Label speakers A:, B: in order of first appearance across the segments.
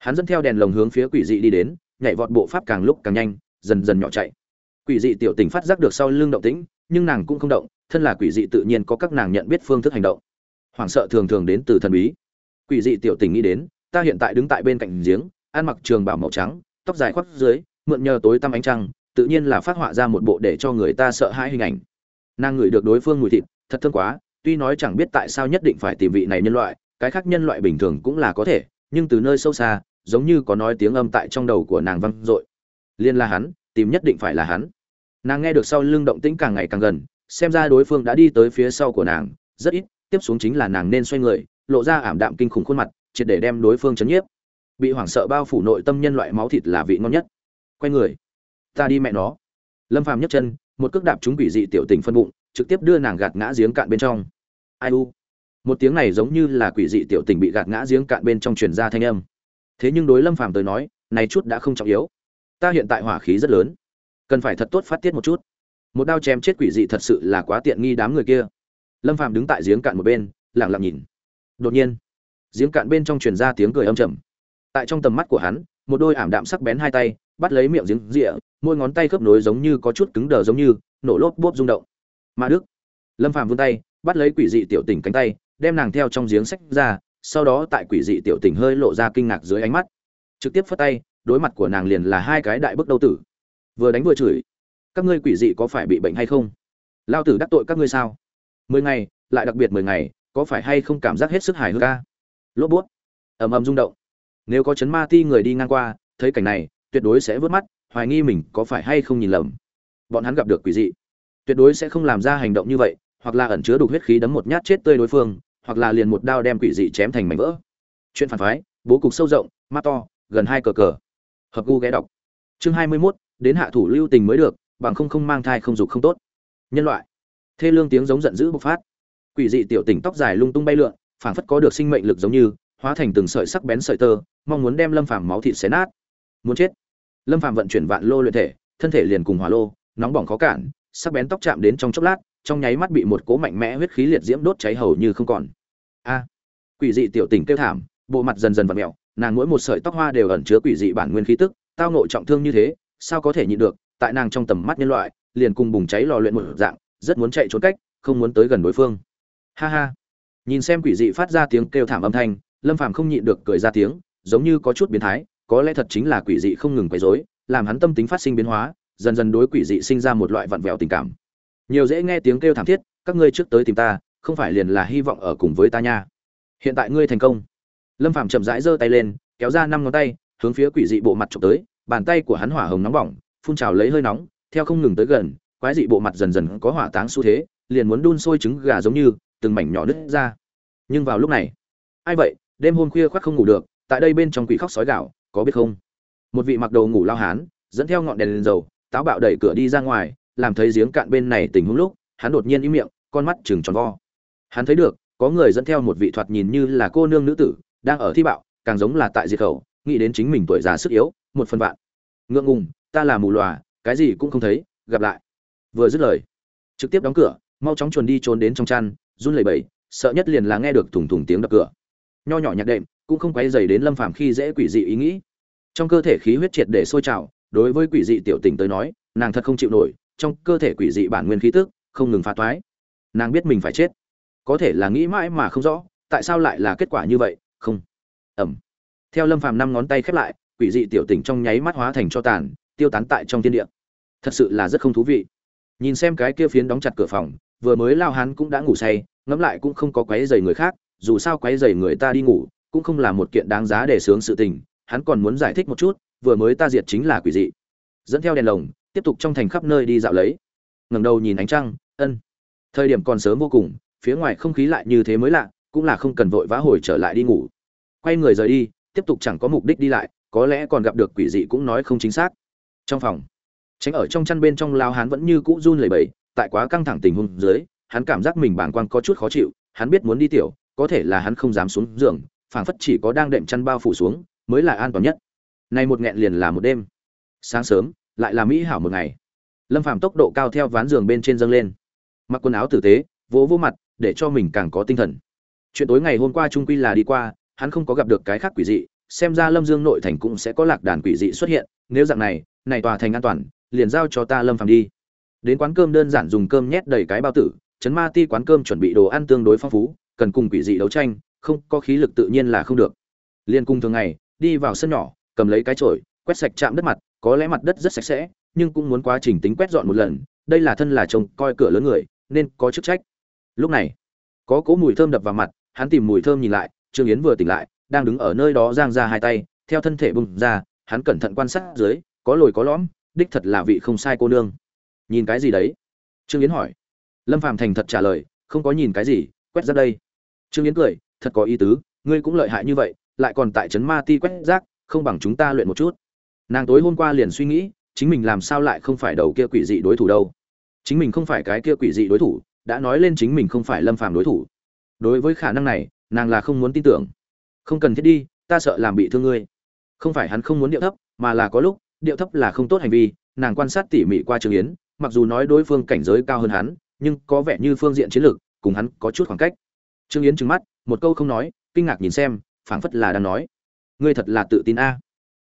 A: hắn dẫn theo đèn lồng hướng phía quỷ dị đi đến, nhảy vọt bộ pháp càng lúc càng nhanh, dần dần nhỏ chạy. Quỷ dị tiểu tình phát giác được sau lưng động tĩnh, nhưng nàng cũng không động, thân là quỷ dị tự nhiên có các nàng nhận biết phương thức hành động. Hoảng sợ thường thường đến từ thần bí. Quỷ dị tiểu tình nghĩ đến, ta hiện tại đứng tại bên cạnh giếng, ăn mặc trường bảo màu trắng, tóc dài khoác dưới, mượn nhờ tối tăm ánh trăng, tự nhiên là phát họa ra một bộ để cho người ta sợ hãi hình ảnh. Nàng ngửi được đối phương mùi thịt, thật thương quá, tuy nói chẳng biết tại sao nhất định phải tìm vị này nhân loại, cái khác nhân loại bình thường cũng là có thể, nhưng từ nơi sâu xa giống như có nói tiếng âm tại trong đầu của nàng vang dội. Liên là hắn, tìm nhất định phải là hắn. Nàng nghe được sau lưng động tĩnh càng ngày càng gần, xem ra đối phương đã đi tới phía sau của nàng, rất ít, tiếp xuống chính là nàng nên xoay người, lộ ra ảm đạm kinh khủng khuôn mặt, triệt để đem đối phương chấn nhiếp. Bị hoảng sợ bao phủ nội tâm nhân loại máu thịt là vị ngon nhất. Quay người. Ta đi mẹ nó. Lâm phàm nhấc chân, một cước đạp trúng quỷ dị tiểu tình phân bụng, trực tiếp đưa nàng gạt ngã giếng cạn bên trong. Ai u. Một tiếng này giống như là quỷ dị tiểu tình bị gạt ngã giếng cạn bên trong truyền ra thanh âm thế nhưng đối lâm phàm tới nói, này chút đã không trọng yếu. Ta hiện tại hỏa khí rất lớn. Cần phải thật tốt phát tiết một chút. Một đao chém chết quỷ dị thật sự là quá tiện nghi đám người kia. Lâm phàm đứng tại giếng cạn một bên, lặng lặng nhìn. Đột nhiên, giếng cạn bên trong truyền ra tiếng cười âm trầm. Tại trong tầm mắt của hắn, một đôi ảm đạm sắc bén hai tay, bắt lấy miệng giếng rịa môi ngón tay khớp nối giống như có chút cứng đờ giống như, nổ lốp bốp rung động. Mà đức, lâm phàm vươn tay, bắt lấy quỷ dị tiểu tỉnh cánh tay, đem nàng theo trong giếng sách ra sau đó tại quỷ dị tiểu tình hơi lộ ra kinh ngạc dưới ánh mắt. Trực tiếp phất tay, đối mặt của nàng liền là hai cái đại bức đầu tử. Vừa đánh vừa chửi, các ngươi quỷ dị có phải bị bệnh hay không? Lao tử đắc tội các ngươi sao? Mười ngày, lại đặc biệt mười ngày, có phải hay không cảm giác hết sức hài hước ca? Lốp bút. Ầm ầm rung động. Nếu có chấn ma ti người đi ngang qua, thấy cảnh này, tuyệt đối sẽ vớt mắt, hoài nghi mình có phải hay không nhìn lầm. Bọn hắn gặp được quỷ dị. Tuyệt đối sẽ không làm ra hành động như vậy, hoặc là ẩn chứa đục huyết khí đấm một nhát chết tươi đối phương hoặc là liền một đao đem quỷ dị chém thành mảnh vỡ. Chuyện phản phái bố cục sâu rộng mắt to gần hai cờ cờ. Hợp gu ghé đọc. Chương hai mươi 21, đến hạ thủ lưu tình mới được bằng không không mang thai không dục không tốt. Nhân loại. Thê lương tiếng giống giận dữ bộc phát. Quỷ dị tiểu tỉnh tóc dài lung tung bay lượn phảng phất có được sinh mệnh lực giống như hóa thành từng sợi sắc bén sợi tơ mong muốn đem lâm phàm máu thịt xé nát. Muốn chết. Lâm phàm vận chuyển vạn lô luyện thể thân thể liền cùng hỏa lô nóng bỏng khó cản sắc bén tóc chạm đến trong chốc lát trong nháy mắt bị một cố mạnh mẽ huyết khí liệt diễm đốt cháy hầu như không còn a. Quỷ dị tiểu tỉnh kêu thảm, bộ mặt dần dần vặn mẹo, nàng mỗi một sợi tóc hoa đều ẩn chứa quỷ dị bản nguyên khí tức, tao ngộ trọng thương như thế, sao có thể nhịn được, tại nàng trong tầm mắt nhân loại, liền cùng bùng cháy lò luyện một dạng, rất muốn chạy trốn cách, không muốn tới gần đối phương. Ha ha. Nhìn xem quỷ dị phát ra tiếng kêu thảm âm thanh, lâm phàm không nhịn được cười ra tiếng, giống như có chút biến thái, có lẽ thật chính là quỷ dị không ngừng quấy rối, làm hắn tâm tính phát sinh biến hóa, dần dần đối quỷ dị sinh ra một loại vặn vẹo tình cảm. Nhiều dễ nghe tiếng kêu thảm thiết, các ngươi trước tới tìm ta không phải liền là hy vọng ở cùng với ta nha. Hiện tại ngươi thành công. Lâm phàm chậm rãi giơ tay lên kéo ra năm ngón tay hướng phía quỷ dị bộ mặt chụp tới bàn tay của hắn hỏa hồng nóng bỏng phun trào lấy hơi nóng theo không ngừng tới gần quái dị bộ mặt dần dần có hỏa táng xu thế liền muốn đun sôi trứng gà giống như từng mảnh nhỏ nứt ra. Nhưng vào lúc này ai vậy? Đêm hôm khuya khoác không ngủ được tại đây bên trong quỷ khóc sói gạo có biết không? Một vị mặc đồ ngủ lao hán dẫn theo ngọn đèn, lên dầu táo bạo đẩy cửa đi ra ngoài làm thấy giếng cạn bên này tình huống lúc hắn đột nhiên im miệng con mắt chừng tròn vo hắn thấy được, có người dẫn theo một vị thoạt nhìn như là cô nương nữ tử, đang ở thi bạo, càng giống là tại diệt khẩu, nghĩ đến chính mình tuổi già sức yếu, một phần vạn. Ngượng ngùng, ta là mù lòa, cái gì cũng không thấy, gặp lại. Vừa dứt lời, trực tiếp đóng cửa, mau chóng chuồn đi trốn đến trong chăn, run lẩy bẩy, sợ nhất liền là nghe được thủng thủng tiếng đập cửa. Nho nhỏ nhạc đệm, cũng không quay dày đến lâm phàm khi dễ quỷ dị ý nghĩ. Trong cơ thể khí huyết triệt để sôi trào, đối với quỷ dị tiểu tình tới nói, nàng thật không chịu nổi, trong cơ thể quỷ dị bản nguyên khí tức, không ngừng phá toái. Nàng biết mình phải chết có thể là nghĩ mãi mà không rõ, tại sao lại là kết quả như vậy? Không. Ẩm. Theo lâm phàm năm ngón tay khép lại, quỷ dị tiểu tình trong nháy mắt hóa thành cho tàn, tiêu tán tại trong thiên địa. Thật sự là rất không thú vị. Nhìn xem cái kia phiến đóng chặt cửa phòng, vừa mới lao hắn cũng đã ngủ say, ngẫm lại cũng không có quấy giày người khác, dù sao quấy giày người ta đi ngủ, cũng không là một kiện đáng giá để sướng sự tình, hắn còn muốn giải thích một chút, vừa mới ta diệt chính là quỷ dị. Dẫn theo đèn lồng, tiếp tục trong thành khắp nơi đi dạo lấy. Ngẩng đầu nhìn ánh trăng, ân. Thời điểm còn sớm vô cùng phía ngoài không khí lại như thế mới lạ, cũng là không cần vội vã hồi trở lại đi ngủ. Quay người rời đi, tiếp tục chẳng có mục đích đi lại, có lẽ còn gặp được quỷ dị cũng nói không chính xác. Trong phòng, tránh ở trong chăn bên trong lao hắn vẫn như cũ run lẩy bẩy, tại quá căng thẳng tình huống dưới, hắn cảm giác mình bàng quang có chút khó chịu, hắn biết muốn đi tiểu, có thể là hắn không dám xuống giường, phảng phất chỉ có đang đệm chăn bao phủ xuống, mới là an toàn nhất. Nay một nghẹn liền là một đêm. Sáng sớm, lại là mỹ hảo một ngày. Lâm phàm tốc độ cao theo ván giường bên trên dâng lên. Mặc quần áo tử tế, vỗ vỗ mặt để cho mình càng có tinh thần. Chuyện tối ngày hôm qua trung quy là đi qua, hắn không có gặp được cái khác quỷ dị, xem ra lâm dương nội thành cũng sẽ có lạc đàn quỷ dị xuất hiện, nếu dạng này này tòa thành an toàn, liền giao cho ta lâm phàm đi. Đến quán cơm đơn giản dùng cơm nhét đầy cái bao tử chấn ma ti quán cơm chuẩn bị đồ ăn tương đối phong phú, cần cùng quỷ dị đấu tranh, không, có khí lực tự nhiên là không được. Liên cung thường ngày, đi vào sân nhỏ, cầm lấy cái chổi, quét sạch chạm đất mặt, có lẽ mặt đất rất sạch sẽ, nhưng cũng muốn quá trình tính quét dọn một lần, đây là thân là chồng, coi cửa lớn người, nên có chức trách lúc này, có cỗ mùi thơm đập vào mặt, hắn tìm mùi thơm nhìn lại, trương yến vừa tỉnh lại, đang đứng ở nơi đó giang ra hai tay, theo thân thể bung ra, hắn cẩn thận quan sát dưới, có lồi có lõm, đích thật là vị không sai cô nương. Nhìn cái gì đấy? Trương yến hỏi. Lâm phàm thành thật trả lời, không có nhìn cái gì, quét ra đây. Trương yến cười, thật có ý tứ, ngươi cũng lợi hại như vậy, lại còn tại trấn ma ti quét rác, không bằng chúng ta luyện một chút. Nàng tối hôm qua liền suy nghĩ, chính mình làm sao lại không phải đầu kia quỷ dị đối thủ đâu. Chính mình không phải cái kia quỷ dị đối thủ đã nói lên chính mình không phải lâm phàm đối thủ. Đối với khả năng này, nàng là không muốn tin tưởng. Không cần thiết đi, ta sợ làm bị thương ngươi. Không phải hắn không muốn điệu thấp, mà là có lúc, điệu thấp là không tốt hành vi, nàng quan sát tỉ mỉ qua trường yến, mặc dù nói đối phương cảnh giới cao hơn hắn, nhưng có vẻ như phương diện chiến lược, cùng hắn có chút khoảng cách. Trương yến trừng mắt, một câu không nói, kinh ngạc nhìn xem, phảng phất là đang nói. Ngươi thật là tự tin a.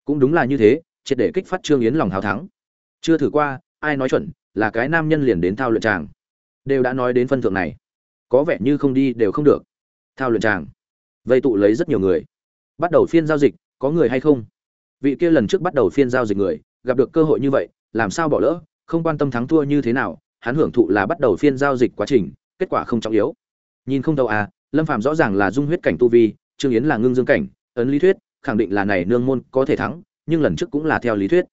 A: Cũng đúng là như thế, triệt để kích phát trương yến lòng hào thắng. Chưa thử qua, ai nói chuẩn, là cái nam nhân liền đến thao luyện tràng đều đã nói đến phân thượng này. Có vẻ như không đi đều không được. Thao luyện tràng vây tụ lấy rất nhiều người. Bắt đầu phiên giao dịch, có người hay không? Vị kia lần trước bắt đầu phiên giao dịch người, gặp được cơ hội như vậy, làm sao bỏ lỡ, không quan tâm thắng thua như thế nào, hắn hưởng thụ là bắt đầu phiên giao dịch quá trình, kết quả không trọng yếu. Nhìn không đâu à lâm phạm rõ ràng là dung huyết cảnh tu vi, trương yến là ngưng dương cảnh, ấn lý thuyết, khẳng định là này nương môn có thể thắng, nhưng lần trước cũng là theo lý thuyết.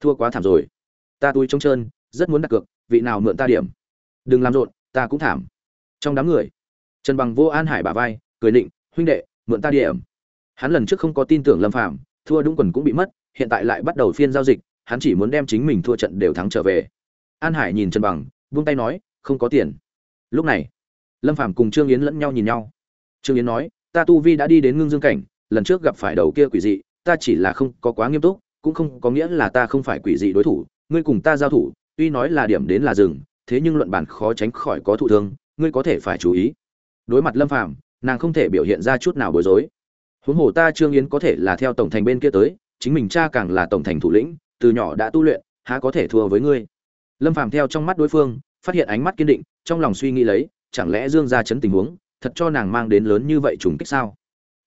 A: Thua quá thảm rồi. Ta túi trống trơn, rất muốn đặt cược, vị nào mượn ta điểm? Đừng làm rộn, ta cũng thảm. Trong đám người, trần bằng vô an hải bả vai, cười định huynh đệ, mượn ta điểm. Hắn lần trước không có tin tưởng lâm phạm thua đúng quần cũng bị mất, hiện tại lại bắt đầu phiên giao dịch, hắn chỉ muốn đem chính mình thua trận đều thắng trở về. An hải nhìn trần bằng vung tay nói, không có tiền. Lúc này, lâm phạm cùng trương yến lẫn nhau nhìn nhau. Trương yến nói, ta tu vi đã đi đến ngưng dương cảnh, lần trước gặp phải đầu kia quỷ dị, ta chỉ là không có quá nghiêm túc, cũng không có nghĩa là ta không phải quỷ dị đối thủ, ngươi cùng ta giao thủ, tuy nói là điểm đến là rừng thế nhưng luận bản khó tránh khỏi có thụ thương, ngươi có thể phải chú ý. Đối mặt lâm phàm, nàng không thể biểu hiện ra chút nào bối rối. Huống hồ ta trương yến có thể là theo tổng thành bên kia tới, chính mình cha càng là tổng thành thủ lĩnh, từ nhỏ đã tu luyện, há có thể thua với ngươi? Lâm phàm theo trong mắt đối phương, phát hiện ánh mắt kiên định, trong lòng suy nghĩ lấy, chẳng lẽ dương gia chấn tình huống, thật cho nàng mang đến lớn như vậy trùng kích sao?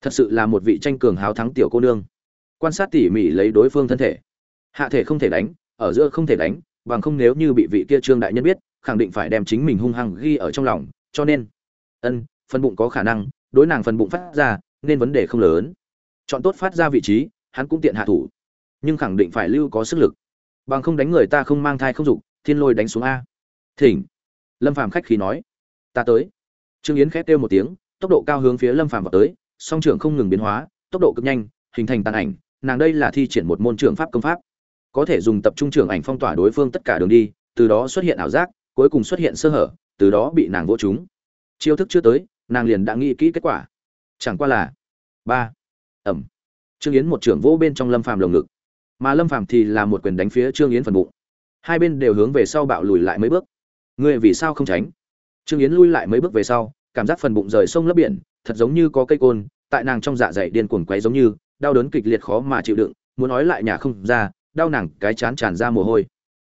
A: Thật sự là một vị tranh cường háo thắng tiểu cô nương. Quan sát tỉ mỉ lấy đối phương thân thể. Hạ thể không thể đánh, ở giữa không thể đánh, bằng không nếu như bị vị kia trương đại nhân biết khẳng định phải đem chính mình hung hăng ghi ở trong lòng, cho nên, ân, phần bụng có khả năng, đối nàng phần bụng phát ra, nên vấn đề không lớn. Chọn tốt phát ra vị trí, hắn cũng tiện hạ thủ, nhưng khẳng định phải lưu có sức lực. Bằng không đánh người ta không mang thai không dục, thiên lôi đánh xuống a. Thỉnh, lâm phàm khách khí nói, ta tới. Trương yến khét kêu một tiếng, tốc độ cao hướng phía lâm phàm vào tới, song trưởng không ngừng biến hóa, tốc độ cực nhanh, hình thành tàn ảnh, nàng đây là thi triển một môn trưởng pháp công pháp. Có thể dùng tập trung trưởng ảnh phong tỏa đối phương tất cả đường đi, từ đó xuất hiện ảo giác cuối cùng xuất hiện sơ hở, từ đó bị nàng vỗ trúng. Chiêu thức chưa tới, nàng liền đã nghĩ kỹ kết quả. Chẳng qua là ba. Ẩm. Trương yến một trưởng vỗ bên trong lâm phàm lồng ngực. Mà lâm phàm thì là một quyền đánh phía trương yến phần bụng. Hai bên đều hướng về sau bạo lùi lại mấy bước. Ngươi vì sao không tránh? Trương yến lui lại mấy bước về sau, cảm giác phần bụng rời sông lấp biển, thật giống như có cây côn, tại nàng trong dạ dày điên cuồng quấy giống như, đau đớn kịch liệt khó mà chịu đựng, muốn nói lại nhà không ra, đau nàng cái chán tràn ra mồ hôi.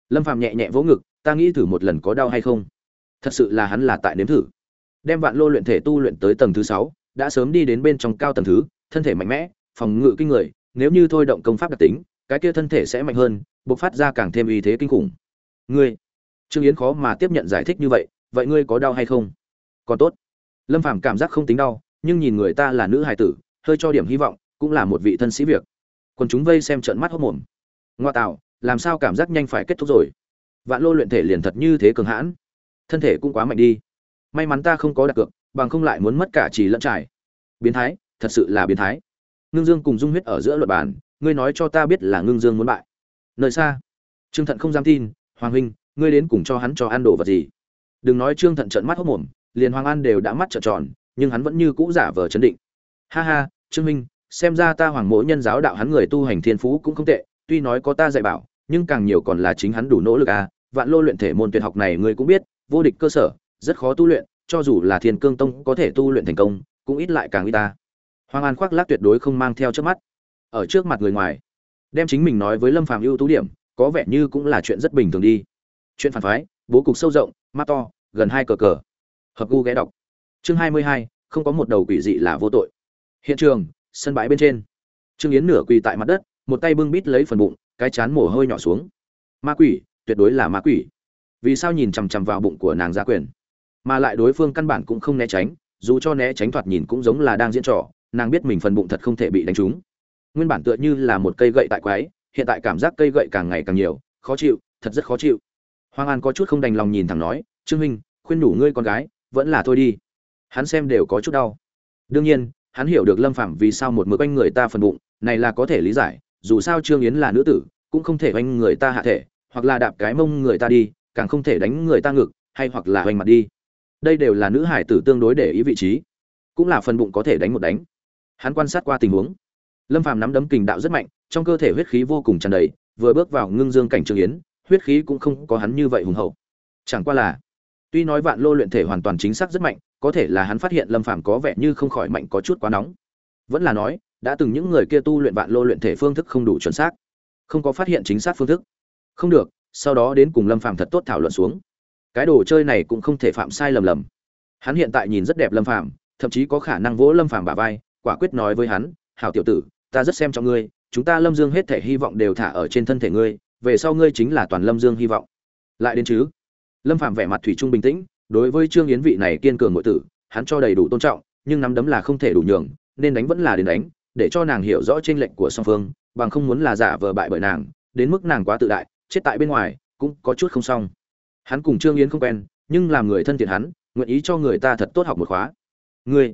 A: Lâm phàm nhẹ nhẹ vỗ ngực ta nghĩ thử một lần có đau hay không. Thật sự là hắn là tại nếm thử. Đem vạn lô luyện thể tu luyện tới tầng thứ sáu, đã sớm đi đến bên trong cao tầng thứ, thân thể mạnh mẽ, phòng ngự kinh người, nếu như thôi động công pháp đặc tính, cái kia thân thể sẽ mạnh hơn, bộc phát ra càng thêm uy thế kinh khủng. Ngươi, trương yến khó mà tiếp nhận giải thích như vậy vậy ngươi có đau hay không? Còn tốt. Lâm phàm cảm giác không tính đau, nhưng nhìn người ta là nữ hài tử, hơi cho điểm hy vọng, cũng là một vị thân sĩ việc. Còn chúng vây xem trận mắt hốc mồm. Ngoa tạo, làm sao cảm giác nhanh phải kết thúc rồi? Vạn lô luyện thể liền thật như thế cường hãn. Thân thể cũng quá mạnh đi. May mắn ta không có đặt cược, bằng không lại muốn mất cả trì lẫn trải. Biến thái, thật sự là biến thái. Ngưng dương cùng dung huyết ở giữa luật bàn, ngươi nói cho ta biết là ngưng dương muốn bại. Nơi xa, trương thận không dám tin, hoàng huynh, ngươi đến cùng cho hắn cho ăn đồ vật gì? Đừng nói trương thận trận mắt hốc mồm, liền hoàng an đều đã mắt trợn tròn, nhưng hắn vẫn như cũ giả vờ chấn định. Ha ha, trương minh xem ra ta hoàng mỗ nhân giáo đạo hắn người tu hành thiên phú cũng không tệ, tuy nói có ta dạy bảo, nhưng càng nhiều còn là chính hắn đủ nỗ lực à vạn lô luyện thể môn tuyệt học này ngươi cũng biết, vô địch cơ sở, rất khó tu luyện, cho dù là thiên cương tông có thể tu luyện thành công, cũng ít lại càng ít ta. Hoàng an khoác lác tuyệt đối không mang theo trước mắt. Ở trước mặt người ngoài, đem chính mình nói với lâm phàm ưu tú điểm, có vẻ như cũng là chuyện rất bình thường đi. Chuyện phản phái, bố cục sâu rộng, mắt to, gần hai cờ cờ. Hợp gu ghé đọc. Chương hai mươi hai, không có một đầu quỷ dị là vô tội. Hiện trường, sân bãi bên trên. Trương yến nửa quỳ tại mặt đất, một tay bưng bít lấy phần bụng, cái chán mồ hôi nhỏ xuống. Ma quỷ tuyệt đối là ma quỷ. Vì sao nhìn chằm chằm vào bụng của nàng gia quyền? Mà lại đối phương căn bản cũng không né tránh, dù cho né tránh thoạt nhìn cũng giống là đang diễn trò, nàng biết mình phần bụng thật không thể bị đánh trúng. Nguyên bản tựa như là một cây gậy tại quái, hiện tại cảm giác cây gậy càng ngày càng nhiều, khó chịu, thật rất khó chịu. Hoàng an có chút không đành lòng nhìn thẳng nói, trương minh khuyên đủ ngươi con gái, vẫn là thôi đi. Hắn xem đều có chút đau. Đương nhiên, hắn hiểu được lâm phạm vì sao một mực anh người ta phần bụng, này là có thể lý giải, dù sao trương yến là nữ tử, cũng không thể anh người ta hạ thể hoặc là đạp cái mông người ta đi, càng không thể đánh người ta ngực, hay hoặc là hoành mặt đi. Đây đều là nữ hải tử tương đối để ý vị trí. Cũng là phần bụng có thể đánh một đánh. Hắn quan sát qua tình huống. Lâm phàm nắm đấm kình đạo rất mạnh, trong cơ thể huyết khí vô cùng tràn đầy, vừa bước vào ngưng dương cảnh trường yến, huyết khí cũng không có hắn như vậy hùng hậu. Chẳng qua là, tuy nói vạn lô luyện thể hoàn toàn chính xác rất mạnh, có thể là hắn phát hiện lâm phàm có vẻ như không khỏi mạnh có chút quá nóng. Vẫn là nói, đã từng những người kia tu luyện vạn lô luyện thể phương thức không đủ chuẩn xác, không có phát hiện chính xác phương thức không được, sau đó đến cùng lâm phàm thật tốt thảo luận xuống. Cái đồ chơi này cũng không thể phạm sai lầm lầm. Hắn hiện tại nhìn rất đẹp lâm phàm, thậm chí có khả năng vỗ lâm phàm bả vai, quả quyết nói với hắn, hảo tiểu tử, ta rất xem trọng ngươi, chúng ta lâm dương hết thể hy vọng đều thả ở trên thân thể ngươi, về sau ngươi chính là toàn lâm dương hy vọng. Lại đến chứ? Lâm phàm vẻ mặt thủy trung bình tĩnh, đối với trương yến vị này kiên cường ngội tử, hắn cho đầy đủ tôn trọng, nhưng nắm đấm là không thể đủ nhường, nên đánh vẫn là đến đánh, để cho nàng hiểu rõ trên lệnh của song phương, bằng không muốn là giả vờ bại bởi nàng, đến mức nàng quá tự đại chết tại bên ngoài, cũng có chút không xong. Hắn cùng trương yến không quen, nhưng làm người thân thiện hắn, nguyện ý cho người ta thật tốt học một khóa. Ngươi,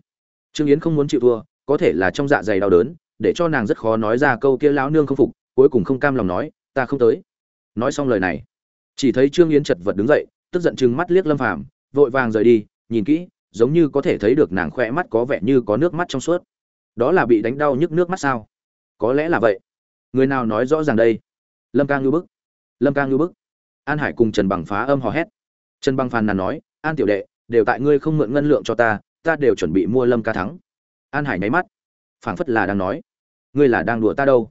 A: trương yến không muốn chịu thua, có thể là trong dạ dày đau đớn, để cho nàng rất khó nói ra câu kia lão nương không phục, cuối cùng không cam lòng nói, ta không tới. Nói xong lời này, chỉ thấy trương yến chật vật đứng dậy, tức giận chừng mắt liếc lâm phàm, vội vàng rời đi, nhìn kỹ, giống như có thể thấy được nàng khoe mắt có vẻ như có nước mắt trong suốt. Đó là bị đánh đau nhức nước mắt sao? Có lẽ là vậy. Người nào nói rõ ràng đây? Lâm ca ngưỡng bức lâm ca ngưu bức. An hải cùng trần bằng phá âm hò hét. Trần bằng phàn nàn nói, an tiểu đệ, đều tại ngươi không mượn ngân lượng cho ta ta đều chuẩn bị mua lâm ca thắng. An hải nháy mắt, phảng phất là đang nói, ngươi là đang đùa ta đâu?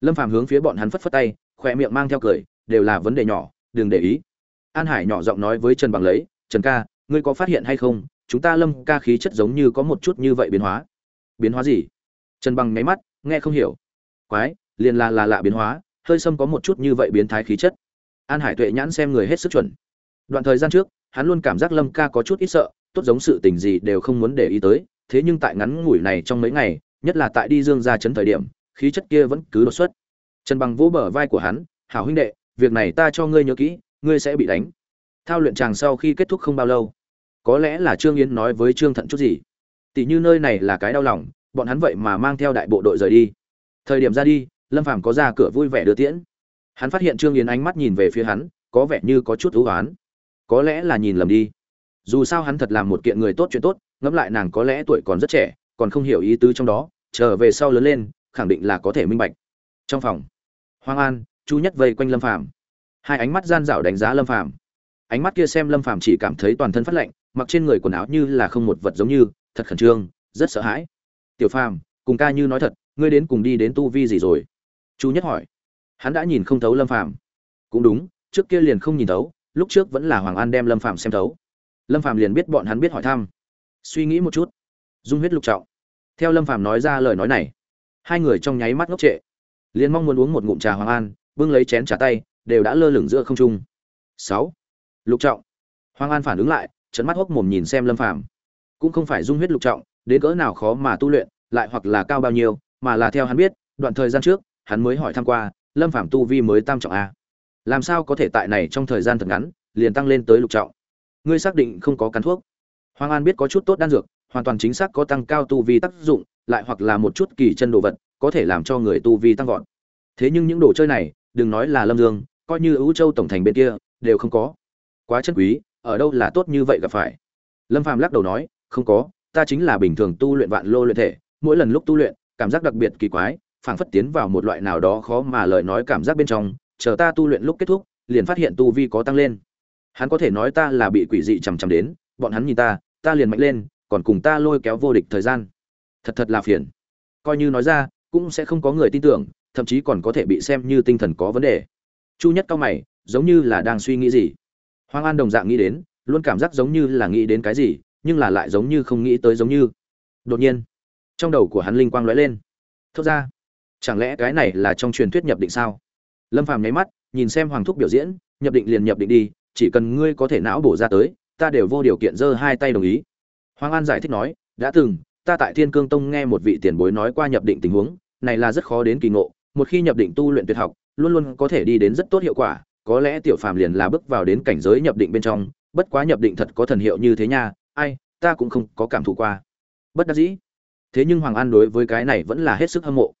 A: Lâm phàm hướng phía bọn hắn phất phất tay khoe miệng mang theo cười, đều là vấn đề nhỏ, đừng để ý. An hải nhỏ giọng nói với trần bằng lấy, trần ca, ngươi có phát hiện hay không? Chúng ta lâm ca khí chất giống như có một chút như vậy biến hóa. Biến hóa gì? Trần bằng nháy mắt, nghe không hiểu. Quái, liền là là lạ biến hóa hơi sâm có một chút như vậy biến thái khí chất. An hải tuệ nhãn xem người hết sức chuẩn. Đoạn thời gian trước, hắn luôn cảm giác lâm ca có chút ít sợ, tốt giống sự tình gì đều không muốn để ý tới, thế nhưng tại ngắn ngủi này trong mấy ngày, nhất là tại đi dương ra chấn thời điểm, khí chất kia vẫn cứ đột xuất. Trần bằng vỗ bờ vai của hắn, hảo huynh đệ, việc này ta cho ngươi nhớ kỹ, ngươi sẽ bị đánh. Thao luyện chàng sau khi kết thúc không bao lâu, có lẽ là trương yến nói với trương thận chút gì. Tỷ như nơi này là cái đau lòng, bọn hắn vậy mà mang theo đại bộ đội rời đi. Thời điểm ra đi lâm phàm có ra cửa vui vẻ đưa tiễn. Hắn phát hiện trương yến ánh mắt nhìn về phía hắn, có vẻ như có chút ưu oán. Có lẽ là nhìn lầm đi. Dù sao hắn thật làm một kiện người tốt chuyện tốt, ngẫm lại nàng có lẽ tuổi còn rất trẻ, còn không hiểu ý tứ trong đó, trở về sau lớn lên, khẳng định là có thể minh bạch. Trong phòng, hoang an, chu nhất vây quanh lâm phàm. Hai ánh mắt gian dảo đánh giá lâm phàm. Ánh mắt kia xem lâm phàm chỉ cảm thấy toàn thân phát lạnh, mặc trên người quần áo như là không một vật giống như, thật khẩn trương, rất sợ hãi. Tiểu phàm, cùng ca như nói thật, ngươi đến cùng đi đến tu vi gì rồi? Chu nhất hỏi. Hắn đã nhìn không thấu lâm phàm. Cũng đúng, trước kia liền không nhìn thấu, lúc trước vẫn là hoàng an đem lâm phàm xem thấu. Lâm phàm liền biết bọn hắn biết hỏi thăm. Suy nghĩ một chút. Dung huyết lục trọng. Theo lâm phàm nói ra lời nói này, hai người trong nháy mắt ngốc trệ. Liền mong muốn uống một ngụm trà hoàng an, bưng lấy chén trà tay, đều đã lơ lửng giữa không trung. Sáu. Lục trọng. Hoàng an phản ứng lại trận mắt hốc mồm nhìn xem lâm phàm. Cũng không phải dung huyết lục trọng, đến cỡ nào khó mà tu luyện, lại hoặc là cao bao nhiêu, mà là theo hắn biết, đoạn thời gian trước hắn mới hỏi thăm qua lâm phàm tu vi mới tam trọng a. Làm sao có thể tại này trong thời gian thật ngắn, liền tăng lên tới lục trọng? Ngươi xác định không có cắn thuốc. Hoàng an biết có chút tốt đan dược, hoàn toàn chính xác có tăng cao tu vi tác dụng, lại hoặc là một chút kỳ chân đồ vật, có thể làm cho người tu vi tăng vọt. Thế nhưng những đồ chơi này, đừng nói là lâm dương, coi như ưu châu tổng thành bên kia, đều không có. Quá chân quý, ở đâu là tốt như vậy gặp phải? Lâm phàm lắc đầu nói, không có, ta chính là bình thường tu luyện vạn lô luyện thể, mỗi lần lúc tu luyện, cảm giác đặc biệt kỳ quái phảng phất tiến vào một loại nào đó khó mà lời nói cảm giác bên trong, chờ ta tu luyện lúc kết thúc, liền phát hiện tu vi có tăng lên. Hắn có thể nói ta là bị quỷ dị chằm chằm đến, bọn hắn nhìn ta ta liền mạnh lên, còn cùng ta lôi kéo vô địch thời gian. Thật thật là phiền. Coi như nói ra, cũng sẽ không có người tin tưởng, thậm chí còn có thể bị xem như tinh thần có vấn đề. Chu nhất cao mày, giống như là đang suy nghĩ gì. Hoàng an đồng dạng nghĩ đến, luôn cảm giác giống như là nghĩ đến cái gì, nhưng là lại giống như không nghĩ tới giống như. Đột nhiên, trong đầu của hắn linh quang lóe lên. Thốt ra chẳng lẽ cái này là trong truyền thuyết nhập định sao? Lâm phàm nháy mắt, nhìn xem hoàng thúc biểu diễn, nhập định liền nhập định đi, chỉ cần ngươi có thể não bổ ra tới, ta đều vô điều kiện giơ hai tay đồng ý. Hoàng an giải thích nói, đã từng, ta tại thiên cương tông nghe một vị tiền bối nói qua nhập định tình huống, này là rất khó đến kỳ ngộ, một khi nhập định tu luyện tuyệt học, luôn luôn có thể đi đến rất tốt hiệu quả, có lẽ tiểu phàm liền là bước vào đến cảnh giới nhập định bên trong, bất quá nhập định thật có thần hiệu như thế nha, ai, ta cũng không có cảm thụ qua. Bất đắc dĩ. Thế nhưng hoàng an đối với cái này vẫn là hết sức hâm mộ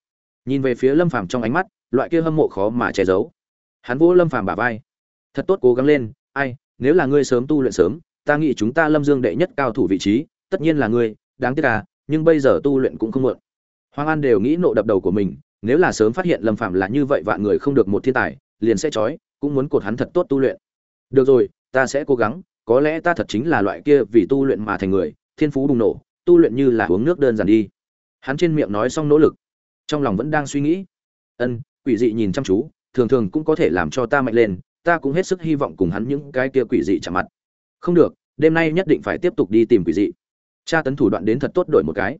A: nhìn về phía lâm phàm trong ánh mắt, loại kia hâm mộ khó mà che giấu. Hắn vỗ lâm phàm bả vai. Thật tốt cố gắng lên, ai, nếu là ngươi sớm tu luyện sớm, ta nghĩ chúng ta lâm dương đệ nhất cao thủ vị trí, tất nhiên là ngươi, đáng tiếc à nhưng bây giờ tu luyện cũng không muộn. Hoàng an đều nghĩ nộ đập đầu của mình, nếu là sớm phát hiện lâm phàm là như vậy vạn người không được một thiên tài, liền sẽ chói cũng muốn cột hắn thật tốt tu luyện. Được rồi, ta sẽ cố gắng, có lẽ ta thật chính là loại kia vì tu luyện mà thành người, thiên phú bùng nổ, tu luyện như là uống nước đơn giản đi. Hắn trên miệng nói xong nỗ lực trong lòng vẫn đang suy nghĩ. Ân, quỷ dị nhìn chăm chú, thường thường cũng có thể làm cho ta mạnh lên, ta cũng hết sức hy vọng cùng hắn những cái kia quỷ dị chạm mặt. Không được, đêm nay nhất định phải tiếp tục đi tìm quỷ dị. Tra tấn thủ đoạn đến thật tốt đổi một cái.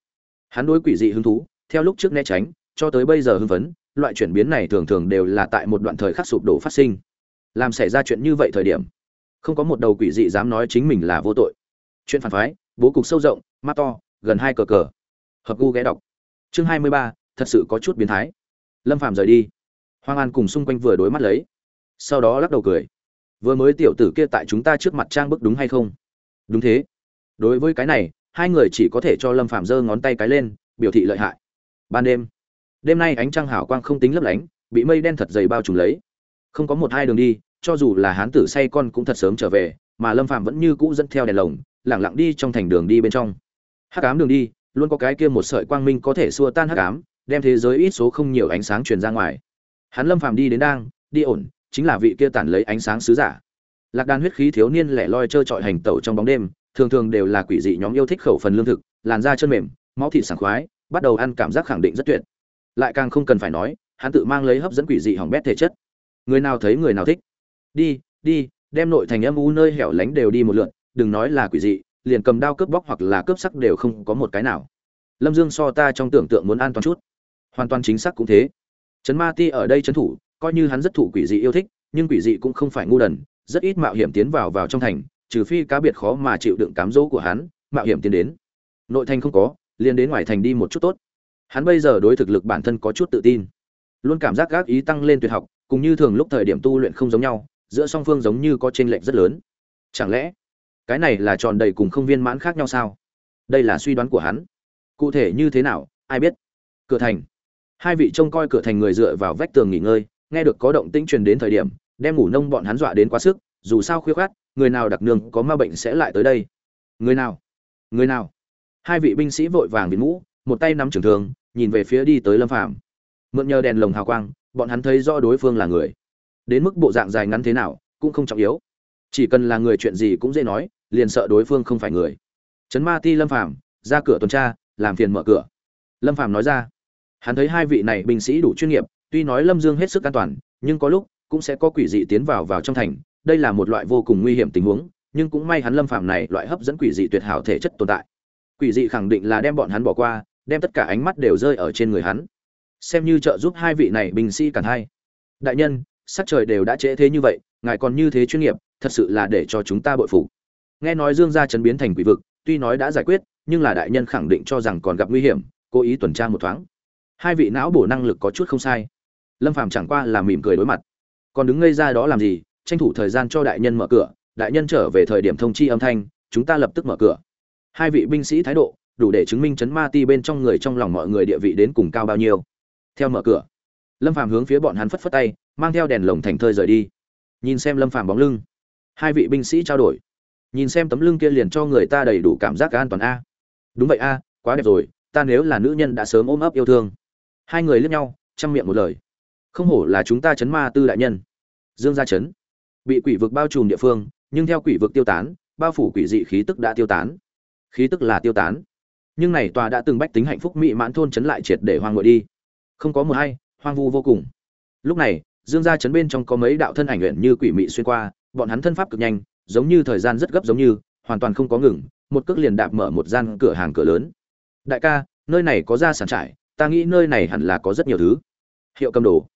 A: Hắn đối quỷ dị hứng thú, theo lúc trước né tránh, cho tới bây giờ hưng phấn, loại chuyển biến này thường thường đều là tại một đoạn thời khắc sụp đổ phát sinh. Làm xảy ra chuyện như vậy thời điểm, không có một đầu quỷ dị dám nói chính mình là vô tội. Chuyện phản phái, bố cục sâu rộng, mắt to, gần hai cờ cờ. Hợp gu ghé đọc. Chương hai mươi ba thật sự có chút biến thái. Lâm Phạm rời đi. Hoang an cùng xung quanh vừa đối mắt lấy. Sau đó lắc đầu cười. Vừa mới tiểu tử kia tại chúng ta trước mặt trang bức đúng hay không? Đúng thế. Đối với cái này, hai người chỉ có thể cho lâm Phạm giơ ngón tay cái lên, biểu thị lợi hại. Ban đêm. Đêm nay ánh trăng hảo quang không tính lấp lánh, bị mây đen thật dày bao trùm lấy. Không có một hai đường đi, cho dù là hán tử say con cũng thật sớm trở về, mà lâm Phạm vẫn như cũ dẫn theo đèn lồng lẳng lặng đi trong thành đường đi bên trong. Hắc ám đường đi, luôn có cái kia một sợi quang minh có thể xua tan hắc ám đem thế giới ít số không nhiều ánh sáng truyền ra ngoài. Hắn lâm phàm đi đến đang, đi ổn, chính là vị kia tản lấy ánh sáng sứ giả. Lạc đàn huyết khí thiếu niên lẻ loi trơ trọi hành tẩu trong bóng đêm, thường thường đều là quỷ dị nhóm yêu thích khẩu phần lương thực, làn da chân mềm, máu thịt sảng khoái, bắt đầu ăn cảm giác khẳng định rất tuyệt. Lại càng không cần phải nói, hắn tự mang lấy hấp dẫn quỷ dị hỏng bét thể chất. Người nào thấy người nào thích. Đi đi, đem nội thành âm u nơi hẻo lánh đều đi một lượn, đừng nói là quỷ dị, liền cầm đao cướp bóc hoặc là cướp sắc đều không có một cái nào. Lâm dương so ta trong tưởng tượng muốn an toàn chút hoàn toàn chính xác cũng thế. Trấn ma ti ở đây trấn thủ, coi như hắn rất thủ quỷ dị yêu thích, nhưng quỷ dị cũng không phải ngu đần, rất ít mạo hiểm tiến vào vào trong thành, trừ phi cá biệt khó mà chịu đựng cám dỗ của hắn, mạo hiểm tiến đến. Nội thành không có, liền đến ngoài thành đi một chút tốt. Hắn bây giờ đối thực lực bản thân có chút tự tin. Luôn cảm giác gác ý tăng lên tuyệt học, cùng như thường lúc thời điểm tu luyện không giống nhau, giữa song phương giống như có chênh lệch rất lớn. Chẳng lẽ, cái này là tròn đầy cùng không viên mãn khác nhau sao? Đây là suy đoán của hắn. Cụ thể như thế nào, ai biết? Cửa thành hai vị trông coi cửa thành người dựa vào vách tường nghỉ ngơi, nghe được có động tĩnh truyền đến thời điểm, đem ngủ nông bọn hắn dọa đến quá sức, dù sao khuya khát người nào đặc nương có ma bệnh sẽ lại tới đây. Người nào? Người nào? Hai vị binh sĩ vội vàng bị mũ, một tay nắm trường thường nhìn về phía đi tới lâm phàm. Mượn nhờ đèn lồng hào quang, bọn hắn thấy rõ đối phương là người. Đến mức bộ dạng dài ngắn thế nào, cũng không trọng yếu. Chỉ cần là người chuyện gì cũng dễ nói, liền sợ đối phương không phải người. Trấn ma ti lâm phàm, ra cửa tuần tra, làm phiền mở cửa. Lâm phàm nói ra hắn thấy hai vị này binh sĩ đủ chuyên nghiệp, tuy nói lâm dương hết sức an toàn, nhưng có lúc cũng sẽ có quỷ dị tiến vào vào trong thành, đây là một loại vô cùng nguy hiểm tình huống, nhưng cũng may hắn lâm Phạm này loại hấp dẫn quỷ dị tuyệt hảo thể chất tồn tại. Quỷ dị khẳng định là đem bọn hắn bỏ qua, đem tất cả ánh mắt đều rơi ở trên người hắn. Xem như trợ giúp hai vị này binh sĩ cản hai đại nhân, sắc trời đều đã trễ thế như vậy, ngài còn như thế chuyên nghiệp, thật sự là để cho chúng ta bội phục. Nghe nói dương gia chấn biến thành quỷ vực, tuy nói đã giải quyết, nhưng là đại nhân khẳng định cho rằng còn gặp nguy hiểm, cố ý tuần tra một thoáng hai vị não bổ năng lực có chút không sai. Lâm phàm chẳng qua là mỉm cười đối mặt. Còn đứng ngây ra đó làm gì? Tranh thủ thời gian cho đại nhân mở cửa. Đại nhân trở về thời điểm thông chi âm thanh, chúng ta lập tức mở cửa. Hai vị binh sĩ thái độ, đủ để chứng minh chấn ma ti bên trong người trong lòng mọi người địa vị đến cùng cao bao nhiêu. Theo mở cửa, lâm phàm hướng phía bọn hắn phất phất tay, mang theo đèn lồng thành thơi rời đi. Nhìn xem lâm phàm bóng lưng, hai vị binh sĩ trao đổi. Nhìn xem tấm lưng kia liền cho người ta đầy đủ cảm giác an toàn a. Đúng vậy a, quá đẹp rồi, ta nếu là nữ nhân đã sớm ôm ấp yêu thương hai người liếc nhau, chăm miệng một lời. Không hổ là chúng ta chấn ma tư đại nhân. Dương gia chấn. Bị quỷ vực bao trùm địa phương, nhưng theo quỷ vực tiêu tán, bao phủ quỷ dị khí tức đã tiêu tán. Khí tức là tiêu tán. Nhưng này tòa đã từng bách tính hạnh phúc mỹ mãn thôn chấn lại triệt để hoang ngội đi. Không có một hay, hoang vu vô cùng. Lúc này, dương gia chấn bên trong có mấy đạo thân ảnh luyện như quỷ mị xuyên qua, bọn hắn thân pháp cực nhanh, giống như thời gian rất gấp giống như, hoàn toàn không có ngừng, một cước liền đạp mở một gian cửa hàng cửa lớn. Đại ca, nơi này có gia sản trải ta nghĩ nơi này hẳn là có rất nhiều thứ. Hiệu cầm đồ.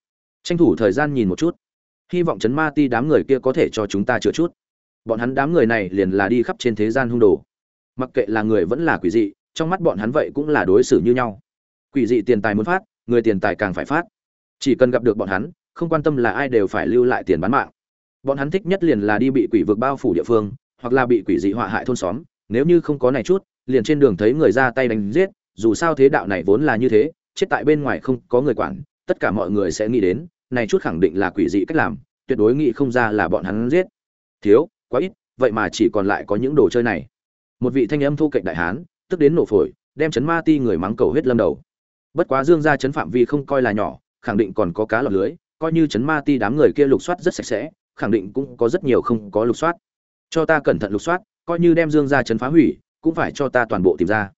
A: Tranh thủ thời gian nhìn một chút. Hy vọng chấn ma ti đám người kia có thể cho chúng ta chữa chút. Bọn hắn đám người này liền là đi khắp trên thế gian hung đồ. Mặc kệ là người vẫn là quỷ dị, trong mắt bọn hắn vậy cũng là đối xử như nhau. Quỷ dị tiền tài muốn phát, người tiền tài càng phải phát. Chỉ cần gặp được bọn hắn, không quan tâm là ai đều phải lưu lại tiền bán mạng. Bọn hắn thích nhất liền là đi bị quỷ vực bao phủ địa phương, hoặc là bị quỷ dị họa hại thôn xóm. Nếu như không có này chút, liền trên đường thấy người ra tay đánh giết dù sao thế đạo này vốn là như thế, chết tại bên ngoài không có người quản, tất cả mọi người sẽ nghĩ đến, này chút khẳng định là quỷ dị cách làm, tuyệt đối nghĩ không ra là bọn hắn giết. Thiếu, quá ít, vậy mà chỉ còn lại có những đồ chơi này. Một vị thanh âm thu cạnh đại hán, tức đến nổ phổi, đem chấn ma ti người mắng cầu huyết lâm đầu. Bất quá dương gia chấn phạm vi không coi là nhỏ, khẳng định còn có cá lọc lưới, coi như chấn ma ti đám người kia lục soát rất sạch sẽ, khẳng định cũng có rất nhiều không có lục soát. Cho ta cẩn thận lục soát, coi như đem dương gia chấn phá hủy, cũng phải cho ta toàn bộ tìm ra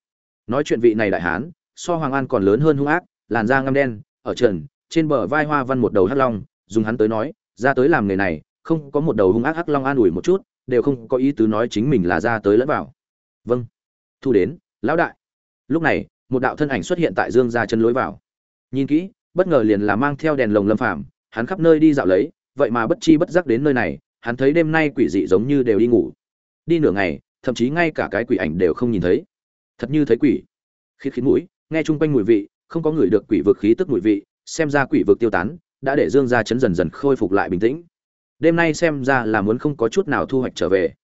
A: nói chuyện vị này đại hán, so hoàng an còn lớn hơn hung ác, làn da ngăm đen, ở trần, trên bờ vai hoa văn một đầu hắc long, dùng hắn tới nói, ra tới làm nghề này, không có một đầu hung ác hắc long an ủi một chút, đều không có ý tứ nói chính mình là ra tới lẫn vào. Vâng. Thu đến, lão đại. Lúc này, một đạo thân ảnh xuất hiện tại dương gia chân lối vào. Nhìn kỹ, bất ngờ liền là mang theo đèn lồng lâm phàm, hắn khắp nơi đi dạo lấy, vậy mà bất chi bất giác đến nơi này, hắn thấy đêm nay quỷ dị giống như đều đi ngủ. Đi nửa ngày, thậm chí ngay cả cái quỷ ảnh đều không nhìn thấy thật như thấy quỷ. Khi khít mũi, nghe chung quanh mùi vị, không có người được quỷ vực khí tức mùi vị, xem ra quỷ vực tiêu tán, đã để dương gia chấn dần dần khôi phục lại bình tĩnh. Đêm nay xem ra là muốn không có chút nào thu hoạch trở về.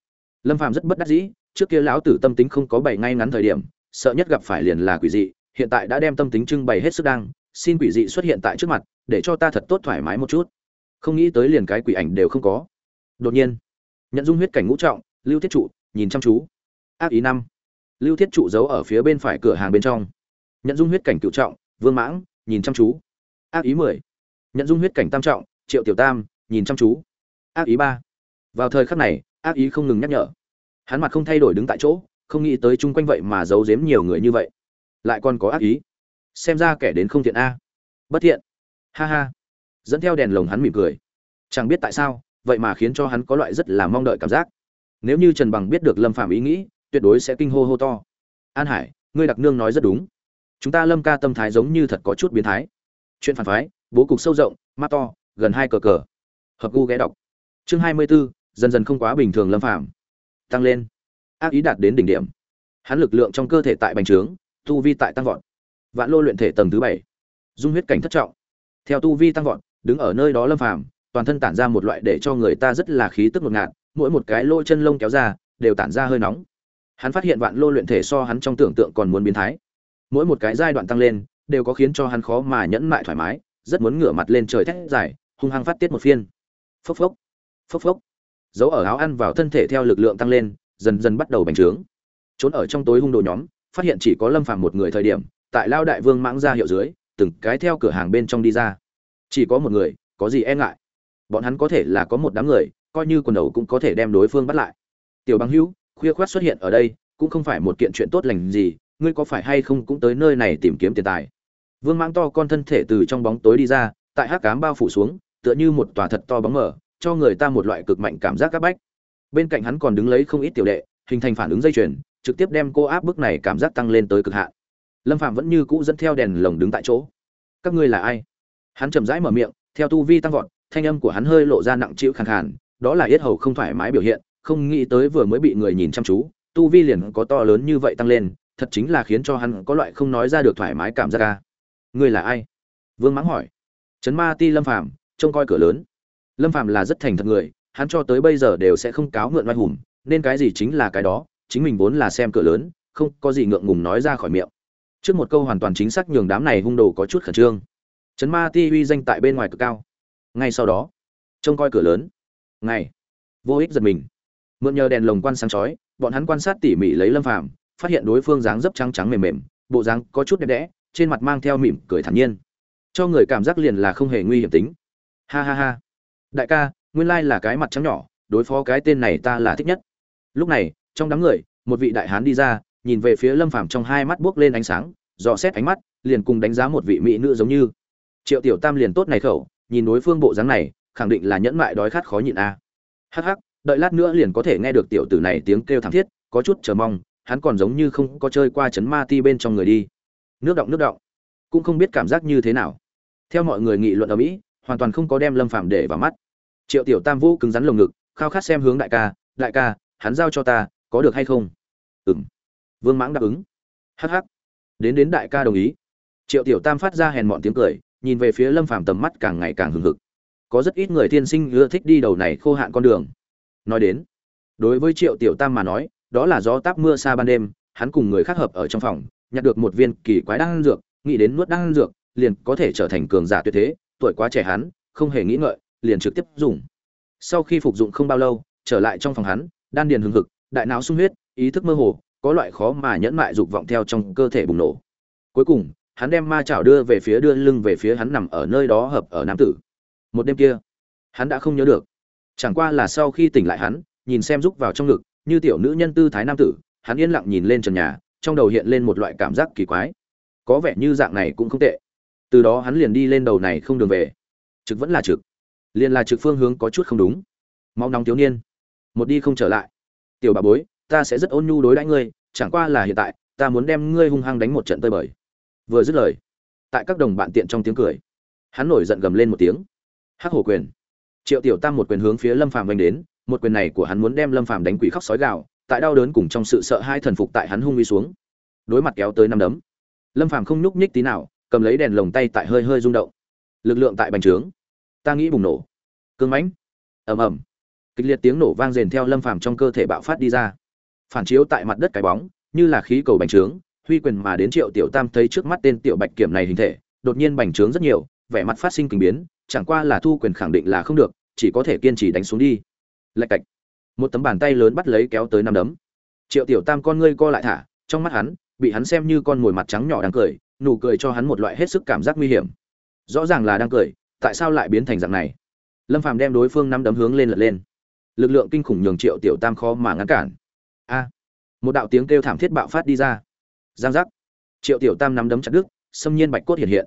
A: Lâm phàm rất bất đắc dĩ, trước kia lão tử tâm tính không có bày ngay ngắn thời điểm, sợ nhất gặp phải liền là quỷ dị, hiện tại đã đem tâm tính trưng bày hết sức đang, xin quỷ dị xuất hiện tại trước mặt, để cho ta thật tốt thoải mái một chút. Không nghĩ tới liền cái quỷ ảnh đều không có. Đột nhiên nhận dung huyết cảnh ngũ trọng, lưu thiết trụ, nhìn chăm chú. Ác ý năm lưu thiết trụ giấu ở phía bên phải cửa hàng bên trong. Nhận dung huyết cảnh cựu trọng, vương mãng, nhìn chăm chú. Ác ý mười. Nhận dung huyết cảnh tam trọng, triệu tiểu tam, nhìn chăm chú. Ác ý ba. Vào thời khắc này, ác ý không ngừng nhắc nhở. Hắn mặt không thay đổi đứng tại chỗ, không nghĩ tới chung quanh vậy mà giấu giếm nhiều người như vậy. Lại còn có ác ý. Xem ra kẻ đến không thiện a. Bất thiện. Ha ha. Dẫn theo đèn lồng hắn mỉm cười. Chẳng biết tại sao, vậy mà khiến cho hắn có loại rất là mong đợi cảm giác. Nếu như trần bằng biết được lâm phạm ý nghĩ tuyệt đối sẽ kinh hô hô to. An hải ngươi đặc nương nói rất đúng. Chúng ta lâm ca tâm thái giống như thật có chút biến thái. Chuyện phản phái bố cục sâu rộng mắt to gần hai cờ cờ. Hợp gu ghé đọc. Chương hai mươi 24, dần dần không quá bình thường lâm phạm tăng lên. Ác ý đạt đến đỉnh điểm. Hắn lực lượng trong cơ thể tại bành trướng tu vi tại tăng vọt. Vạn lô luyện thể tầng thứ bảy. Dung huyết cảnh thất trọng. Theo tu vi tăng vọt đứng ở nơi đó lâm phàm toàn thân tản ra một loại để cho người ta rất là khí tức ngột ngạt mỗi một cái lỗ chân lông kéo ra đều tản ra hơi nóng hắn phát hiện vạn lô luyện thể so hắn trong tưởng tượng còn muốn biến thái. Mỗi một cái giai đoạn tăng lên, đều có khiến cho hắn khó mà nhẫn mại thoải mái, rất muốn ngửa mặt lên trời thét dài, hung hăng phát tiết một phiên. Phốc phốc phốc phốc. Dấu ở áo ăn vào thân thể theo lực lượng tăng lên, dần dần bắt đầu bành trướng. Trốn ở trong tối hung đồ nhóm, phát hiện chỉ có lâm phàm một người thời điểm, tại lao đại vương mãng ra hiệu dưới, từng cái theo cửa hàng bên trong đi ra. Chỉ có một người, có gì e ngại? Bọn hắn có thể là có một đám người, coi như quần đầu cũng có thể đem đối phương bắt lại. Tiểu bằng hữu khuya khoát xuất hiện ở đây, cũng không phải một kiện chuyện tốt lành gì, ngươi có phải hay không cũng tới nơi này tìm kiếm tiền tài. Vương mãng to con thân thể từ trong bóng tối đi ra, tại hát cám bao phủ xuống, tựa như một tòa thật to bóng mở cho người ta một loại cực mạnh cảm giác c áp bách. Bên cạnh hắn còn đứng lấy không ít tiểu đệ, hình thành phản ứng dây chuyền, trực tiếp đem cô áp bức này cảm giác tăng lên tới cực hạn. Lâm phạm vẫn như cũ dẫn theo đèn lồng đứng tại chỗ. Các ngươi là ai? Hắn chậm rãi mở miệng, theo tu vi tăng vọt, thanh âm của hắn hơi lộ ra nặng trĩu khàn khàn, đó là yết hầu không thoải mái biểu hiện không nghĩ tới vừa mới bị người nhìn chăm chú, tu vi liền có to lớn như vậy tăng lên, thật chính là khiến cho hắn có loại không nói ra được thoải mái cảm giác ca ngươi là ai? Vương mãng hỏi. Trấn ma ti lâm phàm, trông coi cửa lớn. Lâm phàm là rất thành thật người, hắn cho tới bây giờ đều sẽ không cáo mượn oai hùng, nên cái gì chính là cái đó, chính mình vốn là xem cửa lớn, không có gì ngượng ngùng nói ra khỏi miệng. Trước một câu hoàn toàn chính xác nhường đám này hung đồ có chút khẩn trương. Trấn ma ti uy danh tại bên ngoài cực cao. Ngay sau đó, trông coi cửa lớn. Ngày, vô ích giật mình mượn nhờ đèn lồng quan sáng chói, bọn hắn quan sát tỉ mỉ lấy lâm phàm, phát hiện đối phương dáng dấp trắng trắng mềm mềm, bộ dáng có chút đẹp đẽ, trên mặt mang theo mỉm cười thản nhiên. Cho người cảm giác liền là không hề nguy hiểm tính. Ha ha ha. Đại ca, nguyên lai là cái mặt trắng nhỏ, đối phó cái tên này ta là thích nhất. Lúc này, trong đám người, một vị đại hán đi ra, nhìn về phía lâm phàm trong hai mắt buốc lên ánh sáng, dò xét ánh mắt, liền cùng đánh giá một vị mỹ nữ giống như. Triệu tiểu tam liền tốt này khẩu, nhìn đối phương bộ dáng này, khẳng định là nhẫn mại đói khát khó nhịn a. À. hắc hắc đợi lát nữa liền có thể nghe được tiểu tử này tiếng kêu thảm thiết có chút chờ mong hắn còn giống như không có chơi qua chấn ma ti bên trong người đi. Nước động nước động. Cũng không biết cảm giác như thế nào. Theo mọi người nghị luận ở mỹ hoàn toàn không có đem lâm Phàm để vào mắt. Triệu tiểu tam vũ cứng rắn lồng ngực khao khát xem hướng đại ca đại ca hắn giao cho ta có được hay không? Ừm, vương mãng đáp ứng. Hắc hắc, đến đến đại ca đồng ý. Triệu tiểu tam phát ra hèn mọn tiếng cười nhìn về phía lâm phàm tầm mắt càng ngày càng hừng hực. Có rất ít người thiên sinh ưa thích đi đầu này khô hạn con đường nói đến. Đối với triệu tiểu tam mà nói, đó là gió táp mưa xa ban đêm, hắn cùng người khác hợp ở trong phòng, nhặt được một viên kỳ quái đan dược, nghĩ đến nuốt đan dược, liền có thể trở thành cường giả tuyệt thế, tuổi quá trẻ hắn, không hề nghĩ ngợi, liền trực tiếp dùng. Sau khi phục dụng không bao lâu, trở lại trong phòng hắn, đan điền hừng hực, đại não sung huyết, ý thức mơ hồ, có loại khó mà nhẫn mại dục vọng theo trong cơ thể bùng nổ. Cuối cùng, hắn đem ma chảo đưa về phía đưa lưng về phía hắn nằm ở nơi đó hợp ở nam tử. Một đêm kia, hắn đã không nhớ được chẳng qua là sau khi tỉnh lại hắn, nhìn xem rúc vào trong ngực, như tiểu nữ nhân tư thái nam tử, hắn yên lặng nhìn lên trần nhà, trong đầu hiện lên một loại cảm giác kỳ quái. Có vẻ như dạng này cũng không tệ. Từ đó hắn liền đi lên đầu này không đường về. Trực vẫn là trực. Liền là trực phương hướng có chút không đúng. Mau nóng thiếu niên. Một đi không trở lại. Tiểu bà bối, ta sẽ rất ôn nhu đối đãi ngươi, chẳng qua là hiện tại, ta muốn đem ngươi hung hăng đánh một trận tơi bời. Vừa dứt lời, tại các đồng bạn tiện trong tiếng cười, hắn nổi giận gầm lên một tiếng. Hắc hổ quyền triệu tiểu tam một quyền hướng phía lâm phàm vanh đến, một quyền này của hắn muốn đem lâm phàm đánh quỷ khóc sói gạo tại đau đớn cùng trong sự sợ hai thần phục tại hắn hung uy xuống. Đối mặt kéo tới năm đấm, lâm phàm không nhúc nhích tí nào, cầm lấy đèn lồng tay tại hơi hơi rung động. Lực lượng tại bành trướng. Ta nghĩ bùng nổ. Cương mãnh. Ầm ầm. Kịch liệt tiếng nổ vang rền theo lâm phàm trong cơ thể bạo phát đi ra. Phản chiếu tại mặt đất cái bóng, như là khí cầu bành trướng, huy quyền mà đến triệu tiểu tam thấy trước mắt tên tiểu bạch kiểm này hình thể, đột nhiên bành trướng rất nhiều, vẻ mặt phát sinh kinh biến chẳng qua là thu quyền khẳng định là không được, chỉ có thể kiên trì đánh xuống đi. Lạch cạch. Một tấm bàn tay lớn bắt lấy kéo tới năm đấm. Triệu tiểu tam con ngươi co lại thả, trong mắt hắn, bị hắn xem như con mồi mặt trắng nhỏ đang cười, nụ cười cho hắn một loại hết sức cảm giác nguy hiểm. Rõ ràng là đang cười, tại sao lại biến thành dạng này? Lâm phàm đem đối phương năm đấm hướng lên lật lên. Lực lượng kinh khủng nhường triệu tiểu tam khó mà ngăn cản. A! Một đạo tiếng kêu thảm thiết bạo phát đi ra. Giang giác. Triệu tiểu tam nắm đấm chặt đứt, xâm nhiên bạch cốt hiện hiện.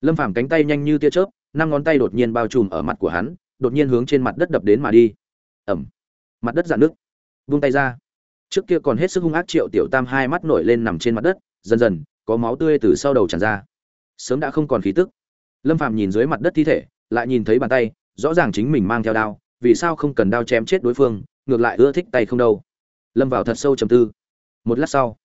A: Lâm phàm cánh tay nhanh như tia chớp năm ngón tay đột nhiên bao trùm ở mặt của hắn, đột nhiên hướng trên mặt đất đập đến mà đi. Ẩm. Mặt đất dạn nước vung tay ra. Trước kia còn hết sức hung ác triệu tiểu tam hai mắt nổi lên nằm trên mặt đất, dần dần, có máu tươi từ sau đầu tràn ra. Sớm đã không còn khí tức. Lâm phàm nhìn dưới mặt đất thi thể, lại nhìn thấy bàn tay, rõ ràng chính mình mang theo đao, vì sao không cần đao chém chết đối phương, ngược lại ưa thích tay không đâu. Lâm vào thật sâu trầm tư. Một lát sau,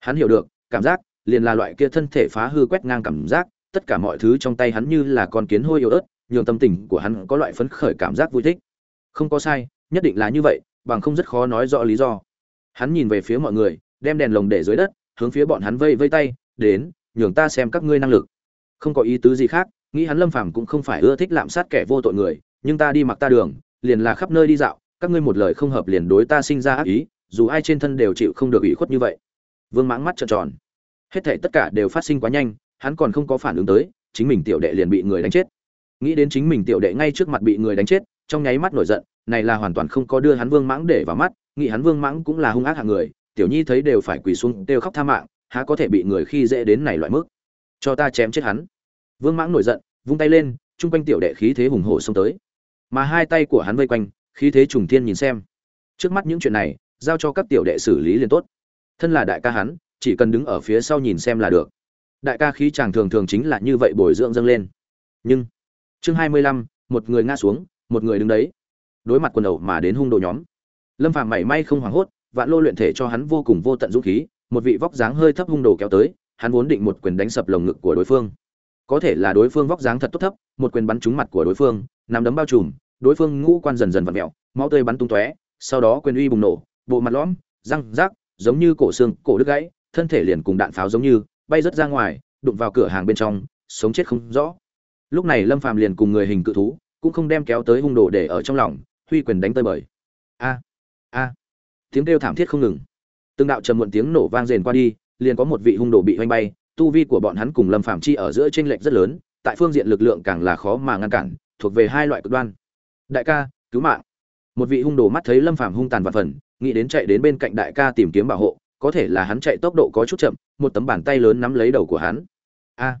A: hắn hiểu được, cảm giác, liền là loại kia thân thể phá hư quét ngang cảm giác tất cả mọi thứ trong tay hắn như là con kiến hôi yếu ớt, nhường tâm tình của hắn có loại phấn khởi cảm giác vui thích. Không có sai, nhất định là như vậy, bằng không rất khó nói rõ lý do. Hắn nhìn về phía mọi người, đem đèn lồng để dưới đất, hướng phía bọn hắn vây vây tay, đến, nhường ta xem các ngươi năng lực. Không có ý tứ gì khác, nghĩ hắn lâm phàm cũng không phải ưa thích lạm sát kẻ vô tội người, nhưng ta đi mặc ta đường, liền là khắp nơi đi dạo, các ngươi một lời không hợp liền đối ta sinh ra ác ý, dù ai trên thân đều chịu không được ủy khuất như vậy. Vương mãng mắt trợn tròn. Hết thảy tất cả đều phát sinh quá nhanh hắn còn không có phản ứng tới, chính mình tiểu đệ liền bị người đánh chết. Nghĩ đến chính mình tiểu đệ ngay trước mặt bị người đánh chết, trong nháy mắt nổi giận, này là hoàn toàn không có đưa hắn vương mãng để vào mắt, nghĩ hắn vương mãng cũng là hung ác hạng người, tiểu nhi thấy đều phải quỳ xuống, đều khóc tha mạng, há có thể bị người khi dễ đến này loại mức. Cho ta chém chết hắn. Vương mãng nổi giận, vung tay lên, chung quanh tiểu đệ khí thế hùng hổ xông tới. Mà hai tay của hắn vây quanh, khí thế trùng thiên nhìn xem. Trước mắt những chuyện này, giao cho các tiểu đệ xử lý liền tốt. Thân là đại ca hắn, chỉ cần đứng ở phía sau nhìn xem là được đại ca khí chàng thường thường chính là như vậy bồi dưỡng dâng lên. Nhưng, chương hai mươi lăm, một người ngã xuống, một người đứng đấy. Đối mặt quần đầu mà đến hung đồ nhóm. Lâm phàm mảy may không hoảng hốt, vạn lô luyện thể cho hắn vô cùng vô tận dũng khí, một vị vóc dáng hơi thấp hung đồ kéo tới, hắn vốn định một quyền đánh sập lồng ngực của đối phương. Có thể là đối phương vóc dáng thật tốt thấp, một quyền bắn trúng mặt của đối phương nằm đấm bao trùm, đối phương ngũ quan dần dần vặn mẹo, máu tươi bắn tung tóe, sau đó quyền uy bùng nổ, bộ mặt lõm, răng rác, giống như cổ xương, cổ đứt gãy, thân thể liền cùng đạn pháo giống như bay rớt ra ngoài, đụng vào cửa hàng bên trong, sống chết không rõ. Lúc này lâm phàm liền cùng người hình cự thú, cũng không đem kéo tới hung đồ để ở trong lòng, huy quyền đánh tơi bời. A a, tiếng kêu thảm thiết không ngừng. Từng đạo trầm muộn tiếng nổ vang rền qua đi, liền có một vị hung đồ bị hoanh bay, tu vi của bọn hắn cùng lâm phàm chi ở giữa tranh lệch rất lớn, tại phương diện lực lượng càng là khó mà ngăn cản, thuộc về hai loại cực đoan. Đại ca, cứu mạng. Một vị hung đồ mắt thấy lâm phàm hung tàn và phần, nghĩ đến chạy đến bên cạnh đại ca tìm kiếm bảo hộ có thể là hắn chạy tốc độ có chút chậm, một tấm bàn tay lớn nắm lấy đầu của hắn. A,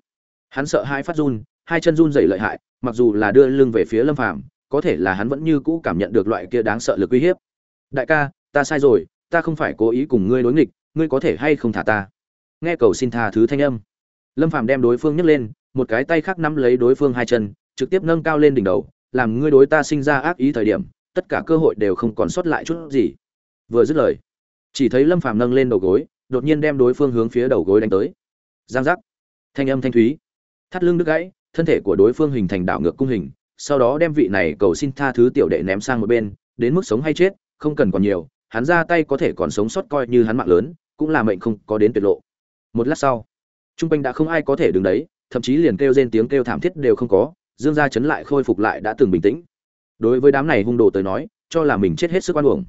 A: hắn sợ hai phát run, hai chân run dày lợi hại, mặc dù là đưa lưng về phía lâm phàm, có thể là hắn vẫn như cũ cảm nhận được loại kia đáng sợ lực uy hiếp. Đại ca, ta sai rồi, ta không phải cố ý cùng ngươi đối nghịch, ngươi có thể hay không thả ta? Nghe cầu xin tha thứ thanh âm. Lâm phàm đem đối phương nhấc lên, một cái tay khác nắm lấy đối phương hai chân, trực tiếp nâng cao lên đỉnh đầu, làm ngươi đối ta sinh ra ác ý thời điểm, tất cả cơ hội đều không còn sót lại chút gì. Vừa dứt lời chỉ thấy lâm phàm nâng lên đầu gối, đột nhiên đem đối phương hướng phía đầu gối đánh tới. Giang giác. Thanh âm thanh thúy. Thắt lưng đứt gãy, thân thể của đối phương hình thành đảo ngược cung hình, sau đó đem vị này cầu xin tha thứ tiểu đệ ném sang một bên, đến mức sống hay chết, không cần còn nhiều, hắn ra tay có thể còn sống sót coi như hắn mạng lớn, cũng là mệnh không có đến tuyệt lộ. Một lát sau, trung quanh đã không ai có thể đứng đấy, thậm chí liền kêu rên tiếng kêu thảm thiết đều không có, dương gia chấn lại khôi phục lại đã từng bình tĩnh. Đối với đám này hung đồ tới nói, cho là mình chết hết sức oan uổng.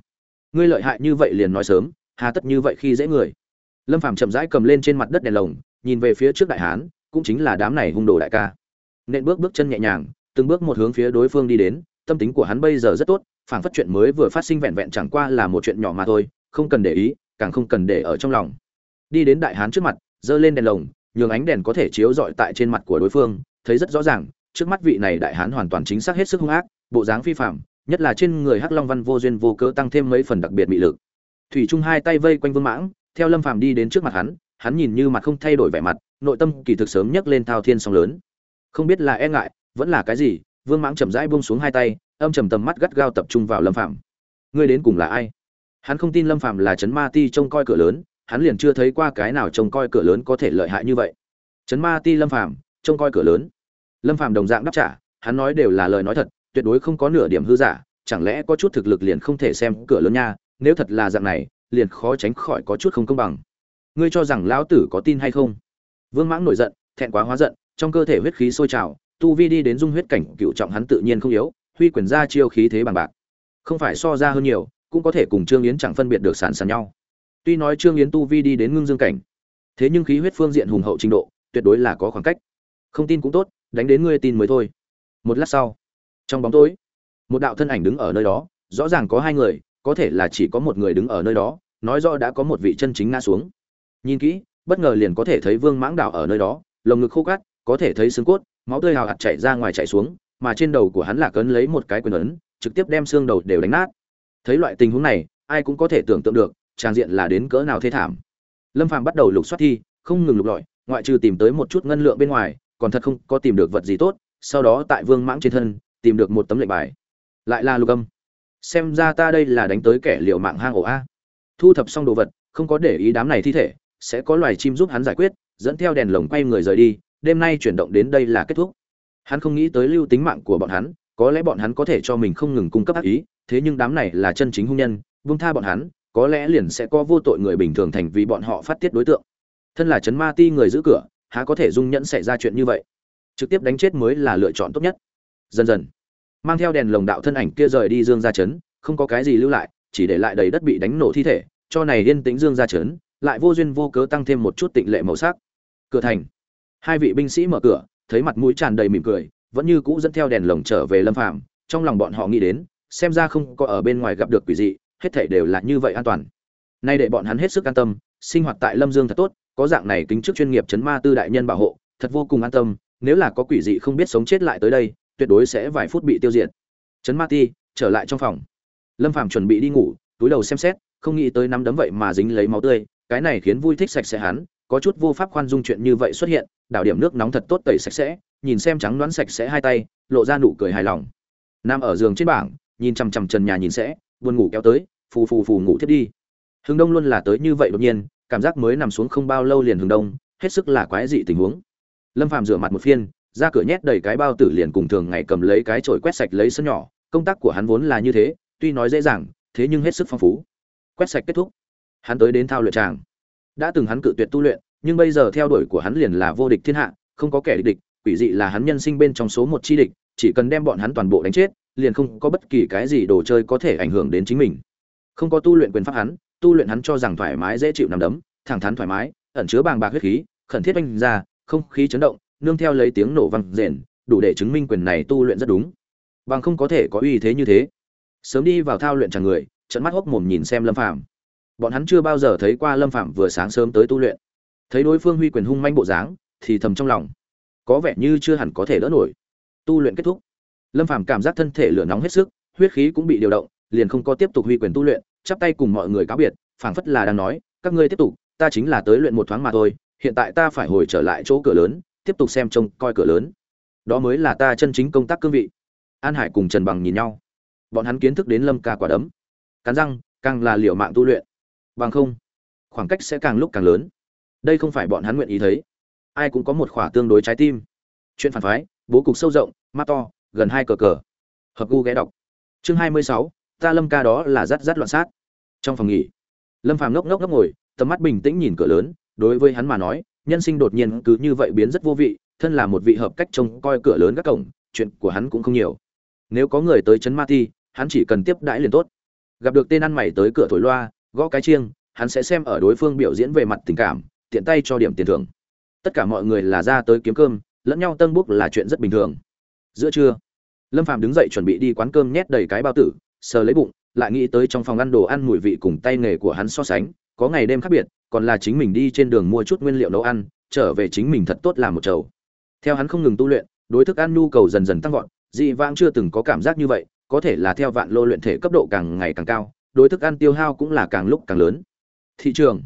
A: Ngươi lợi hại như vậy liền nói sớm hà tất như vậy khi dễ người. Lâm phàm chậm rãi cầm lên trên mặt đất đèn lồng, nhìn về phía trước đại hán, cũng chính là đám này hung đồ đại ca. Nên bước bước chân nhẹ nhàng, từng bước một hướng phía đối phương đi đến, tâm tính của hắn bây giờ rất tốt, phảng phất chuyện mới vừa phát sinh vẹn vẹn chẳng qua là một chuyện nhỏ mà thôi, không cần để ý, càng không cần để ở trong lòng. Đi đến đại hán trước mặt, giơ lên đèn lồng, nhường ánh đèn có thể chiếu rọi tại trên mặt của đối phương, thấy rất rõ ràng, trước mắt vị này đại hán hoàn toàn chính xác hết sức hung ác, bộ dáng phi phạm nhất là trên người hắc long văn vô duyên vô cớ tăng thêm mấy phần đặc biệt bị lực thủy trung hai tay vây quanh vương mãng, theo lâm phàm đi đến trước mặt hắn hắn nhìn như mặt không thay đổi vẻ mặt, nội tâm kỳ thực sớm nhấc lên thao thiên sóng lớn. Không biết là e ngại, vẫn là cái gì, vương mãng chậm rãi buông xuống hai tay, âm trầm tầm mắt gắt gao tập trung vào lâm phàm. Ngươi đến cùng là ai? Hắn không tin lâm phàm là Trấn ma ti trông coi cửa lớn, hắn liền chưa thấy qua cái nào trông coi cửa lớn có thể lợi hại như vậy. Trấn ma ti lâm phàm trông coi cửa lớn. Lâm phàm đồng dạng đáp trả, hắn nói đều là lời nói thật, tuyệt đối không có nửa điểm hư giả, chẳng lẽ có chút thực lực liền không thể xem cửa lớn nha nếu thật là dạng này, liền khó tránh khỏi có chút không công bằng. Ngươi cho rằng lão tử có tin hay không? Vương mãng nổi giận, thẹn quá hóa giận, trong cơ thể huyết khí sôi trào, tu vi đi đến dung huyết cảnh, cựu trọng hắn tự nhiên không yếu, huy quyền ra chiêu khí thế bằng bạc. Không phải so ra hơn nhiều, cũng có thể cùng trương yến chẳng phân biệt được sàn sàn nhau. Tuy nói trương yến tu vi đi đến ngưng dương cảnh, thế nhưng khí huyết phương diện hùng hậu trình độ, tuyệt đối là có khoảng cách. Không tin cũng tốt, đánh đến ngươi tin mới thôi. Một lát sau, trong bóng tối, một đạo thân ảnh đứng ở nơi đó, rõ ràng có hai người có thể là chỉ có một người đứng ở nơi đó, nói rõ đã có một vị chân chính ngã xuống. Nhìn kỹ, bất ngờ liền có thể thấy vương mãng đào ở nơi đó, lồng ngực khô cát, có thể thấy xương cốt, máu tươi hào hạt chảy ra ngoài chảy xuống, mà trên đầu của hắn là cấn lấy một cái quyền ấn, trực tiếp đem xương đầu đều đánh nát. Thấy loại tình huống này, ai cũng có thể tưởng tượng được trang diện là đến cỡ nào thê thảm. Lâm phàm bắt đầu lục soát thi, không ngừng lục lọi, ngoại trừ tìm tới một chút ngân lượng bên ngoài, còn thật không có tìm được vật gì tốt, sau đó tại vương mãng trên thân, tìm được một tấm lệnh bài. Lại là lục âm xem ra ta đây là đánh tới kẻ liều mạng hang ổ a. Thu thập xong đồ vật, không có để ý đám này thi thể, sẽ có loài chim giúp hắn giải quyết, dẫn theo đèn lồng quay người rời đi, đêm nay chuyển động đến đây là kết thúc. Hắn không nghĩ tới lưu tính mạng của bọn hắn, có lẽ bọn hắn có thể cho mình không ngừng cung cấp ác ý, thế nhưng đám này là chân chính hung nhân vung tha bọn hắn, có lẽ liền sẽ có vô tội người bình thường thành vì bọn họ phát tiết đối tượng. Thân là chấn ma ti người giữ cửa, há có thể dung nhẫn xảy ra chuyện như vậy? Trực tiếp đánh chết mới là lựa chọn tốt nhất. Dần dần mang theo đèn lồng đạo thân ảnh kia rời đi dương ra chấn không có cái gì lưu lại, chỉ để lại đầy đất bị đánh nổ thi thể, cho này yên tĩnh dương ra chấn lại vô duyên vô cớ tăng thêm một chút tịnh lệ màu sắc. Cửa thành. Hai vị binh sĩ mở cửa, thấy mặt mũi tràn đầy mỉm cười, vẫn như cũ dẫn theo đèn lồng trở về lâm phàm, trong lòng bọn họ nghĩ đến, xem ra không có ở bên ngoài gặp được quỷ dị, hết thảy đều là như vậy an toàn. Nay để bọn hắn hết sức an tâm, sinh hoạt tại lâm dương thật tốt, có dạng này kính chức chuyên nghiệp chấn ma tư đại nhân bảo hộ, thật vô cùng an tâm, nếu là có quỷ dị không biết sống chết lại tới đây tuyệt đối sẽ vài phút bị tiêu diệt. Trấn ma ti, trở lại trong phòng. Lâm phàm chuẩn bị đi ngủ, túi đầu xem xét, không nghĩ tới nắm đấm vậy mà dính lấy máu tươi, cái này khiến vui thích sạch sẽ hắn, có chút vô pháp khoan dung chuyện như vậy xuất hiện, đảo điểm nước nóng thật tốt tẩy sạch sẽ, nhìn xem trắng đoán sạch sẽ hai tay, lộ ra nụ cười hài lòng. Nam ở giường trên bảng, nhìn chằm chằm trần nhà nhìn sẽ, buồn ngủ kéo tới, phù phù phù ngủ thiết đi. Hướng đông luôn là tới như vậy đột nhiên, cảm giác mới nằm xuống không bao lâu liền hướng đông, hết sức là quái dị tình huống. Lâm phàm rửa mặt một phiên ra cửa nhét đầy cái bao tử liền cùng thường ngày cầm lấy cái chổi quét sạch lấy sân nhỏ, công tác của hắn vốn là như thế, tuy nói dễ dàng, thế nhưng hết sức phong phú. Quét sạch kết thúc. Hắn tới đến thao luyện tràng. Đã từng hắn cự tuyệt tu luyện, nhưng bây giờ theo đuổi của hắn liền là vô địch thiên hạ, không có kẻ địch địch, quỷ dị là hắn nhân sinh bên trong số một chi địch, chỉ cần đem bọn hắn toàn bộ đánh chết, liền không có bất kỳ cái gì đồ chơi có thể ảnh hưởng đến chính mình. Không có tu luyện quyền pháp hắn, tu luyện hắn cho rằng thoải mái dễ chịu nằm đấm, thẳng thắn thoải mái, ẩn chứa bàng bạc huyết khí, khẩn thiết oanh ra, không khí chấn động nương theo lấy tiếng nổ vang rền, đủ để chứng minh quyền này tu luyện rất đúng. Bằng không có thể có uy thế như thế. Sớm đi vào thao luyện chẳng người trận mắt hốc mồm nhìn xem lâm phàm. Bọn hắn chưa bao giờ thấy qua lâm phạm vừa sáng sớm tới tu luyện. Thấy đối phương huy quyền hung manh bộ dáng, thì thầm trong lòng. Có vẻ như chưa hẳn có thể đỡ nổi. Tu luyện kết thúc. Lâm phàm cảm giác thân thể lửa nóng hết sức, huyết khí cũng bị điều động, liền không có tiếp tục huy quyền tu luyện, chắp tay cùng mọi người cáo biệt, phảng phất là đang nói, các ngươi tiếp tục, ta chính là tới luyện một thoáng mà thôi, hiện tại ta phải hồi trở lại chỗ cửa lớn tiếp tục xem trông coi cửa lớn. Đó mới là ta chân chính công tác cương vị. An hải cùng trần bằng nhìn nhau. Bọn hắn kiến thức đến lâm ca quả đấm. Cắn răng, càng là liệu mạng tu luyện. Bằng không, khoảng cách sẽ càng lúc càng lớn. Đây không phải bọn hắn nguyện ý thấy. Ai cũng có một khỏa tương đối trái tim. Chuyện phản phái, bố cục sâu rộng, mắt to, gần hai cờ cờ. Hợp gu ghé đọc. Chương hai mươi sáu, ta lâm ca đó là rát rát loạn sát. Trong phòng nghỉ, lâm phàm ngốc ngốc ngốc ngồi, tầm mắt bình tĩnh nhìn cửa lớn, đối với hắn mà nói nhân sinh đột nhiên cứ như vậy biến rất vô vị, thân là một vị hợp cách trông coi cửa lớn các cổng, chuyện của hắn cũng không nhiều. Nếu có người tới chấn ma ti, hắn chỉ cần tiếp đãi liền tốt. Gặp được tên ăn mày tới cửa thổi loa, gõ cái chiêng, hắn sẽ xem ở đối phương biểu diễn về mặt tình cảm, tiện tay cho điểm tiền thưởng. Tất cả mọi người là ra tới kiếm cơm, lẫn nhau tân búc là chuyện rất bình thường. Giữa trưa, lâm phàm đứng dậy chuẩn bị đi quán cơm nhét đầy cái bao tử, sờ lấy bụng, lại nghĩ tới trong phòng ăn đồ ăn mùi vị cùng tay nghề của hắn so sánh, có ngày đêm khác biệt còn là chính mình đi trên đường mua chút nguyên liệu nấu ăn, trở về chính mình thật tốt làm một chầu. Theo hắn không ngừng tu luyện, đối thức ăn nhu cầu dần dần tăng vọt, dị vãng chưa từng có cảm giác như vậy, có thể là theo vạn lô luyện thể cấp độ càng ngày càng cao, đối thức ăn tiêu hao cũng là càng lúc càng lớn. Thị trường.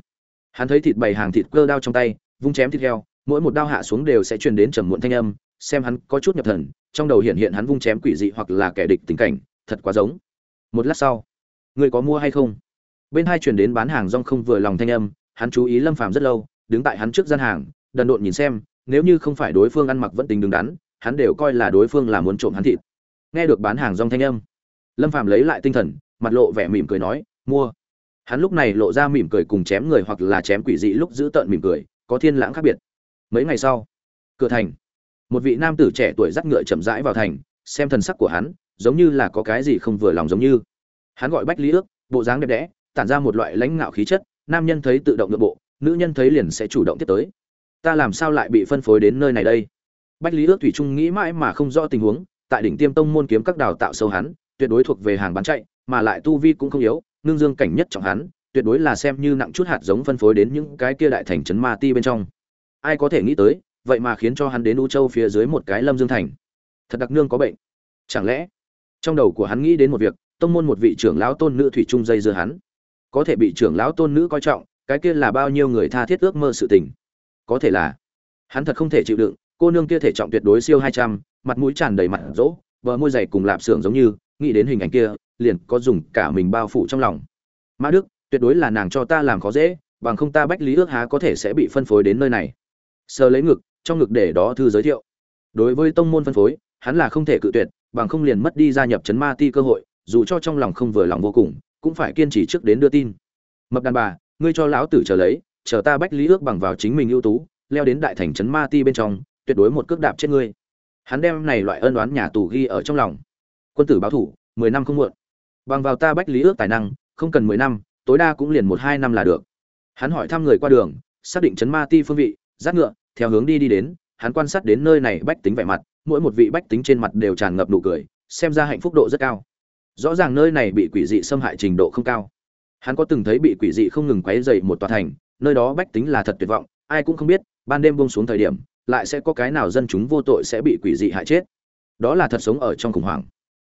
A: Hắn thấy thịt bày hàng thịt cơ đao trong tay, vung chém thịt heo, mỗi một đao hạ xuống đều sẽ truyền đến trầm muộn thanh âm, xem hắn có chút nhập thần, trong đầu hiện hiện hắn vung chém quỷ dị hoặc là kẻ địch tình cảnh, thật quá giống. Một lát sau người có mua hay không? Bên hai truyền đến bán hàng rong không vừa lòng thanh âm hắn chú ý lâm phàm rất lâu, đứng tại hắn trước gian hàng, đần độn nhìn xem, nếu như không phải đối phương ăn mặc vẫn tính đứng đắn, hắn đều coi là đối phương là muốn trộm hắn thịt. Nghe được bán hàng rong thanh âm, lâm phàm lấy lại tinh thần, mặt lộ vẻ mỉm cười nói, mua. Hắn lúc này lộ ra mỉm cười cùng chém người hoặc là chém quỷ dị lúc giữ tợn mỉm cười, có thiên lãng khác biệt. Mấy ngày sau, cửa thành, một vị nam tử trẻ tuổi dắt ngựa chậm rãi vào thành, xem thần sắc của hắn, giống như là có cái gì không vừa lòng giống như. Hắn gọi bách lý ước, bộ dáng đẹp đẽ, tản ra một loại lãnh ngạo khí chất nam nhân thấy tự động nội bộ, nữ nhân thấy liền sẽ chủ động tiếp tới. Ta làm sao lại bị phân phối đến nơi này đây? Bách lý ước thủy trung nghĩ mãi mà không rõ tình huống, tại đỉnh tiêm tông môn kiếm các đào tạo sâu hắn, tuyệt đối thuộc về hàng bán chạy, mà lại tu vi cũng không yếu, nương dương cảnh nhất trọng hắn, tuyệt đối là xem như nặng chút hạt giống phân phối đến những cái kia đại thành trấn ma ti bên trong. Ai có thể nghĩ tới, vậy mà khiến cho hắn đến u châu phía dưới một cái lâm dương thành. Thật đặc nương có bệnh. Chẳng lẽ, trong đầu của hắn nghĩ đến một việc, tông môn một vị trưởng lão tôn nữ thủy trung dây dưa hắn có thể bị trưởng lão tôn nữ coi trọng, cái kia là bao nhiêu người tha thiết ước mơ sự tình. Có thể là, hắn thật không thể chịu đựng, cô nương kia thể trọng tuyệt đối siêu hai trăm, mặt mũi tràn đầy mặt rỗ vợ môi dày cùng lạp xưởng giống như, nghĩ đến hình ảnh kia, liền có dùng cả mình bao phủ trong lòng. Mã đức, tuyệt đối là nàng cho ta làm khó dễ, bằng không ta bách lý ước há có thể sẽ bị phân phối đến nơi này. Sờ lấy ngực, trong ngực để đó thư giới thiệu. Đối với tông môn phân phối, hắn là không thể cự tuyệt, bằng không liền mất đi gia nhập chấn ma ti cơ hội, dù cho trong lòng không vừa lòng vô cùng cũng phải kiên trì trước đến đưa tin. Mập đàn bà, ngươi cho lão tử chờ lấy, chờ ta bách lý ước bằng vào chính mình ưu tú, leo đến đại thành trấn ma ti bên trong, tuyệt đối một cước đạp chết ngươi. Hắn đem này loại ân đoán nhà tù ghi ở trong lòng. Quân tử báo thủ, mười năm không muộn. Bằng vào ta bách lý ước tài năng, không cần mười năm, tối đa cũng liền một hai năm là được. Hắn hỏi thăm người qua đường, xác định trấn ma ti phương vị dắt ngựa, theo hướng đi đi đến, hắn quan sát đến nơi này bách tính vẻ mặt, mỗi một vị bách tính trên mặt đều tràn ngập nụ cười, xem ra hạnh phúc độ rất cao rõ ràng nơi này bị quỷ dị xâm hại trình độ không cao. Hắn có từng thấy bị quỷ dị không ngừng quấy dày một tòa thành, nơi đó bách tính là thật tuyệt vọng, ai cũng không biết, ban đêm buông xuống thời điểm, lại sẽ có cái nào dân chúng vô tội sẽ bị quỷ dị hại chết. Đó là thật sống ở trong khủng hoảng.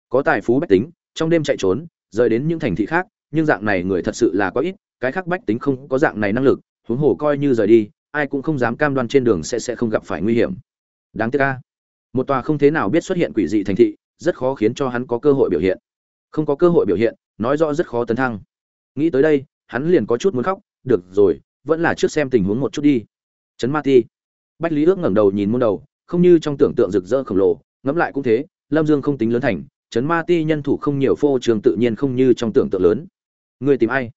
A: Có tài phú bách tính, trong đêm chạy trốn, rời đến những thành thị khác, nhưng dạng này người thật sự là có ít, cái khác bách tính không có dạng này năng lực, huống hồ coi như rời đi, ai cũng không dám cam đoan trên đường sẽ sẽ không gặp phải nguy hiểm. Đáng tiếc ca một tòa không thế nào biết xuất hiện quỷ dị thành thị, rất khó khiến cho hắn có cơ hội biểu hiện không có cơ hội biểu hiện, nói rõ rất khó tấn thăng. Nghĩ tới đây, hắn liền có chút muốn khóc, được rồi, vẫn là trước xem tình huống một chút đi. Trấn ma ti. Bách lý ước ngẩng đầu nhìn muôn đầu, không như trong tưởng tượng rực rỡ khổng lồ, ngẫm lại cũng thế, lâm dương không tính lớn thành, trấn ma ti nhân thủ không nhiều phô trường tự nhiên không như trong tưởng tượng lớn. Người tìm ai?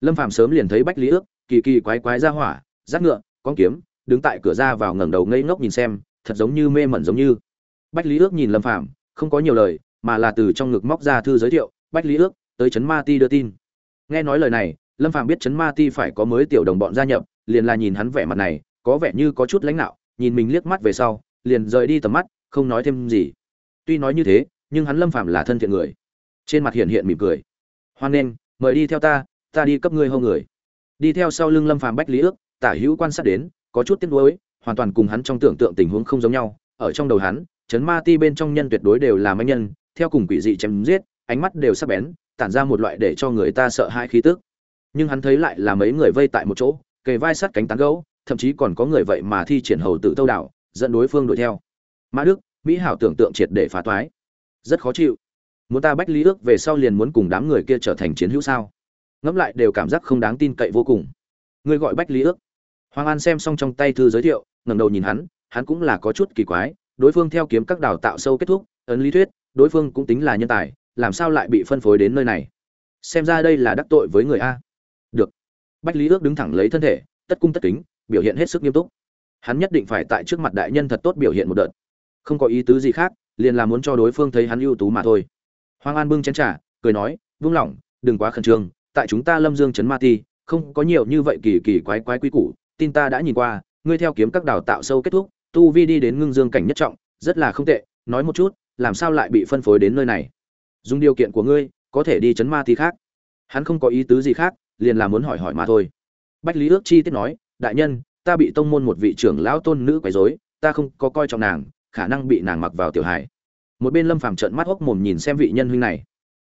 A: Lâm phạm sớm liền thấy bách lý ước, kỳ kỳ quái quái ra hỏa, giáp ngựa, con kiếm, đứng tại cửa ra vào ngẩng đầu ngây ngốc nhìn xem, thật giống như mê mẩn giống như. Bách lý ước nhìn lâm phạm không có nhiều lời mà là từ trong ngực móc ra thư giới thiệu, bách lý ước, tới trấn ma ti đưa tin. Nghe nói lời này, lâm phạm biết trấn ma ti phải có mới tiểu đồng bọn gia nhập, liền là nhìn hắn vẻ mặt này, có vẻ như có chút lãnh nạo nhìn mình liếc mắt về sau, liền rời đi tầm mắt, không nói thêm gì. Tuy nói như thế, nhưng hắn lâm phạm là thân thiện người. Trên mặt hiện hiện mỉm cười. Hoan nghênh, mời đi theo ta ta đi cấp ngươi hâu người. Đi theo sau lưng lâm phạm bách lý ước, tả hữu quan sát đến, có chút tiếc nuối, hoàn toàn cùng hắn trong tưởng tượng tình huống không giống nhau. Ở trong đầu hắn chấn ma ti bên trong nhân tuyệt đối đều là manh nhân theo cùng quỷ dị chém giết, ánh mắt đều sắc bén, tản ra một loại để cho người ta sợ hãi khí tức. Nhưng hắn thấy lại là mấy người vây tại một chỗ, kề vai sát cánh tán gấu thậm chí còn có người vậy mà thi triển hầu tử tâu đảo, dẫn đối phương đuổi theo. Mã đức, mỹ hảo tưởng tượng triệt để phá toái. Rất khó chịu. Muốn ta bách lý ước về sau liền muốn cùng đám người kia trở thành chiến hữu sao? Ngẫm lại đều cảm giác không đáng tin cậy vô cùng. Ngươi gọi bách lý ước. Hoàng an xem xong trong tay thư giới thiệu, ngẩng đầu nhìn hắn hắn cũng là có chút kỳ quái, đối phương theo kiếm các đào tạo sâu kết thúc, ấn lý thuyết đối phương cũng tính là nhân tài, làm sao lại bị phân phối đến nơi này? Xem ra đây là đắc tội với người a. Được. Bách lý ước đứng thẳng lấy thân thể, tất cung tất kính, biểu hiện hết sức nghiêm túc. Hắn nhất định phải tại trước mặt đại nhân thật tốt biểu hiện một đợt. Không có ý tứ gì khác, liền là muốn cho đối phương thấy hắn ưu tú mà thôi. Hoàng an bưng chén trà, cười nói, vung lỏng đừng quá khẩn trương, tại chúng ta lâm dương trấn ma ti, không có nhiều như vậy kỳ kỳ quái quái quy củ, tin ta đã nhìn qua, ngươi theo kiếm các đào tạo sâu kết thúc, tu vi đi đến ngưng dương cảnh nhất trọng, rất là không tệ, nói một chút làm sao lại bị phân phối đến nơi này? Dùng điều kiện của ngươi, có thể đi chấn ma thi khác. Hắn không có ý tứ gì khác, liền là muốn hỏi hỏi mà thôi. Bách lý ước chi tiết nói, đại nhân, ta bị tông môn một vị trưởng lão tôn nữ quấy rối, ta không có coi trọng nàng, khả năng bị nàng mặc vào tiểu hải một bên lâm phàm trợn mắt hốc mồm nhìn xem vị nhân huynh này.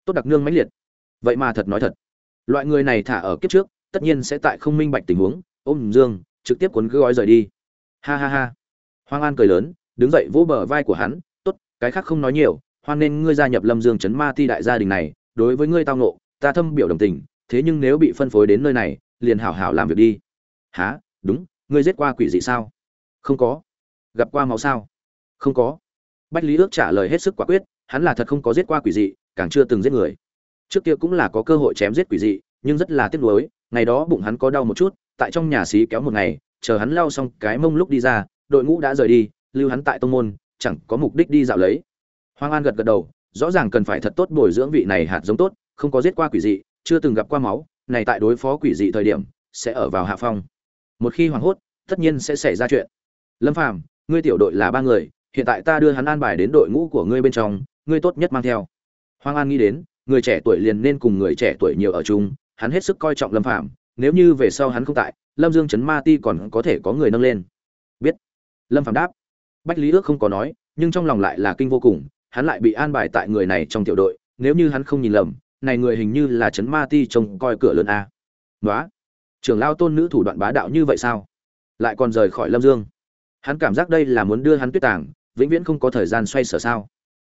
A: Tốt đặc nương mãnh liệt. Vậy mà thật nói thật. Loại người này thả ở kiếp trước, tất nhiên sẽ tại không minh bạch tình huống, ôm dương, trực tiếp cuốn gói rời đi. Ha ha ha. Hoang an cười lớn, đứng dậy vỗ bờ vai của hắn cái khác không nói nhiều hoan nên ngươi gia nhập lâm dương chấn ma ti đại gia đình này đối với ngươi tao ngộ, ta thâm biểu đồng tình thế nhưng nếu bị phân phối đến nơi này liền hảo hảo làm việc đi. Há đúng ngươi giết qua quỷ dị sao? Không có. Gặp qua máu sao? Không có. Bách lý ước trả lời hết sức quả quyết hắn là thật không có giết qua quỷ dị càng chưa từng giết người. Trước kia cũng là có cơ hội chém giết quỷ dị nhưng rất là tiếc nuối ngày đó bụng hắn có đau một chút tại trong nhà xí kéo một ngày chờ hắn lao xong cái mông lúc đi ra đội ngũ đã rời đi lưu hắn tại tông môn chẳng có mục đích đi dạo lấy. Hoang an gật gật đầu, rõ ràng cần phải thật tốt bồi dưỡng vị này hạt giống tốt, không có giết qua quỷ dị, chưa từng gặp qua máu, này tại đối phó quỷ dị thời điểm, sẽ ở vào hạ phong. Một khi hoảng hốt, tất nhiên sẽ xảy ra chuyện. Lâm phàm, ngươi tiểu đội là ba người, hiện tại ta đưa hắn an bài đến đội ngũ của ngươi bên trong, ngươi tốt nhất mang theo. Hoang an nghĩ đến, người trẻ tuổi liền nên cùng người trẻ tuổi nhiều ở chung, hắn hết sức coi trọng lâm phàm, nếu như về sau hắn không tại, lâm dương chấn ma ti còn có thể có người nâng lên. Biết. Lâm phàm đáp bách lý ước không có nói, nhưng trong lòng lại là kinh vô cùng, hắn lại bị an bài tại người này trong tiểu đội, nếu như hắn không nhìn lầm, này người hình như là Trấn ma ti trông coi cửa lớn a. Nói trưởng lao tôn nữ thủ đoạn bá đạo như vậy sao? Lại còn rời khỏi lâm dương. Hắn cảm giác đây là muốn đưa hắn tuyết tàng, vĩnh viễn không có thời gian xoay sở sao.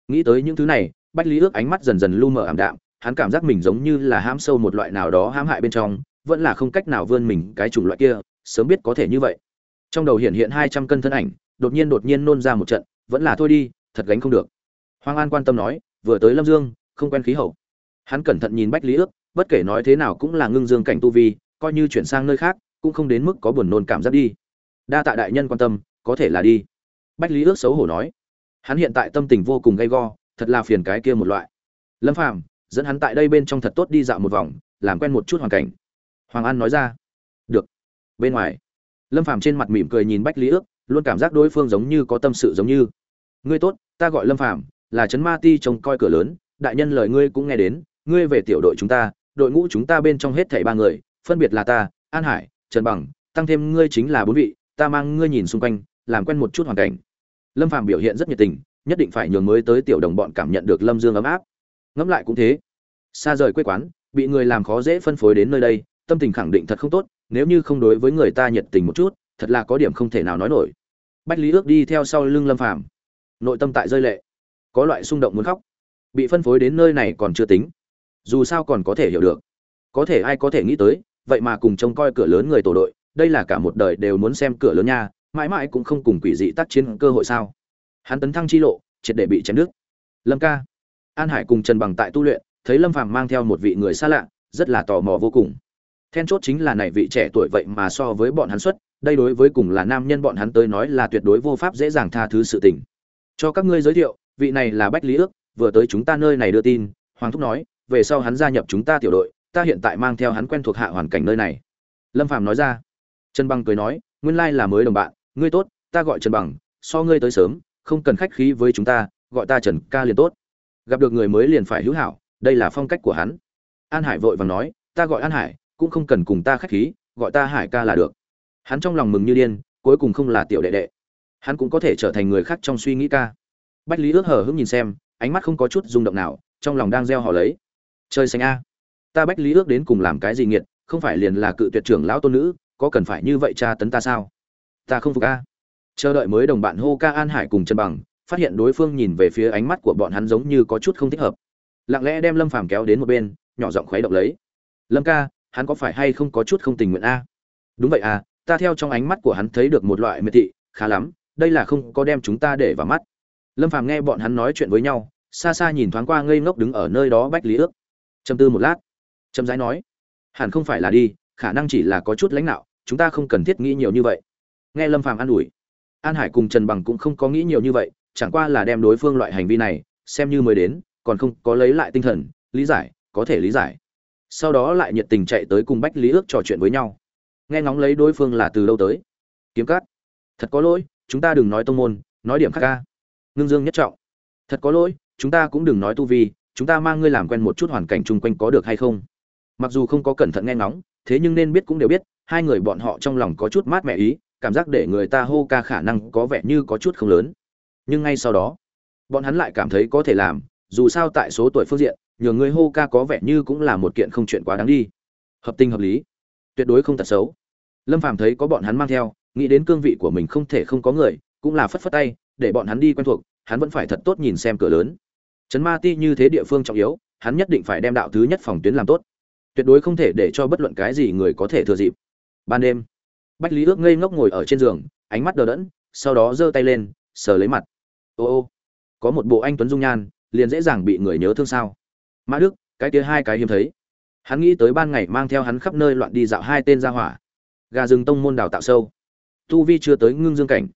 A: Nghĩ tới những thứ này, bách lý ước ánh mắt dần dần lu mờ ảm đạm, hắn cảm giác mình giống như là hãm sâu một loại nào đó hãm hại bên trong, vẫn là không cách nào vươn mình cái chủng loại kia, sớm biết có thể như vậy. Trong đầu hiện hiện hai trăm cân thân ảnh đột nhiên đột nhiên nôn ra một trận, vẫn là thôi đi, thật gánh không được. Hoàng an quan tâm nói, vừa tới lâm dương, không quen khí hậu. Hắn cẩn thận nhìn bách lý ước, bất kể nói thế nào cũng là ngưng dương cảnh tu vi, coi như chuyển sang nơi khác, cũng không đến mức có buồn nôn cảm giác đi. Đa tạ đại nhân quan tâm, có thể là đi. Bách lý ước xấu hổ nói. Hắn hiện tại tâm tình vô cùng gay go, thật là phiền cái kia một loại. Lâm phàm, dẫn hắn tại đây bên trong thật tốt đi dạo một vòng, làm quen một chút hoàn cảnh. Hoàng an nói ra. Được. Bên ngoài, lâm phàm trên mặt mỉm cười nhìn bách lý ước luôn cảm giác đối phương giống như có tâm sự giống như. Ngươi tốt, ta gọi lâm phàm, là trấn ma ti trông coi cửa lớn, đại nhân lời ngươi cũng nghe đến, ngươi về tiểu đội chúng ta, đội ngũ chúng ta bên trong hết thảy ba người, phân biệt là ta, an hải, trần bằng, tăng thêm ngươi chính là bốn vị, ta mang ngươi nhìn xung quanh, làm quen một chút hoàn cảnh. Lâm phàm biểu hiện rất nhiệt tình, nhất định phải nhường mới tới tiểu đồng bọn cảm nhận được lâm dương ấm áp. Ngẫm lại cũng thế. Xa rời quê quán, bị người làm khó dễ phân phối đến nơi đây, tâm tình khẳng định thật không tốt, nếu như không đối với người ta nhiệt tình một chút thật là có điểm không thể nào nói nổi. Bách lý ước đi theo sau lưng lâm phàm. Nội tâm tại rơi lệ. Có loại xung động muốn khóc. Bị phân phối đến nơi này còn chưa tính. Dù sao còn có thể hiểu được. Có thể ai có thể nghĩ tới, vậy mà cùng trông coi cửa lớn người tổ đội, đây là cả một đời đều muốn xem cửa lớn nha, mãi mãi cũng không cùng quỷ dị tác chiến cơ hội sao. Hắn tấn thăng chi lộ, triệt để bị chém nước lâm ca. An hải cùng trần bằng tại tu luyện, thấy lâm phàm mang theo một vị người xa lạ, rất là tò mò vô cùng. Then chốt chính là này vị trẻ tuổi vậy mà so với bọn hắn xuất đây đối với cùng là nam nhân bọn hắn tới nói là tuyệt đối vô pháp dễ dàng tha thứ sự tình. Cho các ngươi giới thiệu, vị này là bách lý ước, vừa tới chúng ta nơi này đưa tin, hoàng thúc nói, về sau hắn gia nhập chúng ta tiểu đội, ta hiện tại mang theo hắn quen thuộc hạ hoàn cảnh nơi này. Lâm phàm nói ra. Trần bằng cười nói, nguyên lai là mới đồng bạn, ngươi tốt, ta gọi trần bằng, so ngươi tới sớm, không cần khách khí với chúng ta, gọi ta trần ca liền tốt. Gặp được người mới liền phải hữu hảo, đây là phong cách của hắn. An hải vội vàng nói, ta gọi an hải, cũng không cần cùng ta khách khí, gọi ta hải ca là được hắn trong lòng mừng như điên, cuối cùng không là tiểu đệ đệ. Hắn cũng có thể trở thành người khác trong suy nghĩ ca. Bách lý ước hờ hững nhìn xem, ánh mắt không có chút rung động nào, trong lòng đang gieo họ lấy. Chơi xanh a. Ta bách lý ước đến cùng làm cái gì nghiệt, không phải liền là cự tuyệt trưởng lão tôn nữ, có cần phải như vậy cha tấn ta sao? Ta không phục a. Chờ đợi mới đồng bạn hô ca an hải cùng chân bằng, phát hiện đối phương nhìn về phía ánh mắt của bọn hắn giống như có chút không thích hợp. Lặng lẽ đem lâm phàm kéo đến một bên, nhỏ giọng khuấy động lấy. Lâm ca, hắn có phải hay không có chút không tình nguyện a? Đúng vậy à ta theo trong ánh mắt của hắn thấy được một loại miệt thị, khá lắm, đây là không có đem chúng ta để vào mắt. Lâm phàm nghe bọn hắn nói chuyện với nhau, xa xa nhìn thoáng qua ngây ngốc đứng ở nơi đó bách lý ước. Châm tư một lát châm rãi nói, hẳn không phải là đi, khả năng chỉ là có chút lãnh đạo, chúng ta không cần thiết nghĩ nhiều như vậy. Nghe lâm phàm an ủi, an hải cùng trần bằng cũng không có nghĩ nhiều như vậy, chẳng qua là đem đối phương loại hành vi này, xem như mới đến, còn không có lấy lại tinh thần, lý giải, có thể lý giải. Sau đó lại nhiệt tình chạy tới cùng bách lý ước trò chuyện với nhau nghe ngóng lấy đối phương là từ đâu tới. Kiếm cắt thật có lỗi, chúng ta đừng nói tông môn, nói điểm khác ca. Ngưng dương nhất trọng. Thật có lỗi, chúng ta cũng đừng nói tu vi, chúng ta mang ngươi làm quen một chút hoàn cảnh chung quanh có được hay không. Mặc dù không có cẩn thận nghe ngóng, thế nhưng nên biết cũng đều biết, hai người bọn họ trong lòng có chút mát mẻ ý, cảm giác để người ta hô ca khả năng có vẻ như có chút không lớn. Nhưng ngay sau đó, bọn hắn lại cảm thấy có thể làm, dù sao tại số tuổi phương diện, nhờ người hô ca có vẻ như cũng là một kiện không chuyện quá đáng đi. Hợp tình hợp lý tuyệt đối không tật xấu. Lâm phàm thấy có bọn hắn mang theo, nghĩ đến cương vị của mình không thể không có người, cũng là phất phất tay, để bọn hắn đi quen thuộc, hắn vẫn phải thật tốt nhìn xem cửa lớn. Trấn ma ti như thế địa phương trọng yếu, hắn nhất định phải đem đạo thứ nhất phòng tuyến làm tốt. Tuyệt đối không thể để cho bất luận cái gì người có thể thừa dịp. Ban đêm, bách lý ước ngây ngốc ngồi ở trên giường, ánh mắt đờ đẫn, sau đó giơ tay lên, sờ lấy mặt. Ô ô, có một bộ anh tuấn dung nhan, liền dễ dàng bị người nhớ thương sao. Mã đức, cái kia hai cái hiếm thấy hắn nghĩ tới ban ngày mang theo hắn khắp nơi loạn đi dạo hai tên ra hỏa. Gà rừng tông môn đào tạo sâu. Tu vi chưa tới ngưng dương cảnh.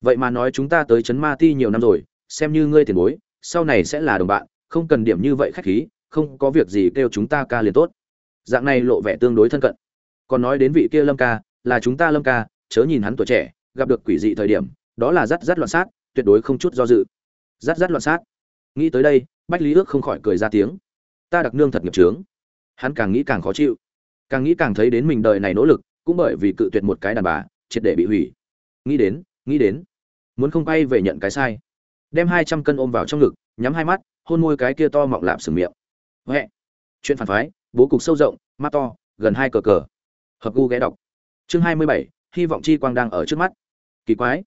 A: Vậy mà nói chúng ta tới chấn ma ti nhiều năm rồi, xem như ngươi tiền bối, sau này sẽ là đồng bạn, không cần điểm như vậy khách khí, không có việc gì kêu chúng ta ca liền tốt. Dạng này lộ vẻ tương đối thân cận. Còn nói đến vị kia lâm ca, là chúng ta lâm ca, chớ nhìn hắn tuổi trẻ, gặp được quỷ dị thời điểm, đó là rắt rắt loạn sát, tuyệt đối không chút do dự. Rắt rắt loạn sát. Nghĩ tới đây, bách lý ước không khỏi cười ra tiếng. Ta đặc nương thật nghiệp trướng hắn càng nghĩ càng khó chịu. Càng nghĩ càng thấy đến mình đời này nỗ lực, cũng bởi vì cự tuyệt một cái đàn bà, triệt để bị hủy. Nghĩ đến nghĩ đến, muốn không bay về nhận cái sai. Đem hai trăm cân ôm vào trong ngực, nhắm hai mắt, hôn môi cái kia to mọng lạp sừng miệng. Huệ. Chuyện phản phái, bố cục sâu rộng, mắt to, gần hai cờ cờ. Hợp gu ghé đọc. Chương hai mươi bảy, hy vọng chi quang đang ở trước mắt. Kỳ quái.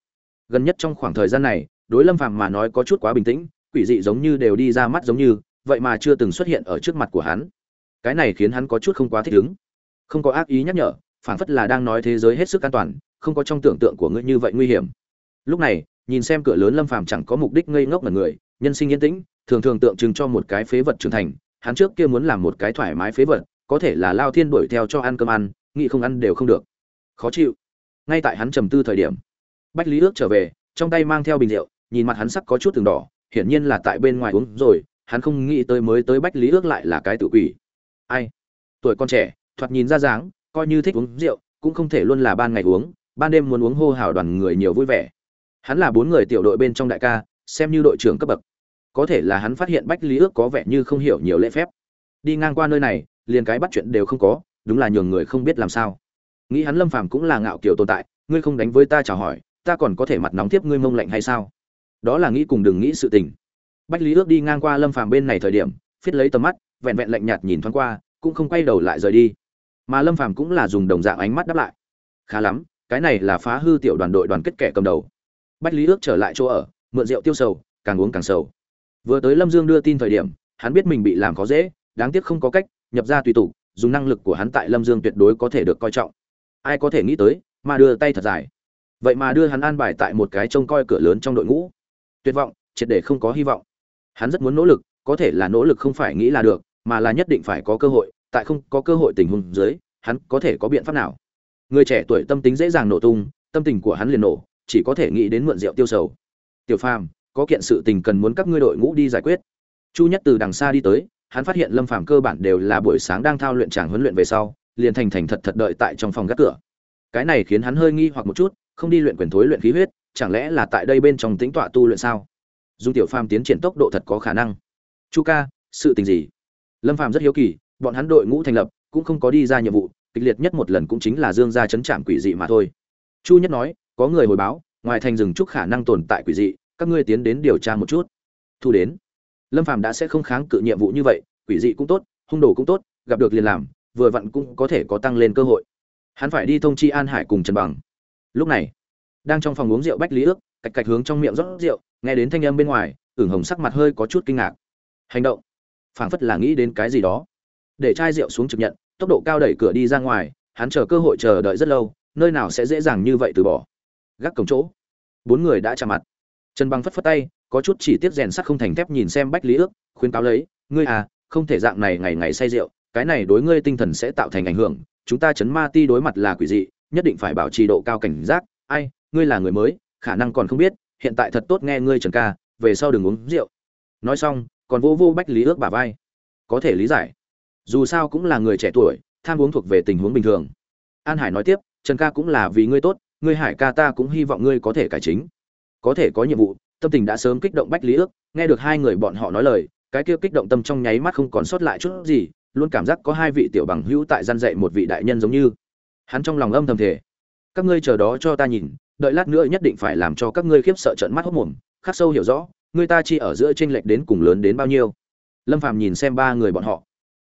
A: Gần nhất trong khoảng thời gian này, đối lâm phàm mà nói có chút quá bình tĩnh, quỷ dị giống như đều đi ra mắt giống như, vậy mà chưa từng xuất hiện ở trước mặt của hắn cái này khiến hắn có chút không quá thích ứng. Không có ác ý nhắc nhở phản phất là đang nói thế giới hết sức an toàn, không có trong tưởng tượng của ngươi như vậy nguy hiểm. Lúc này, nhìn xem cửa lớn lâm phàm chẳng có mục đích ngây ngốc là người, nhân sinh yên tĩnh, thường thường tượng trưng cho một cái phế vật trưởng thành, hắn trước kia muốn làm một cái thoải mái phế vật, có thể là lao thiên đuổi theo cho ăn cơm ăn, nghĩ không ăn đều không được. Khó chịu. Ngay tại hắn trầm tư thời điểm, bách lý ước trở về, trong tay mang theo bình rượu, nhìn mặt hắn sắc có chút từng đỏ, hiển nhiên là tại bên ngoài uống rồi, hắn không nghĩ tới mới tới bách lý ước lại là cái tự quỷ ai? Tuổi con trẻ, thoạt nhìn ra dáng, coi như thích uống rượu, cũng không thể luôn là ban ngày uống, ban đêm muốn uống hô hào đoàn người nhiều vui vẻ. Hắn là bốn người tiểu đội bên trong đại ca, xem như đội trưởng cấp bậc. Có thể là hắn phát hiện bách lý ước có vẻ như không hiểu nhiều lễ phép. Đi ngang qua nơi này, liền cái bắt chuyện đều không có, đúng là nhường người không biết làm sao. Nghĩ hắn lâm phàm cũng là ngạo kiểu tồn tại, ngươi không đánh với ta chào hỏi, ta còn có thể mặt nóng tiếp ngươi mông lạnh hay sao? Đó là nghĩ cùng đừng nghĩ sự tình. Bách lý ước đi ngang qua lâm phàm bên này thời điểm, phiết lấy tầm mắt vẹn vẹn lạnh nhạt nhìn thoáng qua, cũng không quay đầu lại rời đi. Mà lâm phàm cũng là dùng đồng dạng ánh mắt đáp lại. Khá lắm, cái này là phá hư tiểu đoàn đội đoàn kết kẻ cầm đầu. Bách lý ước trở lại chỗ ở, mượn rượu tiêu sầu, càng uống càng sầu. Vừa tới lâm dương đưa tin thời điểm, hắn biết mình bị làm khó dễ, đáng tiếc không có cách, nhập ra tùy tục, dùng năng lực của hắn tại lâm dương tuyệt đối có thể được coi trọng. Ai có thể nghĩ tới, mà đưa tay thật dài. Vậy mà đưa hắn an bài tại một cái trông coi cửa lớn trong đội ngũ. Tuyệt vọng, triệt để không có hy vọng. Hắn rất muốn nỗ lực có thể là nỗ lực không phải nghĩ là được, mà là nhất định phải có cơ hội, tại không có cơ hội tình huống dưới, hắn có thể có biện pháp nào? Người trẻ tuổi tâm tính dễ dàng nổ tung, tâm tình của hắn liền nổ, chỉ có thể nghĩ đến mượn rượu tiêu sầu. Tiểu phàm, có kiện sự tình cần muốn các ngươi đội ngũ đi giải quyết. Chu nhất từ đằng xa đi tới, hắn phát hiện lâm phàm cơ bản đều là buổi sáng đang thao luyện chàng huấn luyện về sau, liền thành thành thật thật đợi tại trong phòng gác cửa. Cái này khiến hắn hơi nghi hoặc một chút, không đi luyện quyền thối luyện khí huyết, chẳng lẽ là tại đây bên trong tính tọa tu luyện sao? Dung tiểu phàm tiến triển tốc độ thật có khả năng chu ca, sự tình gì? Lâm Phạm rất hiếu kỳ, bọn hắn đội ngũ thành lập cũng không có đi ra nhiệm vụ, kịch liệt nhất một lần cũng chính là dương gia chấn trạm quỷ dị mà thôi. Chu nhất nói, có người hồi báo, ngoài thành rừng trúc khả năng tồn tại quỷ dị, các ngươi tiến đến điều tra một chút. Thu đến. Lâm Phạm đã sẽ không kháng cự nhiệm vụ như vậy, quỷ dị cũng tốt, hung đồ cũng tốt, gặp được liền làm, vừa vặn cũng có thể có tăng lên cơ hội. Hắn phải đi thông chi an hải cùng trần bằng. Lúc này, đang trong phòng uống rượu bách lý ước, cạch cạch hướng trong miệng rót rượu, nghe đến thanh âm bên ngoài, ửng hồng sắc mặt hơi có chút kinh ngạc hành động. Phảng phất là nghĩ đến cái gì đó. Để chai rượu xuống trực nhận, tốc độ cao đẩy cửa đi ra ngoài, hắn chờ cơ hội chờ đợi rất lâu, nơi nào sẽ dễ dàng như vậy từ bỏ. Gác cổng chỗ. Bốn người đã chạm mặt. Trần băng phất phất tay, có chút chỉ tiết rèn sắt không thành thép nhìn xem bách lý ước, khuyên cáo lấy, ngươi à không thể dạng này ngày ngày say rượu, cái này đối ngươi tinh thần sẽ tạo thành ảnh hưởng, chúng ta chấn ma ti đối mặt là quỷ dị, nhất định phải bảo trì độ cao cảnh giác, ai, ngươi là người mới, khả năng còn không biết, hiện tại thật tốt nghe ngươi trần ca, về sau đừng uống rượu. Nói xong còn vô vô bách lý ước bà vai. Có thể lý giải. Dù sao cũng là người trẻ tuổi, tham uống thuộc về tình huống bình thường. An hải nói tiếp, trần ca cũng là vì ngươi tốt, ngươi hải ca ta cũng hy vọng ngươi có thể cải chính. Có thể có nhiệm vụ, tâm tình đã sớm kích động bách lý ước, nghe được hai người bọn họ nói lời, cái kia kích động tâm trong nháy mắt không còn sót lại chút gì, luôn cảm giác có hai vị tiểu bằng hữu tại gian dạy một vị đại nhân giống như. Hắn trong lòng âm thầm thể các ngươi chờ đó cho ta nhìn, đợi lát nữa nhất định phải làm cho các ngươi khiếp sợ trận mắt hốc mồm, khắc sâu hiểu rõ người ta chi ở giữa chênh lệch đến cùng lớn đến bao nhiêu? Lâm phàm nhìn xem ba người bọn họ.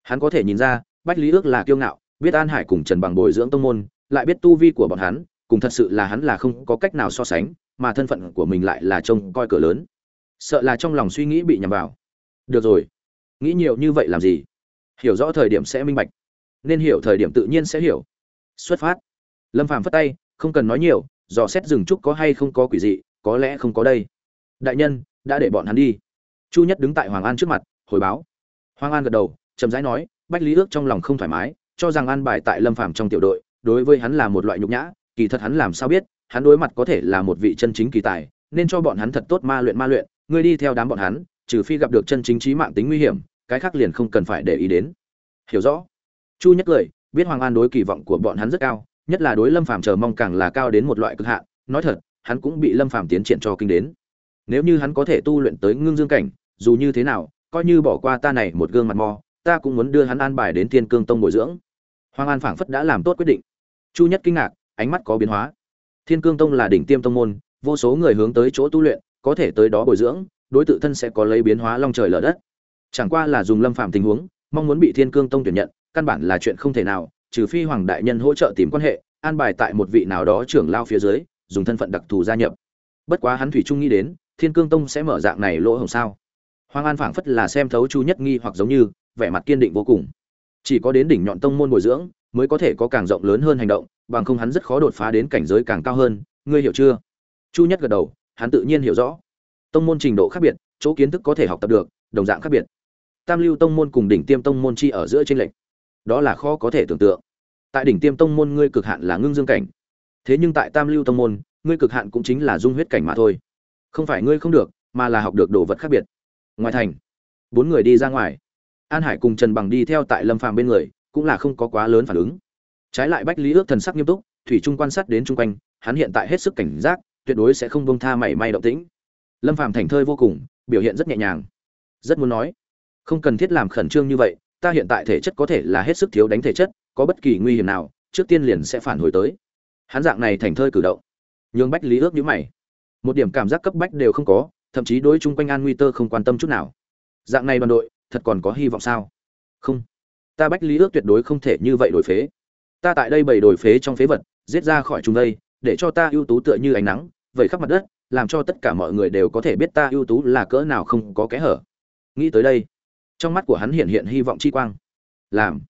A: Hắn có thể nhìn ra, bách lý ước là kiêu ngạo, biết an hải cùng trần bằng bồi dưỡng tông môn, lại biết tu vi của bọn hắn, cùng thật sự là hắn là không có cách nào so sánh, mà thân phận của mình lại là trông coi cửa lớn. Sợ là trong lòng suy nghĩ bị nhầm vào. Được rồi. Nghĩ nhiều như vậy làm gì? Hiểu rõ thời điểm sẽ minh bạch. Nên hiểu thời điểm tự nhiên sẽ hiểu. Xuất phát. Lâm phàm phất tay, không cần nói nhiều, dò xét rừng trúc có hay không có quỷ dị, có lẽ không có đây. Đại nhân đã để bọn hắn đi. Chu nhất đứng tại hoàng an trước mặt, hồi báo. Hoàng an gật đầu, chậm rãi nói, bách lý ước trong lòng không thoải mái, cho rằng an bài tại lâm phàm trong tiểu đội, đối với hắn là một loại nhục nhã, kỳ thật hắn làm sao biết, hắn đối mặt có thể là một vị chân chính kỳ tài, nên cho bọn hắn thật tốt ma luyện ma luyện, ngươi đi theo đám bọn hắn, trừ phi gặp được chân chính trí mạng tính nguy hiểm, cái khác liền không cần phải để ý đến. Hiểu rõ. Chu nhất lời biết hoàng an đối kỳ vọng của bọn hắn rất cao, nhất là đối lâm phàm chờ mong càng là cao đến một loại cực hạn, nói thật, hắn cũng bị lâm phàm tiến triển cho kinh đến nếu như hắn có thể tu luyện tới ngưng dương cảnh, dù như thế nào, coi như bỏ qua ta này một gương mặt mò, ta cũng muốn đưa hắn an bài đến thiên cương tông bồi dưỡng. Hoàng an phảng phất đã làm tốt quyết định. Chu nhất kinh ngạc, ánh mắt có biến hóa. Thiên cương tông là đỉnh tiêm tông môn, vô số người hướng tới chỗ tu luyện, có thể tới đó bồi dưỡng, đối tự thân sẽ có lấy biến hóa long trời lở đất. Chẳng qua là dùng lâm phạm tình huống, mong muốn bị thiên cương tông tuyển nhận, căn bản là chuyện không thể nào, trừ phi hoàng đại nhân hỗ trợ tìm quan hệ, an bài tại một vị nào đó trưởng lao phía dưới, dùng thân phận đặc thù gia nhập. Bất quá hắn thủy trung nghĩ đến thiên cương tông sẽ mở dạng này lỗ hồng sao? Hoàng an phảng phất là xem thấu chu nhất nghi hoặc giống như, vẻ mặt kiên định vô cùng. Chỉ có đến đỉnh nhọn tông môn bồi dưỡng, mới có thể có càng rộng lớn hơn hành động, bằng không hắn rất khó đột phá đến cảnh giới càng cao hơn, ngươi hiểu chưa? Chu nhất gật đầu, hắn tự nhiên hiểu rõ. Tông môn trình độ khác biệt, chỗ kiến thức có thể học tập được, đồng dạng khác biệt. Tam lưu tông môn cùng đỉnh tiêm tông môn chi ở giữa tranh lệch. Đó là khó có thể tưởng tượng. Tại đỉnh tiêm tông môn ngươi cực hạn là ngưng dương cảnh. Thế nhưng tại tam lưu tông môn, ngươi cực hạn cũng chính là dung huyết cảnh mà thôi không phải ngươi không được, mà là học được đồ vật khác biệt. Ngoài thành, bốn người đi ra ngoài. An hải cùng trần bằng đi theo tại lâm phàm bên người, cũng là không có quá lớn phản ứng. Trái lại bách lý ước thần sắc nghiêm túc, thủy trung quan sát đến chung quanh, hắn hiện tại hết sức cảnh giác, tuyệt đối sẽ không bông tha mảy may động tĩnh. Lâm phàm thành thơi vô cùng, biểu hiện rất nhẹ nhàng. Rất muốn nói, không cần thiết làm khẩn trương như vậy, ta hiện tại thể chất có thể là hết sức thiếu đánh thể chất, có bất kỳ nguy hiểm nào, trước tiên liền sẽ phản hồi tới. Hắn dạng này thành thơi cử động. Nhường bách lý ước nhữ mày một điểm cảm giác cấp bách đều không có, thậm chí đối chung quanh an nguy tơ không quan tâm chút nào. Dạng này đoàn đội, thật còn có hy vọng sao? Không. Ta bách lý ước tuyệt đối không thể như vậy đổi phế. Ta tại đây bày đổi phế trong phế vật, giết ra khỏi chúng đây, để cho ta ưu tú tựa như ánh nắng vậy khắp mặt đất, làm cho tất cả mọi người đều có thể biết ta ưu tú là cỡ nào không có kẽ hở. Nghĩ tới đây, trong mắt của hắn hiện hiện hy vọng chi quang. Làm.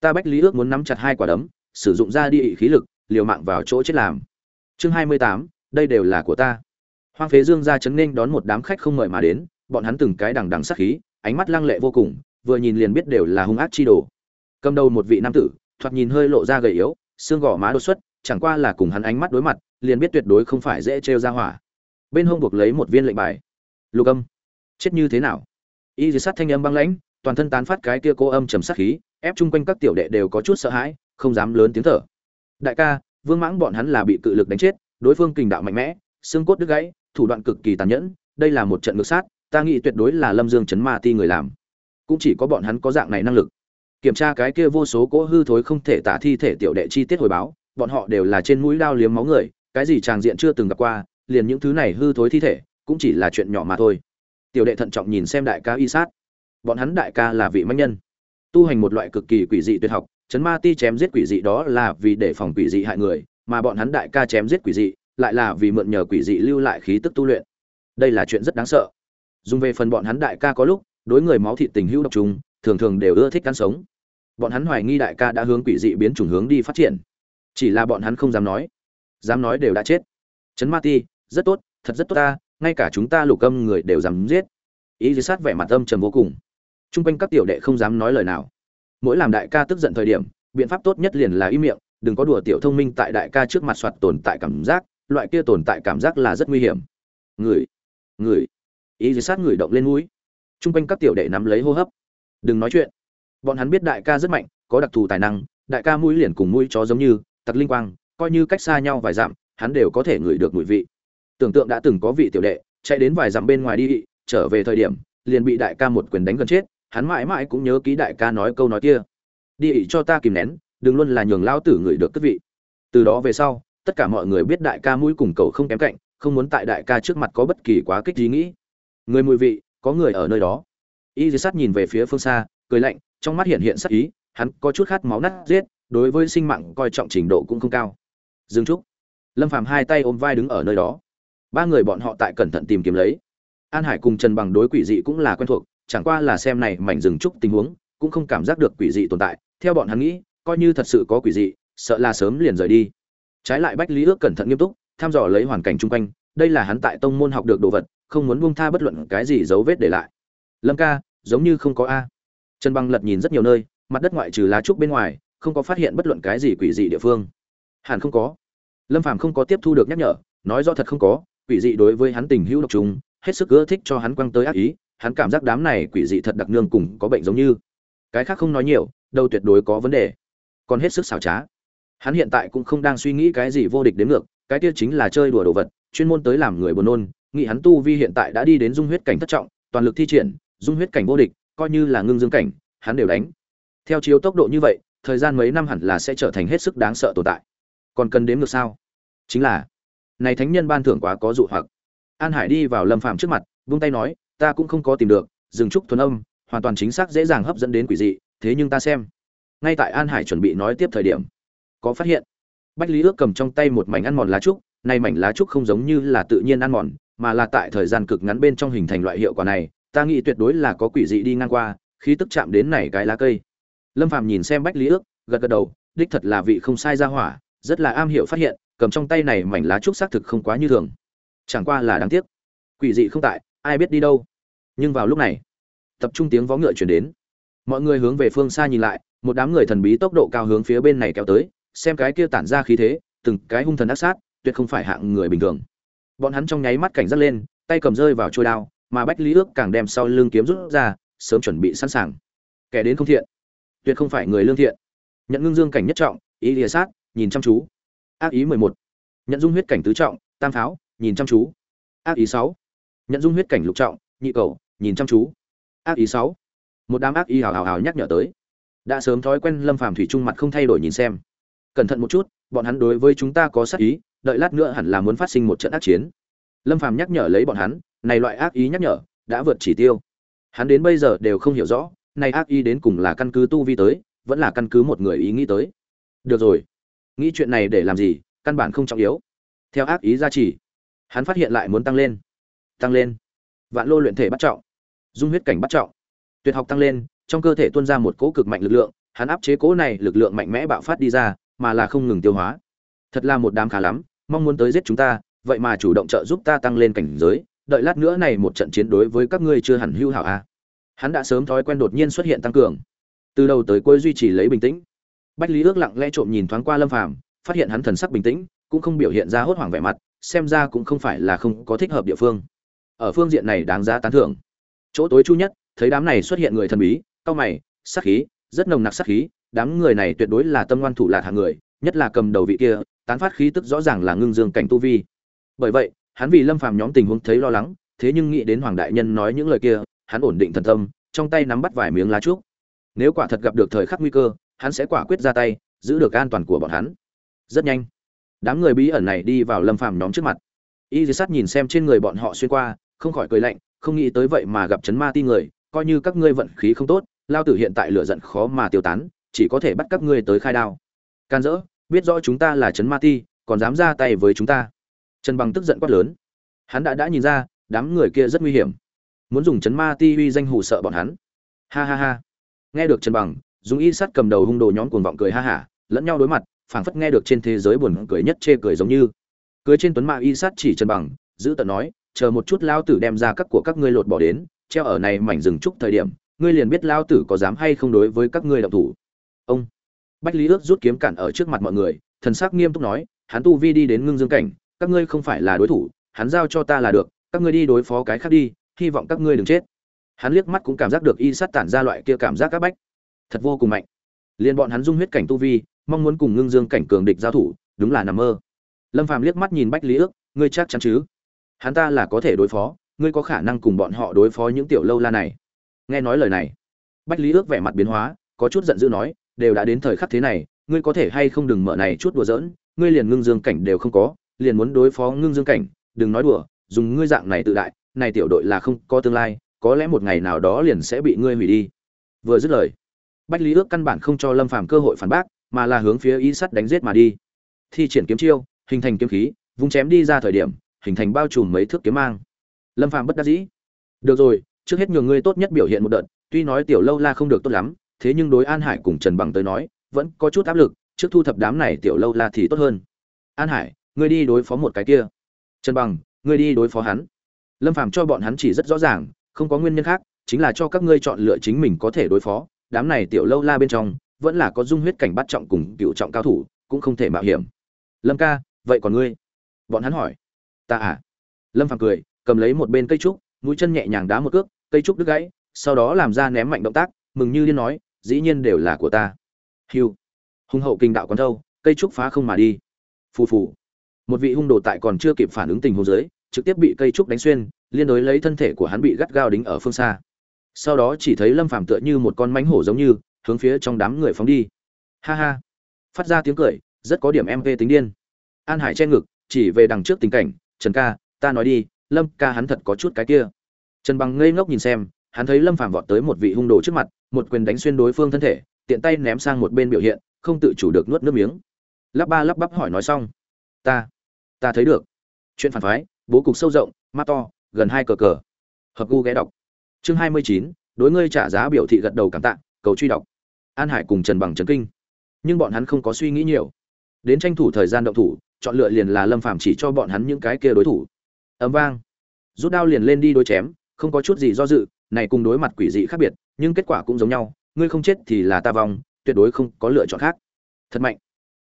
A: Ta bách lý ước muốn nắm chặt hai quả đấm, sử dụng ra đi khí lực, liều mạng vào chỗ chết làm. Chương hai mươi tám, đây đều là của ta hoang phế dương ra chấn nên đón một đám khách không mời mà đến, bọn hắn từng cái đằng đằng sắc khí, ánh mắt lăng lệ vô cùng, vừa nhìn liền biết đều là hung ác chi đồ. Cầm đầu một vị nam tử, thoạt nhìn hơi lộ ra gầy yếu, xương gò má đột xuất, chẳng qua là cùng hắn ánh mắt đối mặt, liền biết tuyệt đối không phải dễ trêu ra hỏa. Bên hông buộc lấy một viên lệnh bài. Lục âm. Chết như thế nào? Y dì sát thanh âm băng lãnh, toàn thân tán phát cái kia cô âm trầm sát khí, ép chung quanh các tiểu đệ đều có chút sợ hãi, không dám lớn tiếng thở. Đại ca, vương mãng bọn hắn là bị cự lực đánh chết, đối phương kình đạo mạnh mẽ, xương cốt đứt gãy thủ đoạn cực kỳ tàn nhẫn, đây là một trận ngược sát, ta nghĩ tuyệt đối là lâm dương chấn ma ti người làm. Cũng chỉ có bọn hắn có dạng này năng lực. Kiểm tra cái kia vô số cỗ hư thối không thể tả thi thể tiểu đệ chi tiết hồi báo, bọn họ đều là trên mũi đao liếm máu người, cái gì tràng diện chưa từng gặp qua, liền những thứ này hư thối thi thể, cũng chỉ là chuyện nhỏ mà thôi. Tiểu đệ thận trọng nhìn xem đại ca y sát. Bọn hắn đại ca là vị mãnh nhân. Tu hành một loại cực kỳ quỷ dị tuyệt học, chấn ma ti chém giết quỷ dị đó là vì để phòng quỷ dị hại người, mà bọn hắn đại ca chém giết quỷ dị lại là vì mượn nhờ quỷ dị lưu lại khí tức tu luyện. Đây là chuyện rất đáng sợ. Dùng về phần bọn hắn đại ca có lúc, đối người máu thịt tình hữu độc trùng, thường thường đều ưa thích ăn sống. Bọn hắn hoài nghi đại ca đã hướng quỷ dị biến chủng hướng đi phát triển. Chỉ là bọn hắn không dám nói. Dám nói đều đã chết. Chấn ma ti, rất tốt, thật rất tốt ta, ngay cả chúng ta lục âm người đều dám giết. Ý dưới sát vẻ mặt âm trầm vô cùng. Chung quanh các tiểu đệ không dám nói lời nào. Mỗi làm đại ca tức giận thời điểm, biện pháp tốt nhất liền là im miệng, đừng có đùa tiểu thông minh tại đại ca trước mặt soạt tồn tại cảm giác loại kia tồn tại cảm giác là rất nguy hiểm. Người người. Ý dưới sát người động lên mũi. Chung quanh các tiểu đệ nắm lấy hô hấp. Đừng nói chuyện. Bọn hắn biết đại ca rất mạnh, có đặc thù tài năng, đại ca mũi liền cùng mũi chó giống như, tặc linh quang, coi như cách xa nhau vài dặm, hắn đều có thể ngửi được mùi vị. Tưởng tượng đã từng có vị tiểu đệ, chạy đến vài dặm bên ngoài đi, trở về thời điểm, liền bị đại ca một quyền đánh gần chết, hắn mãi mãi cũng nhớ ký đại ca nói câu nói kia. Đi ị cho ta kìm nén, đừng luôn là nhường lao tử người được cất vị. Từ đó về sau tất cả mọi người biết đại ca mũi cùng cầu không kém cạnh, không muốn tại đại ca trước mặt có bất kỳ quá kích ý nghĩ. Người mùi vị, có người ở nơi đó. Y dì sắt nhìn về phía phương xa, cười lạnh, trong mắt hiện hiện sắc ý, hắn có chút khát máu nát giết, đối với sinh mạng coi trọng trình độ cũng không cao. Dương trúc. Lâm phàm hai tay ôm vai đứng ở nơi đó. Ba người bọn họ tại cẩn thận tìm kiếm lấy. An hải cùng trần bằng đối quỷ dị cũng là quen thuộc, chẳng qua là xem này mảnh rừng trúc tình huống, cũng không cảm giác được quỷ dị tồn tại. Theo bọn hắn nghĩ, coi như thật sự có quỷ dị, sợ là sớm liền rời đi trái lại bách lý ước cẩn thận nghiêm túc tham dò lấy hoàn cảnh chung quanh, đây là hắn tại tông môn học được đồ vật, không muốn buông tha bất luận cái gì dấu vết để lại. Lâm ca, giống như không có a. Trần băng lật nhìn rất nhiều nơi, mặt đất ngoại trừ lá trúc bên ngoài, không có phát hiện bất luận cái gì quỷ dị địa phương. Hẳn không có. Lâm phàm không có tiếp thu được nhắc nhở, nói do thật không có, quỷ dị đối với hắn tình hữu độc trùng hết sức ưa thích cho hắn quăng tới ác ý, hắn cảm giác đám này quỷ dị thật đặc nương cùng có bệnh giống như. Cái khác không nói nhiều, đâu tuyệt đối có vấn đề. Còn hết sức xảo trá hắn hiện tại cũng không đang suy nghĩ cái gì vô địch đến ngược, cái kia chính là chơi đùa đồ vật, chuyên môn tới làm người buồn nôn, nghĩ hắn tu vi hiện tại đã đi đến dung huyết cảnh thất trọng, toàn lực thi triển, dung huyết cảnh vô địch, coi như là ngưng dương cảnh, hắn đều đánh. Theo chiếu tốc độ như vậy, thời gian mấy năm hẳn là sẽ trở thành hết sức đáng sợ tồn tại. Còn cần đếm ngược sao? Chính là, này thánh nhân ban thưởng quá có dụ hoặc. An hải đi vào lâm phàm trước mặt, vung tay nói, ta cũng không có tìm được, dừng trúc thuần âm, hoàn toàn chính xác dễ dàng hấp dẫn đến quỷ dị, thế nhưng ta xem. Ngay tại an hải chuẩn bị nói tiếp thời điểm có phát hiện. Bách lý ước cầm trong tay một mảnh ăn mòn lá trúc này mảnh lá trúc không giống như là tự nhiên ăn mòn, mà là tại thời gian cực ngắn bên trong hình thành loại hiệu quả này, ta nghĩ tuyệt đối là có quỷ dị đi ngang qua khi tức chạm đến này cái lá cây. Lâm phàm nhìn xem bách lý ước, gật gật đầu, đích thật là vị không sai ra hỏa, rất là am hiểu phát hiện, cầm trong tay này mảnh lá trúc xác thực không quá như thường. Chẳng qua là đáng tiếc. Quỷ dị không tại, ai biết đi đâu. Nhưng vào lúc này, tập trung tiếng vó ngựa chuyển đến. Mọi người hướng về phương xa nhìn lại, một đám người thần bí tốc độ cao hướng phía bên này kéo tới xem cái kia tản ra khí thế, từng cái hung thần ác sát, tuyệt không phải hạng người bình thường. Bọn hắn trong nháy mắt cảnh giác lên, tay cầm rơi vào trôi đao, mà bách lý ước càng đem sau lưng kiếm rút ra, sớm chuẩn bị sẵn sàng. Kẻ đến không thiện, tuyệt không phải người lương thiện. Nhận ngưng dương cảnh nhất trọng, ý lìa sát, nhìn chăm chú. Ác ý mười một. Nhận dung huyết cảnh tứ trọng, tam pháo, nhìn chăm chú. Ác ý sáu. Nhận dung huyết cảnh lục trọng, nhị cầu, nhìn chăm chú. Ác ý sáu. Một đám ác ý hào hào hào nhắc nhở tới. Đã sớm thói quen lâm phàm thủy trung mặt không thay đổi nhìn xem cẩn thận một chút, bọn hắn đối với chúng ta có sát ý, đợi lát nữa hẳn là muốn phát sinh một trận ác chiến. Lâm phàm nhắc nhở lấy bọn hắn, này loại ác ý nhắc nhở, đã vượt chỉ tiêu. Hắn đến bây giờ đều không hiểu rõ, này ác ý đến cùng là căn cứ tu vi tới, vẫn là căn cứ một người ý nghĩ tới. Được rồi. Nghĩ chuyện này để làm gì, căn bản không trọng yếu. Theo ác ý gia trì, hắn phát hiện lại muốn tăng lên. Tăng lên. Vạn lô luyện thể bắt trọng. Dung huyết cảnh bắt trọng. Tuyệt học tăng lên, trong cơ thể tuôn ra một cỗ cực mạnh lực lượng, hắn áp chế cỗ này lực lượng mạnh mẽ bạo phát đi ra mà là không ngừng tiêu hóa. Thật là một đám khá lắm, mong muốn tới giết chúng ta, vậy mà chủ động trợ giúp ta tăng lên cảnh giới, đợi lát nữa này một trận chiến đối với các ngươi chưa hẳn hữu hảo a hắn đã sớm thói quen đột nhiên xuất hiện tăng cường. Từ đầu tới cuối duy trì lấy bình tĩnh. Bách lý ước lặng lẽ trộm nhìn thoáng qua lâm phàm, phát hiện hắn thần sắc bình tĩnh, cũng không biểu hiện ra hốt hoảng vẻ mặt, xem ra cũng không phải là không có thích hợp địa phương. Ở phương diện này đáng giá tán thưởng. Chỗ tối chu nhất, thấy đám này xuất hiện người thần bí, cao mày sát khí, rất nồng nặc sát khí đám người này tuyệt đối là tâm ngoan thủ lạc hạng người, nhất là cầm đầu vị kia, tán phát khí tức rõ ràng là ngưng dương cảnh tu vi. Bởi vậy, hắn vì lâm phàm nhóm tình huống thấy lo lắng, thế nhưng nghĩ đến hoàng đại nhân nói những lời kia, hắn ổn định thần tâm, trong tay nắm bắt vài miếng lá trúc. Nếu quả thật gặp được thời khắc nguy cơ, hắn sẽ quả quyết ra tay, giữ được an toàn của bọn hắn. Rất nhanh, đám người bí ẩn này đi vào lâm phàm nhóm trước mặt. Y dì sát nhìn xem trên người bọn họ xuyên qua, không khỏi cười lạnh, không nghĩ tới vậy mà gặp chấn ma ti người, coi như các ngươi vận khí không tốt, lao tử hiện tại lửa giận khó mà tiêu tán chỉ có thể bắt các ngươi tới khai đao. Can dỡ, biết rõ chúng ta là chấn ma ti, còn dám ra tay với chúng ta. Trần bằng tức giận quát lớn. Hắn đã đã nhìn ra, đám người kia rất nguy hiểm. Muốn dùng chấn ma ti uy danh hù sợ bọn hắn. Ha ha ha. Nghe được trần bằng dùng y sát cầm đầu hung đồ nhóm cuồng vọng cười ha hả, lẫn nhau đối mặt, phảng phất nghe được trên thế giới buồn cười nhất chê cười giống như. Cưới trên tuấn mạ y sát chỉ trần bằng, giữ tận nói, chờ một chút lao tử đem ra các của các ngươi lột bỏ đến, treo ở này mảnh rừng trúc thời điểm, ngươi liền biết lao tử có dám hay không đối với các ngươi động thủ ông. Bách lý ước rút kiếm cản ở trước mặt mọi người, thần sắc nghiêm túc nói, hắn tu vi đi đến ngưng dương cảnh, các ngươi không phải là đối thủ, hắn giao cho ta là được, các ngươi đi đối phó cái khác đi, hy vọng các ngươi đừng chết. Hắn liếc mắt cũng cảm giác được y sát tản ra loại kia cảm giác các bách. Thật vô cùng mạnh. Liền bọn hắn dung huyết cảnh tu vi, mong muốn cùng ngưng dương cảnh cường địch giao thủ, đúng là nằm mơ. Lâm phàm liếc mắt nhìn bách lý ước, ngươi chắc chắn chứ? Hắn ta là có thể đối phó, ngươi có khả năng cùng bọn họ đối phó những tiểu lâu la này. Nghe nói lời này, bách lý ước vẻ mặt biến hóa, có chút giận dữ nói đều đã đến thời khắc thế này, ngươi có thể hay không đừng mở này chút đùa giỡn, ngươi liền ngưng dương cảnh đều không có, liền muốn đối phó ngưng dương cảnh, đừng nói đùa, dùng ngươi dạng này tự đại, này tiểu đội là không có tương lai, có lẽ một ngày nào đó liền sẽ bị ngươi hủy đi. Vừa dứt lời, bách lý ước căn bản không cho lâm phàm cơ hội phản bác, mà là hướng phía y sắt đánh giết mà đi. Thi triển kiếm chiêu, hình thành kiếm khí, vung chém đi ra thời điểm, hình thành bao trùm mấy thước kiếm mang. Lâm phàm bất đắc dĩ. Được rồi, trước hết nhường ngươi tốt nhất biểu hiện một đợt, tuy nói tiểu lâu la không được tốt lắm thế nhưng đối an hải cùng trần bằng tới nói, vẫn có chút áp lực, trước thu thập đám này tiểu lâu la thì tốt hơn. An hải, ngươi đi đối phó một cái kia. Trần bằng, ngươi đi đối phó hắn. Lâm phàm cho bọn hắn chỉ rất rõ ràng, không có nguyên nhân khác, chính là cho các ngươi chọn lựa chính mình có thể đối phó, đám này tiểu lâu la bên trong, vẫn là có dung huyết cảnh bắt trọng cùng cựu trọng cao thủ, cũng không thể mạo hiểm. Lâm ca, vậy còn ngươi? Bọn hắn hỏi. Ta à? Lâm phàm cười, cầm lấy một bên cây trúc, mũi chân nhẹ nhàng đá một cước, cây trúc đứt gãy, sau đó làm ra ném mạnh động tác, mừng như điên nói dĩ nhiên đều là của ta. Hiu. Hung hậu kinh đạo còn thâu, cây trúc phá không mà đi. Phù phù. Một vị hung đồ tại còn chưa kịp phản ứng tình huống dưới, trực tiếp bị cây trúc đánh xuyên, liên đối lấy thân thể của hắn bị gắt gao đính ở phương xa. Sau đó chỉ thấy lâm phàm tựa như một con mánh hổ giống như, hướng phía trong đám người phóng đi. Ha ha. Phát ra tiếng cười, rất có điểm em mv tính điên. An hải che ngực, chỉ về đằng trước tình cảnh, trần ca, ta nói đi, lâm ca hắn thật có chút cái kia. Trần bằng ngây ngốc nhìn xem, hắn thấy lâm phàm vọt tới một vị hung đồ trước mặt một quyền đánh xuyên đối phương thân thể, tiện tay ném sang một bên biểu hiện, không tự chủ được nuốt nước miếng. Lắp ba lắp bắp hỏi nói xong. Ta ta thấy được. Chuyện phản phái, bố cục sâu rộng, mắt to, gần hai cờ cờ. Hợp gu ghé đọc. Chương hai mươi chín, đối ngươi trả giá biểu thị gật đầu cảm tạ, cầu truy đọc. An hải cùng trần bằng trấn kinh. Nhưng bọn hắn không có suy nghĩ nhiều. Đến tranh thủ thời gian động thủ, chọn lựa liền là lâm phàm chỉ cho bọn hắn những cái kia đối thủ. Ấm vang. Rút đao liền lên đi đối chém không có chút gì do dự, này cùng đối mặt quỷ dị khác biệt, nhưng kết quả cũng giống nhau, ngươi không chết thì là ta vong, tuyệt đối không có lựa chọn khác. Thật mạnh.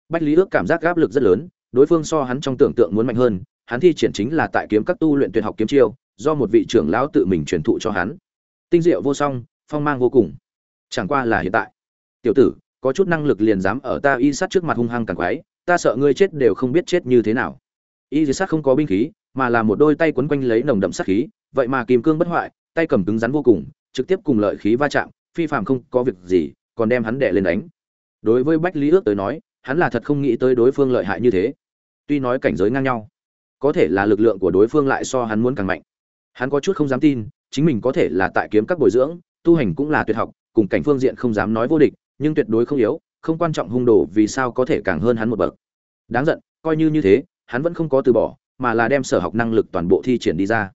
A: Bách lý ước cảm giác áp lực rất lớn, đối phương so hắn trong tưởng tượng muốn mạnh hơn, hắn thi triển chính là tại kiếm các tu luyện tuyệt học kiếm chiêu, do một vị trưởng lão tự mình truyền thụ cho hắn. Tinh diệu vô song, phong mang vô cùng. Chẳng qua là hiện tại. Tiểu tử, có chút năng lực liền dám ở ta y sát trước mặt hung hăng càng quái, ta sợ ngươi chết đều không biết chết như thế nào. Y sát không có binh khí, mà là một đôi tay quấn quanh lấy nồng đậm sát khí vậy mà kim cương bất hoại, tay cầm cứng rắn vô cùng, trực tiếp cùng lợi khí va chạm, phi phạm không có việc gì, còn đem hắn đẻ lên đánh. Đối với bách lý ước tới nói, hắn là thật không nghĩ tới đối phương lợi hại như thế. Tuy nói cảnh giới ngang nhau, có thể là lực lượng của đối phương lại so hắn muốn càng mạnh. Hắn có chút không dám tin, chính mình có thể là tại kiếm các bồi dưỡng, tu hành cũng là tuyệt học, cùng cảnh phương diện không dám nói vô địch, nhưng tuyệt đối không yếu, không quan trọng hung đồ vì sao có thể càng hơn hắn một bậc. Đáng giận, coi như như thế, hắn vẫn không có từ bỏ, mà là đem sở học năng lực toàn bộ thi triển đi ra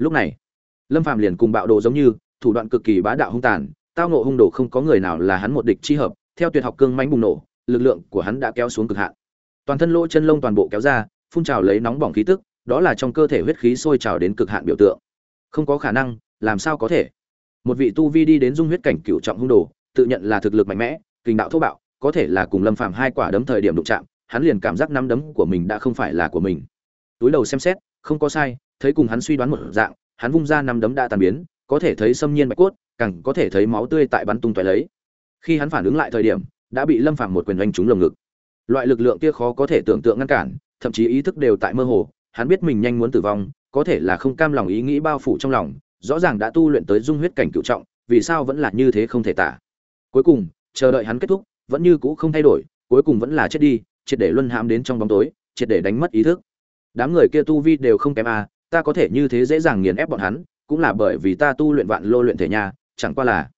A: lúc này, lâm phạm liền cùng bạo đồ giống như, thủ đoạn cực kỳ bá đạo hung tàn, tao nộ hung đồ không có người nào là hắn một địch chi hợp, theo tuyệt học cương mãnh bùng nổ, lực lượng của hắn đã kéo xuống cực hạn. Toàn thân lỗ chân lông toàn bộ kéo ra, phun trào lấy nóng bỏng khí tức, đó là trong cơ thể huyết khí sôi trào đến cực hạn biểu tượng. Không có khả năng, làm sao có thể? Một vị tu vi đi đến dung huyết cảnh cựu trọng hung đồ, tự nhận là thực lực mạnh mẽ, kinh đạo thô bạo, có thể là cùng lâm phạm hai quả đấm thời điểm đụng chạm, hắn liền cảm giác năm đấm của mình đã không phải là của mình. Túi đầu xem xét, không có sai thấy cùng hắn suy đoán một dạng, hắn vung ra năm đấm đã tàn biến, có thể thấy xâm nhiên bạch cốt, càng có thể thấy máu tươi tại bắn tung tóe lấy. Khi hắn phản ứng lại thời điểm, đã bị lâm phạm một quyền đánh trúng lồng ngực. Loại lực lượng kia khó có thể tưởng tượng ngăn cản, thậm chí ý thức đều tại mơ hồ, hắn biết mình nhanh muốn tử vong, có thể là không cam lòng ý nghĩ bao phủ trong lòng, rõ ràng đã tu luyện tới dung huyết cảnh cựu trọng, vì sao vẫn là như thế không thể tả. Cuối cùng, chờ đợi hắn kết thúc, vẫn như cũ không thay đổi, cuối cùng vẫn là chết đi, triệt để luân hãm đến trong bóng tối, triệt để đánh mất ý thức. Đám người kia tu vi đều không kém a ta có thể như thế dễ dàng nghiền ép bọn hắn, cũng là bởi vì ta tu luyện vạn lô luyện thể nhà chẳng qua là,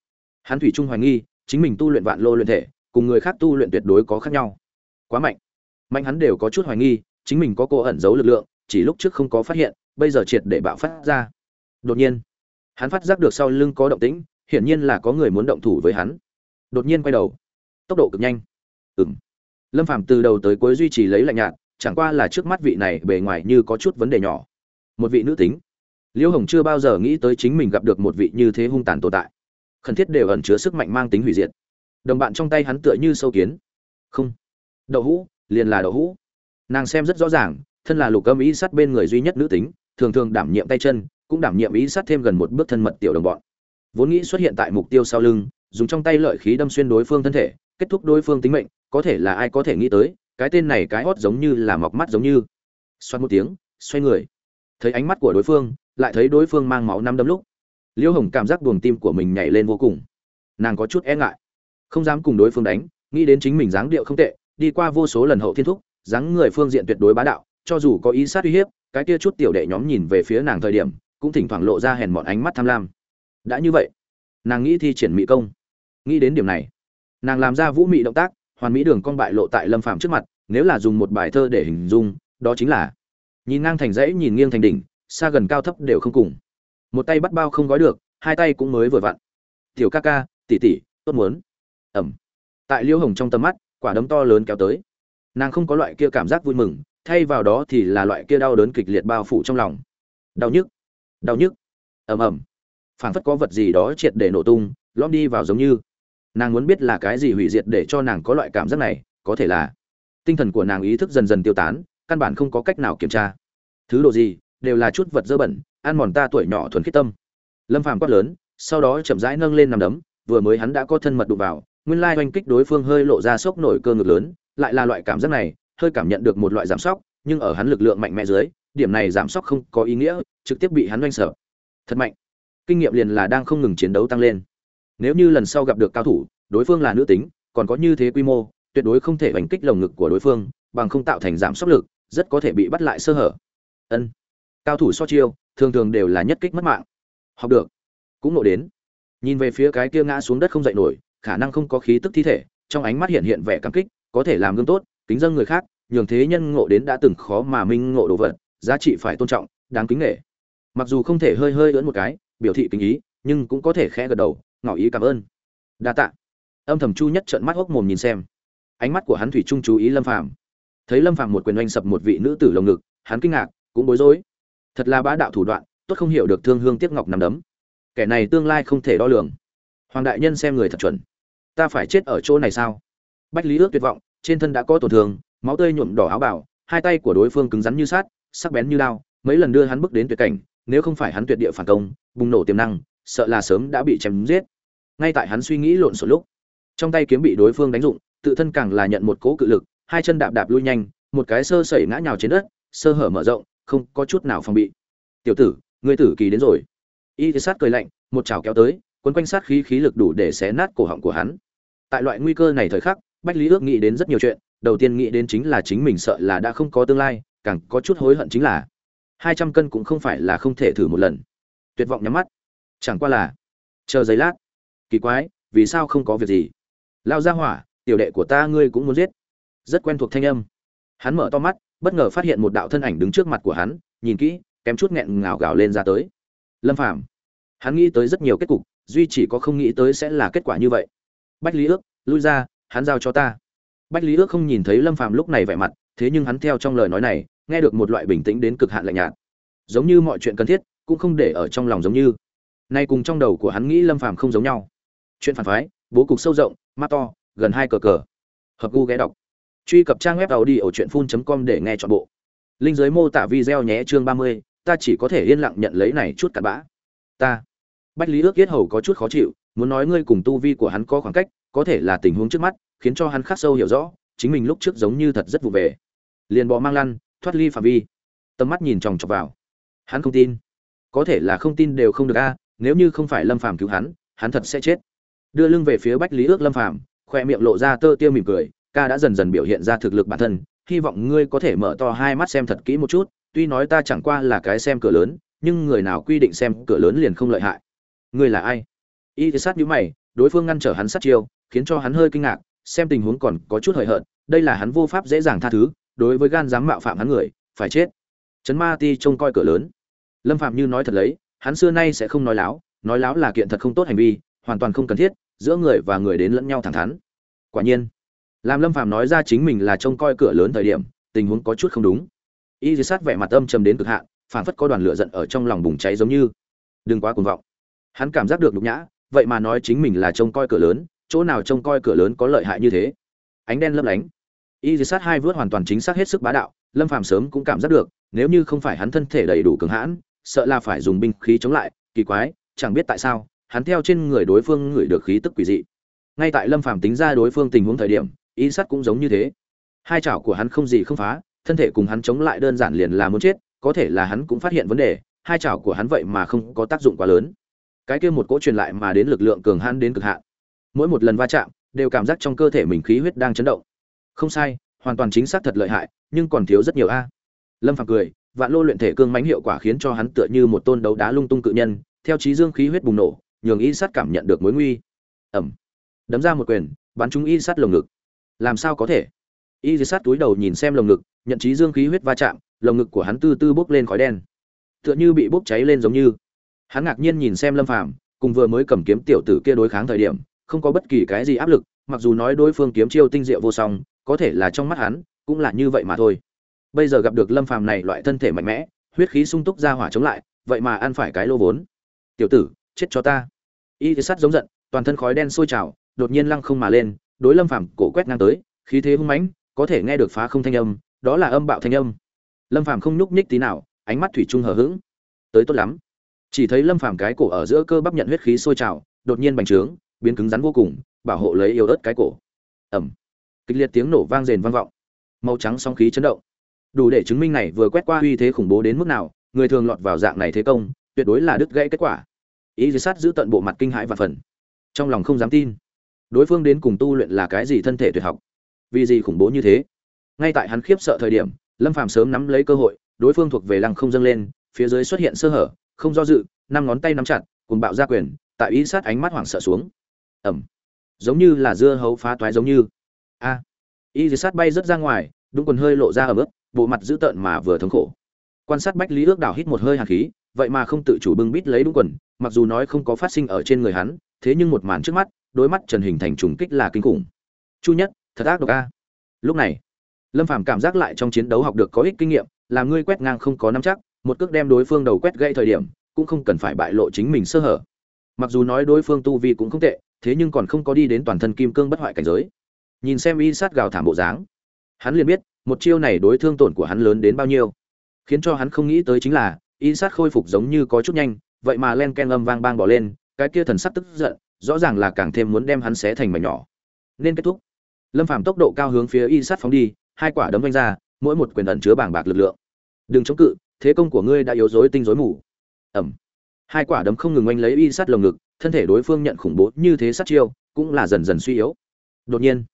A: hắn thủy trung hoài nghi, chính mình tu luyện vạn lô luyện thể, cùng người khác tu luyện tuyệt đối có khác nhau. Quá mạnh. Mạnh hắn đều có chút hoài nghi, chính mình có cô ẩn giấu lực lượng, chỉ lúc trước không có phát hiện, bây giờ triệt để bạo phát ra. Đột nhiên, hắn phát giác được sau lưng có động tĩnh, hiển nhiên là có người muốn động thủ với hắn. Đột nhiên quay đầu. Tốc độ cực nhanh. Ừng lâm phàm từ đầu tới cuối duy trì lấy lạnh nhạt, chẳng qua là trước mắt vị này bề ngoài như có chút vấn đề nhỏ một vị nữ tính. Liễu hồng chưa bao giờ nghĩ tới chính mình gặp được một vị như thế hung tàn tồn tại. Khẩn thiết đều ẩn chứa sức mạnh mang tính hủy diệt. Đồng bạn trong tay hắn tựa như sâu kiến. Không. Đậu hũ, liền là đậu hũ. Nàng xem rất rõ ràng, thân là lục âm ý sát bên người duy nhất nữ tính, thường thường đảm nhiệm tay chân, cũng đảm nhiệm ý sát thêm gần một bước thân mật tiểu đồng bọn. Vốn nghĩ xuất hiện tại mục tiêu sau lưng, dùng trong tay lợi khí đâm xuyên đối phương thân thể, kết thúc đối phương tính mệnh, có thể là ai có thể nghĩ tới, cái tên này cái hót giống như là mọc mắt giống như. Xoát một tiếng, xoay người thấy ánh mắt của đối phương, lại thấy đối phương mang máu năm đấm lúc. Liễu hồng cảm giác buồng tim của mình nhảy lên vô cùng. Nàng có chút e ngại. Không dám cùng đối phương đánh, nghĩ đến chính mình dáng điệu không tệ, đi qua vô số lần hậu thiên thúc, dáng người phương diện tuyệt đối bá đạo, cho dù có ý sát uy hiếp, cái kia chút tiểu đệ nhóm nhìn về phía nàng thời điểm, cũng thỉnh thoảng lộ ra hèn mọn ánh mắt tham lam. Đã như vậy, nàng nghĩ thi triển mỹ công. Nghĩ đến điểm này, nàng làm ra vũ mị động tác, hoàn mỹ đường cong bại lộ tại lâm phạm trước mặt, nếu là dùng một bài thơ để hình dung, đó chính là nhìn ngang thành dãy, nhìn nghiêng thành đỉnh, xa gần cao thấp đều không cùng. Một tay bắt bao không gói được, hai tay cũng mới vừa vặn. Tiểu ca ca tỉ tỉ tốt muốn. Ẩm. Tại liễu hồng trong tầm mắt, quả đấm to lớn kéo tới. Nàng không có loại kia cảm giác vui mừng, thay vào đó thì là loại kia đau đớn kịch liệt bao phủ trong lòng. Đau nhức đau nhức. Ầm ầm phảng phất có vật gì đó triệt để nổ tung lom đi vào giống như. Nàng muốn biết là cái gì hủy diệt để cho nàng có loại cảm giác này, có thể là tinh thần của nàng ý thức dần dần tiêu tán căn bản không có cách nào kiểm tra. Thứ đồ gì, đều là chút vật dơ bẩn, ăn mòn ta tuổi nhỏ thuần khiết tâm. Lâm phàm quát lớn, sau đó chậm rãi nâng lên nằm đấm, vừa mới hắn đã có thân mật đụng vào, nguyên lai oanh kích đối phương hơi lộ ra sốc nổi cơ ngực lớn, lại là loại cảm giác này, hơi cảm nhận được một loại giảm sóc nhưng ở hắn lực lượng mạnh mẽ dưới, điểm này giảm sóc không có ý nghĩa, trực tiếp bị hắn oanh sợ. Thật mạnh. Kinh nghiệm liền là đang không ngừng chiến đấu tăng lên. Nếu như lần sau gặp được cao thủ, đối phương là nữ tính, còn có như thế quy mô, tuyệt đối không thể oanh kích lồng ngực của đối phương, bằng không tạo thành giảm sóc lực rất có thể bị bắt lại sơ hở. Ân. Cao thủ so chiêu, thường thường đều là nhất kích mất mạng. Học được. Cũng nộ đến. Nhìn về phía cái kia ngã xuống đất không dậy nổi, khả năng không có khí tức thi thể, trong ánh mắt hiện hiện vẻ cảm kích, có thể làm gương tốt, kính dân người khác, nhường thế nhân ngộ đến đã từng khó mà minh ngộ đồ vật, giá trị phải tôn trọng, đáng kính nghệ mặc dù không thể hơi hơi ưỡn một cái, biểu thị tình ý, nhưng cũng có thể khẽ gật đầu, ngỏ ý cảm ơn. Đa tạ. Âm thầm chu nhất trợn mắt hốc mồm nhìn xem. Ánh mắt của hắn thủy trung chú ý lâm phàm thấy lâm phạm một quyền oanh sập một vị nữ tử lồng ngực, hắn kinh ngạc, cũng bối rối. Thật là bá đạo thủ đoạn, tốt không hiểu được thương hương tiếc ngọc nằm đấm. Kẻ này tương lai không thể đo lường. Hoàng đại nhân xem người thật chuẩn. Ta phải chết ở chỗ này sao? Bách lý ước tuyệt vọng, trên thân đã có tổn thương, máu tươi nhuộm đỏ áo bảo hai tay của đối phương cứng rắn như sát sắc bén như đao, mấy lần đưa hắn bước đến tuyệt cảnh, nếu không phải hắn tuyệt địa phản công, bùng nổ tiềm năng, sợ là sớm đã bị chém giết. Ngay tại hắn suy nghĩ lộn xộn lúc, trong tay kiếm bị đối phương đánh dụng, tự thân càng là nhận một cỗ cự lực hai chân đạp đạp lui nhanh, một cái sơ sẩy ngã nhào trên đất, sơ hở mở rộng, không có chút nào phòng bị. Tiểu tử, ngươi tử kỳ đến rồi. Y sát cười lạnh, một chảo kéo tới, quấn quanh sát khí khí lực đủ để xé nát cổ họng của hắn. Tại loại nguy cơ này thời khắc, bách lý ước nghĩ đến rất nhiều chuyện, đầu tiên nghĩ đến chính là chính mình sợ là đã không có tương lai, càng có chút hối hận chính là hai trăm cân cũng không phải là không thể thử một lần. Tuyệt vọng nhắm mắt. Chẳng qua là, chờ giây lát. Kỳ quái, vì sao không có việc gì? Lao ra hỏa, tiểu đệ của ta ngươi cũng muốn giết rất quen thuộc thanh âm. Hắn mở to mắt, bất ngờ phát hiện một đạo thân ảnh đứng trước mặt của hắn, nhìn kỹ, kém chút nghẹn ngào gào lên ra tới. Lâm phàm, hắn nghĩ tới rất nhiều kết cục, duy chỉ có không nghĩ tới sẽ là kết quả như vậy. Bách lý ước, lui ra, hắn giao cho ta. Bách lý ước không nhìn thấy lâm phàm lúc này vẻ mặt, thế nhưng hắn theo trong lời nói này, nghe được một loại bình tĩnh đến cực hạn lạnh nhạt. Giống như mọi chuyện cần thiết, cũng không để ở trong lòng giống như. Nay cùng trong đầu của hắn nghĩ lâm phàm không giống nhau. Chuyện phản phái, bố cục sâu rộng, mắt to, gần hai cờ cờ. Hợp gu ghé đọc truy cập trang web tàu đi ở truyện phun com để nghe chọn bộ. Linh giới mô tả video nhé, chương ba mươi, ta chỉ có thể yên lặng nhận lấy này chút cặn bã. Ta. Bách lý ước yết hầu có chút khó chịu, muốn nói ngươi cùng tu vi của hắn có khoảng cách, có thể là tình huống trước mắt, khiến cho hắn khắc sâu hiểu rõ, chính mình lúc trước giống như thật rất vụ về. Liền bỏ mang lăn, thoát ly phạm vi. Tầm mắt nhìn chòng chọc vào. Hắn không tin. Có thể là không tin đều không được a, nếu như không phải lâm phàm cứu hắn hắn thật sẽ chết. Đưa lưng về phía bách lý ước lâm phàm, khoe miệng lộ ra tơ tiêu mỉm cười ca đã dần dần biểu hiện ra thực lực bản thân, hy vọng ngươi có thể mở to hai mắt xem thật kỹ một chút, tuy nói ta chẳng qua là cái xem cửa lớn, nhưng người nào quy định xem cửa lớn liền không lợi hại. Ngươi là ai? Y thì sát nhíu mày, đối phương ngăn trở hắn sát chiêu, khiến cho hắn hơi kinh ngạc, xem tình huống còn có chút hời hợt, đây là hắn vô pháp dễ dàng tha thứ, đối với gan dám mạo phạm hắn người, phải chết. Trấn ma ti trông coi cửa lớn. Lâm phạm như nói thật lấy, hắn xưa nay sẽ không nói láo nói láo là kiện thật không tốt hành vi, hoàn toàn không cần thiết, giữa người và người đến lẫn nhau thẳng thắn. Quả nhiên làm lâm phạm nói ra chính mình là trông coi cửa lớn thời điểm, tình huống có chút không đúng. Y di sát vẻ mặt âm trầm đến cực hạn phản phất có đoàn lửa giận ở trong lòng bùng cháy giống như. Đừng quá cuồng vọng. Hắn cảm giác được nhục nhã, vậy mà nói chính mình là trông coi cửa lớn, chỗ nào trông coi cửa lớn có lợi hại như thế? Ánh đen lấp lánh. Y di sát hai vớt hoàn toàn chính xác hết sức bá đạo, lâm phàm sớm cũng cảm giác được, nếu như không phải hắn thân thể đầy đủ cường hãn, sợ là phải dùng binh khí chống lại, kỳ quái, chẳng biết tại sao, hắn theo trên người đối phương ngửi được khí tức quỷ dị. Ngay tại lâm phàm tính ra đối phương tình huống thời điểm y sát cũng giống như thế. Hai chảo của hắn không gì không phá, thân thể cùng hắn chống lại đơn giản liền là muốn chết, có thể là hắn cũng phát hiện vấn đề, hai chảo của hắn vậy mà không có tác dụng quá lớn. Cái kia một cỗ truyền lại mà đến lực lượng cường hãn đến cực hạn. Mỗi một lần va chạm, đều cảm giác trong cơ thể mình khí huyết đang chấn động. Không sai, hoàn toàn chính xác thật lợi hại, nhưng còn thiếu rất nhiều a. Lâm phàm cười, vạn lô luyện thể cương mãnh hiệu quả khiến cho hắn tựa như một tôn đấu đá lung tung cự nhân, theo trí dương khí huyết bùng nổ, nhường y sát cảm nhận được mối nguy. Ẩm. Đấm ra một quyền, bắn trúng y sát lồng ngực làm sao có thể? Y sát túi đầu nhìn xem lồng ngực, nhận trí dương khí huyết va chạm, lồng ngực của hắn tư tư bốc lên khói đen. Tựa như bị bốc cháy lên giống như. Hắn ngạc nhiên nhìn xem lâm phàm, cùng vừa mới cầm kiếm tiểu tử kia đối kháng thời điểm, không có bất kỳ cái gì áp lực, mặc dù nói đối phương kiếm chiêu tinh diệu vô song, có thể là trong mắt hắn, cũng là như vậy mà thôi. Bây giờ gặp được lâm phàm này loại thân thể mạnh mẽ, huyết khí sung túc ra hỏa chống lại, vậy mà ăn phải cái lô vốn. Tiểu tử, chết cho ta. Y sắt giống giận, toàn thân khói đen sôi trào, đột nhiên lăng không mà lên đối lâm phàm cổ quét ngang tới, khí thế hung mãnh, có thể nghe được phá không thanh âm, đó là âm bạo thanh âm. Lâm phàm không nhúc nhích tí nào, ánh mắt thủy chung hờ hững. Tới tốt lắm. Chỉ thấy lâm phàm cái cổ ở giữa cơ bắp nhận huyết khí sôi trào, đột nhiên bành trướng, biến cứng rắn vô cùng, bảo hộ lấy yêu ớt cái cổ. Ẩm kịch liệt tiếng nổ vang rền vang vọng. Màu trắng song khí chấn động. Đủ để chứng minh này vừa quét qua uy thế khủng bố đến mức nào, người thường lọt vào dạng này thế công, tuyệt đối là đứt gãy kết quả. Ý dưới sát giữ tận bộ mặt kinh hãi và phần trong lòng không dám tin đối phương đến cùng tu luyện là cái gì thân thể tuyệt học? Vì gì khủng bố như thế? Ngay tại hắn khiếp sợ thời điểm, lâm phàm sớm nắm lấy cơ hội, đối phương thuộc về lăng không dâng lên, phía dưới xuất hiện sơ hở, không do dự, năm ngón tay nắm chặt cùng bạo ra quyền, tại ý sát ánh mắt hoảng sợ xuống. Ẩm giống như là dưa hấu phá toái giống như. A. À. y sát bay rất ra ngoài, đúng quần hơi lộ ra ở bước bộ mặt dữ tợn mà vừa thống khổ. Quan sát bách lý ước đảo hít một hơi hàn khí, vậy mà không tự chủ bưng bít lấy đúng quần, mặc dù nói không có phát sinh ở trên người hắn, thế nhưng một màn trước mắt đối mắt trần hình thành trùng kích là kinh khủng. Chu nhất, thật ác độc a. Lúc này, lâm phàm cảm giác lại trong chiến đấu học được có ích kinh nghiệm làm ngươi quét ngang không có nắm chắc, một cước đem đối phương đầu quét gãy thời điểm, cũng không cần phải bại lộ chính mình sơ hở. Mặc dù nói đối phương tu vi cũng không tệ, thế nhưng còn không có đi đến toàn thân kim cương bất hoại cảnh giới. Nhìn xem y sát gào thảm bộ dáng, hắn liền biết, một chiêu này đối thương tổn của hắn lớn đến bao nhiêu. Khiến cho hắn không nghĩ tới chính là, y sát khôi phục giống như có chút nhanh, vậy mà len ken âm vang bang bỏ lên, cái kia thần sắc tức giận rõ ràng là càng thêm muốn đem hắn xé thành mảnh nhỏ. Nên kết thúc. Lâm phàm tốc độ cao hướng phía y sát phóng đi, hai quả đấm vanh ra, mỗi một quyền ẩn chứa bảng bạc lực lượng. Đừng chống cự, thế công của ngươi đã yếu dối tinh dối mù. Ẩm hai quả đấm không ngừng oanh lấy y sát lồng ngực, thân thể đối phương nhận khủng bố như thế sát chiêu, cũng là dần dần suy yếu. Đột nhiên,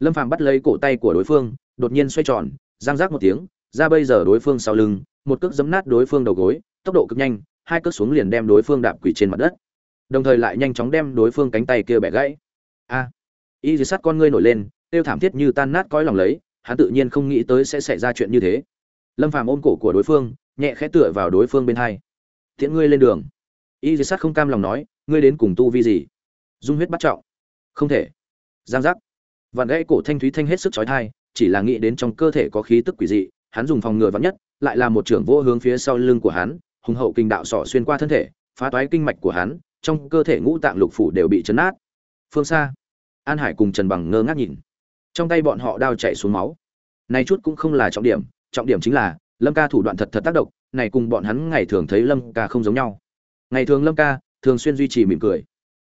A: lâm phàm bắt lấy cổ tay của đối phương, đột nhiên xoay tròn, giang rác một tiếng, ra bây giờ đối phương sau lưng, một cước giấm nát đối phương đầu gối, tốc độ cực nhanh, hai cước xuống liền đem đối phương đạp quỷ trên mặt đất đồng thời lại nhanh chóng đem đối phương cánh tay kia bẻ gãy. A, y dưới sát con ngươi nổi lên, tiêu thảm thiết như tan nát cõi lòng lấy, hắn tự nhiên không nghĩ tới sẽ xảy ra chuyện như thế. Lâm phàm ôm cổ của đối phương, nhẹ khẽ tựa vào đối phương bên hai. Tiễn ngươi lên đường. Y dưới sát không cam lòng nói, ngươi đến cùng tu vi gì? Dung huyết bắt trọng. Không thể. Giang giác. Vạn gãy cổ thanh thúy thanh hết sức chói thai chỉ là nghĩ đến trong cơ thể có khí tức quỷ dị, hắn dùng phòng ngừa vắn nhất, lại là một trưởng vô hướng phía sau lưng của hắn, hùng hậu kinh đạo sọ xuyên qua thân thể, phá toái kinh mạch của hắn trong cơ thể ngũ tạng lục phủ đều bị chấn nát phương xa, an hải cùng trần bằng ngơ ngác nhìn. Trong tay bọn họ đao chạy xuống máu. Này chút cũng không là trọng điểm trọng điểm chính là, lâm ca thủ đoạn thật thật tác động, này cùng bọn hắn ngày thường thấy lâm ca không giống nhau. Ngày thường lâm ca thường xuyên duy trì mỉm cười,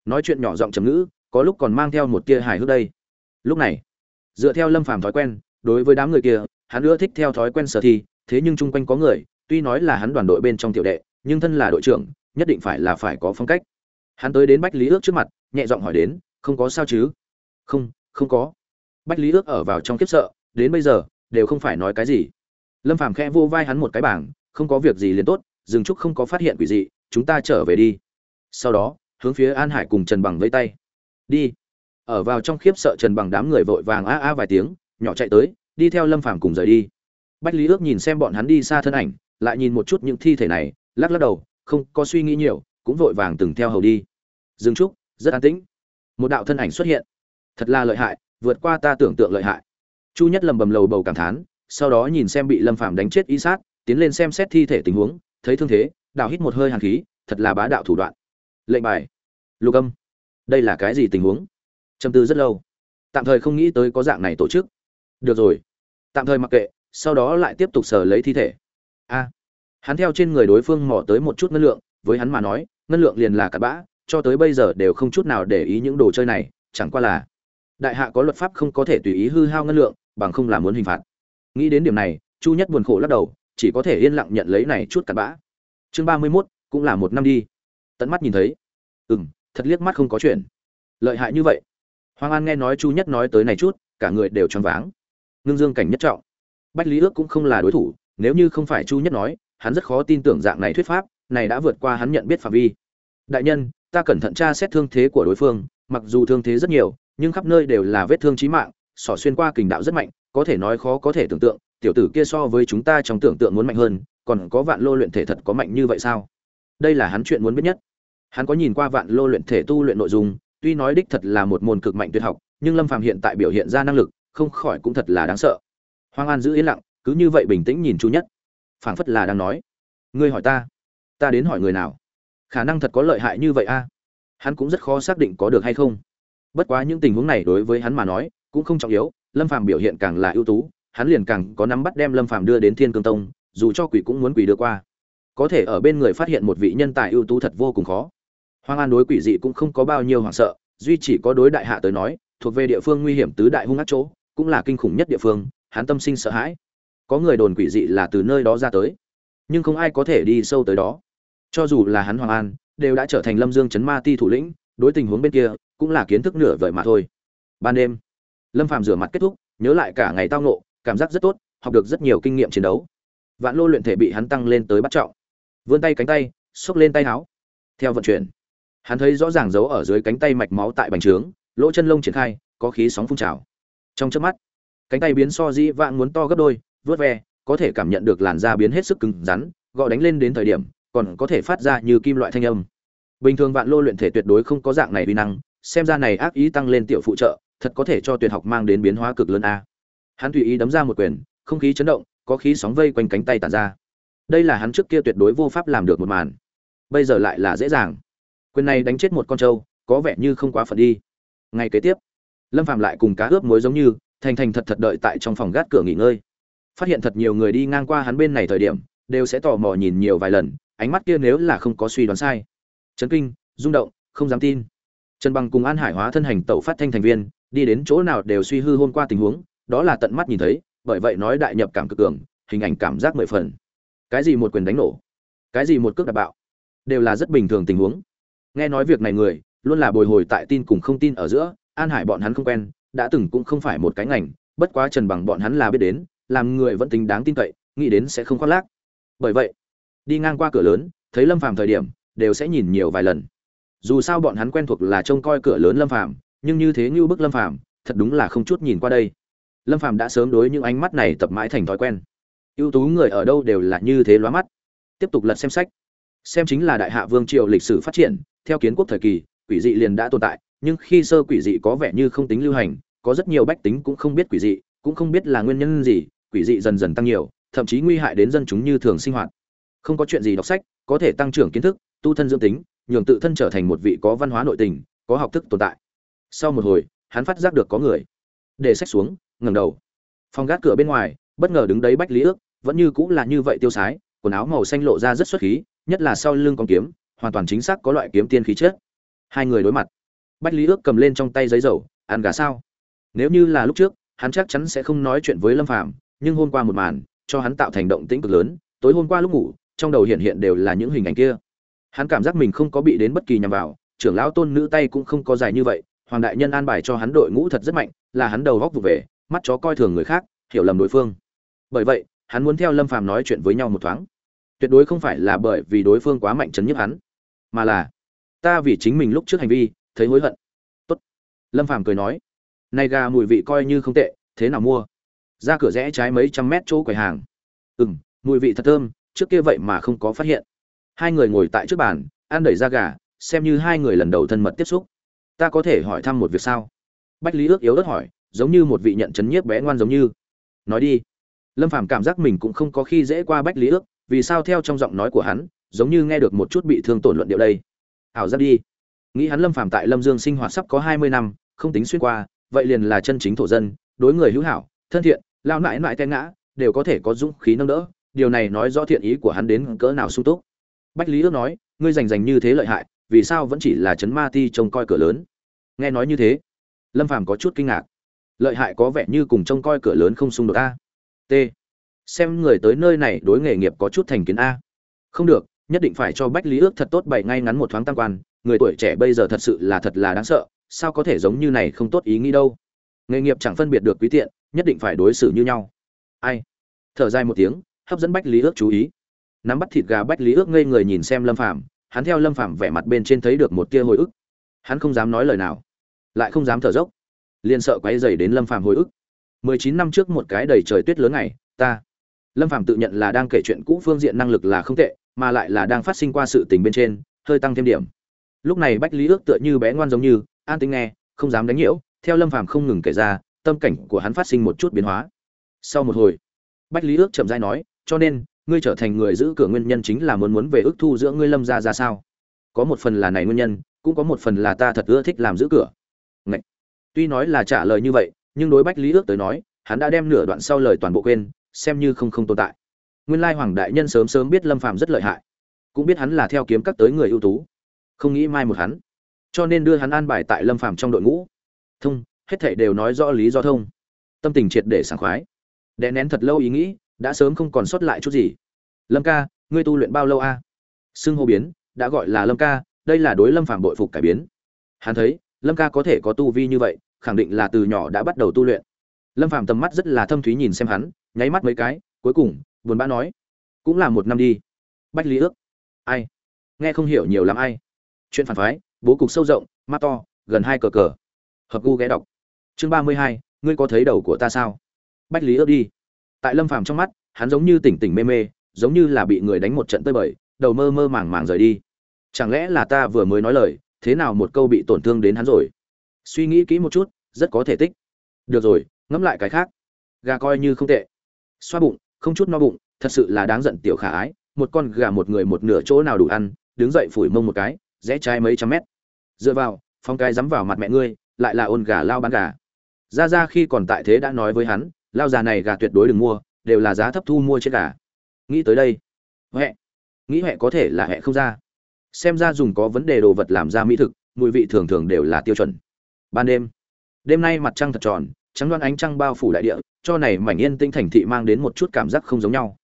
A: nói chuyện nhỏ giọng trầm ngữ, có lúc còn mang theo một tia hài hước đây. Lúc này, dựa theo lâm phàm thói quen, đối với đám người kia, hắn ưa thích theo thói quen sở thi, thế nhưng chung quanh có người, tuy nói là hắn đoàn đội bên trong tiểu đệ, nhưng thân là đội trưởng, nhất định phải là phải có phong cách hắn tới đến bách lý ước trước mặt, nhẹ giọng hỏi đến, không có sao chứ? Không không có. Bách lý ước ở vào trong kiếp sợ, đến bây giờ, đều không phải nói cái gì. Lâm phàm khẽ vô vai hắn một cái bảng, không có việc gì liền tốt dừng trúc không có phát hiện quỷ dị, chúng ta trở về đi. Sau đó, hướng phía an hải cùng trần bằng vây tay. Đi. Ở vào trong khiếp sợ trần bằng đám người vội vàng a a vài tiếng, nhỏ chạy tới, đi theo lâm phàm cùng rời đi. Bách lý ước nhìn xem bọn hắn đi xa thân ảnh, lại nhìn một chút những thi thể này, lắc lắc đầu, không có suy nghĩ nhiều cũng vội vàng từng theo hầu đi. Dương trúc, rất an tĩnh. Một đạo thân ảnh xuất hiện. Thật là lợi hại, vượt qua ta tưởng tượng lợi hại. Chu nhất lầm bầm lầu bầu cảm thán, sau đó nhìn xem bị lâm phàm đánh chết y sát, tiến lên xem xét thi thể tình huống, thấy thương thế, đào hít một hơi hàn khí, thật là bá đạo thủ đoạn. Lệnh bài. Lục âm. Đây là cái gì tình huống? Trầm tư rất lâu. Tạm thời không nghĩ tới có dạng này tổ chức. Được rồi. Tạm thời mặc kệ, sau đó lại tiếp tục sờ lấy thi thể. A. Hắn theo trên người đối phương mò tới một chút ngân lượng với hắn mà nói, ngân lượng liền là cặn bã, cho tới bây giờ đều không chút nào để ý những đồ chơi này, chẳng qua là đại hạ có luật pháp không có thể tùy ý hư hao ngân lượng, bằng không làm muốn hình phạt. Nghĩ đến điểm này, chu nhất buồn khổ lắc đầu, chỉ có thể yên lặng nhận lấy này chút cặn bã. Chương ba mươi mốt, cũng là một năm đi. Tận mắt nhìn thấy. Ừ m thật liếc mắt không có chuyện. Lợi hại như vậy. Hoàng an nghe nói chu nhất nói tới này chút, cả người đều choáng váng. Ngưng dương cảnh nhất trọng. Bách lý ước cũng không là đối thủ, nếu như không phải chu nhất nói, hắn rất khó tin tưởng dạng này thuyết pháp này đã vượt qua hắn nhận biết phạm vi. Đại nhân, ta cẩn thận tra xét thương thế của đối phương, mặc dù thương thế rất nhiều, nhưng khắp nơi đều là vết thương chí mạng, sỏ xuyên qua kình đạo rất mạnh, có thể nói khó có thể tưởng tượng, tiểu tử kia so với chúng ta trong tưởng tượng muốn mạnh hơn, còn có vạn lô luyện thể thật có mạnh như vậy sao? Đây là hắn chuyện muốn biết nhất. Hắn có nhìn qua vạn lô luyện thể tu luyện nội dung, tuy nói đích thật là một môn cực mạnh tuyệt học, nhưng lâm phàm hiện tại biểu hiện ra năng lực, không khỏi cũng thật là đáng sợ. Hoàng an giữ yên lặng, cứ như vậy bình tĩnh nhìn chu nhất. Phảng phất là đang nói, ngươi hỏi ta ta đến hỏi người nào? Khả năng thật có lợi hại như vậy a. Hắn cũng rất khó xác định có được hay không. Bất quá những tình huống này đối với hắn mà nói, cũng không trọng yếu, lâm phàm biểu hiện càng là ưu tú, hắn liền càng có nắm bắt đem lâm phàm đưa đến thiên cương tông, dù cho quỷ cũng muốn quỷ đưa qua. Có thể ở bên người phát hiện một vị nhân tài ưu tú thật vô cùng khó. Hoang an đối quỷ dị cũng không có bao nhiêu hoảng sợ, duy chỉ có đối đại hạ tới nói, thuộc về địa phương nguy hiểm tứ đại hung ác chỗ, cũng là kinh khủng nhất địa phương, hắn tâm sinh sợ hãi. Có người đồn quỷ dị là từ nơi đó ra tới, nhưng không ai có thể đi sâu tới đó cho dù là hắn hoàng an, đều đã trở thành lâm dương chấn ma ti thủ lĩnh, đối tình huống bên kia cũng là kiến thức nửa vời mà thôi. Ban đêm, lâm phàm rửa mặt kết thúc, nhớ lại cả ngày tao nộ cảm giác rất tốt, học được rất nhiều kinh nghiệm chiến đấu. Vạn lô luyện thể bị hắn tăng lên tới bắt trọng. Vươn tay cánh tay, xốc lên tay áo. Theo vận chuyển, hắn thấy rõ ràng dấu ở dưới cánh tay mạch máu tại bành trướng, lỗ chân lông triển khai, có khí sóng phun trào. Trong chớp mắt, cánh tay biến so dĩ vạn muốn to gấp đôi, vớt ve, có thể cảm nhận được làn da biến hết sức cứng rắn, gọ đánh lên đến thời điểm còn có thể phát ra như kim loại thanh âm. Bình thường vạn lô luyện thể tuyệt đối không có dạng này uy năng, xem ra này ác ý tăng lên tiểu phụ trợ, thật có thể cho tuyệt học mang đến biến hóa cực lớn a. Hắn tùy ý đấm ra một quyền, không khí chấn động, có khí sóng vây quanh cánh tay tản ra. Đây là hắn trước kia tuyệt đối vô pháp làm được một màn. Bây giờ lại là dễ dàng. Quyền này đánh chết một con trâu, có vẻ như không quá phận đi. Ngay kế tiếp, lâm phạm lại cùng cá ướp muối giống như, thành thành thật thật đợi tại trong phòng gác cửa nghỉ ngơi. Phát hiện thật nhiều người đi ngang qua hắn bên này thời điểm, đều sẽ tò mò nhìn nhiều vài lần ánh mắt kia nếu là không có suy đoán sai. Chấn kinh, rung động, không dám tin. Trần bằng cùng an hải hóa thân hành tẩu phát thanh thành viên, đi đến chỗ nào đều suy hư hôm qua tình huống, đó là tận mắt nhìn thấy, bởi vậy nói đại nhập cảm cực cường, hình ảnh cảm giác mười phần. Cái gì một quyền đánh nổ? Cái gì một cước đạp bạo? Đều là rất bình thường tình huống. Nghe nói việc này người, luôn là bồi hồi tại tin cùng không tin ở giữa, an hải bọn hắn không quen, đã từng cũng không phải một cái ngành, bất quá trần bằng bọn hắn là biết đến, làm người vẫn tính đáng tin cậy, nghĩ đến sẽ không khoác lác. Bởi vậy đi ngang qua cửa lớn, thấy lâm phàm thời điểm, đều sẽ nhìn nhiều vài lần. Dù sao bọn hắn quen thuộc là trông coi cửa lớn lâm phàm, nhưng như thế như bức lâm phàm, thật đúng là không chút nhìn qua đây. Lâm phàm đã sớm đối những ánh mắt này tập mãi thành thói quen. Ưu tú người ở đâu đều là như thế lóa mắt. Tiếp tục lật xem sách. Xem chính là đại hạ vương triều lịch sử phát triển, theo kiến quốc thời kỳ, quỷ dị liền đã tồn tại, nhưng khi sơ quỷ dị có vẻ như không tính lưu hành, có rất nhiều bách tính cũng không biết quỷ dị, cũng không biết là nguyên nhân gì, quỷ dị dần dần tăng nhiều, thậm chí nguy hại đến dân chúng như thường sinh hoạt không có chuyện gì đọc sách, có thể tăng trưởng kiến thức, tu thân dưỡng tính, nhường tự thân trở thành một vị có văn hóa nội tình, có học thức tồn tại. Sau một hồi, hắn phát giác được có người. Để sách xuống, ngẩng đầu. Phòng gác cửa bên ngoài, bất ngờ đứng đấy bách lý ước, vẫn như cũng là như vậy tiêu sái, quần áo màu xanh lộ ra rất xuất khí, nhất là sau lưng con kiếm, hoàn toàn chính xác có loại kiếm tiên khí chất. Hai người đối mặt. Bách lý ước cầm lên trong tay giấy dầu, ăn gà sao? Nếu như là lúc trước, hắn chắc chắn sẽ không nói chuyện với lâm phàm, nhưng hôm qua một màn, cho hắn tạo thành động tĩnh cực lớn, tối hôm qua lúc ngủ trong đầu hiện hiện đều là những hình ảnh kia. Hắn cảm giác mình không có bị đến bất kỳ nhằm vào, trưởng lão tôn nữ tay cũng không có dài như vậy, hoàng đại nhân an bài cho hắn đội ngũ thật rất mạnh, là hắn đầu góc vụ về, mắt chó coi thường người khác, hiểu lầm đối phương. Bởi vậy, hắn muốn theo lâm phàm nói chuyện với nhau một thoáng. Tuyệt đối không phải là bởi vì đối phương quá mạnh chấn nhức hắn, mà là, ta vì chính mình lúc trước hành vi, thấy hối hận. Tốt. Lâm phàm cười nói nay gà mùi vị coi như không tệ, thế nào mua? Ra cửa rẽ trái mấy trăm mét chỗ quầy hàng. Ừ m mùi vị thật thơm trước kia vậy mà không có phát hiện. Hai người ngồi tại trước bàn, ăn đẩy ra gà, xem như hai người lần đầu thân mật tiếp xúc. Ta có thể hỏi thăm một việc sao? Bách lý ước yếu ớt hỏi, giống như một vị nhận chấn nhiếp bé ngoan giống như. Nói đi. Lâm phàm cảm giác mình cũng không có khi dễ qua bách lý ước, vì sao theo trong giọng nói của hắn, giống như nghe được một chút bị thương tổn luận điệu đây. Ảo giác đi. Nghĩ hắn lâm phàm tại lâm dương sinh hoạt sắp có hai mươi năm, không tính xuyên qua, vậy liền là chân chính thổ dân, đối người hữu hảo, thân thiện, lao nại nại tay ngã, đều có thể có dũng khí nâng đỡ điều này nói rõ thiện ý của hắn đến cỡ nào sung túc. Bách lý ước nói, ngươi rành rành như thế lợi hại, vì sao vẫn chỉ là chấn ma ti trông coi cửa lớn? Nghe nói như thế, lâm phàm có chút kinh ngạc. Lợi hại có vẻ như cùng trông coi cửa lớn không xung đột a. T, xem người tới nơi này đối nghề nghiệp có chút thành kiến a. Không được, nhất định phải cho bách lý ước thật tốt bày ngay ngắn một thoáng tam quan, người tuổi trẻ bây giờ thật sự là thật là đáng sợ, sao có thể giống như này không tốt ý nghĩ đâu? Nghề nghiệp chẳng phân biệt được quý tiện, nhất định phải đối xử như nhau. Ai? Thở dài một tiếng hấp dẫn bách lý ước chú ý. Nắm bắt thịt gà bách lý ước ngây người nhìn xem lâm phàm, hắn theo lâm phàm vẻ mặt bên trên thấy được một tia hồi ức. Hắn không dám nói lời nào, lại không dám thở dốc, liền sợ quay dày đến lâm phàm hồi ức. Mười chín năm trước một cái đầy trời tuyết lớn này ta, lâm phàm tự nhận là đang kể chuyện cũ phương diện năng lực là không tệ, mà lại là đang phát sinh qua sự tình bên trên, hơi tăng thêm điểm. Lúc này bách lý ước tựa như bé ngoan giống như, an tính nghe, không dám đánh nhiễu, theo lâm phàm không ngừng kể ra, tâm cảnh của hắn phát sinh một chút biến hóa. Sau một hồi, bách lý ước chậm rãi nói cho nên, ngươi trở thành người giữ cửa nguyên nhân chính là muốn muốn về ước thu giữa ngươi lâm ra ra sao? Có một phần là này nguyên nhân, cũng có một phần là ta thật ưa thích làm giữ cửa. Ngậy. tuy nói là trả lời như vậy, nhưng đối bách lý ước tới nói, hắn đã đem nửa đoạn sau lời toàn bộ quên, xem như không không tồn tại. Nguyên lai hoàng đại nhân sớm sớm biết lâm phàm rất lợi hại, cũng biết hắn là theo kiếm các tới người ưu tú, không nghĩ mai một hắn. Cho nên đưa hắn an bài tại lâm phàm trong đội ngũ. Thông, hết thảy đều nói rõ lý do thông. Tâm tình triệt để sảng khoái. Đè nén thật lâu ý nghĩ đã sớm không còn sót lại chút gì. Lâm ca, ngươi tu luyện bao lâu a? À? xưng hô biến, đã gọi là lâm ca, đây là đối lâm phàm bội phục cải biến. Hắn thấy, lâm ca có thể có tu vi như vậy, khẳng định là từ nhỏ đã bắt đầu tu luyện. Lâm phàm tầm mắt rất là thâm thúy nhìn xem hắn, nháy mắt mấy cái, cuối cùng, buồn bã nói, cũng là một năm đi. Bách lý ước, ai? Nghe không hiểu nhiều lắm ai. Chuyện phản phái, bố cục sâu rộng, mắt to, gần hai cờ cờ. Hợp gu ghé đọc. Chương ba mươi hai, ngươi có thấy đầu của ta sao? Bách lý ước đi tại lâm phàm trong mắt, hắn giống như tỉnh tỉnh mê mê, giống như là bị người đánh một trận tơi bời, đầu mơ mơ màng màng rời đi. Chẳng lẽ là ta vừa mới nói lời, thế nào một câu bị tổn thương đến hắn rồi? Suy nghĩ kỹ một chút, rất có thể tích. Được rồi, ngẫm lại cái khác. Gà coi như không tệ. Xoa bụng, không chút no bụng, thật sự là đáng giận tiểu khả ái, một con gà một người một nửa chỗ nào đủ ăn, đứng dậy phủi mông một cái, rẽ trái mấy trăm mét. Dựa vào phong cái dám vào mặt mẹ ngươi, lại là ôn gà lao bán gà. Ra ra khi còn tại thế đã nói với hắn lao già này gà tuyệt đối đừng mua, đều là giá thấp thu mua chết gà. Nghĩ tới đây, huệ, nghĩ huệ có thể là huệ không ra. Xem ra dùng có vấn đề đồ vật làm ra mỹ thực, mùi vị thường thường đều là tiêu chuẩn. Ban đêm đêm nay mặt trăng thật tròn, trắng đoan ánh trăng bao phủ đại địa, cho này mảnh yên tinh thành thị mang đến một chút cảm giác không giống nhau.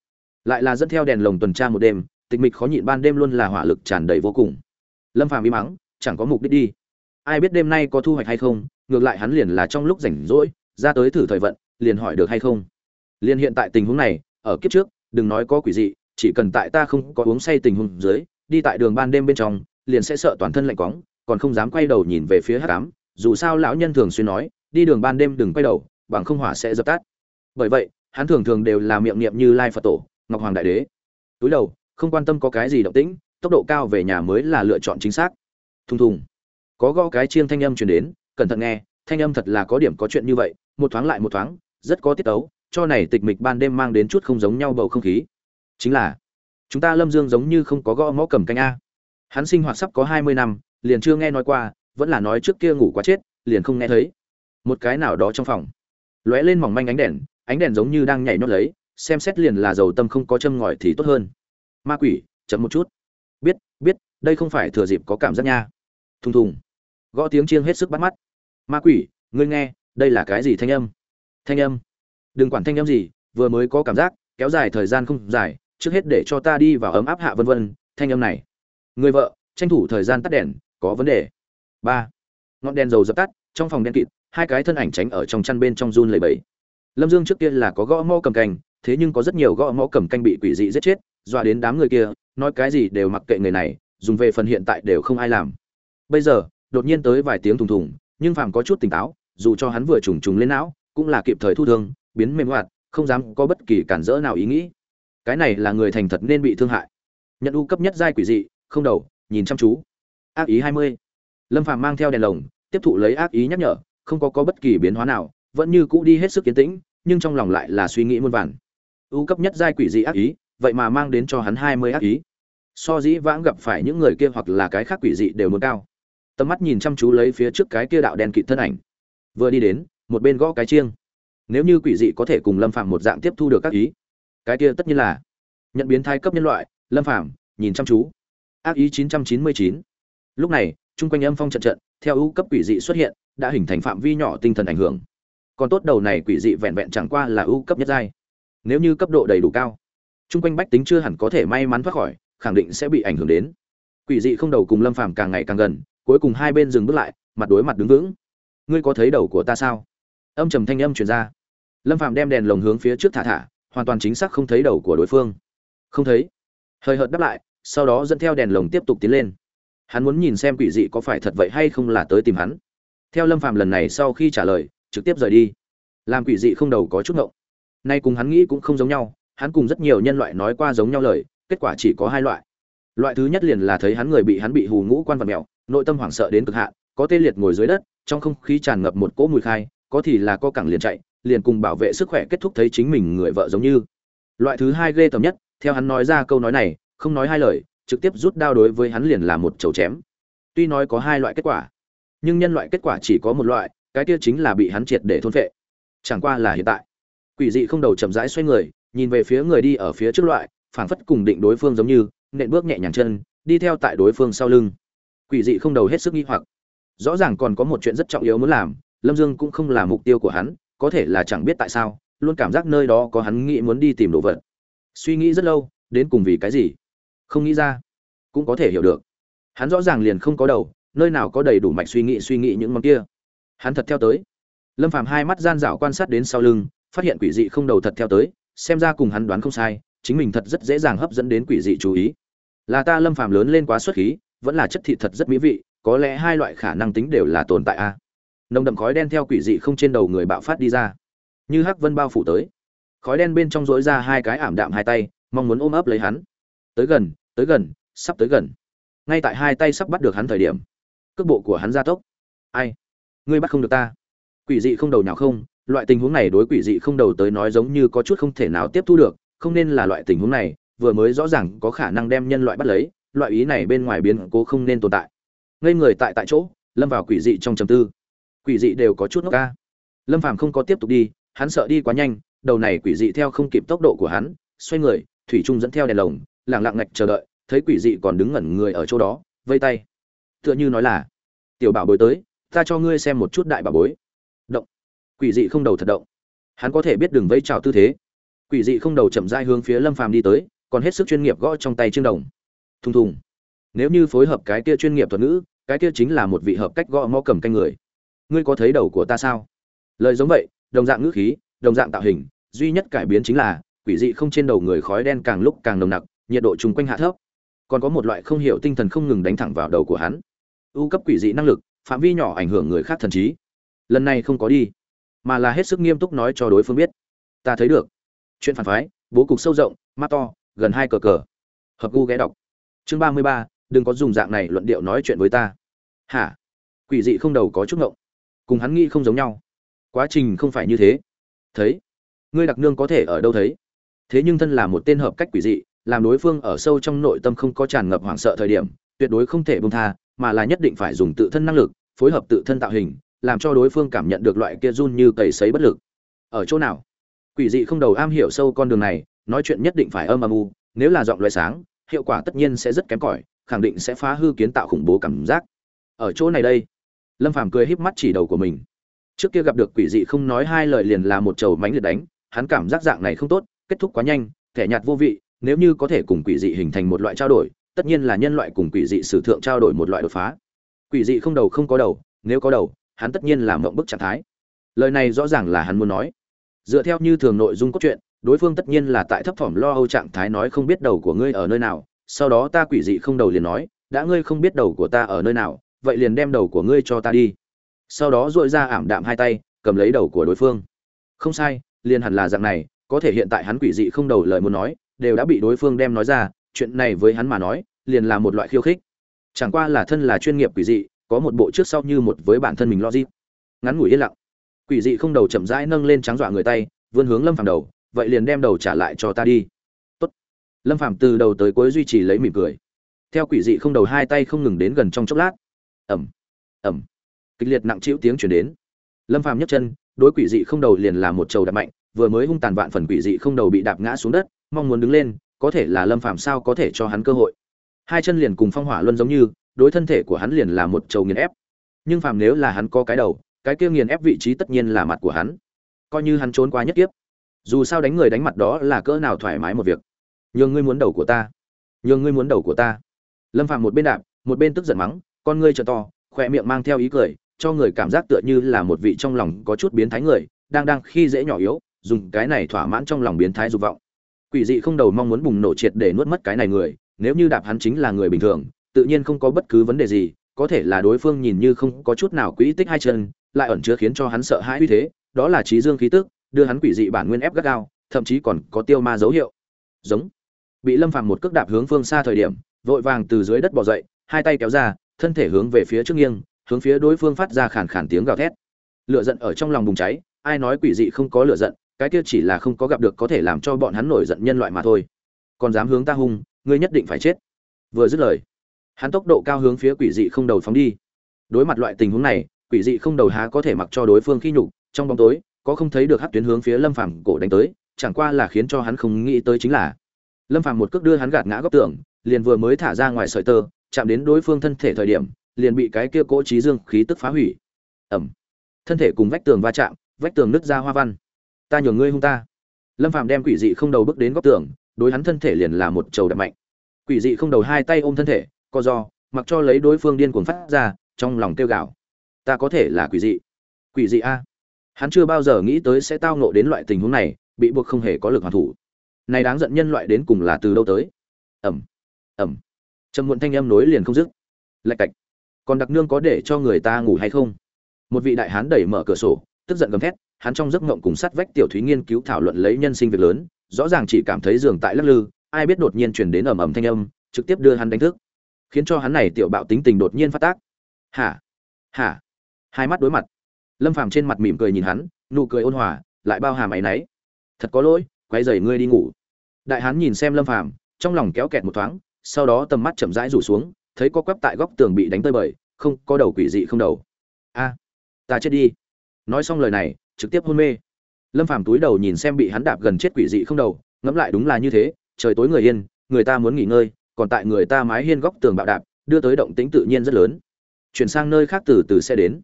A: Lại là dẫn theo đèn lồng tuần tra một đêm, tịch mịch khó nhịn ban đêm luôn là hỏa lực tràn đầy vô cùng. Lâm phàm im mắng, chẳng có mục đích đi. Ai biết đêm nay có thu hoạch hay không, ngược lại hắn liền là trong lúc rảnh rỗi, ra tới thử thời vận liền hỏi được hay không? Liền hiện tại tình huống này, ở kiếp trước, đừng nói có quỷ dị, chỉ cần tại ta không có uống say tình huống dưới, đi tại đường ban đêm bên trong, liền sẽ sợ toàn thân lạnh quóng, còn không dám quay đầu nhìn về phía hát cám dù sao lão nhân thường xuyên nói, đi đường ban đêm đừng quay đầu, bằng không hỏa sẽ dập tắt. Bởi vậy, hắn thường thường đều là miệng niệm như lai phật tổ, ngọc hoàng đại đế. Túi đầu, không quan tâm có cái gì động tĩnh, tốc độ cao về nhà mới là lựa chọn chính xác. Thùng thùng. Có gõ cái chiêng thanh âm truyền đến, cẩn thận nghe, thanh âm thật là có điểm có chuyện như vậy, một thoáng lại một thoáng rất có tiết tấu, cho này tịch mịch ban đêm mang đến chút không giống nhau bầu không khí. Chính là, chúng ta lâm dương giống như không có gõ mõ cầm canh a. Hắn sinh hoạt sắp có hai mươi năm, liền chưa nghe nói qua, vẫn là nói trước kia ngủ quá chết, liền không nghe thấy. Một cái nào đó trong phòng, lóe lên mỏng manh ánh đèn ánh đèn giống như đang nhảy nhót lấy, xem xét liền là dầu tâm không có châm ngòi thì tốt hơn. Ma quỷ, chậm một chút. Biết biết, đây không phải thừa dịp có cảm giác nha. Thùng thùng. Gõ tiếng chiêng hết sức bắt mắt. Ma quỷ, ngươi nghe, đây là cái gì thanh âm? Thanh âm. Đừng quản thanh âm gì, vừa mới có cảm giác, kéo dài thời gian không dài, trước hết để cho ta đi vào ấm áp hạ vân vân, thanh âm này. Người vợ, tranh thủ thời gian tắt đèn, có vấn đề. Ba. Ngọn đèn dầu dập tắt, trong phòng đen kịt, hai cái thân ảnh tránh ở trong chăn bên trong run lầy bẫy lâm dương trước kia là có gõ mõ cầm canh thế nhưng có rất nhiều gõ mõ cầm canh bị quỷ dị giết chết, dọa đến đám người kia, nói cái gì đều mặc kệ người này, dùng về phần hiện tại đều không ai làm. Bây giờ, đột nhiên tới vài tiếng thùng thùng, nhưng phàm có chút tỉnh táo, dù cho hắn vừa trùng trùng lên não cũng là kịp thời thu thương, biến mềm hoạt, không dám có bất kỳ cản rỡ nào ý nghĩ. Cái này là người thành thật nên bị thương hại. Nhận u cấp nhất giai quỷ dị, không đầu, nhìn chăm chú. Ác ý hai mươi. Lâm phàm mang theo đèn lồng, tiếp thụ lấy ác ý nhắc nhở, không có có bất kỳ biến hóa nào, vẫn như cũ đi hết sức kiến tĩnh, nhưng trong lòng lại là suy nghĩ muôn vàn. Ưu cấp nhất giai quỷ dị ác ý, vậy mà mang đến cho hắn hai mươi ác ý. So dĩ vãng gặp phải những người kia hoặc là cái khác quỷ dị đều muốn cao. Tầm mắt nhìn chăm chú lấy phía trước cái kia đạo đen kịt thân ảnh. Vừa đi đến một bên gõ cái chiêng. Nếu như quỷ dị có thể cùng lâm phạm một dạng tiếp thu được các ý, cái kia tất nhiên là nhận biến thai cấp nhân loại, lâm phạm nhìn chăm chú. Ác ý 999. lúc này, chung quanh âm phong trận trận, theo ưu cấp quỷ dị xuất hiện, đã hình thành phạm vi nhỏ tinh thần ảnh hưởng. Còn tốt đầu này quỷ dị vẹn vẹn chẳng qua là ưu cấp nhất giai. Nếu như cấp độ đầy đủ cao, chung quanh bách tính chưa hẳn có thể may mắn thoát khỏi, khẳng định sẽ bị ảnh hưởng đến. Quỷ dị không đầu cùng lâm phàm càng ngày càng gần, cuối cùng hai bên dừng bước lại, mặt đối mặt đứng vững. Ngươi có thấy đầu của ta sao? Âm trầm thanh âm truyền ra. Lâm phàm đem đèn lồng hướng phía trước thả thả, hoàn toàn chính xác không thấy đầu của đối phương. Không thấy. Hơi hợt đáp lại, sau đó dẫn theo đèn lồng tiếp tục tiến lên. Hắn muốn nhìn xem quỷ dị có phải thật vậy hay không là tới tìm hắn. Theo lâm phàm lần này sau khi trả lời, trực tiếp rời đi. Làm quỷ dị không đầu có chút ngộng. Nay cùng hắn nghĩ cũng không giống nhau, hắn cùng rất nhiều nhân loại nói qua giống nhau lời, kết quả chỉ có hai loại. Loại thứ nhất liền là thấy hắn người bị hắn bị hù ngũ quan vật mèo, nội tâm hoảng sợ đến cực hạn, có tê liệt ngồi dưới đất, trong không khí tràn ngập một cỗ mùi khai có thì là co cẳng liền chạy, liền cùng bảo vệ sức khỏe kết thúc thấy chính mình người vợ giống như. Loại thứ hai ghê tởm nhất, theo hắn nói ra câu nói này, không nói hai lời, trực tiếp rút đao đối với hắn liền là một chầu chém. Tuy nói có hai loại kết quả, nhưng nhân loại kết quả chỉ có một loại, cái kia chính là bị hắn triệt để thôn phệ. Chẳng qua là hiện tại. Quỷ dị không đầu chậm rãi xoay người, nhìn về phía người đi ở phía trước loại, phảng phất cùng định đối phương giống như, nện bước nhẹ nhàng chân, đi theo tại đối phương sau lưng. Quỷ dị không đầu hết sức nghi hoặc. Rõ ràng còn có một chuyện rất trọng yếu muốn làm lâm dương cũng không là mục tiêu của hắn, có thể là chẳng biết tại sao, luôn cảm giác nơi đó có hắn nghĩ muốn đi tìm đồ vật. Suy nghĩ rất lâu, đến cùng vì cái gì? Không nghĩ ra. Cũng có thể hiểu được. Hắn rõ ràng liền không có đầu, nơi nào có đầy đủ mạch suy nghĩ suy nghĩ những món kia. Hắn thật theo tới. Lâm phàm hai mắt gian dảo quan sát đến sau lưng, phát hiện quỷ dị không đầu thật theo tới, xem ra cùng hắn đoán không sai, chính mình thật rất dễ dàng hấp dẫn đến quỷ dị chú ý. Là ta lâm phàm lớn lên quá xuất khí, vẫn là chất thị thật rất mỹ vị, có lẽ hai loại khả năng tính đều là tồn tại a nồng đậm khói đen theo quỷ dị không trên đầu người bạo phát đi ra. Như hắc vân bao phủ tới. Khói đen bên trong dối ra hai cái ảm đạm hai tay, mong muốn ôm ấp lấy hắn. Tới gần tới gần, sắp tới gần. Ngay tại hai tay sắp bắt được hắn thời điểm, cước bộ của hắn gia tốc. Ai? Ngươi bắt không được ta. Quỷ dị không đầu nào không, loại tình huống này đối quỷ dị không đầu tới nói giống như có chút không thể nào tiếp thu được, không nên là loại tình huống này, vừa mới rõ ràng có khả năng đem nhân loại bắt lấy, loại ý này bên ngoài biến cố không nên tồn tại. Ngây người tại tại chỗ, lâm vào quỷ dị trong trầm tư quỷ dị đều có chút ngốc ca. Lâm phàm không có tiếp tục đi, hắn sợ đi quá nhanh, đầu này quỷ dị theo không kịp tốc độ của hắn, xoay người, thủy trung dẫn theo đèn lồng lẳng lặng ngạch chờ đợi, thấy quỷ dị còn đứng ngẩn người ở chỗ đó, vây tay. Tựa như nói là, tiểu bảo bối tới, ta cho ngươi xem một chút đại bảo bối. Động. Quỷ dị không đầu thật động. Hắn có thể biết đường vây trào tư thế. Quỷ dị không đầu chậm rãi hướng phía lâm phàm đi tới, còn hết sức chuyên nghiệp gõ trong tay trương đồng. Thùng thùng. Nếu như phối hợp cái kia chuyên nghiệp thuật ngữ, cái kia chính là một vị hợp cách gõ mõ cầm canh người ngươi có thấy đầu của ta sao? Lời giống vậy, đồng dạng ngữ khí, đồng dạng tạo hình, duy nhất cải biến chính là, quỷ dị không trên đầu người khói đen càng lúc càng nồng nặc, nhiệt độ chung quanh hạ thấp. Còn có một loại không hiểu tinh thần không ngừng đánh thẳng vào đầu của hắn. Ưu cấp quỷ dị năng lực, phạm vi nhỏ ảnh hưởng người khác thần trí. Lần này không có đi, mà là hết sức nghiêm túc nói cho đối phương biết. Ta thấy được. Chuyện phản phái, bố cục sâu rộng, mắt to, gần hai cờ cờ. Hợp gu ghé đọc. Chương ba mươi ba, đừng có dùng dạng này luận điệu nói chuyện với ta. Hả? Quỷ dị không đầu có chút ngộng cùng hắn nghĩ không giống nhau. Quá trình không phải như thế. Thấy, ngươi đặc nương có thể ở đâu thấy? Thế nhưng thân là một tên hợp cách quỷ dị, làm đối phương ở sâu trong nội tâm không có tràn ngập hoảng sợ thời điểm, tuyệt đối không thể bông tha, mà là nhất định phải dùng tự thân năng lực, phối hợp tự thân tạo hình, làm cho đối phương cảm nhận được loại kia run như cầy sấy bất lực. Ở chỗ nào? Quỷ dị không đầu am hiểu sâu con đường này, nói chuyện nhất định phải âm âm u, nếu là giọng loại sáng, hiệu quả tất nhiên sẽ rất kém cỏi, khẳng định sẽ phá hư kiến tạo khủng bố cảm giác. Ở chỗ này đây lâm phàm cười híp mắt chỉ đầu của mình. Trước kia gặp được quỷ dị không nói hai lời liền là một chầu mánh liệt đánh, hắn cảm giác dạng này không tốt, kết thúc quá nhanh thẻ nhạt vô vị, nếu như có thể cùng quỷ dị hình thành một loại trao đổi, tất nhiên là nhân loại cùng quỷ dị sử thượng trao đổi một loại đột phá. Quỷ dị không đầu không có đầu, nếu có đầu, hắn tất nhiên là mộng bức trạng thái. Lời này rõ ràng là hắn muốn nói. Dựa theo như thường nội dung cốt truyện, đối phương tất nhiên là tại thấp thỏm lo âu trạng thái nói không biết đầu của ngươi ở nơi nào, sau đó ta quỷ dị không đầu liền nói, đã ngươi không biết đầu của ta ở nơi nào vậy liền đem đầu của ngươi cho ta đi. Sau đó dội ra ảm đạm hai tay, cầm lấy đầu của đối phương. Không sai, liền hẳn là dạng này, có thể hiện tại hắn quỷ dị không đầu lời muốn nói, đều đã bị đối phương đem nói ra, chuyện này với hắn mà nói, liền là một loại khiêu khích. Chẳng qua là thân là chuyên nghiệp quỷ dị, có một bộ trước sau như một với bản thân mình logic. Ngắn ngủi yên lặng. Quỷ dị không đầu chậm rãi nâng lên trắng dọa người tay, vươn hướng lâm phàm đầu, vậy liền đem đầu trả lại cho ta đi. Tốt. lâm phàm từ đầu tới cuối duy trì lấy mỉm cười. Theo quỷ dị không đầu hai tay không ngừng đến gần trong chốc lát ẩm ẩm kịch liệt nặng trĩu tiếng chuyển đến. Lâm phàm nhấc chân, đối quỷ dị không đầu liền là một trầu đạp mạnh, vừa mới hung tàn vạn phần quỷ dị không đầu bị đạp ngã xuống đất, mong muốn đứng lên, có thể là lâm phàm sao có thể cho hắn cơ hội. Hai chân liền cùng phong hỏa luân giống như, đối thân thể của hắn liền là một trầu nghiền ép. Nhưng phàm nếu là hắn có cái đầu, cái kia nghiền ép vị trí tất nhiên là mặt của hắn. Coi như hắn trốn qua nhất tiếp. dù sao đánh người đánh mặt đó là cỡ nào thoải mái một việc. Nhường ngươi muốn đầu của ta. Nhường ngươi muốn đầu của ta. Lâm phạm một bên đạp, một bên tức giận mắng con ngươi trợ to khoe miệng mang theo ý cười, cho người cảm giác tựa như là một vị trong lòng có chút biến thái người, đang đang khi dễ nhỏ yếu, dùng cái này thỏa mãn trong lòng biến thái dục vọng. Quỷ dị không đầu mong muốn bùng nổ triệt để nuốt mất cái này người, nếu như đạp hắn chính là người bình thường, tự nhiên không có bất cứ vấn đề gì, có thể là đối phương nhìn như không có chút nào quỹ tích hai chân, lại ẩn chứa khiến cho hắn sợ hãi uy thế, đó là trí dương khí tức, đưa hắn quỷ dị bản nguyên ép gắt gao, thậm chí còn có tiêu ma dấu hiệu. Giống. Bị lâm phàm một cước đạp hướng phương xa thời điểm, vội vàng từ dưới đất bò dậy, hai tay kéo ra thân thể hướng về phía trước nghiêng, hướng phía đối phương phát ra khàn khàn tiếng gào thét. Lửa giận ở trong lòng bùng cháy, ai nói quỷ dị không có lửa giận, cái kia chỉ là không có gặp được có thể làm cho bọn hắn nổi giận nhân loại mà thôi. Còn dám hướng ta hung, ngươi nhất định phải chết. Vừa dứt lời, hắn tốc độ cao hướng phía quỷ dị không đầu phóng đi. Đối mặt loại tình huống này, quỷ dị không đầu há có thể mặc cho đối phương khi nhục, trong bóng tối, có không thấy được hát tuyến hướng phía lâm phàm cổ đánh tới, chẳng qua là khiến cho hắn không nghĩ tới chính là lâm phàm một cước đưa hắn gạt ngã góc tường, liền vừa mới thả ra ngoài sợi tơ chạm đến đối phương thân thể thời điểm, liền bị cái kia cỗ trí dương khí tức phá hủy. Ẩm. Thân thể cùng vách tường va chạm, vách tường nứt ra hoa văn. Ta nhường ngươi hung ta. Lâm phàm đem quỷ dị không đầu bước đến góc tường, đối hắn thân thể liền là một trầu đập mạnh. Quỷ dị không đầu hai tay ôm thân thể, co do, mặc cho lấy đối phương điên cuồng phát ra, trong lòng kêu gào. Ta có thể là quỷ dị. Quỷ dị a. Hắn chưa bao giờ nghĩ tới sẽ tao nộ đến loại tình huống này, bị buộc không hề có lực hoàn thủ. Này đáng giận nhân loại đến cùng là từ đâu tới? Ẩm. Ẩm trầm muộn thanh âm nối liền không dứt. Lạch cạch. Còn đặc nương có để cho người ta ngủ hay không? Một vị đại hán đẩy mở cửa sổ, tức giận gầm thét, hắn trong giấc ngộng cùng sát vách tiểu thúy nghiên cứu thảo luận lấy nhân sinh việc lớn, rõ ràng chỉ cảm thấy giường tại lắc lư, ai biết đột nhiên truyền đến ầm ầm thanh âm, trực tiếp đưa hắn đánh thức. Khiến cho hắn này tiểu bạo tính tình đột nhiên phát tác. Hả? Hả? Hai mắt đối mặt. Lâm phàm trên mặt mỉm cười nhìn hắn, nụ cười ôn hòa, lại bao hàm áy náy. Thật có lỗi quay dày ngươi đi ngủ. Đại hán nhìn xem lâm phàm, trong lòng kéo kẹt một thoáng sau đó tầm mắt chậm rãi rủ xuống, thấy có quắp tại góc tường bị đánh tơi bời, không có đầu quỷ dị không đầu. A, ta chết đi. Nói xong lời này, trực tiếp hôn mê. Lâm phàm túi đầu nhìn xem bị hắn đạp gần chết quỷ dị không đầu, ngẫm lại đúng là như thế, trời tối người yên, người ta muốn nghỉ ngơi, còn tại người ta mái hiên góc tường bạo đạp, đưa tới động tĩnh tự nhiên rất lớn. Chuyển sang nơi khác từ từ sẽ đến.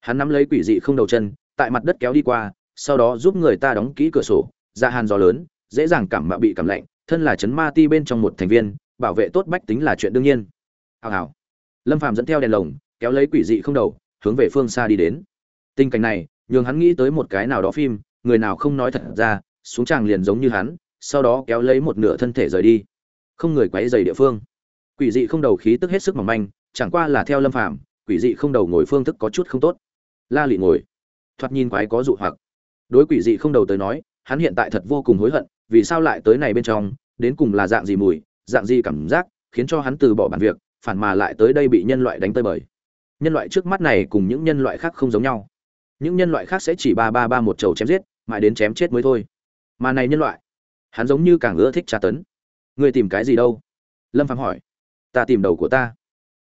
A: Hắn nắm lấy quỷ dị không đầu chân, tại mặt đất kéo đi qua, sau đó giúp người ta đóng kỹ cửa sổ, ra hàn gió lớn, dễ dàng cảm mạo bị cảm lạnh, thân là chấn ma ti bên trong một thành viên bảo vệ tốt bách tính là chuyện đương nhiên. Hào hào. Lâm phàm dẫn theo đèn lồng, kéo lấy quỷ dị không đầu, hướng về phương xa đi đến. Tình cảnh này, nhường hắn nghĩ tới một cái nào đó phim, người nào không nói thật ra, xuống tràng liền giống như hắn, sau đó kéo lấy một nửa thân thể rời đi. Không người quấy dày địa phương. Quỷ dị không đầu khí tức hết sức mỏng manh, chẳng qua là theo lâm phàm, quỷ dị không đầu ngồi phương thức có chút không tốt. La lị ngồi. Thoạt nhìn quái có dụ hoặc. Đối quỷ dị không đầu tới nói, hắn hiện tại thật vô cùng hối hận, vì sao lại tới này bên trong, đến cùng là dạng gì mùi dạng gì cảm giác, khiến cho hắn từ bỏ bản việc, phản mà lại tới đây bị nhân loại đánh tơi bời. Nhân loại trước mắt này cùng những nhân loại khác không giống nhau. Những nhân loại khác sẽ chỉ ba ba ba một chầu chém giết, mãi đến chém chết mới thôi. Mà này nhân loại, hắn giống như càng ưa thích tra tấn. Người tìm cái gì đâu? Lâm phạm hỏi. Ta tìm đầu của ta.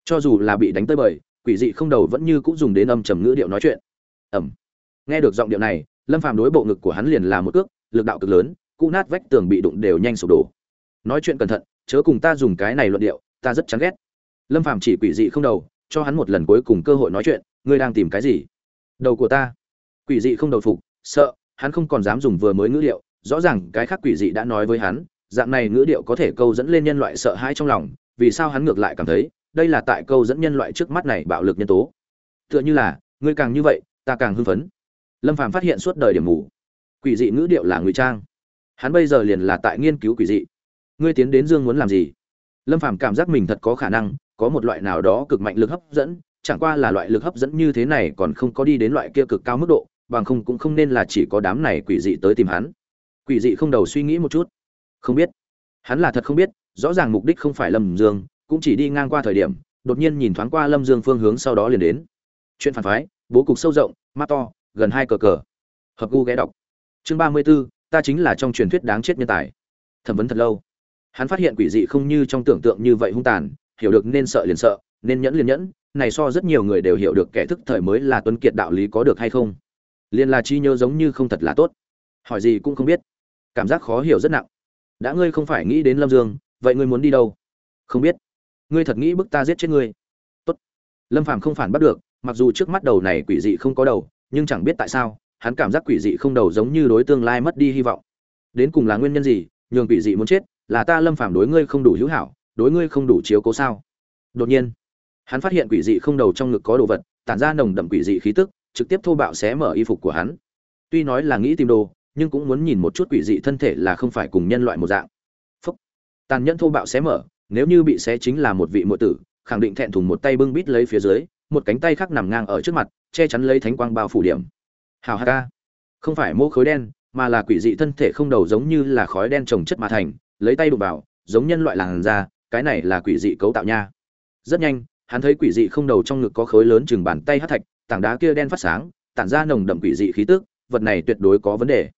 A: Cho dù là bị đánh tơi bời, quỷ dị không đầu vẫn như cũng dùng đến âm trầm ngữ điệu nói chuyện. Ẩm. Nghe được giọng điệu này, lâm phàm đối bộ ngực của hắn liền là một cước, lực đạo cực lớn cụ nát vách tường bị đụng đều nhanh sụp đổ. Nói chuyện cẩn thận chớ cùng ta dùng cái này luận điệu, ta rất chán ghét. Lâm phàm chỉ quỷ dị không đầu, cho hắn một lần cuối cùng cơ hội nói chuyện, ngươi đang tìm cái gì? Đầu của ta. Quỷ dị không đầu phục, sợ, hắn không còn dám dùng vừa mới ngữ điệu, rõ ràng cái khác quỷ dị đã nói với hắn, dạng này ngữ điệu có thể câu dẫn lên nhân loại sợ hãi trong lòng, vì sao hắn ngược lại cảm thấy, đây là tại câu dẫn nhân loại trước mắt này bạo lực nhân tố. Tựa như là, ngươi càng như vậy, ta càng hưng phấn. Lâm phàm phát hiện suốt đời điểm mù. Quỷ dị ngữ điệu là ngụy trang. Hắn bây giờ liền là tại nghiên cứu quỷ dị ngươi tiến đến dương muốn làm gì? Lâm phàm cảm giác mình thật có khả năng, có một loại nào đó cực mạnh lực hấp dẫn, chẳng qua là loại lực hấp dẫn như thế này còn không có đi đến loại kia cực cao mức độ, bằng không cũng không nên là chỉ có đám này quỷ dị tới tìm hắn. Quỷ dị không đầu suy nghĩ một chút. Không biết. Hắn là thật không biết, rõ ràng mục đích không phải lâm dương, cũng chỉ đi ngang qua thời điểm, đột nhiên nhìn thoáng qua lâm dương phương hướng sau đó liền đến. Chuyện phản phái, bố cục sâu rộng, mắt to, gần hai cờ cờ. Hợp gu ghé đọc. Chương ba mươi b ố ta chính là trong truyền thuyết đáng chết nhân tài. Thẩm vấn thật lâu hắn phát hiện quỷ dị không như trong tưởng tượng như vậy hung tàn, hiểu được nên sợ liền sợ, nên nhẫn liền nhẫn, này so rất nhiều người đều hiểu được kẻ thức thời mới là tuấn kiệt đạo lý có được hay không. Liền là chi nhớ giống như không thật là tốt. Hỏi gì cũng không biết. Cảm giác khó hiểu rất nặng. Đã ngươi không phải nghĩ đến lâm dương, vậy ngươi muốn đi đâu? Không biết. Ngươi thật nghĩ bức ta giết chết ngươi. Tốt. Lâm phàm không phản bắt được, mặc dù trước mắt đầu này quỷ dị không có đầu, nhưng chẳng biết tại sao, hắn cảm giác quỷ dị không đầu giống như đối tương lai mất đi hy vọng. Đến cùng là nguyên nhân gì, nhường quỷ dị muốn chết là ta lâm phàm đối ngươi không đủ hữu hảo, đối ngươi không đủ chiếu cố sao? Đột nhiên, hắn phát hiện quỷ dị không đầu trong ngực có đồ vật, tản ra nồng đậm quỷ dị khí tức, trực tiếp thô bạo xé mở y phục của hắn. Tuy nói là nghĩ tìm đồ, nhưng cũng muốn nhìn một chút quỷ dị thân thể là không phải cùng nhân loại một dạng. Phúc. Tàn nhẫn thô bạo xé mở, nếu như bị xé chính là một vị muội tử, khẳng định thẹn thùng một tay bưng bít lấy phía dưới, một cánh tay khác nằm ngang ở trước mặt, che chắn lấy thánh quang bao phủ điểm. Hào hà ca. Không phải mô khối đen, mà là quỷ dị thân thể không đầu giống như là khói đen trồng chất mà thành lấy tay đụng vào, giống nhân loại làn da, cái này là quỷ dị cấu tạo nha. Rất nhanh, hắn thấy quỷ dị không đầu trong ngực có khối lớn chừng bàn tay hát thạch, tảng đá kia đen phát sáng, tản ra nồng đậm quỷ dị khí tức, vật này tuyệt đối có vấn đề.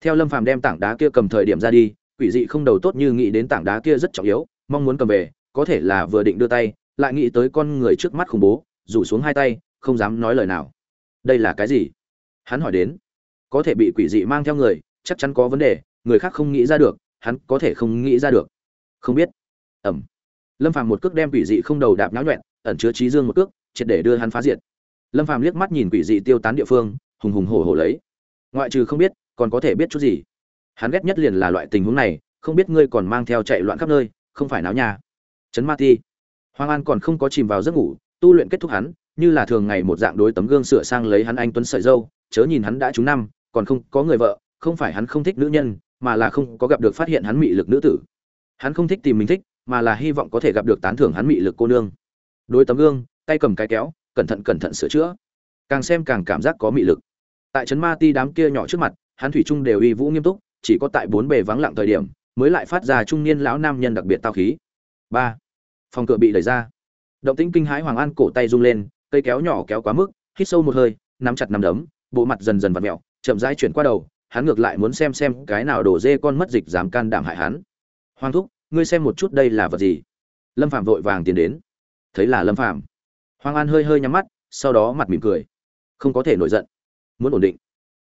A: Theo lâm phàm đem tảng đá kia cầm thời điểm ra đi, quỷ dị không đầu tốt như nghĩ đến tảng đá kia rất trọng yếu, mong muốn cầm về, có thể là vừa định đưa tay, lại nghĩ tới con người trước mắt khủng bố, rủ xuống hai tay, không dám nói lời nào. Đây là cái gì? Hắn hỏi đến. Có thể bị quỷ dị mang theo người, chắc chắn có vấn đề, người khác không nghĩ ra được hắn có thể không nghĩ ra được. Không biết. Ẩm. Lâm phàm một cước đem quỷ dị không đầu đạp náo nhuẹn, ẩn chứa trí dương một cước, triệt để đưa hắn phá diệt. Lâm phàm liếc mắt nhìn quỷ dị tiêu tán địa phương, hùng hùng hổ hổ lấy. Ngoại trừ không biết, còn có thể biết chút gì? Hắn ghét nhất liền là loại tình huống này, không biết ngươi còn mang theo chạy loạn khắp nơi, không phải náo nhà trấn ma ti. Hoàng an còn không có chìm vào giấc ngủ, tu luyện kết thúc hắn, như là thường ngày một dạng đối tấm gương sửa sang lấy hắn anh tuấn sợi dâu, chớ nhìn hắn đã trúng năm, còn không có người vợ, không phải hắn không thích nữ nhân mà là không có gặp được phát hiện hắn mị lực nữ tử. Hắn không thích tìm mình thích, mà là hy vọng có thể gặp được tán thưởng hắn mị lực cô nương. Đối tấm gương, tay cầm cái kéo, cẩn thận cẩn thận sửa chữa. Càng xem càng cảm giác có mị lực. Tại trấn ma ti đám kia nhỏ trước mặt, hắn thủy trung đều uy vũ nghiêm túc, chỉ có tại bốn bề vắng lặng thời điểm, mới lại phát ra trung niên lão nam nhân đặc biệt tao khí. Ba. Phòng cửa bị đẩy ra. Động tĩnh kinh hãi hoàng an cổ tay rung lên, cây kéo nhỏ kéo quá mức, hít sâu một hơi, nắm chặt nắm đấm, bộ mặt dần dần vặn mẹo, chậm rãi chuyển qua đầu hắn ngược lại muốn xem xem cái nào đổ dê con mất dịch dám can đảm hại hắn. Hoàng thúc, ngươi xem một chút đây là vật gì? Lâm phạm vội vàng tiến đến. Thấy là lâm phạm hoàng an hơi hơi nhắm mắt, sau đó mặt mỉm cười. Không có thể nổi giận. Muốn ổn định.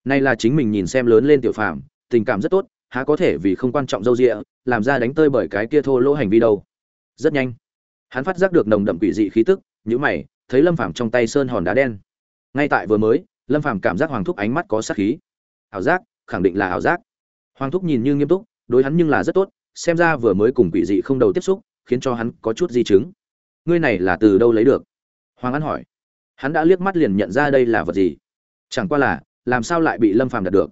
A: Nay là chính mình nhìn xem lớn lên tiểu phạm tình cảm rất tốt, há có thể vì không quan trọng dâu rịa làm ra đánh tơi bởi cái kia thô lỗ hành vi đâu. Rất nhanh. Hắn phát giác được nồng đậm quỷ dị khí tức nhữ mày, thấy lâm phàm trong tay sơn hòn đá đen. Ngay tại vừa mới, lâm phàm cảm giác hoàng thúc ánh mắt có sát khí. Ảo giác khẳng định là ảo giác. Hoàng thúc nhìn như nghiêm túc, đối hắn nhưng là rất tốt, xem ra vừa mới cùng quỷ dị không đầu tiếp xúc, khiến cho hắn có chút di chứng. Ngươi này là từ đâu lấy được? Hoàng an hỏi. Hắn đã liếc mắt liền nhận ra đây là vật gì? Chẳng qua là, làm sao lại bị lâm phàm đạt được?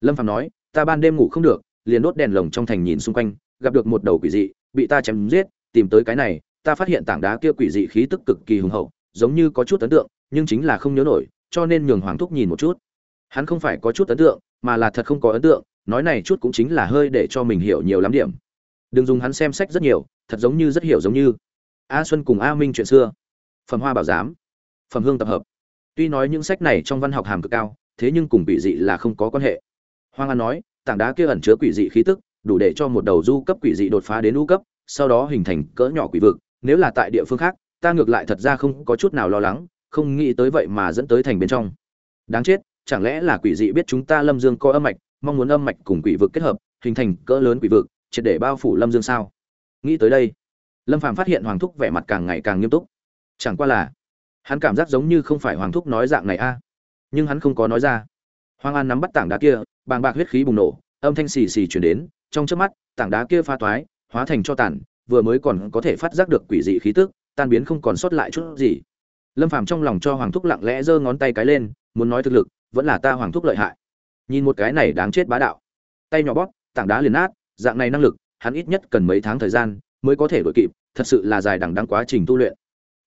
A: Lâm phàm nói, ta ban đêm ngủ không được, liền đốt đèn lồng trong thành nhìn xung quanh, gặp được một đầu quỷ dị, bị ta chém giết, tìm tới cái này, ta phát hiện tảng đá kia quỷ dị khí tức cực kỳ hùng hậu, giống như có chút ấn tượng, nhưng chính là không nhớ nổi, cho nên nhường hoàng thúc nhìn một chút hắn không phải có chút ấn tượng mà là thật không có ấn tượng nói này chút cũng chính là hơi để cho mình hiểu nhiều lắm điểm. Đừng dùng hắn xem sách rất nhiều thật giống như rất hiểu giống như. A xuân cùng a minh chuyện xưa. Phẩm hoa bảo giám. Phẩm hương tập hợp. Tuy nói những sách này trong văn học hàm cực cao thế nhưng cùng quỷ dị là không có quan hệ. Hoàng An nói, tảng đá kia ẩn chứa quỷ dị khí tức, đủ để cho một đầu du cấp quỷ dị đột phá đến u cấp, sau đó hình thành cỡ nhỏ quỷ vực, nếu là tại địa phương khác, ta ngược lại thật ra không có chút nào lo lắng, không nghĩ tới vậy mà dẫn tới thành bên trong. Đáng chết, chẳng lẽ là quỷ dị biết chúng ta Lâm Dương có âm mạch, mong muốn âm mạch cùng quỷ vực kết hợp, hình thành cỡ lớn quỷ vực, triệt để bao phủ Lâm Dương sao? Nghĩ tới đây, Lâm Phàm phát hiện Hoàng thúc vẻ mặt càng ngày càng nghiêm túc. Chẳng qua là, hắn cảm giác giống như không phải Hoàng thúc nói dạng này a, nhưng hắn không có nói ra. Hoàng An nắm bắt tảng đá kia, bàng bạc huyết khí bùng nổ, âm thanh xì xì truyền đến, trong chớp mắt, tảng đá kia pha toái, hóa thành cho tàn, vừa mới còn có thể phát giác được quỷ dị khí tức, tan biến không còn sót lại chút gì. Lâm Phàm trong lòng cho Hoàng Thúc lặng lẽ giơ ngón tay cái lên, muốn nói thực lực, vẫn là ta Hoàng Thúc lợi hại. nhìn một cái này đáng chết bá đạo. Tay nhỏ bóp, tảng đá liền nát, dạng này năng lực, hắn ít nhất cần mấy tháng thời gian mới có thể đổi kịp, thật sự là dài đằng đẵng quá trình tu luyện.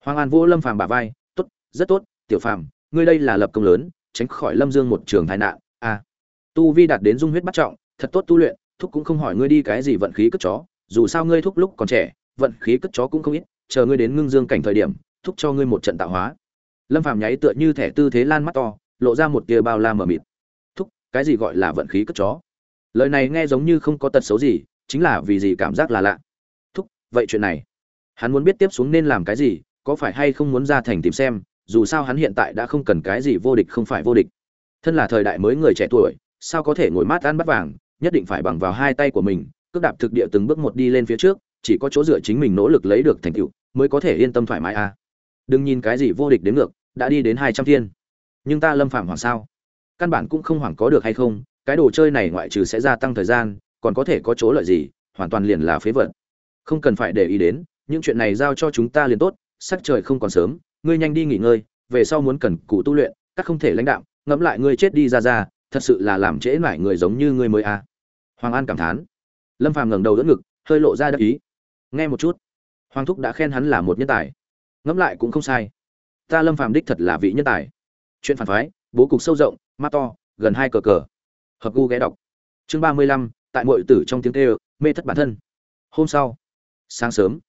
A: Hoàng an vô lâm phàm bả vai, tốt, rất tốt, tiểu phàm, ngươi đây là lập công lớn, tránh khỏi lâm dương một trường tai nạn. A tu vi đạt đến dung huyết bắt trọng, thật tốt tu luyện, thúc cũng không hỏi ngươi đi cái gì vận khí cất chó, dù sao ngươi thúc lúc còn trẻ, vận khí cất chó cũng không ít, chờ ngươi đến ngưng dương cảnh thời điểm, thúc cho ngươi một trận tạo hóa. Lâm phàm nháy tựa như thẻ tư thế lan mắt to lộ ra một tia bao la mờ mịt. Thúc, cái gì gọi là vận khí cất chó? Lời này nghe giống như không có tật xấu gì, chính là vì gì cảm giác là lạ. Thúc, vậy chuyện này, hắn muốn biết tiếp xuống nên làm cái gì, có phải hay không muốn ra thành tìm xem, dù sao hắn hiện tại đã không cần cái gì vô địch không phải vô địch. Thân là thời đại mới người trẻ tuổi, sao có thể ngồi mát ăn bắt vàng, nhất định phải bằng vào hai tay của mình, cước đạp thực địa từng bước một đi lên phía trước, chỉ có chỗ dựa chính mình nỗ lực lấy được thành tựu, mới có thể yên tâm thoải mái à. Đừng nhìn cái gì vô địch đến ngược, đã đi đến hai trăm thiên nhưng ta lâm phạm hoảng sao? Căn bản cũng không hoảng có được hay không, cái đồ chơi này ngoại trừ sẽ gia tăng thời gian, còn có thể có chỗ lợi gì, hoàn toàn liền là phế vật. Không cần phải để ý đến, những chuyện này giao cho chúng ta liền tốt, sắc trời không còn sớm, ngươi nhanh đi nghỉ ngơi, về sau muốn cần cụ tu luyện, các không thể lãnh đạo ngẫm lại ngươi chết đi ra ra, thật sự là làm trễ nải người giống như ngươi mới a. À. hoàng an cảm thán. Lâm phàm ngẩng đầu đỡ ngực, hơi lộ ra đắc ý. Nghe một chút. Hoàng thúc đã khen hắn là một nhân tài. Ngẫm lại cũng không sai. Ta lâm phàm đích thật là vị nhân tài chuyện phản phái, bố cục sâu rộng, mắt to, gần hai cờ cờ. Hợp gu ghé đọc. Chương ba mươi lăm, tại mọi tử trong tiếng kêu, mê thất bản thân. Hôm sau, sáng sớm,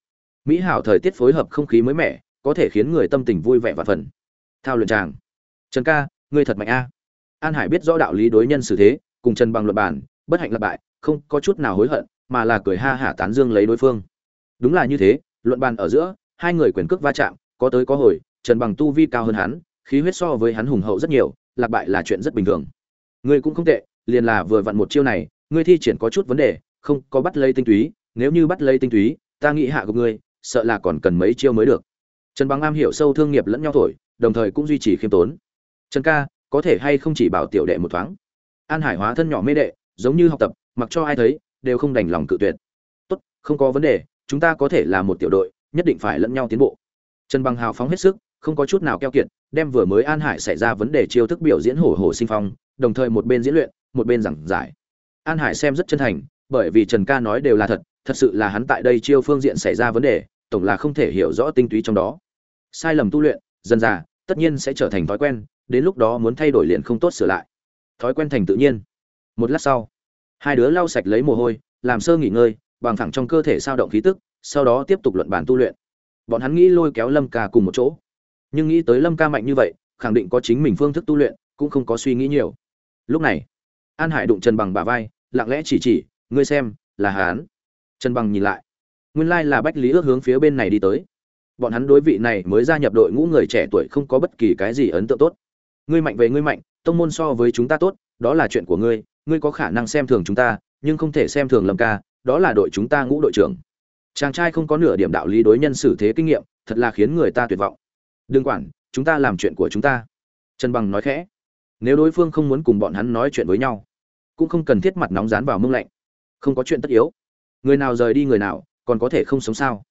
A: mỹ hảo thời tiết phối hợp không khí mới mẻ, có thể khiến người tâm tình vui vẻ và phần. Thao luyện tràng trần ca, ngươi thật mạnh a. An hải biết rõ đạo lý đối nhân xử thế, cùng trần bằng luật bản bất hạnh lập bại, không có chút nào hối hận, mà là cười ha hả tán dương lấy đối phương. Đúng là như thế, luận bàn ở giữa, hai người quyền cước va chạm, có tới có hồi, trần bằng tu vi cao hơn hắn khí huyết so với hắn hùng hậu rất nhiều, lạc bại là chuyện rất bình thường. Ngươi cũng không tệ, liền là vừa vặn một chiêu này, ngươi thi triển có chút vấn đề, không có bắt lấy tinh túy, nếu như bắt lấy tinh túy, ta nghĩ hạ của ngươi, sợ là còn cần mấy chiêu mới được. Trần bằng am hiểu sâu thương nghiệp lẫn nhau thổi, đồng thời cũng duy trì khiêm tốn. Trần ca, có thể hay không chỉ bảo tiểu đệ một thoáng? An hải hóa thân nhỏ mê đệ, giống như học tập, mặc cho ai thấy, đều không đành lòng cự tuyệt. Tốt, không có vấn đề, chúng ta có thể là một tiểu đội, nhất định phải lẫn nhau tiến bộ. Trần bằng hào phóng hết sức, không có chút nào keo kiệt đem vừa mới an hải xảy ra vấn đề chiêu thức biểu diễn hổ hổ sinh phong, đồng thời một bên diễn luyện, một bên giảng giải. An hải xem rất chân thành, bởi vì trần ca nói đều là thật thật sự là hắn tại đây chiêu phương diện xảy ra vấn đề, tổng là không thể hiểu rõ tinh túy trong đó. Sai lầm tu luyện, dần dà, tất nhiên sẽ trở thành thói quen, đến lúc đó muốn thay đổi liền không tốt sửa lại. Thói quen thành tự nhiên. Một lát sau, hai đứa lau sạch lấy mồ hôi, làm sơ nghỉ ngơi, bằng thẳng trong cơ thể sao động khí tức, sau đó tiếp tục luận bàn tu luyện. Bọn hắn nghĩ lôi kéo lâm ca cùng một chỗ nhưng nghĩ tới lâm ca mạnh như vậy, khẳng định có chính mình phương thức tu luyện, cũng không có suy nghĩ nhiều. Lúc này, an hải đụng trần bằng bà vai, lặng lẽ chỉ chỉ, ngươi xem, là hán trần bằng nhìn lại. Nguyên lai là bách lý ước hướng phía bên này đi tới. Bọn hắn đối vị này mới gia nhập đội ngũ người trẻ tuổi không có bất kỳ cái gì ấn tượng tốt. Ngươi mạnh về ngươi mạnh, tông môn so với chúng ta tốt, đó là chuyện của ngươi ngươi có khả năng xem thường chúng ta, nhưng không thể xem thường lâm ca, đó là đội chúng ta ngũ đội trưởng. Chàng trai không có nửa điểm đạo lý đối nhân xử thế kinh nghiệm, thật là khiến người ta tuyệt vọng đừng quản, chúng ta làm chuyện của chúng ta. Trần bằng nói khẽ. Nếu đối phương không muốn cùng bọn hắn nói chuyện với nhau, cũng không cần thiết mặt nóng dán vào mông lạnh. Không có chuyện tất yếu. Người nào rời đi người nào, còn có thể không sống sao?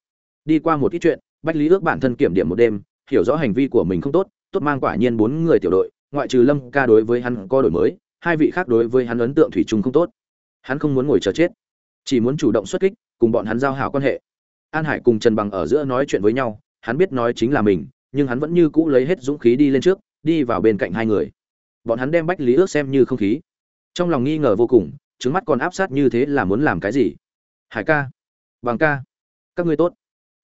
A: Đi qua một ít chuyện, bách lý ước bản thân kiểm điểm một đêm, hiểu rõ hành vi của mình không tốt tốt mang quả nhiên bốn người tiểu đội, ngoại trừ lâm ca đối với hắn có đổi mới, hai vị khác đối với hắn ấn tượng thủy chung không tốt. Hắn không muốn ngồi chờ chết, chỉ muốn chủ động xuất kích, cùng bọn hắn giao hảo quan hệ. An hải cùng trần bằng ở giữa nói chuyện với nhau, hắn biết nói chính là mình nhưng hắn vẫn như cũ lấy hết dũng khí đi lên trước, đi vào bên cạnh hai người. Bọn hắn đem bách lý ước xem như không khí. Trong lòng nghi ngờ vô cùng, trứng mắt còn áp sát như thế là muốn làm cái gì? Hải ca, bằng ca, các ngươi tốt.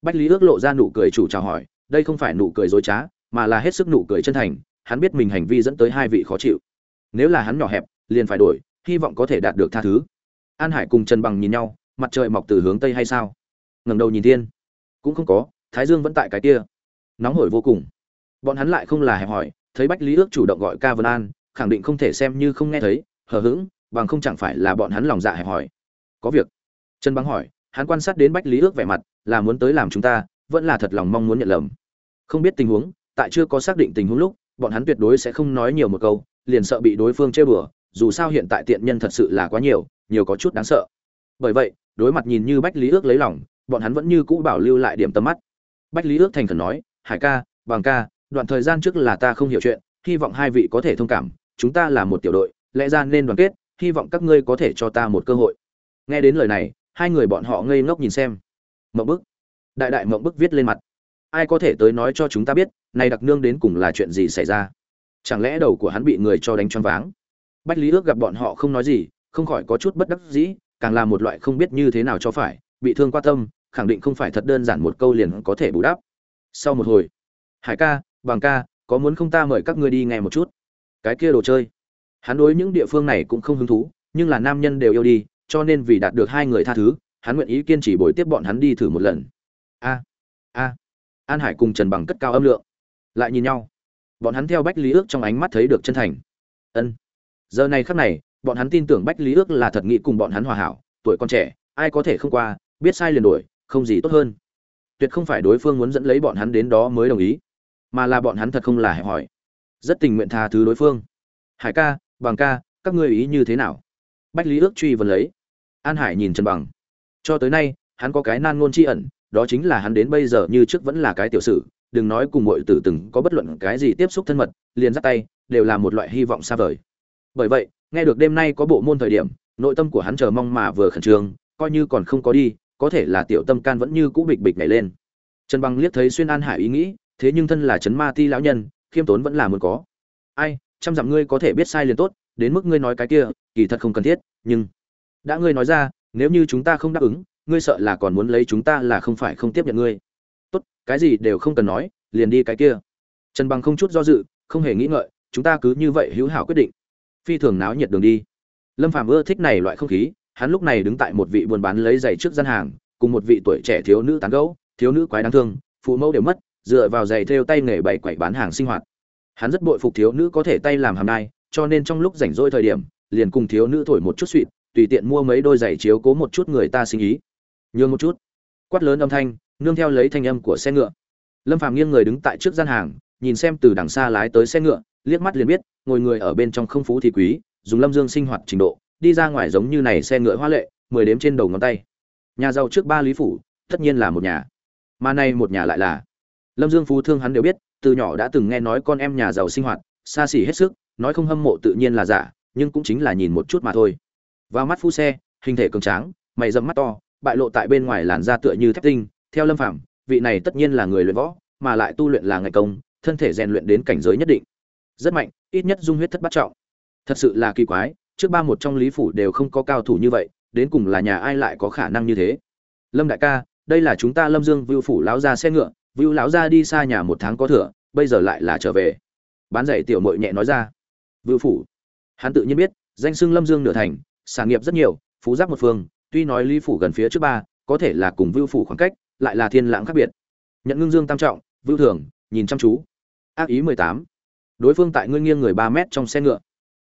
A: Bách lý ước lộ ra nụ cười chủ chào hỏi, đây không phải nụ cười dối trá, mà là hết sức nụ cười chân thành, hắn biết mình hành vi dẫn tới hai vị khó chịu. Nếu là hắn nhỏ hẹp, liền phải đổi, hy vọng có thể đạt được tha thứ. An hải cùng trần bằng nhìn nhau, mặt trời mọc từ hướng tây hay sao? Ngẩng đầu nhìn thiên. Cũng không có, thái dương vẫn tại cái kia nóng hổi vô cùng. Bọn hắn lại không là hẹp hỏi, thấy bách lý ước chủ động gọi ca vân an, khẳng định không thể xem như không nghe thấy, hờ hững, bằng không chẳng phải là bọn hắn lòng dạ hẹp hỏi. Có việc. Trần băng hỏi, hắn quan sát đến bách lý ước vẻ mặt, là muốn tới làm chúng ta, vẫn là thật lòng mong muốn nhận lầm. Không biết tình huống, tại chưa có xác định tình huống lúc, bọn hắn tuyệt đối sẽ không nói nhiều một câu, liền sợ bị đối phương chê bừa, dù sao hiện tại tiện nhân thật sự là quá nhiều nhiều có chút đáng sợ. Bởi vậy, đối mặt nhìn như bách lý ước lấy lòng, bọn hắn vẫn như cũ bảo lưu lại điểm tầm mắt. Bách lý ước thành khẩn nói hải ca, bằng ca, đoạn thời gian trước là ta không hiểu chuyện, hy vọng hai vị có thể thông cảm, chúng ta là một tiểu đội, lẽ ra nên đoàn kết, hy vọng các ngươi có thể cho ta một cơ hội. Nghe đến lời này, hai người bọn họ ngây ngốc nhìn xem. Mộng bức. Đại đại mộng bức viết lên mặt. Ai có thể tới nói cho chúng ta biết, này đặc nương đến cùng là chuyện gì xảy ra? Chẳng lẽ đầu của hắn bị người cho đánh choáng váng? Bách lý ước gặp bọn họ không nói gì, không khỏi có chút bất đắc dĩ, càng là một loại không biết như thế nào cho phải, bị thương qua tâm, khẳng định không phải thật đơn giản một câu liền có thể bù đắp sau một hồi, hải ca, bằng ca, có muốn không ta mời các ngươi đi nghe một chút? Cái kia đồ chơi. Hắn đối những địa phương này cũng không hứng thú, nhưng là nam nhân đều yêu đi, cho nên vì đạt được hai người tha thứ, hắn nguyện ý kiên trì bồi tiếp bọn hắn đi thử một lần. A a. An hải cùng trần bằng cất cao âm lượng, lại nhìn nhau. Bọn hắn theo bách lý ước trong ánh mắt thấy được chân thành. Ân. Giờ này khắc này, bọn hắn tin tưởng bách lý ước là thật nghĩ cùng bọn hắn hòa hảo, tuổi còn trẻ, ai có thể không qua, biết sai liền đổi, không gì tốt hơn tuyệt không phải đối phương muốn dẫn lấy bọn hắn đến đó mới đồng ý, mà là bọn hắn thật không là hẹp hỏi rất tình nguyện tha thứ đối phương. Hải ca, bằng ca, các ngươi ý như thế nào? Bách lý ước truy vấn lấy. An hải nhìn trần bằng. Cho tới nay, hắn có cái nan ngôn tri ẩn, đó chính là hắn đến bây giờ như trước vẫn là cái tiểu sử, đừng nói cùng mọi tử từng có bất luận cái gì tiếp xúc thân mật, liền dắt tay, đều là một loại hy vọng xa vời. Bởi vậy, nghe được đêm nay có bộ môn thời điểm, nội tâm của hắn chờ mong mà vừa khẩn trương, coi như còn không có đi có thể là tiểu tâm can vẫn như cũ bịch bịch nhảy lên. Trần bằng liếc thấy xuyên an hải ý nghĩ, thế nhưng thân là trấn ma ti lão nhân, khiêm tốn vẫn là muốn có. Ai, trăm dặm ngươi có thể biết sai liền tốt, đến mức ngươi nói cái kia, kỳ thật không cần thiết, nhưng đã ngươi nói ra, nếu như chúng ta không đáp ứng, ngươi sợ là còn muốn lấy chúng ta là không phải không tiếp nhận ngươi. Tốt, cái gì đều không cần nói, liền đi cái kia. Trần bằng không chút do dự, không hề nghĩ ngợi, chúng ta cứ như vậy hữu hảo quyết định. Phi thường náo nhiệt đường đi. Lâm phàm ưa thích này loại không khí hắn lúc này đứng tại một vị buôn bán lấy giày trước gian hàng, cùng một vị tuổi trẻ thiếu nữ tán gẫu, thiếu nữ quái đáng thương, phụ mẫu đều mất, dựa vào giày thêu tay nghề bày quẩy bán hàng sinh hoạt. Hắn rất bội phục thiếu nữ có thể tay làm hàm nai, cho nên trong lúc rảnh rỗi thời điểm, liền cùng thiếu nữ thổi một chút suỵt tùy tiện mua mấy đôi giày chiếu cố một chút người ta sinh ý. Nhường một chút. Quát lớn âm thanh, nương theo lấy thanh âm của xe ngựa. Lâm phàm nghiêng người đứng tại trước gian hàng, nhìn xem từ đằng xa lái tới xe ngựa, liếc mắt liền biết, ngồi người ở bên trong không phú thì quý, dùng lâm dương sinh hoạt trình độ đi ra ngoài giống như này xe ngựa hoa lệ, mười đếm trên đầu ngón tay. Nhà giàu trước ba lý phủ, tất nhiên là một nhà. Mà nay một nhà lại là. Lâm dương phú thương hắn đều biết, từ nhỏ đã từng nghe nói con em nhà giàu sinh hoạt, xa xỉ hết sức, nói không hâm mộ tự nhiên là giả, nhưng cũng chính là nhìn một chút mà thôi. Vào mắt phu xe, hình thể cường tráng, mày dẫm mắt to, bại lộ tại bên ngoài làn da tựa như thép tinh. Theo lâm phạm vị này tất nhiên là người luyện võ, mà lại tu luyện là ngày công, thân thể rèn luyện đến cảnh giới nhất định. Rất mạnh, ít nhất dung huyết thất bát trọng. Thật sự là kỳ quái trước ba một trong lý phủ đều không có cao thủ như vậy, đến cùng là nhà ai lại có khả năng như thế? Lâm đại ca, đây là chúng ta lâm dương vưu phủ lão ra xe ngựa, vưu lão ra đi xa nhà một tháng có thừa, bây giờ lại là trở về. Bán giày tiểu mội nhẹ nói ra. Vưu phủ. Hắn tự nhiên biết, danh xưng lâm dương nửa thành, sản nghiệp rất nhiều, phú giáp một phương, tuy nói lý phủ gần phía trước ba, có thể là cùng vưu phủ khoảng cách, lại là thiên lãng khác biệt. Nhận ngưng dương tam trọng, vưu thường, nhìn chăm chú. Ác ý mười tám. Đối phương tại ngươi nghiêng người ba mét trong xe ngựa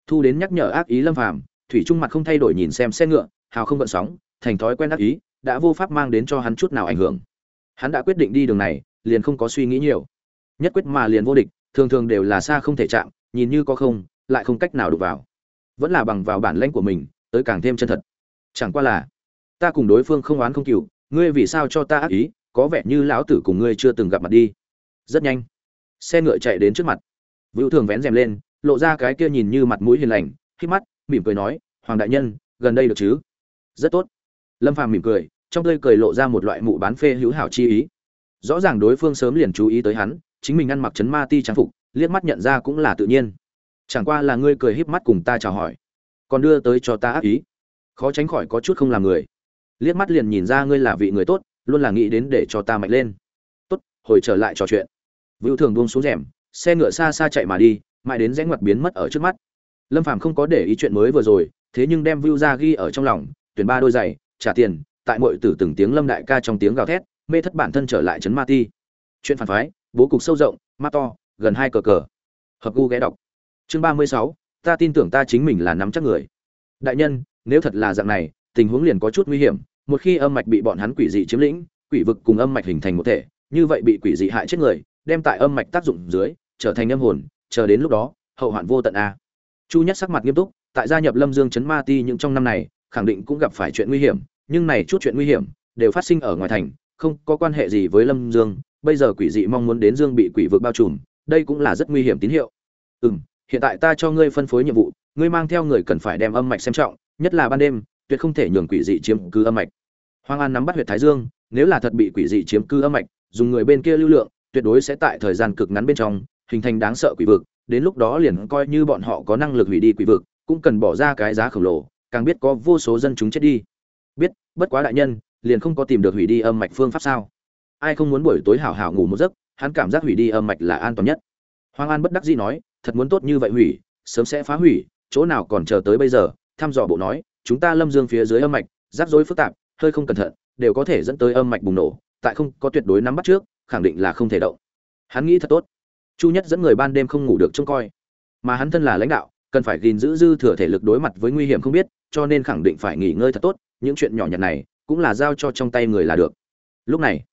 A: thu đến nhắc nhở ác ý lâm phàm thủy trung mặt không thay đổi nhìn xem xe ngựa hào không gợn sóng thành thói quen ác ý đã vô pháp mang đến cho hắn chút nào ảnh hưởng. Hắn đã quyết định đi đường này liền không có suy nghĩ nhiều. Nhất quyết mà liền vô địch thường thường đều là xa không thể chạm nhìn như có không lại không cách nào đụng vào. Vẫn là bằng vào bản lãnh của mình tới càng thêm chân thật. Chẳng qua là ta cùng đối phương không oán không cừu ngươi vì sao cho ta ác ý có vẻ như lão tử cùng ngươi chưa từng gặp mặt đi. Rất nhanh xe ngựa chạy đến trước mặt. Vũ Thường vén rèm lên, lộ ra cái kia nhìn như mặt mũi hiền lành, khi mắt, mỉm cười nói, "Hoàng đại nhân, gần đây được chứ?" "Rất tốt." Lâm Phàm mỉm cười, trong tươi cười lộ ra một loại mụ bán phê hữu hảo chi ý. Rõ ràng đối phương sớm liền chú ý tới hắn, chính mình ăn mặc chấn ma ti trang phục, liếc mắt nhận ra cũng là tự nhiên. Chẳng qua là ngươi cười híp mắt cùng ta chào hỏi, còn đưa tới cho ta ác ý. Khó tránh khỏi có chút không làm người. Liếc mắt liền nhìn ra ngươi là vị người tốt, luôn là nghĩ đến để cho ta mạnh lên. Tốt, hồi trở lại trò chuyện. Vũ Thường buông xuống rèm, xe ngựa xa xa chạy mà đi mãi đến rẽ ngoặt biến mất ở trước mắt. Lâm phàm không có để ý chuyện mới vừa rồi, thế nhưng đem view ra ghi ở trong lòng, tuyển ba đôi giày, trả tiền, tại mọi tử từng tiếng lâm đại ca trong tiếng gào thét, mê thất bản thân trở lại trấn ma ti. Chuyện phản phái, bố cục sâu rộng, mắt to, gần hai cờ cờ. Hợp gu ghé đọc. Chương ba mươi sáu, ta tin tưởng ta chính mình là nắm chắc người. Đại nhân, nếu thật là dạng này, tình huống liền có chút nguy hiểm, một khi âm mạch bị bọn hắn quỷ dị chiếm lĩnh, quỷ vực cùng âm mạch hình thành một thể, như vậy bị quỷ dị hại chết người, đem tại âm mạch tác dụng dưới, trở thành âm hồn chờ đến lúc đó, hậu hoạn vô tận a. Chu nhất sắc mặt nghiêm túc, tại gia nhập lâm dương chấn ma ti những trong năm này, khẳng định cũng gặp phải chuyện nguy hiểm, nhưng này chút chuyện nguy hiểm đều phát sinh ở ngoài thành, không có quan hệ gì với lâm dương. Bây giờ quỷ dị mong muốn đến dương bị quỷ vực bao trùm, đây cũng là rất nguy hiểm tín hiệu. Ừ m hiện tại ta cho ngươi phân phối nhiệm vụ, ngươi mang theo người cần phải đem âm mạch xem trọng, nhất là ban đêm, tuyệt không thể nhường quỷ dị chiếm cứ âm mạch. Hoàng an nắm bắt huyệt thái dương, nếu là thật bị quỷ dị chiếm cứ âm mạch, dùng người bên kia lưu lượng, tuyệt đối sẽ tại thời gian cực ngắn bên trong hình thành đáng sợ quỷ vực, đến lúc đó liền coi như bọn họ có năng lực hủy đi quỷ vực, cũng cần bỏ ra cái giá khổng lồ, càng biết có vô số dân chúng chết đi. Biết, bất quá đại nhân, liền không có tìm được hủy đi âm mạch phương pháp sao? Ai không muốn buổi tối hảo hảo ngủ một giấc, hắn cảm giác hủy đi âm mạch là an toàn nhất. Hoàng an bất đắc dĩ nói, thật muốn tốt như vậy hủy, sớm sẽ phá hủy, chỗ nào còn chờ tới bây giờ? Thăm dò bộ nói, chúng ta lâm dương phía dưới âm mạch, rắc rối phức tạp, hơi không cẩn thận, đều có thể dẫn tới âm mạch bùng nổ, tại không có tuyệt đối nắm bắt trước, khẳng định là không thể động. Hắn nghĩ thật tốt chu nhất dẫn người ban đêm không ngủ được trông coi. Mà hắn thân là lãnh đạo, cần phải gìn giữ dư thừa thể lực đối mặt với nguy hiểm không biết, cho nên khẳng định phải nghỉ ngơi thật tốt, những chuyện nhỏ nhặt này cũng là giao cho trong tay người là được. Lúc này,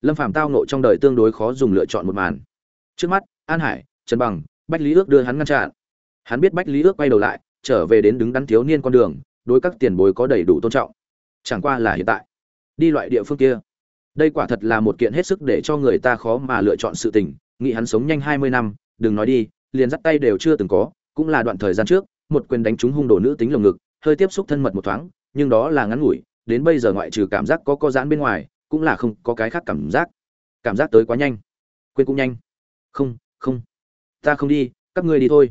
A: lâm Phạm tao nộ trong đời tương đối khó dùng lựa chọn một màn. Trước mắt, an hải, trần bằng, bách lý ước đưa hắn ngăn chặn. Hắn biết bách lý ước quay đầu lại, trở về đến đứng đắn thiếu niên con đường, đối các tiền bối có đầy đủ tôn trọng. Chẳng qua là hiện tại, đi loại địa phương kia. Đây quả thật là một kiện hết sức để cho người ta khó mà lựa chọn sự tình nghĩ hắn sống nhanh hai mươi năm, đừng nói đi, liền dắt tay đều chưa từng có, cũng là đoạn thời gian trước, một quyền đánh trúng hung đồ nữ tính lồng ngực, hơi tiếp xúc thân mật một thoáng, nhưng đó là ngắn ngủi, đến bây giờ ngoại trừ cảm giác có co giãn bên ngoài, cũng là không có cái khác cảm giác. Cảm giác tới quá nhanh. Quên cũng nhanh. Không không. Ta không đi, các ngươi đi thôi.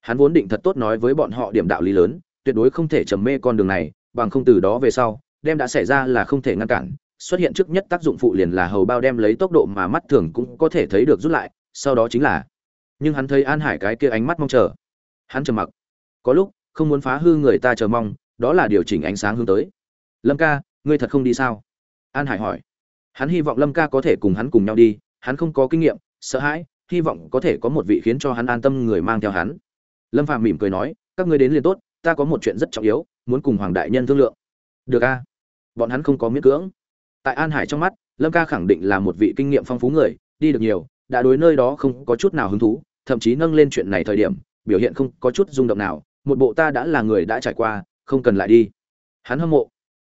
A: Hắn vốn định thật tốt nói với bọn họ điểm đạo lý lớn, tuyệt đối không thể trầm mê con đường này, bằng không từ đó về sau, đem đã xảy ra là không thể ngăn cản xuất hiện trước nhất tác dụng phụ liền là hầu bao đem lấy tốc độ mà mắt thường cũng có thể thấy được rút lại, sau đó chính là, nhưng hắn thấy an hải cái kia ánh mắt mong chờ. Hắn trầm mặc. Có lúc, không muốn phá hư người ta chờ mong, đó là điều chỉnh ánh sáng hướng tới. Lâm ca, ngươi thật không đi sao? An hải hỏi. Hắn hy vọng lâm ca có thể cùng hắn cùng nhau đi, hắn không có kinh nghiệm, sợ hãi, hy vọng có thể có một vị khiến cho hắn an tâm người mang theo hắn. Lâm phạm mỉm cười nói, các ngươi đến liền tốt, ta có một chuyện rất trọng yếu, muốn cùng hoàng đại nhân thương lượng. Được a. Bọn hắn không có miễn cưỡng tại an hải trong mắt, lâm ca khẳng định là một vị kinh nghiệm phong phú người, đi được nhiều, đã đối nơi đó không có chút nào hứng thú, thậm chí nâng lên chuyện này thời điểm, biểu hiện không có chút rung động nào, một bộ ta đã là người đã trải qua, không cần lại đi. Hắn hâm mộ.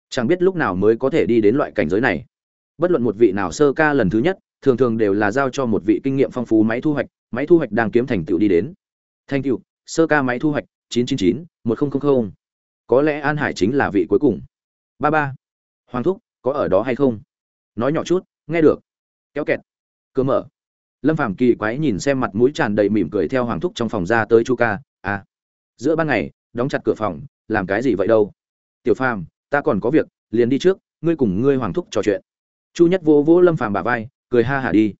A: Chẳng biết lúc nào mới có thể đi đến loại cảnh giới này. Bất luận một vị nào sơ ca lần thứ nhất, thường thường đều là giao cho một vị kinh nghiệm phong phú máy thu hoạch, máy thu hoạch đang kiếm thành tựu đi đến. Thành tựu sơ ca máy thu hoạch 999 1000 có lẽ an hải chính là vị cuối cùng. Ba ba. Hoàng thúc có ở đó hay không? Nói nhỏ chút, nghe được. Kéo kẹt. Cơ mở. Lâm phàm kỳ quái nhìn xem mặt mũi tràn đầy mỉm cười theo hoàng thúc trong phòng ra tới chu ca. À giữa ban ngày, đóng chặt cửa phòng, làm cái gì vậy đâu? Tiểu phàm, ta còn có việc, liền đi trước, ngươi cùng ngươi hoàng thúc trò chuyện. Chu nhất vô vỗ lâm phàm bả vai, cười ha hả đi.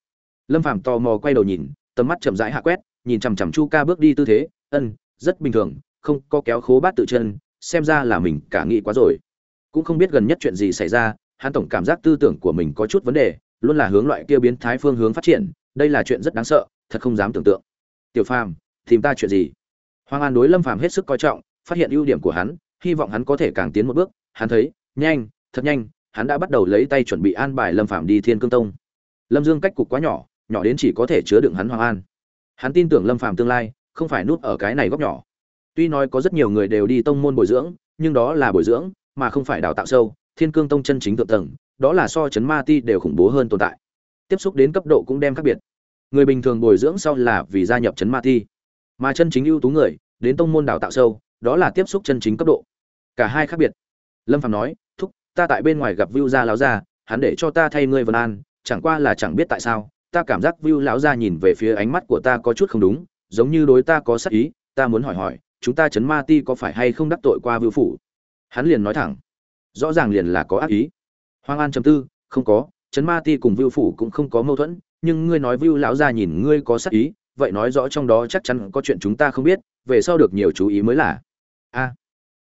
A: Lâm phàm tò mò quay đầu nhìn, tầm mắt chậm rãi hạ quét, nhìn chằm chằm chu ca bước đi tư thế, ân, rất bình thường, không có kéo khố bát tự chân, xem ra là mình cả nghĩ quá rồi. Cũng không biết gần nhất chuyện gì xảy ra hắn tổng cảm giác tư tưởng của mình có chút vấn đề, luôn là hướng loại kia biến thái phương hướng phát triển, đây là chuyện rất đáng sợ, thật không dám tưởng tượng. Tiểu phàm, tìm ta chuyện gì? Hoàng an đối lâm phàm hết sức coi trọng, phát hiện ưu điểm của hắn, hy vọng hắn có thể càng tiến một bước. Hắn thấy, nhanh, thật nhanh, hắn đã bắt đầu lấy tay chuẩn bị an bài lâm phàm đi thiên cương tông. Lâm dương cách cục quá nhỏ nhỏ đến chỉ có thể chứa đựng hắn hoàng an. Hắn tin tưởng lâm phàm tương lai, không phải núp ở cái này góc nhỏ. Tuy nói có rất nhiều người đều đi tông môn bồi dưỡng, nhưng đó là bồi dưỡng, mà không phải đào tạo sâu thiên cương tông chân chính thượng tầng, đó là so chấn ma ti đều khủng bố hơn tồn tại. Tiếp xúc đến cấp độ cũng đem khác biệt. Người bình thường bồi dưỡng sau là vì gia nhập chấn ma ti, mà chân chính ưu tú người, đến tông môn đào tạo sâu, đó là tiếp xúc chân chính cấp độ. Cả hai khác biệt. Lâm phạm nói, thúc, ta tại bên ngoài gặp vưu gia láo gia, hắn để cho ta thay ngươi vân an, chẳng qua là chẳng biết tại sao, ta cảm giác vưu lão gia nhìn về phía ánh mắt của ta có chút không đúng, giống như đối ta có sắc ý, ta muốn hỏi hỏi, chúng ta chấn ma ti có phải hay không đắc tội qua vưu phủ? Hắn liền nói thẳng rõ ràng liền là có ác ý. Hoàng an chấm tư, không có, Trấn ma ti cùng vưu phủ cũng không có mâu thuẫn, nhưng ngươi nói vưu lão gia nhìn ngươi có sắc ý, vậy nói rõ trong đó chắc chắn có chuyện chúng ta không biết, về sau được nhiều chú ý mới là. A.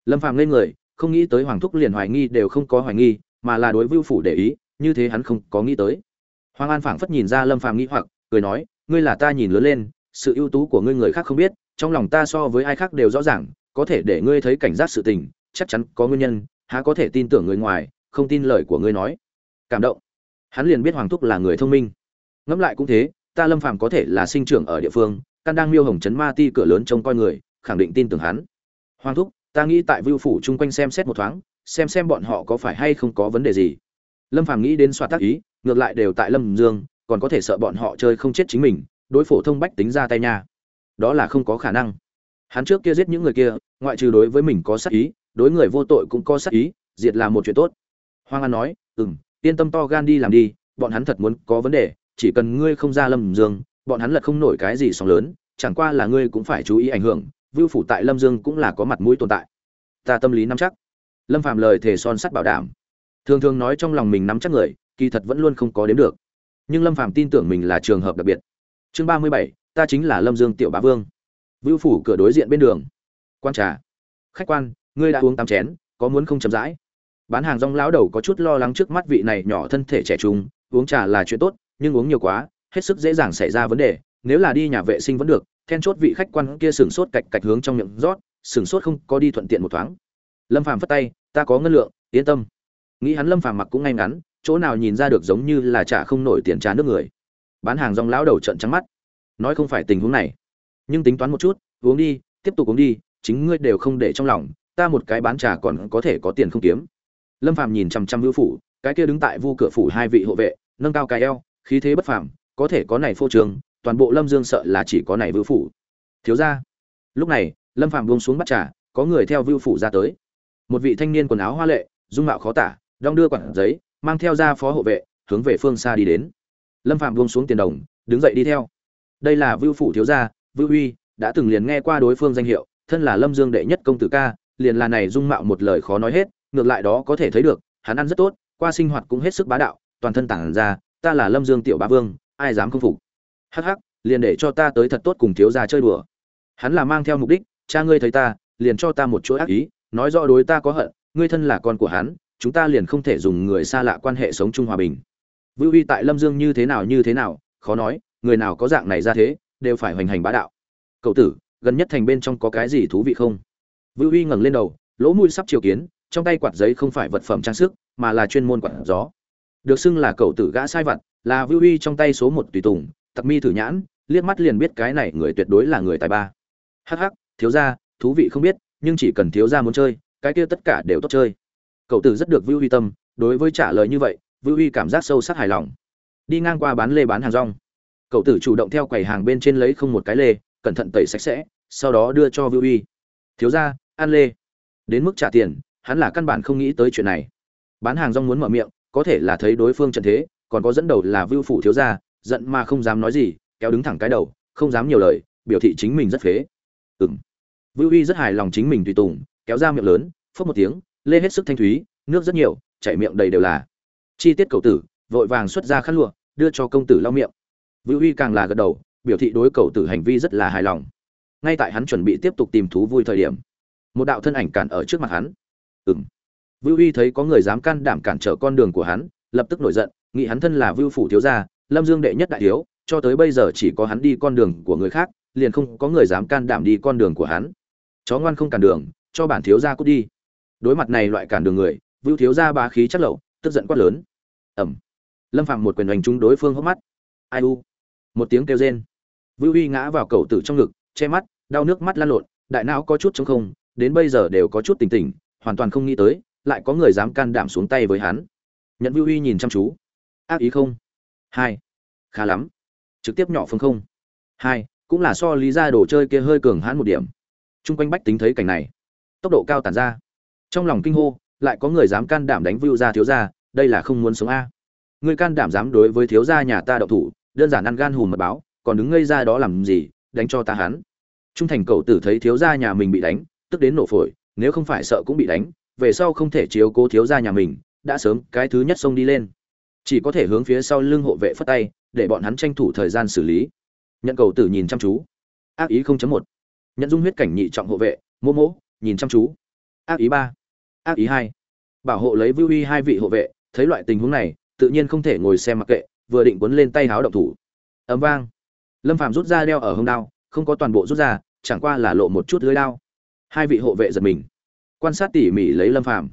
A: Lâm phàm lên người, không nghĩ tới hoàng thúc liền hoài nghi đều không có hoài nghi, mà là đối vưu phủ để ý, như thế hắn không có nghĩ tới. Hoàng an phảng phất nhìn ra lâm phàm nghĩ hoặc, cười nói, ngươi là ta nhìn lớn lên, sự ưu tú của ngươi người khác không biết, trong lòng ta so với ai khác đều rõ ràng, có thể để ngươi thấy cảnh giác sự tình, chắc chắn có nguyên nhân há có thể tin tưởng người ngoài, không tin lời của ngươi nói. Cảm động. Hắn liền biết hoàng thúc là người thông minh. Ngẫm lại cũng thế, ta lâm phàm có thể là sinh trưởng ở địa phương, căn đang miêu hồng trấn ma ti cửa lớn trông coi người, khẳng định tin tưởng hắn. Hoàng thúc, ta nghĩ tại vưu phủ chung quanh xem xét một thoáng, xem xem bọn họ có phải hay không có vấn đề gì. Lâm phàm nghĩ đến soạt tác ý, ngược lại đều tại lâm dương, còn có thể sợ bọn họ chơi không chết chính mình, đối phổ thông bách tính ra tay nha. Đó là không có khả năng. Hắn trước kia giết những người kia, ngoại trừ đối với mình có sát ý đối người vô tội cũng có sát ý, diệt là một chuyện tốt. Hoàng an nói ừ m yên tâm to gan đi làm đi, bọn hắn thật muốn có vấn đề, chỉ cần ngươi không ra lâm dương, bọn hắn lật không nổi cái gì sóng lớn, chẳng qua là ngươi cũng phải chú ý ảnh hưởng, vưu phủ tại lâm dương cũng là có mặt mũi tồn tại. Ta tâm lý nắm chắc. Lâm phạm lời thề son sắt bảo đảm. Thường thường nói trong lòng mình nắm chắc người, kỳ thật vẫn luôn không có đến được. Nhưng lâm phạm tin tưởng mình là trường hợp đặc biệt. Chương ba mươi bảy, ta chính là lâm dương tiểu bá vương. Vưu phủ cửa đối diện bên đường. Quan trà. Khách quan ngươi đã uống tám chén, có muốn không chậm rãi? Bán hàng rong lão đầu có chút lo lắng trước mắt vị này nhỏ thân thể trẻ trung, uống trà là chuyện tốt, nhưng uống nhiều quá, hết sức dễ dàng xảy ra vấn đề, nếu là đi nhà vệ sinh vẫn được, then chốt vị khách quan kia sừng sốt cạch cạch hướng trong miệng rót, sừng sốt không có đi thuận tiện một thoáng. Lâm phàm phất tay, ta có ngân lượng, yên tâm. Nghĩ hắn lâm phàm mặc cũng ngay ngắn, chỗ nào nhìn ra được giống như là trả không nổi tiền trà nước người. Bán hàng rong lão đầu trận trắng mắt. Nói không phải tình huống này. Nhưng tính toán một chút, uống đi, tiếp tục uống đi, chính ngươi đều không để trong lòng ta một cái bán trà còn có thể có tiền không kiếm. Lâm phàm nhìn chằm chằm vưu phủ, cái kia đứng tại vu cửa phủ hai vị hộ vệ, nâng cao cái eo, khí thế bất phàm, có thể có này phô trường, toàn bộ lâm dương sợ là chỉ có này vưu phủ. Thiếu ra lúc này, lâm phàm buông xuống bắt trà, có người theo vưu phủ ra tới. Một vị thanh niên quần áo hoa lệ, dung mạo khó tả, đong đưa quản giấy, mang theo ra phó hộ vệ, hướng về phương xa đi đến. Lâm phạm buông xuống tiền đồng, đứng dậy đi theo. Đây là vưu phủ thiếu gia vưu huy, đã từng liền nghe qua đối phương danh hiệu, thân là lâm dương đệ nhất công tử ca liền là này dung mạo một lời khó nói hết, ngược lại đó có thể thấy được, hắn ăn rất tốt, qua sinh hoạt cũng hết sức bá đạo, toàn thân tản ra, ta là lâm dương tiểu bá vương, ai dám không phục? Hắc hắc, liền để cho ta tới thật tốt cùng thiếu gia chơi đùa. Hắn là mang theo mục đích, cha ngươi thấy ta, liền cho ta một chỗ ác ý, nói rõ đối ta có hận, ngươi thân là con của hắn, chúng ta liền không thể dùng người xa lạ quan hệ sống chung hòa bình. Vưu huy tại lâm dương như thế nào như thế nào, khó nói, người nào có dạng này ra thế, đều phải hoành hành bá đạo. Cậu tử, gần nhất thành bên trong có cái gì thú vị không? Vưu huy ngẩng lên đầu, lỗ mũi sắp chiều kiến, trong tay quạt giấy không phải vật phẩm trang sức, mà là chuyên môn quạt gió. Được xưng là cậu tử gã sai vặt, là vưu huy trong tay số một tùy tùng, tặc mi thử nhãn, liếc mắt liền biết cái này người tuyệt đối là người tài ba. Hắc hắc, thiếu gia, thú vị không biết, nhưng chỉ cần thiếu gia muốn chơi, cái kia tất cả đều tốt chơi. Cậu tử rất được vưu huy tâm, đối với trả lời như vậy, vưu huy cảm giác sâu sắc hài lòng. Đi ngang qua bán lê bán hàng rong. Cậu tử chủ động theo quầy hàng bên trên lấy không một cái lê, cẩn thận tẩy sạch sẽ, sau đó đưa cho vưu huy. Thiếu gia. An lê. Đến mức trả tiền hắn là căn bản không nghĩ tới chuyện này. Bán hàng rong muốn mở miệng có thể là thấy đối phương trận thế còn có dẫn đầu là vưu phủ thiếu gia giận mà không dám nói gì kéo đứng thẳng cái đầu không dám nhiều lời biểu thị chính mình rất phế. Ừm, vưu huy rất hài lòng chính mình tùy tùng kéo ra miệng lớn phớt một tiếng lê hết sức thanh thúy nước rất nhiều chảy miệng đầy đều là. Chi tiết cầu tử vội vàng xuất ra khăn lụa đưa cho công tử lau miệng. Vưu huy càng là gật đầu biểu thị đối cầu tử hành vi rất là hài lòng. Ngay tại hắn chuẩn bị tiếp tục tìm thú vui thời điểm một đạo thân ảnh cản ở trước mặt hắn. Ừng Vưu huy thấy có người dám can đảm cản trở con đường của hắn, lập tức nổi giận, nghĩ hắn thân là vưu phủ thiếu gia, lâm dương đệ nhất đại thiếu, cho tới bây giờ chỉ có hắn đi con đường của người khác, liền không có người dám can đảm đi con đường của hắn. Chó ngoan không cản đường, cho bản thiếu gia cút đi. Đối mặt này loại cản đường người, vưu thiếu gia bá khí chắc lậu, tức giận quát lớn. Ẩm lâm phạm một quyền đánh trúng đối phương hốc mắt. Ai u. Một tiếng kêu rên. Vưu huy ngã vào cầu tử trong ngực, che mắt, đau nước mắt lan lộn, đại não có chút chống không đến bây giờ đều có chút tỉnh tỉnh hoàn toàn không nghĩ tới, lại có người dám can đảm xuống tay với hắn. Nhận vưu huy nhìn chăm chú. Ác ý không? Hai. Khá lắm. Trực tiếp nhỏ phương không? Hai, cũng là so lý ra đồ chơi kia hơi cường hãn một điểm. Trung quanh bách tính thấy cảnh này. Tốc độ cao tản ra. Trong lòng kinh hô, lại có người dám can đảm đánh vưu gia thiếu gia, đây là không muốn sống a. Người can đảm dám đối với thiếu gia nhà ta đậu thủ, đơn giản ăn gan hùm mật báo, còn đứng ngây ra đó làm gì, đánh cho ta hắn. Trung thành cậu tử thấy thiếu gia nhà mình bị đánh tức đến nổ phổi, nếu không phải sợ cũng bị đánh, về sau không thể chiếu cố thiếu gia nhà mình, đã sớm cái thứ nhất xông đi lên. Chỉ có thể hướng phía sau lưng hộ vệ phất tay, để bọn hắn tranh thủ thời gian xử lý. Nhận cầu tử nhìn chăm chú. Ác ý không chấm một. Nhận dung huyết cảnh nhị trọng hộ vệ, mô mỗ nhìn chăm chú. Ác ý ba. Ác ý hai. Bảo hộ lấy vưu huy hai vị hộ vệ, thấy loại tình huống này, tự nhiên không thể ngồi xem mặc kệ, vừa định quấn lên tay háo động thủ. Ấm vang. Lâm phạm rút ra đeo ở hông đao, không có toàn bộ rút ra, chẳng qua là lộ một chút lưới đao hai vị hộ vệ giật mình. Quan sát tỉ mỉ lấy lâm Phàm.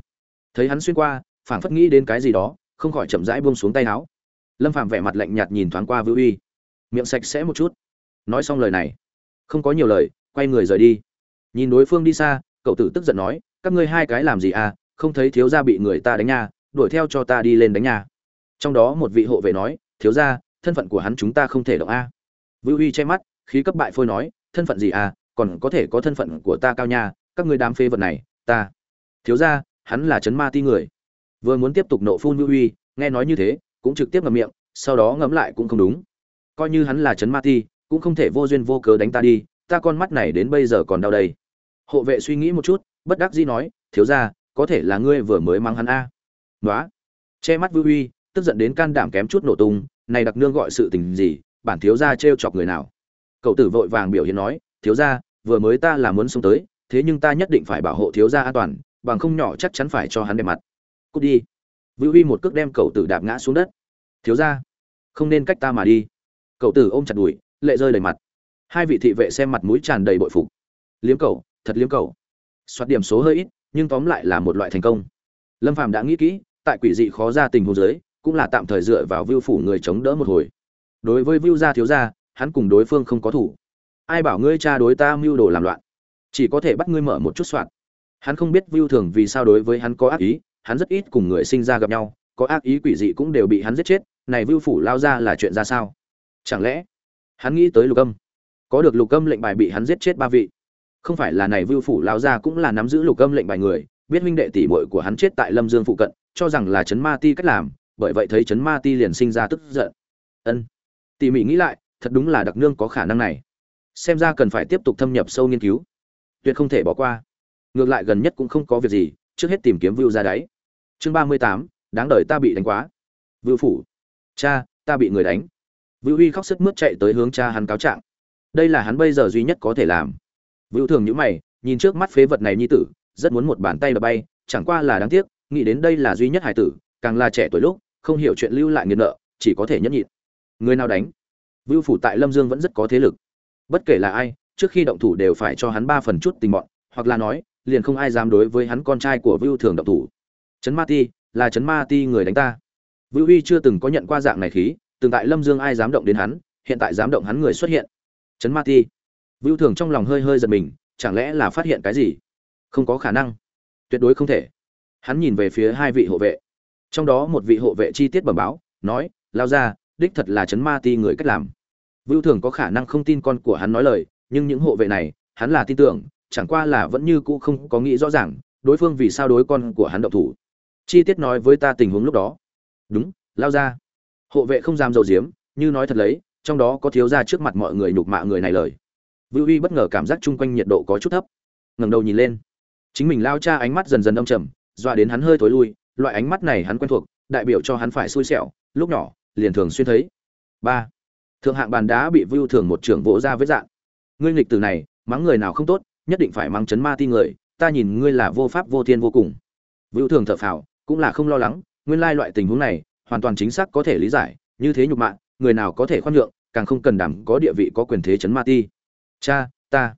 A: Thấy hắn xuyên qua, phảng phất nghĩ đến cái gì đó, không khỏi chậm rãi buông xuống tay áo. Lâm Phàm vẻ mặt lạnh nhạt nhìn thoáng qua vưu uy miệng sạch sẽ một chút. Nói xong lời này. Không có nhiều lời, quay người rời đi. Nhìn đối phương đi xa, cậu tử tức giận nói, các ngươi hai cái làm gì à? Không thấy thiếu gia bị người ta đánh nha, đuổi theo cho ta đi lên đánh nha. Trong đó một vị hộ vệ nói, thiếu gia, thân phận của hắn chúng ta không thể động a. À. vưu huy che mắt, khí cấp bại phôi nói, thân phận gì à? Còn có thể có thân phận của ta cao nha, các ngươi đám phê vật này, ta. Thiếu ra hắn là chấn ma ti người. Vừa muốn tiếp tục nộ phun vưu uy, nghe nói như thế, cũng trực tiếp ngậm miệng, sau đó ngấm lại cũng không đúng. Coi như hắn là chấn ma ti, cũng không thể vô duyên vô cớ đánh ta đi, ta con mắt này đến bây giờ còn đau đây. Hộ vệ suy nghĩ một chút, bất đắc dĩ nói, thiếu ra có thể là ngươi vừa mới mang hắn a. Nói che mắt vưu uy, tức giận đến can đảm kém chút nổ tung, này đặc nương gọi sự tình gì, bản thiếu gia trêu chọc người nào? Cậu tử vội vàng biểu hiện nói thiếu gia, vừa mới ta là muốn xuống tới, thế nhưng ta nhất định phải bảo hộ thiếu gia an toàn, bằng không nhỏ chắc chắn phải cho hắn đẹp mặt. Cút đi. Vưu huy một cước đem cậu tử đạp ngã xuống đất. Thiếu gia, không nên cách ta mà đi. Cậu tử ôm chặt đùi, lệ rơi đầy mặt. Hai vị thị vệ xem mặt mũi tràn đầy bội phục. Liếm cậu, thật liếm cậu. Soạt điểm số hơi ít, nhưng tóm lại là một loại thành công. Lâm phàm đã nghĩ kỹ, tại quỷ dị khó ra tình huống giới cũng là tạm thời dựa vào vưu phủ người chống đỡ một hồi. Đối với vưu gia thiếu gia, hắn cùng đối phương không có thủ ai bảo ngươi cha đối ta mưu đồ làm loạn? Chỉ có thể bắt ngươi mở một chút soạn. Hắn không biết vưu thường vì sao đối với hắn có ác ý, hắn rất ít cùng người sinh ra gặp nhau, có ác ý quỷ dị cũng đều bị hắn giết chết, này vưu phủ lao ra là chuyện ra sao? Chẳng lẽ hắn nghĩ tới lục âm? Có được lục âm lệnh bài bị hắn giết chết ba vị. Không phải là này vưu phủ lao ra cũng là nắm giữ lục âm lệnh bài người, biết huynh đệ tỷ muội của hắn chết tại lâm dương phụ cận, cho rằng là chấn ma ti cách làm, bởi vậy thấy chấn ma ti liền sinh ra tức giận. Ân. Tỉ mỉ nghĩ lại, thật đúng là đặc nương có khả năng này xem ra cần phải tiếp tục thâm nhập sâu nghiên cứu. Tuyệt không thể bỏ qua. Ngược lại gần nhất cũng không có việc gì, trước hết tìm kiếm vưu ra đáy. Chương ba mươi tám, đáng đời ta bị đánh quá. Vưu phủ. Cha, ta bị người đánh. Vưu huy khóc sức mướt chạy tới hướng cha hắn cáo trạng. Đây là hắn bây giờ duy nhất có thể làm. Vưu thường nhữ mày, nhìn trước mắt phế vật này nhi tử, rất muốn một bàn tay đập bay, chẳng qua là đáng tiếc, nghĩ đến đây là duy nhất hải tử, càng là trẻ tuổi lúc, không hiểu chuyện lưu lại nghiệt nợ, chỉ có thể nhẫn nhịn. Người nào đánh? Vưu phủ tại lâm dương vẫn rất có thế lực bất kể là ai, trước khi động thủ đều phải cho hắn ba phần chút tình bọn, hoặc là nói, liền không ai dám đối với hắn con trai của vưu thường động thủ. Trấn ma ti, là trấn ma ti người đánh ta. Vưu huy chưa từng có nhận qua dạng này khí, từng tại lâm dương ai dám động đến hắn, hiện tại dám động hắn người xuất hiện. Trấn ma ti. Vưu thường trong lòng hơi hơi giật mình, chẳng lẽ là phát hiện cái gì? Không có khả năng. Tuyệt đối không thể. Hắn nhìn về phía hai vị hộ vệ. Trong đó một vị hộ vệ chi tiết bẩm báo, nói, lao ra đích thật là chấn ma ti người cách làm vưu thường có khả năng không tin con của hắn nói lời, nhưng những hộ vệ này, hắn là tin tưởng, chẳng qua là vẫn như cũ không có nghĩ rõ ràng, đối phương vì sao đối con của hắn động thủ. Chi tiết nói với ta tình huống lúc đó. Đúng, lao ra. Hộ vệ không dám dầu diếm như nói thật lấy, trong đó có thiếu ra trước mặt mọi người nhục mạ người này lời. Vưu uy bất ngờ cảm giác chung quanh nhiệt độ có chút thấp. Ngẩng đầu nhìn lên. Chính mình lao cha ánh mắt dần dần âm trầm, dọa đến hắn hơi thối lui, loại ánh mắt này hắn quen thuộc, đại biểu cho hắn phải xui xẻo, lúc nhỏ, liền thường xuyên thấy. Ba thượng hạng bàn đá bị vưu thường một trưởng vỗ ra với dạng ngươi nghịch từ này, mắng người nào không tốt, nhất định phải mắng chấn ma ti người, ta nhìn ngươi là vô pháp vô thiên vô cùng. Vưu thường thở phào, cũng là không lo lắng, nguyên lai loại tình huống này, hoàn toàn chính xác có thể lý giải, như thế nhục mạ, người nào có thể khoan nhượng, càng không cần đảm có địa vị có quyền thế chấn ma ti. Cha, ta.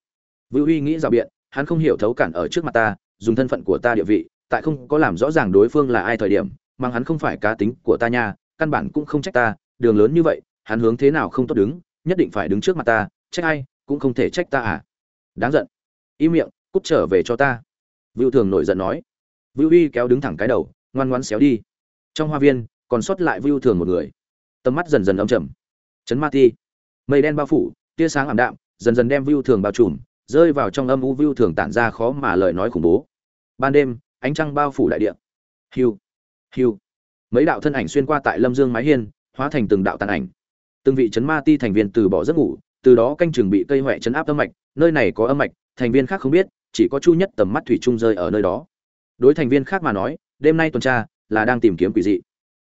A: Vưu huy nghĩ rào biện, hắn không hiểu thấu cản ở trước mặt ta, dùng thân phận của ta địa vị, tại không có làm rõ ràng đối phương là ai thời điểm mang hắn không phải cá tính của ta nha, căn bản cũng không trách ta, đường lớn như vậy hắn hướng thế nào không tốt đứng, nhất định phải đứng trước mặt ta, trách ai, cũng không thể trách ta à. Đáng giận. Im miệng, cút trở về cho ta. Vưu thường nổi giận nói. Vưu uy kéo đứng thẳng cái đầu, ngoan ngoãn xéo đi. Trong hoa viên, còn sót lại vưu thường một người. Tầm mắt dần dần âm trầm. Chấn ma ti. Mây đen bao phủ, tia sáng ảm đạm, dần dần đem vưu thường bao trùm, rơi vào trong âm u vưu thường tản ra khó mà lời nói khủng bố. Ban đêm, ánh trăng bao phủ đại địa. Hiu hiu. Mấy đạo thân ảnh xuyên qua tại lâm dương mái hiên, hóa thành từng đạo tàn ảnh từng vị chấn ma ti thành viên từ bỏ giấc ngủ, từ đó canh chừng bị cây huệ chấn áp âm mạch, nơi này có âm mạch, thành viên khác không biết, chỉ có chu nhất tầm mắt thủy trung rơi ở nơi đó. Đối thành viên khác mà nói, đêm nay tuần tra là đang tìm kiếm quỷ dị.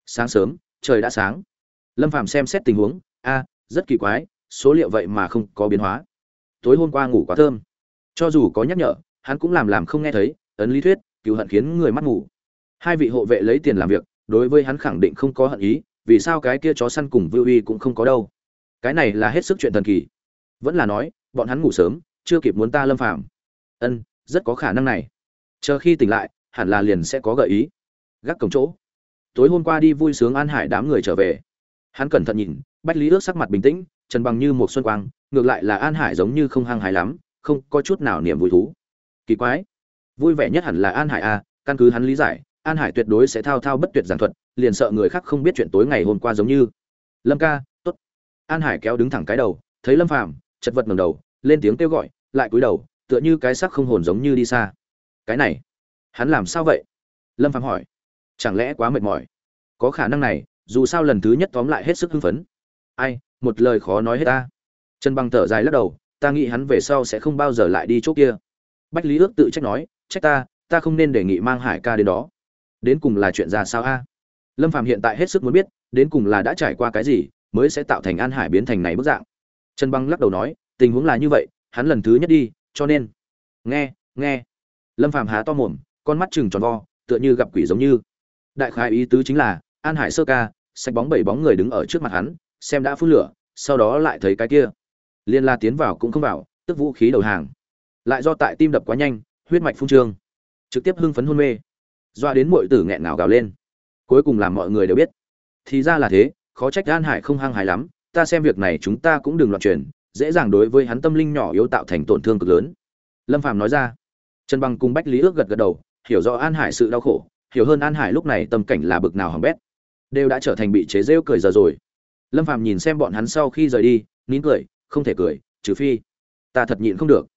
A: Sáng sớm, trời đã sáng. Lâm phàm xem xét tình huống, a, rất kỳ quái, số liệu vậy mà không có biến hóa. Tối hôm qua ngủ quá thơm. Cho dù có nhắc nhở, hắn cũng làm làm không nghe thấy, ấn lý thuyết cựu hận khiến người mắt ngủ. Hai vị hộ vệ lấy tiền làm việc, đối với hắn khẳng định không có hận ý vì sao cái kia chó săn cùng vưu uy cũng không có đâu? Cái này là hết sức chuyện thần kỳ. Vẫn là nói, bọn hắn ngủ sớm, chưa kịp muốn ta lâm phàm. Ân, rất có khả năng này. Chờ khi tỉnh lại, hẳn là liền sẽ có gợi ý. Gác cổng chỗ. Tối hôm qua đi vui sướng an hải đám người trở về. Hắn cẩn thận nhìn, bách lý ước sắc mặt bình tĩnh, trần bằng như một xuân quang, ngược lại là an hải giống như không hăng hài lắm, không có chút nào niềm vui thú. Kỳ quái. Vui vẻ nhất hẳn là an hải a căn cứ hắn lý giải an hải tuyệt đối sẽ thao thao bất tuyệt giảng thuật, liền sợ người khác không biết chuyện tối ngày hôm qua giống như. Lâm ca t ố t an hải kéo đứng thẳng cái đầu, thấy lâm phàm, chật vật ngầm đầu, lên tiếng kêu gọi, lại cúi đầu, tựa như cái sắc không hồn giống như đi xa. Cái này, hắn làm sao vậy? Lâm Phàm hỏi. Chẳng lẽ quá mệt mỏi? Có khả năng này, dù sao lần thứ nhất tóm lại hết sức hưng phấn. Ai, một lời khó nói hết ta. Trần băng thở dài lắc đầu, ta nghĩ hắn về sau sẽ không bao giờ lại đi chỗ kia. Bách lý ước tự trách nói, trách ta ta không nên đề nghị mang hải ca đến đó đến cùng là chuyện ra sao a? Lâm phạm hiện tại hết sức muốn biết, đến cùng là đã trải qua cái gì mới sẽ tạo thành an hải biến thành này bức dạng. Trần băng lắc đầu nói, tình huống là như vậy, hắn lần thứ nhất đi, cho nên. Nghe nghe. Lâm phạm há to mồm, con mắt chừng tròn vo, tựa như gặp quỷ giống như. Đại khái ý tứ chính là, an hải sơ ca, sạch bóng bảy bóng người đứng ở trước mặt hắn, xem đã phun lửa, sau đó lại thấy cái kia. Liên la tiến vào cũng không vào, tức vũ khí đầu hàng. Lại do tại tim đập quá nhanh, huyết mạch phun trương. Trực tiếp hưng phấn hôn mê doa đến mọi tử nghẹn ngào gào lên. Cuối cùng làm mọi người đều biết. Thì ra là thế, khó trách an hải không hăng hái lắm, ta xem việc này chúng ta cũng đừng loạn truyền dễ dàng đối với hắn tâm linh nhỏ yếu tạo thành tổn thương cực lớn. Lâm phàm nói ra. Trần bằng cùng bách lý ước gật gật đầu, hiểu rõ an hải sự đau khổ, hiểu hơn an hải lúc này tâm cảnh là bực nào hỏng bét. Đều đã trở thành bị chế rêu cười giờ rồi. Lâm phàm nhìn xem bọn hắn sau khi rời đi, nín cười, không thể cười, trừ phi. Ta thật nhịn không được.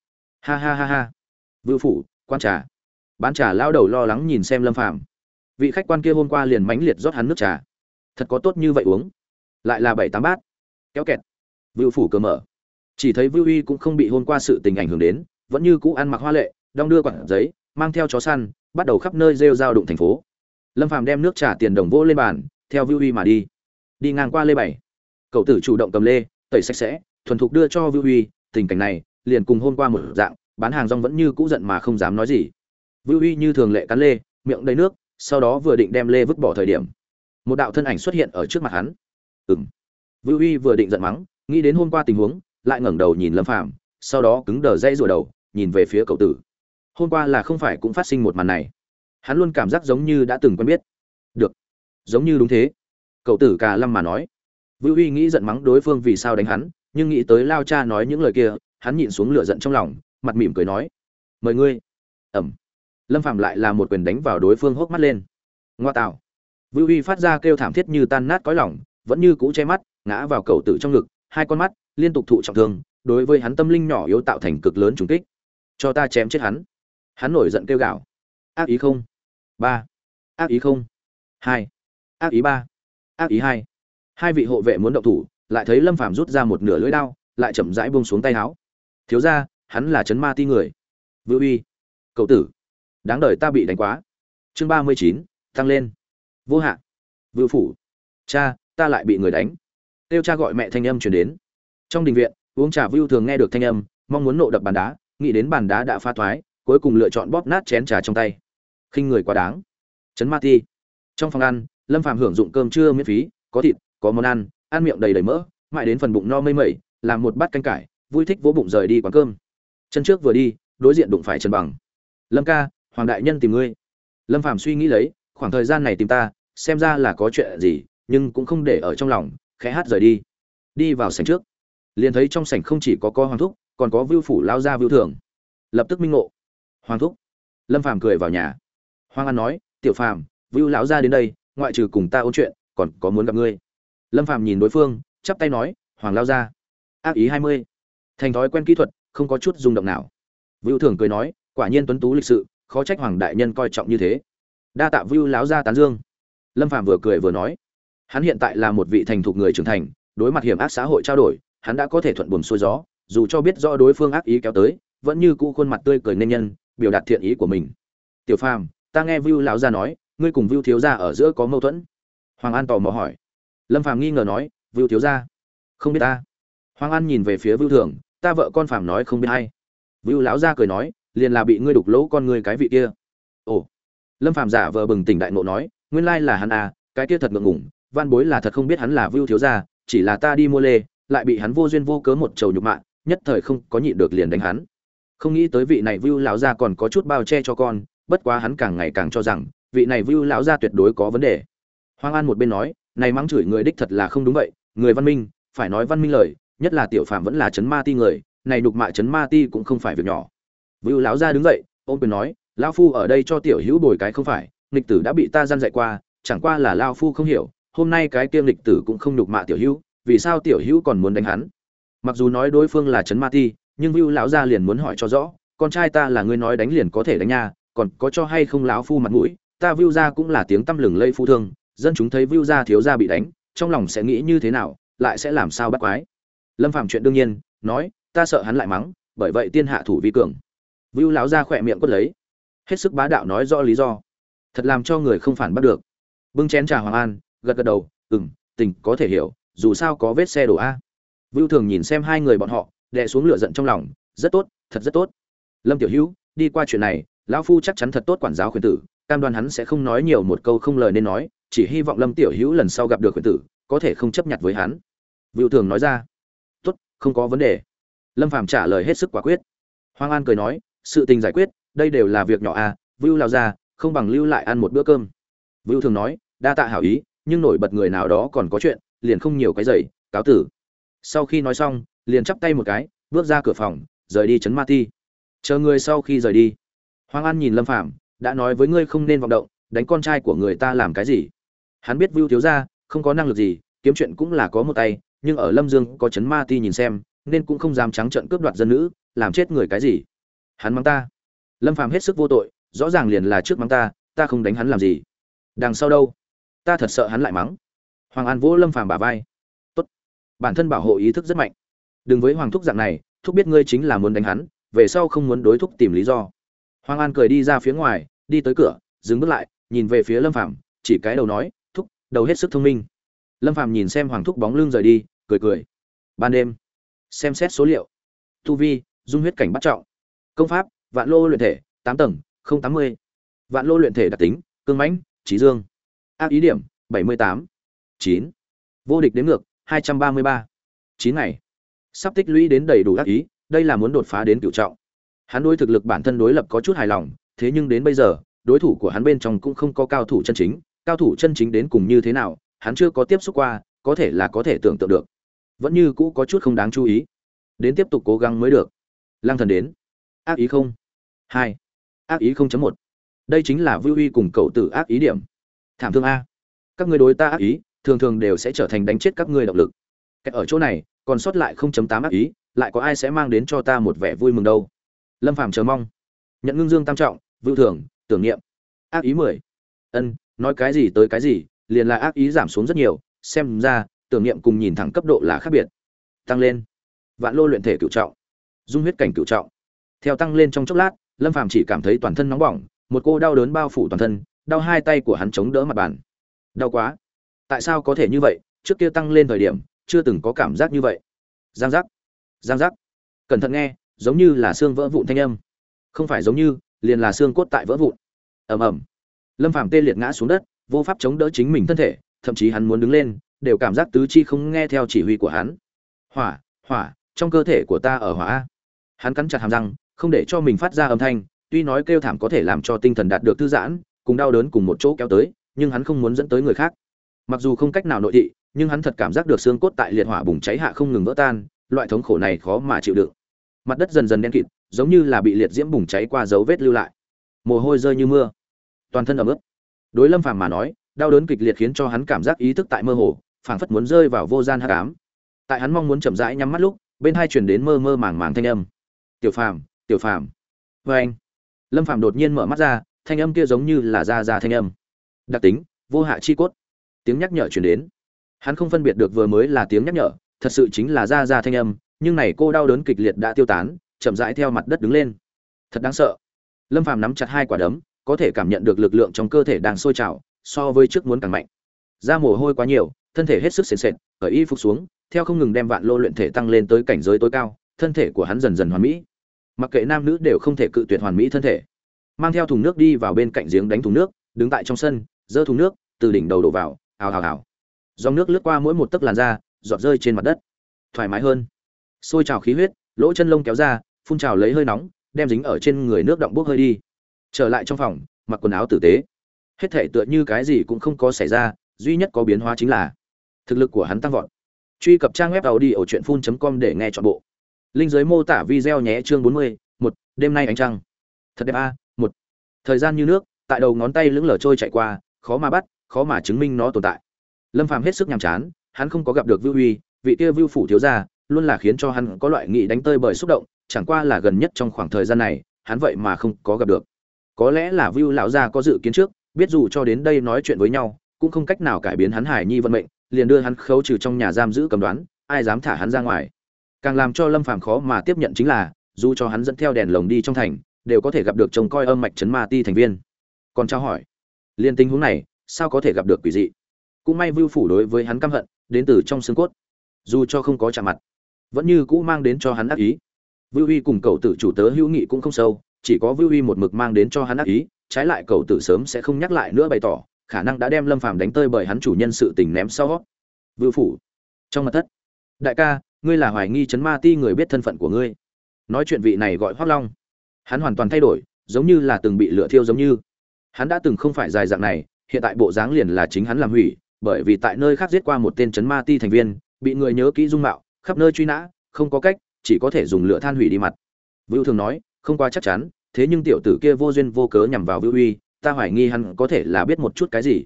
A: Ha ha ha ha. Vự phủ, quan trà bán trà lao đầu lo lắng nhìn xem lâm phàm. Vị khách quan kia hôm qua liền mãnh liệt rót hắn nước trà. Thật có tốt như vậy uống. Lại là bảy tám bát. Kéo kẹt. Vựu phủ cờ mở. Chỉ thấy vưu uy cũng không bị hôm qua sự tình ảnh hưởng đến, vẫn như cũ ăn mặc hoa lệ, đong đưa quản giấy, mang theo chó săn, bắt đầu khắp nơi rêu rao đụng thành phố. Lâm phàm đem nước trà tiền đồng vỗ lên bàn, theo vưu uy mà đi. Đi ngang qua lê bảy. Cậu tử chủ động cầm lê, tẩy sạch sẽ, thuần thục đưa cho vưu uy, tình cảnh này liền cùng hôm qua một dạng, bán hàng rong vẫn như cũ giận mà không dám nói gì vưu uy như thường lệ cắn lê, miệng đầy nước, sau đó vừa định đem lê vứt bỏ thời điểm, một đạo thân ảnh xuất hiện ở trước mặt hắn. Ừm. vưu uy vừa định giận mắng, nghĩ đến hôm qua tình huống, lại ngẩng đầu nhìn lâm phàm, sau đó cứng đờ dây rùa đầu, nhìn về phía cậu tử. Hôm qua là không phải cũng phát sinh một màn này. Hắn luôn cảm giác giống như đã từng quen biết. Được. Giống như đúng thế. Cậu tử cà lâm mà nói. Vưu uy nghĩ giận mắng đối phương vì sao đánh hắn, nhưng nghĩ tới lao cha nói những lời kia, hắn nhịn xuống lửa giận trong lòng, mặt mỉm cười nói. Mời ngươi. Ẩm lâm phạm lại là một quyền đánh vào đối phương hốc mắt lên. Ngoa tạo. Vưu uy phát ra kêu thảm thiết như tan nát cõi lỏng vẫn như cũ che mắt, ngã vào cầu tử trong ngực, hai con mắt liên tục thụ trọng thương, đối với hắn tâm linh nhỏ yếu tạo thành cực lớn trùng kích. Cho ta chém chết hắn. Hắn nổi giận kêu gào. Ác ý không? Ba. Ác ý không? Hai. Ác ý ba. Ác ý hai. Hai vị hộ vệ muốn động thủ, lại thấy lâm phàm rút ra một nửa lưỡi đao, lại chậm rãi buông xuống tay áo thiếu ra hắn là chấn ma ti người. Vưu uy cậu tử đáng đời ta bị đánh quá. Chương ba mươi chín, tăng lên. Vô hạn vự phủ. Cha, ta lại bị người đánh. Tiêu cha gọi mẹ thanh âm chuyển đến. Trong đình viện, uống trà vưu thường nghe được thanh âm, mong muốn nộ đập bàn đá, nghĩ đến bàn đá đã pha thoái, cuối cùng lựa chọn bóp nát chén trà trong tay. Khinh người quá đáng. Chấn ma ti. Trong phòng ăn, lâm phạm hưởng dụng cơm trưa miễn phí, có thịt, có món ăn ăn miệng đầy đầy mỡ, mãi đến phần bụng no mây mẩy, làm một bát canh cải, vui thích vỗ bụng rời đi quán cơm. Chân trước vừa đi, đối diện đụng phải trần bằng. Lâm ca hoàng đại nhân tìm ngươi. Lâm phạm suy nghĩ lấy, khoảng thời gian này tìm ta, xem ra là có chuyện gì, nhưng cũng không để ở trong lòng, khẽ hát rời đi. Đi vào sảnh trước. Liền thấy trong sảnh không chỉ có co hoàng thúc, còn có vưu phủ lao ra vưu thường. Lập tức minh ngộ. Hoàng thúc. Lâm phàm cười vào nhà. Hoàng an nói, tiểu phàm, vưu lão ra đến đây, ngoại trừ cùng ta ôn chuyện, còn có muốn gặp ngươi. Lâm phàm nhìn đối phương, chắp tay nói, hoàng lao ra ác ý hai mươi. Thành thói quen kỹ thuật, không có chút rung động nào. Vưu thường cười nói, quả nhiên tuấn tú lịch sự khó trách hoàng đại nhân coi trọng như thế. Đa tạ vưu lão ra tán dương. Lâm phàm vừa cười vừa nói, hắn hiện tại là một vị thành thục người trưởng thành, đối mặt hiểm ác xã hội trao đổi, hắn đã có thể thuận buồm xuôi gió, dù cho biết rõ đối phương ác ý kéo tới, vẫn như cũ khuôn mặt tươi cười nên nhân, biểu đạt thiện ý của mình. Tiểu phàm, ta nghe vưu lão gia nói, ngươi cùng vưu thiếu gia ở giữa có mâu thuẫn. Hoàng an tò mò hỏi. Lâm phàm nghi ngờ nói, vưu thiếu gia? Không biết ta. Hoàng an nhìn về phía vưu thường, ta vợ con phàm nói không biết hay. Vưu lão gia cười nói liền là bị ngươi đục lỗ con ngươi cái vị kia. Ồ. Lâm phàm giả vờ bừng tỉnh đại nộ nói, nguyên lai là hắn à cái kia thật ngượng ngủng van bối là thật không biết hắn là vưu thiếu gia, chỉ là ta đi mua lê, lại bị hắn vô duyên vô cớ một trầu nhục mạ, nhất thời không có nhịn được liền đánh hắn. Không nghĩ tới vị này vưu lão gia còn có chút bao che cho con, bất quá hắn càng ngày càng cho rằng, vị này vưu lão gia tuyệt đối có vấn đề. Hoàng an một bên nói, này mắng chửi người đích thật là không đúng vậy, người văn minh, phải nói văn minh lời, nhất là tiểu phạm vẫn là chấn ma ti người, này đục mạ chấn ma ti cũng không phải việc nhỏ vưu lão gia đứng dậy, ôm quyền nói, lão phu ở đây cho tiểu hữu bồi cái không phải, nghịch tử đã bị ta gian dạy qua, chẳng qua là lão phu không hiểu, hôm nay cái kia nghịch tử cũng không nhục mạ tiểu hữu, vì sao tiểu hữu còn muốn đánh hắn? Mặc dù nói đối phương là Trấn ma ti, nhưng vưu lão gia liền muốn hỏi cho rõ, con trai ta là người nói đánh liền có thể đánh nha, còn có cho hay không lão phu mặt mũi? Ta vưu gia cũng là tiếng tăm lừng lây phu thương, dân chúng thấy vưu gia thiếu gia bị đánh, trong lòng sẽ nghĩ như thế nào, lại sẽ làm sao bắt quái. Lâm phạm chuyện đương nhiên, nói, ta sợ hắn lại mắng, bởi vậy tiên hạ thủ vi cường vưu lão ra khỏe miệng quất lấy. Hết sức bá đạo nói rõ lý do. Thật làm cho người không phản bắt được. Bưng chén trà hoàng an, gật gật đầu, ừm, tình có thể hiểu, dù sao có vết xe đổ a. Vưu thường nhìn xem hai người bọn họ, đè xuống lửa giận trong lòng, rất tốt, thật rất tốt. Lâm tiểu hữu, đi qua chuyện này, lão phu chắc chắn thật tốt quản giáo khuyên tử, cam đoan hắn sẽ không nói nhiều một câu không lời nên nói, chỉ hy vọng lâm tiểu hữu lần sau gặp được khuyên tử, có thể không chấp nhận với hắn. Vưu thường nói ra, tốt, không có vấn đề. Lâm phàm trả lời hết sức quả quyết. Hoàng an cười nói sự tình giải quyết, đây đều là việc nhỏ à vưu lao ra, không bằng lưu lại ăn một bữa cơm. Vưu thường nói, đa tạ hảo ý, nhưng nổi bật người nào đó còn có chuyện, liền không nhiều cái giày, cáo tử. Sau khi nói xong, liền chắp tay một cái, bước ra cửa phòng, rời đi chấn ma ti. Chờ người sau khi rời đi, hoàng an nhìn lâm phạm đã nói với ngươi không nên vọng động, đánh con trai của người ta làm cái gì? Hắn biết vưu thiếu ra không có năng lực gì, kiếm chuyện cũng là có một tay, nhưng ở lâm dương có chấn ma ti nhìn xem, nên cũng không dám trắng trợn cướp đoạt dân nữ, làm chết người cái gì hắn mắng ta. Lâm phàm hết sức vô tội, rõ ràng liền là trước mắng ta ta không đánh hắn làm gì. Đằng sau đâu? Ta thật sợ hắn lại mắng. Hoàng an vỗ lâm phàm bả vai. Tốt. Bản thân bảo hộ ý thức rất mạnh. Đừng với hoàng thúc dạng này, thúc biết ngươi chính là muốn đánh hắn, về sau không muốn đối thúc tìm lý do. Hoàng an cười đi ra phía ngoài, đi tới cửa, dừng bước lại, nhìn về phía lâm phàm, chỉ cái đầu nói, thúc, đầu hết sức thông minh. Lâm phàm nhìn xem hoàng thúc bóng lưng rời đi, cười cười. Ban đêm, xem xét số liệu. Tu vi, dung huyết cảnh bắt trọng công pháp, vạn lô luyện thể, tám tầng, không tám mươi. Vạn lô luyện thể đặc tính, cương mãnh, trí dương. Áp ý điểm, bảy mươi tám. Chín. Vô địch đến ngược, hai trăm ba mươi ba. Chín ngày. Sắp tích lũy đến đầy đủ ác ý, đây là muốn đột phá đến cựu trọng. Hắn đối thực lực bản thân đối lập có chút hài lòng, thế nhưng đến bây giờ, đối thủ của hắn bên trong cũng không có cao thủ chân chính, cao thủ chân chính đến cùng như thế nào, hắn chưa có tiếp xúc qua, có thể là có thể tưởng tượng được. Vẫn như cũ có chút không đáng chú ý. Đến tiếp tục cố gắng mới được. Lang thần đến ác ý không? Hai. Ác ý không chấm một. Đây chính là vưu uy cùng cậu tử ác ý điểm. Thảm thương a. Các người đối ta ác ý, thường thường đều sẽ trở thành đánh chết các ngươi động lực. Cách ở chỗ này, còn sót lại không chấm tám ác ý, lại có ai sẽ mang đến cho ta một vẻ vui mừng đâu? Lâm phàm chờ mong. Nhận ngưng dương tam trọng, vưu thường, tưởng niệm. Ác ý mười. Ân, nói cái gì tới cái gì, liền là ác ý giảm xuống rất nhiều, xem ra, tưởng niệm cùng nhìn thẳng cấp độ là khác biệt. Tăng lên. Vạn lô luyện thể cựu trọng. Dung huyết cảnh cựu trọng theo tăng lên trong chốc lát, lâm phàm chỉ cảm thấy toàn thân nóng bỏng, một cô đau đớn bao phủ toàn thân, đau hai tay của hắn chống đỡ mặt bàn. Đau quá. Tại sao có thể như vậy? Trước kia tăng lên thời điểm, chưa từng có cảm giác như vậy. Giang giác. Giang giác. Cẩn thận nghe, giống như là xương vỡ vụn thanh âm. Không phải giống như, liền là xương cốt tại vỡ vụn. Ầm ầm. Lâm phàm tê liệt ngã xuống đất, vô pháp chống đỡ chính mình thân thể, thậm chí hắn muốn đứng lên, đều cảm giác tứ chi không nghe theo chỉ huy của hắn. Hỏa hỏa, trong cơ thể của ta ở hỏa. Hắn cắn chặt hàm răng không để cho mình phát ra âm thanh, tuy nói kêu thảm có thể làm cho tinh thần đạt được thư giãn, cùng đau đớn cùng một chỗ kéo tới, nhưng hắn không muốn dẫn tới người khác. Mặc dù không cách nào nội thị, nhưng hắn thật cảm giác được xương cốt tại liệt hỏa bùng cháy hạ không ngừng vỡ tan, loại thống khổ này khó mà chịu đựng. Mặt đất dần dần đen kịt, giống như là bị liệt diễm bùng cháy qua dấu vết lưu lại. Mồ hôi rơi như mưa. Toàn thân ẩm ướt. Đối lâm phàm mà nói, đau đớn kịch liệt khiến cho hắn cảm giác ý thức tại mơ hồ, phảng phất muốn rơi vào vô gian hắc ám. Tại hắn mong muốn chậm rãi nhắm mắt lúc, bên hai truyền đến mơ mơ màng màng thanh âm. Tiểu phàm tiểu phàm. Vê anh. Lâm phàm đột nhiên mở mắt ra, thanh âm kia giống như là ra ra thanh âm. Đặc tính, vô hạ chi cốt. Tiếng nhắc nhở truyền đến. Hắn không phân biệt được vừa mới là tiếng nhắc nhở, thật sự chính là ra ra thanh âm, nhưng này cô đau đớn kịch liệt đã tiêu tán, chậm rãi theo mặt đất đứng lên. Thật đáng sợ. Lâm phàm nắm chặt hai quả đấm, có thể cảm nhận được lực lượng trong cơ thể đang sôi trào, so với trước muốn càng mạnh. Ra mồ hôi quá nhiều, thân thể hết sức sền sệt, cởi y phục xuống, theo không ngừng đem vạn lô luyện thể tăng lên tới cảnh giới tối cao, thân thể của hắn dần dần hoàn mỹ mặc kệ nam nữ đều không thể cự tuyệt hoàn mỹ thân thể. Mang theo thùng nước đi vào bên cạnh giếng đánh thùng nước, đứng tại trong sân, giơ thùng nước, từ đỉnh đầu đổ vào, ào ào ào. Dòng nước lướt qua mỗi một tấc làn da, giọt rơi trên mặt đất. Thoải mái hơn. Sôi trào khí huyết, lỗ chân lông kéo ra, phun trào lấy hơi nóng, đem dính ở trên người nước động bốc hơi đi. Trở lại trong phòng, mặc quần áo tử tế. Hết thể tựa như cái gì cũng không có xảy ra, duy nhất có biến hóa chính là thực lực của hắn tăng vọt. Truy cập trang web tàu đi ở truyện phun com để nghe chọn bộ linh giới mô tả video nhé chương bốn mươi, một, đêm nay ánh trăng. Thật đẹp a, một. Thời gian như nước, tại đầu ngón tay lững lờ trôi chạy qua, khó mà bắt, khó mà chứng minh nó tồn tại. Lâm phàm hết sức nhàm chán, hắn không có gặp được vưu huy, vị kia vưu phủ thiếu gia, luôn là khiến cho hắn có loại nghị đánh tơi bởi xúc động, chẳng qua là gần nhất trong khoảng thời gian này, hắn vậy mà không có gặp được. Có lẽ là vưu lão gia có dự kiến trước, biết dù cho đến đây nói chuyện với nhau, cũng không cách nào cải biến hắn hải nhi vận mệnh, liền đưa hắn khấu trừ trong nhà giam giữ cầm đoán, ai dám thả hắn ra ngoài càng làm cho lâm phàm khó mà tiếp nhận chính là, dù cho hắn dẫn theo đèn lồng đi trong thành, đều có thể gặp được trông coi âm mạch chấn ma ti thành viên. Còn trao hỏi, liên tình huống này, sao có thể gặp được quỷ dị? Cũng may vưu phủ đối với hắn căm hận, đến từ trong xương cốt. Dù cho không có chạm mặt, vẫn như cũ mang đến cho hắn ác ý. Vưu uy cùng cậu tử chủ tớ hữu nghị cũng không sâu, chỉ có vưu uy một mực mang đến cho hắn ác ý, trái lại cậu tử sớm sẽ không nhắc lại nữa bày tỏ, khả năng đã đem lâm phàm đánh tơi bởi hắn chủ nhân sự tình ném sau. Vưu phủ, trong mặt thất, đại ca ngươi là hoài nghi chấn ma ti người biết thân phận của ngươi. Nói chuyện vị này gọi hoác long. Hắn hoàn toàn thay đổi, giống như là từng bị lửa thiêu giống như. Hắn đã từng không phải dài dạng này, hiện tại bộ dáng liền là chính hắn làm hủy, bởi vì tại nơi khác giết qua một tên chấn ma ti thành viên, bị người nhớ kỹ dung mạo, khắp nơi truy nã, không có cách, chỉ có thể dùng lửa than hủy đi mặt. Vưu thường nói, không quá chắc chắn, thế nhưng tiểu tử kia vô duyên vô cớ nhằm vào vưu uy, ta hoài nghi hắn có thể là biết một chút cái gì.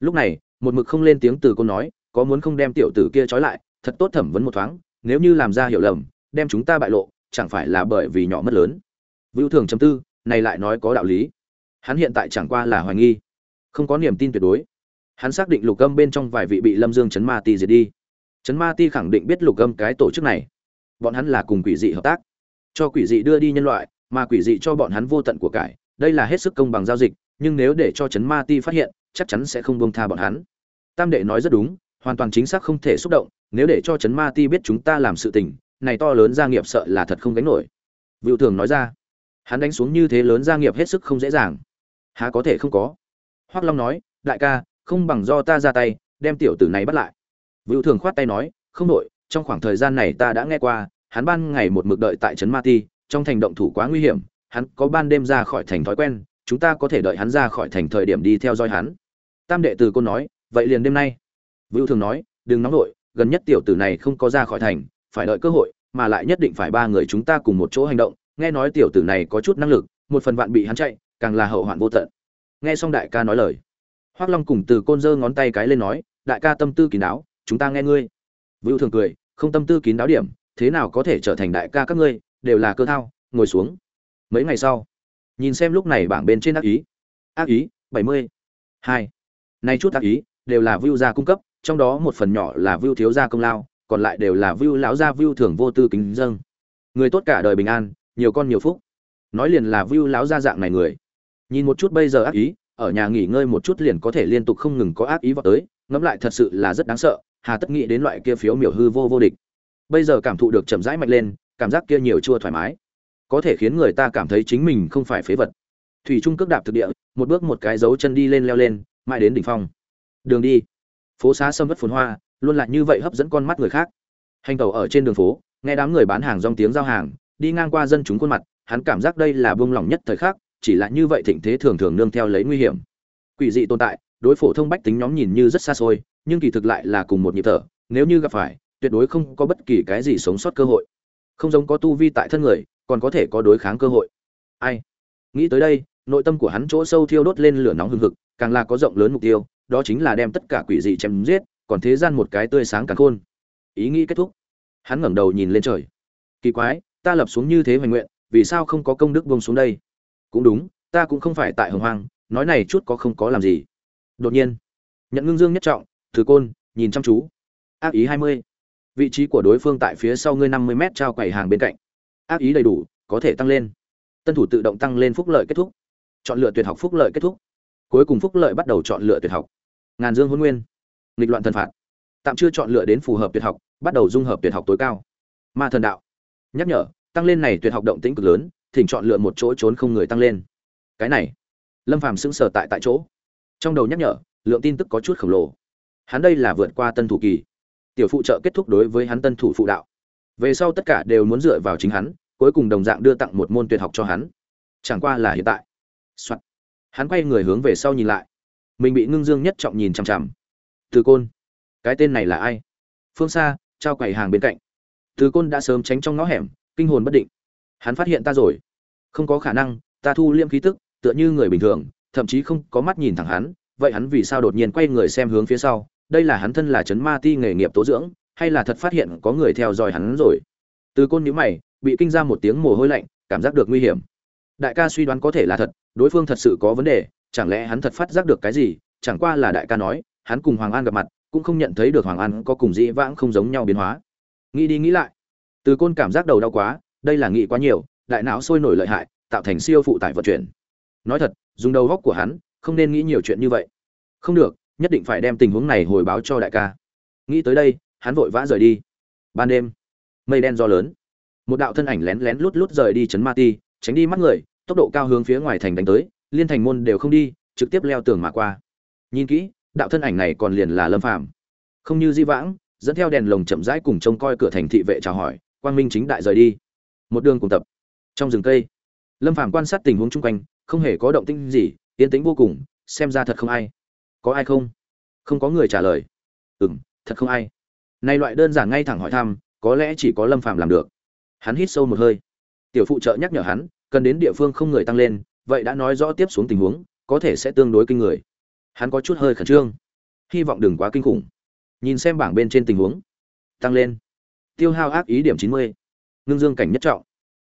A: Lúc này, một mực không lên tiếng từ cô nói, có muốn không đem tiểu tử kia trói lại, thật tốt thẩm vấn một thoáng nếu như làm ra hiểu lầm, đem chúng ta bại lộ, chẳng phải là bởi vì nhỏ mất lớn? Vưu thường chấm tư, này lại nói có đạo lý. Hắn hiện tại chẳng qua là hoài nghi, không có niềm tin tuyệt đối. Hắn xác định lục âm bên trong vài vị bị lâm dương chấn ma ti diệt đi. Chấn ma ti khẳng định biết lục âm cái tổ chức này. Bọn hắn là cùng quỷ dị hợp tác. Cho quỷ dị đưa đi nhân loại, mà quỷ dị cho bọn hắn vô tận của cải. Đây là hết sức công bằng giao dịch, nhưng nếu để cho chấn ma ti phát hiện, chắc chắn sẽ không buông tha bọn hắn. Tam đệ nói rất đúng hoàn toàn chính xác không thể xúc động, nếu để cho Trấn ma ti biết chúng ta làm sự tình, này to lớn gia nghiệp sợ là thật không gánh nổi. Vựu thường nói ra, hắn đánh xuống như thế lớn gia nghiệp hết sức không dễ dàng. Há có thể không có? Hoác long nói, đại ca, không bằng do ta ra tay, đem tiểu tử này bắt lại. Vựu thường khoát tay nói, không đội trong khoảng thời gian này ta đã nghe qua, hắn ban ngày một mực đợi tại trấn ma ti, trong thành động thủ quá nguy hiểm, hắn có ban đêm ra khỏi thành thói quen, chúng ta có thể đợi hắn ra khỏi thành thời điểm đi theo dõi hắn. Tam đệ tử cô nói, vậy liền đêm nay vưu thường nói đừng nóng nội, gần nhất tiểu tử này không có ra khỏi thành phải đợi cơ hội mà lại nhất định phải ba người chúng ta cùng một chỗ hành động. Nghe nói tiểu tử này có chút năng lực một phần vạn bị hắn chạy càng là hậu hoạn vô tận. Nghe xong đại ca nói lời hoắc long cùng từ côn giơ ngón tay cái lên nói đại ca tâm tư kín đáo chúng ta nghe ngươi. Vưu thường cười không tâm tư kín đáo điểm thế nào có thể trở thành đại ca các ngươi đều là cơ thao ngồi xuống. Mấy ngày sau nhìn xem lúc này bảng bên trên ác ý. Ác ý bảy mươi hai. Nay chút ác ý đều là vưu gia cung cấp trong đó một phần nhỏ là vưu thiếu gia công lao, còn lại đều là vưu lão gia vưu thưởng vô tư kính dâng người tốt cả đời bình an, nhiều con nhiều phúc. Nói liền là vưu lão gia dạng này người. Nhìn một chút bây giờ ác ý, ở nhà nghỉ ngơi một chút liền có thể liên tục không ngừng có ác ý vào tới, ngẫm lại thật sự là rất đáng sợ, hà tất nghĩ đến loại kia phiếu miểu hư vô vô địch. Bây giờ cảm thụ được chậm rãi mạnh lên, cảm giác kia nhiều chua thoải mái. Có thể khiến người ta cảm thấy chính mình không phải phế vật. Thủy trung cước đạp thực địa, một bước một cái dấu chân đi lên leo lên, mãi đến đỉnh phong. Đường đi phố xá sâm vất phồn hoa, luôn là như vậy hấp dẫn con mắt người khác. Hành tàu ở trên đường phố, nghe đám người bán hàng rong tiếng giao hàng, đi ngang qua dân chúng khuôn mặt, hắn cảm giác đây là buông lỏng nhất thời khắc, chỉ là như vậy thịnh thế thường thường nương theo lấy nguy hiểm. Quỷ dị tồn tại, đối phổ thông bách tính nhóm nhìn như rất xa xôi, nhưng kỳ thực lại là cùng một nhịp thở, nếu như gặp phải, tuyệt đối không có bất kỳ cái gì sống sót cơ hội. Không giống có tu vi tại thân người, còn có thể có đối kháng cơ hội. Ai? Nghĩ tới đây, nội tâm của hắn chỗ sâu thiêu đốt lên lửa nóng hừng hực, càng là có rộng lớn mục tiêu đó chính là đem tất cả quỷ dị chém giết, còn thế gian một cái tươi sáng cả khôn. Ý nghĩ kết thúc. Hắn ngẩng đầu nhìn lên trời. Kỳ quái, ta lập xuống như thế hoành nguyện, vì sao không có công đức buông xuống đây? Cũng đúng, ta cũng không phải tại hồng hoang, nói này chút có không có làm gì. Đột nhiên, nhận ngưng dương nhất trọng từ côn, nhìn chăm chú. Ác ý hai mươi. Vị trí của đối phương tại phía sau ngươi năm mươi m trao quầy hàng bên cạnh. Ác ý đầy đủ, có thể tăng lên. Tân thủ tự động tăng lên phúc lợi kết thúc. Chọn lựa tuyệt học phúc lợi kết thúc. Cuối cùng phúc lợi bắt đầu chọn lựa tuyệt học ngàn dương hôn nguyên, nghịch loạn thần phạt. Tạm chưa chọn lựa đến phù hợp tuyệt học, bắt đầu dung hợp tuyệt học tối cao. Ma thần đạo. Nhắc nhở, tăng lên này tuyệt học động tĩnh cực lớn, thỉnh chọn lựa một chỗ trốn không người tăng lên. Cái này, lâm phàm sững sờ tại tại chỗ. Trong đầu nhắc nhở, lượng tin tức có chút khổng lồ. Hắn đây là vượt qua tân thủ kỳ. Tiểu phụ trợ kết thúc đối với hắn tân thủ phụ đạo. Về sau tất cả đều muốn dựa vào chính hắn, cuối cùng đồng dạng đưa tặng một môn tuyệt học cho hắn. Chẳng qua là hiện tại、Soạn. hắn quay người hướng về sau nhìn lại mình bị ngưng dương nhất trọng nhìn chằm chằm. Từ côn. Cái tên này là ai? Phương xa trao quầy hàng bên cạnh. Từ côn đã sớm tránh trong ngõ hẻm, kinh hồn bất định. Hắn phát hiện ta rồi. Không có khả năng, ta thu liêm khí tức, tựa như người bình thường, thậm chí không có mắt nhìn thẳng hắn. Vậy hắn vì sao đột nhiên quay người xem hướng phía sau? Đây là hắn thân là Trấn ma ti nghề nghiệp tố dưỡng, hay là thật phát hiện có người theo dõi hắn rồi? Từ côn nhíu mày, bị kinh ra một tiếng mồ hôi lạnh, cảm giác được nguy hiểm. Đại ca suy đoán có thể là thật, đối phương thật sự có vấn đề chẳng lẽ hắn thật phát giác được cái gì? Chẳng qua là đại ca nói, hắn cùng hoàng an gặp mặt, cũng không nhận thấy được hoàng an có cùng dĩ vãng không giống nhau biến hóa. Nghĩ đi nghĩ lại, từ côn cảm giác đầu đau quá, đây là nghĩ quá nhiều, đại não sôi nổi lợi hại, tạo thành siêu phụ tải vận chuyển. Nói thật, dùng đầu góc của hắn, không nên nghĩ nhiều chuyện như vậy. Không được, nhất định phải đem tình huống này hồi báo cho đại ca. Nghĩ tới đây, hắn vội vã rời đi. Ban đêm, mây đen do lớn. Một đạo thân ảnh lén lén lút lút rời đi chấn ma ti, tránh đi mắt người, tốc độ cao hướng phía ngoài thành đánh tới liên thành môn đều không đi, trực tiếp leo tường mà qua. Nhìn kỹ, đạo thân ảnh này còn liền là lâm phàm. Không như di vãng, dẫn theo đèn lồng chậm rãi cùng trông coi cửa thành thị vệ chào hỏi, quang minh chính đại rời đi. Một đường cùng tập. Trong rừng cây, lâm phàm quan sát tình huống chung quanh, không hề có động tĩnh gì, yên tĩnh vô cùng, xem ra thật không ai. Có ai không? Không có người trả lời. Ừm, thật không ai. Này loại đơn giản ngay thẳng hỏi thăm, có lẽ chỉ có lâm phàm làm được. Hắn hít sâu một hơi. Tiểu phụ trợ nhắc nhở hắn, cần đến địa phương không người tăng lên vậy đã nói rõ tiếp xuống tình huống, có thể sẽ tương đối kinh người. Hắn có chút hơi khẩn trương. Hy vọng đừng quá kinh khủng. Nhìn xem bảng bên trên tình huống. Tăng lên. Tiêu hao ác ý điểm chín mươi. Ngưng dương cảnh nhất trọng.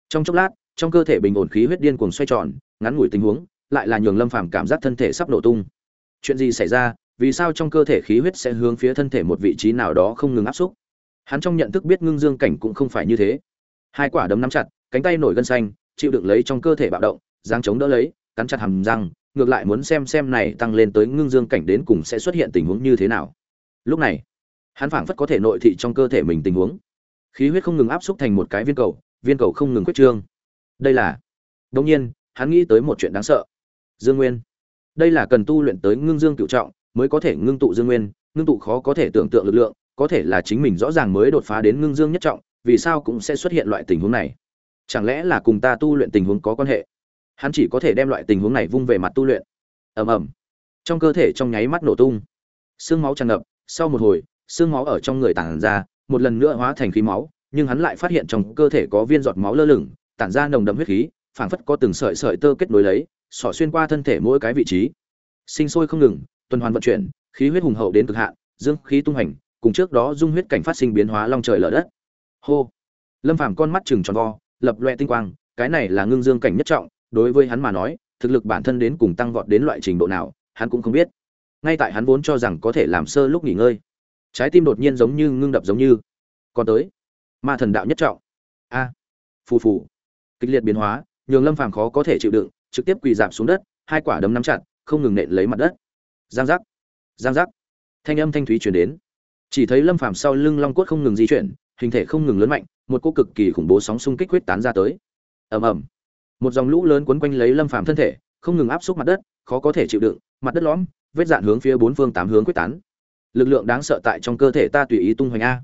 A: Trong chốc lát, trong cơ thể bình ổn khí huyết điên cuồng xoay tròn, ngắn ngủi tình huống, lại là nhường lâm phàm cảm giác thân thể sắp nổ tung. Chuyện gì xảy ra? Vì sao trong cơ thể khí huyết sẽ hướng phía thân thể một vị trí nào đó không ngừng áp xúc? Hắn trong nhận thức biết ngưng dương cảnh cũng không phải như thế. Hai quả đấm nắm chặt, cánh tay nổi gân xanh, chịu đựng lấy trong cơ thể bạo động giáng chống đỡ lấy, cắn chặt hàm răng, ngược lại muốn xem xem này tăng lên tới ngưng dương cảnh đến cùng sẽ xuất hiện tình huống như thế nào. Lúc này, hắn phảng phất có thể nội thị trong cơ thể mình tình huống. Khí huyết không ngừng áp xúc thành một cái viên cầu viên cầu không ngừng quyết trương. Đây là đông nhiên, hắn nghĩ tới một chuyện đáng sợ. Dương nguyên. Đây là cần tu luyện tới ngưng dương cựu trọng, mới có thể ngưng tụ dương nguyên, ngưng tụ khó có thể tưởng tượng lực lượng, có thể là chính mình rõ ràng mới đột phá đến ngưng dương nhất trọng, vì sao cũng sẽ xuất hiện loại tình huống này? Chẳng lẽ là cùng ta tu luyện tình huống có quan hệ? Hắn chỉ có thể đem loại tình huống này vung về mặt tu luyện. Ầm ầm. Trong cơ thể trong nháy mắt nổ tung. Xương máu tràn ngập, sau một hồi, xương máu ở trong người tản ra, một lần nữa hóa thành khí máu, nhưng hắn lại phát hiện trong cơ thể có viên giọt máu lơ lửng, tản ra nồng đậm huyết khí, phảng phất có từng sợi sợi tơ kết nối lấy, xỏ xuyên qua thân thể mỗi cái vị trí. Sinh sôi không ngừng, tuần hoàn vận chuyển, khí huyết hùng hậu đến cực hạn, dương khí tung hành, cùng trước đó dung huyết cảnh phát sinh biến hóa long trời lở đất. Hô. Lâm phàm con mắt chừng tròn vo, lập loe tinh quang, cái này là ngưng dương cảnh nhất trọng đối với hắn mà nói, thực lực bản thân đến cùng tăng vọt đến loại trình độ nào, hắn cũng không biết. Ngay tại hắn vốn cho rằng có thể làm sơ lúc nghỉ ngơi, trái tim đột nhiên giống như ngưng đập giống như. Còn tới, ma thần đạo nhất trọng. A, phù phù. Kịch liệt biến hóa, nhường lâm phàm khó có thể chịu đựng, trực tiếp quỳ dạp xuống đất, hai quả đấm nắm chặt, không ngừng nện lấy mặt đất. Giang giác giang giác. Thanh âm thanh thúy truyền đến. Chỉ thấy lâm phàm sau lưng long cốt không ngừng di chuyển, hình thể không ngừng lớn mạnh, một cô cực kỳ khủng bố sóng xung kích huyết tán ra tới. Ầm ầm một dòng lũ lớn quấn quanh lấy lâm phàm thân thể, không ngừng áp xúc mặt đất, khó có thể chịu đựng, mặt đất lõm, vết dạn hướng phía bốn phương tám hướng quyết tán. Lực lượng đáng sợ tại trong cơ thể ta tùy ý tung hoành a.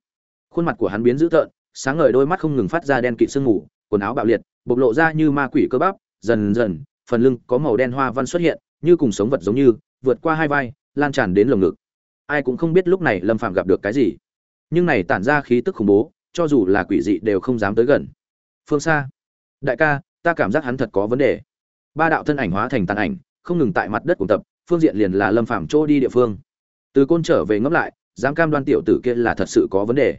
A: Khuôn mặt của hắn biến dữ tợn, sáng ngời đôi mắt không ngừng phát ra đen kịt sương mù, quần áo bạo liệt, bộc lộ ra như ma quỷ cơ bắp, dần dần, phần lưng có màu đen hoa văn xuất hiện, như cùng sống vật giống như, vượt qua hai vai, lan tràn đến lồng ngực. Ai cũng không biết lúc này lâm phạm gặp được cái gì. Nhưng này tản ra khí tức khủng bố, cho dù là quỷ dị đều không dám tới gần. Phương xa. Đại ca ta cảm giác hắn thật có vấn đề. Ba đạo thân ảnh hóa thành tàn ảnh, không ngừng tại mặt đất cùng tập, phương diện liền là lâm Phàm chỗ đi địa phương. Từ côn trở về ngẫm lại, dám cam đoan tiểu tử kia là thật sự có vấn đề.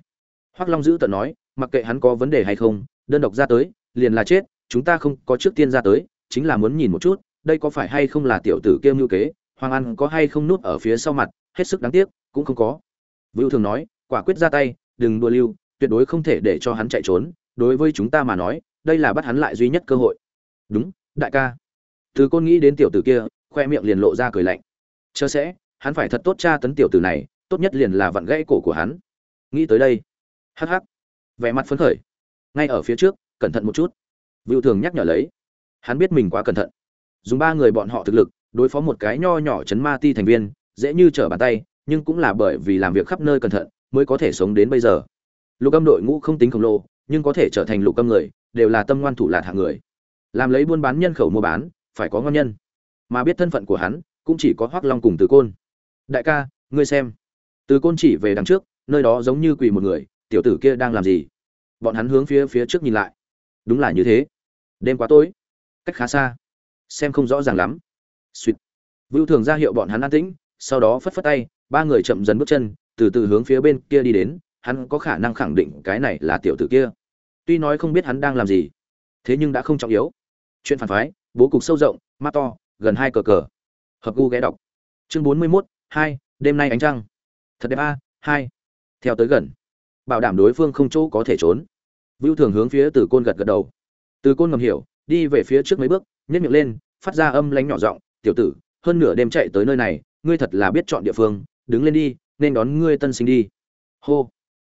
A: Hoắc long giữ tận nói, mặc kệ hắn có vấn đề hay không, đơn độc ra tới, liền là chết, chúng ta không có trước tiên ra tới, chính là muốn nhìn một chút, đây có phải hay không là tiểu tử kia ngưu kế, hoàng an có hay không nút ở phía sau mặt, hết sức đáng tiếc, cũng không có. Vưu thường nói, quả quyết ra tay, đừng đua lưu, tuyệt đối không thể để cho hắn chạy trốn, đối với chúng ta mà nói đây là bắt hắn lại duy nhất cơ hội. Đúng, đại ca. Từ côn nghĩ đến tiểu tử kia, khoe miệng liền lộ ra cười lạnh. Chớ sẽ, hắn phải thật tốt tra tấn tiểu tử này, tốt nhất liền là vặn gãy cổ của hắn. Nghĩ tới đây. Hắc hắc. Vẻ mặt phấn khởi. Ngay ở phía trước, cẩn thận một chút. Vưu thường nhắc nhở lấy. Hắn biết mình quá cẩn thận. Dùng ba người bọn họ thực lực, đối phó một cái nho nhỏ chấn ma ti thành viên, dễ như trở bàn tay, nhưng cũng là bởi vì làm việc khắp nơi cẩn thận, mới có thể sống đến bây giờ. Lục âm đội ngũ không tính khổng lồ, nhưng có thể trở thành lục âm người đều là tâm ngoan thủ lạt hạng người. Làm lấy buôn bán nhân khẩu mua bán, phải có ngon nhân. Mà biết thân phận của hắn, cũng chỉ có hoắc long cùng từ côn. Đại ca, ngươi xem. Từ côn chỉ về đằng trước, nơi đó giống như quỳ một người, tiểu tử kia đang làm gì? Bọn hắn hướng phía phía trước nhìn lại. Đúng là như thế. Đêm quá tối. Cách khá xa. Xem không rõ ràng lắm. Suýt. Vưu thường ra hiệu bọn hắn an tĩnh, sau đó phất phất tay, ba người chậm dần bước chân, từ từ hướng phía bên kia đi đến, hắn có khả năng khẳng định cái này là tiểu tử kia tuy nói không biết hắn đang làm gì, thế nhưng đã không trọng yếu. Chuyện phản phái, bố cục sâu rộng, mắt to, gần hai cờ cờ. Hợp gu ghé đọc. Chương bốn mươi mốt, hai, đêm nay ánh trăng. Thật đẹp a, hai. Theo tới gần. Bảo đảm đối phương không chỗ có thể trốn. Vưu thường hướng phía từ côn gật gật đầu. Từ côn ngầm hiểu, đi về phía trước mấy bước nhét miệng lên, phát ra âm lánh nhỏ giọng, tiểu tử, hơn nửa đêm chạy tới nơi này, ngươi thật là biết chọn địa phương, đứng lên đi, nên đón ngươi tân sinh đi. Hô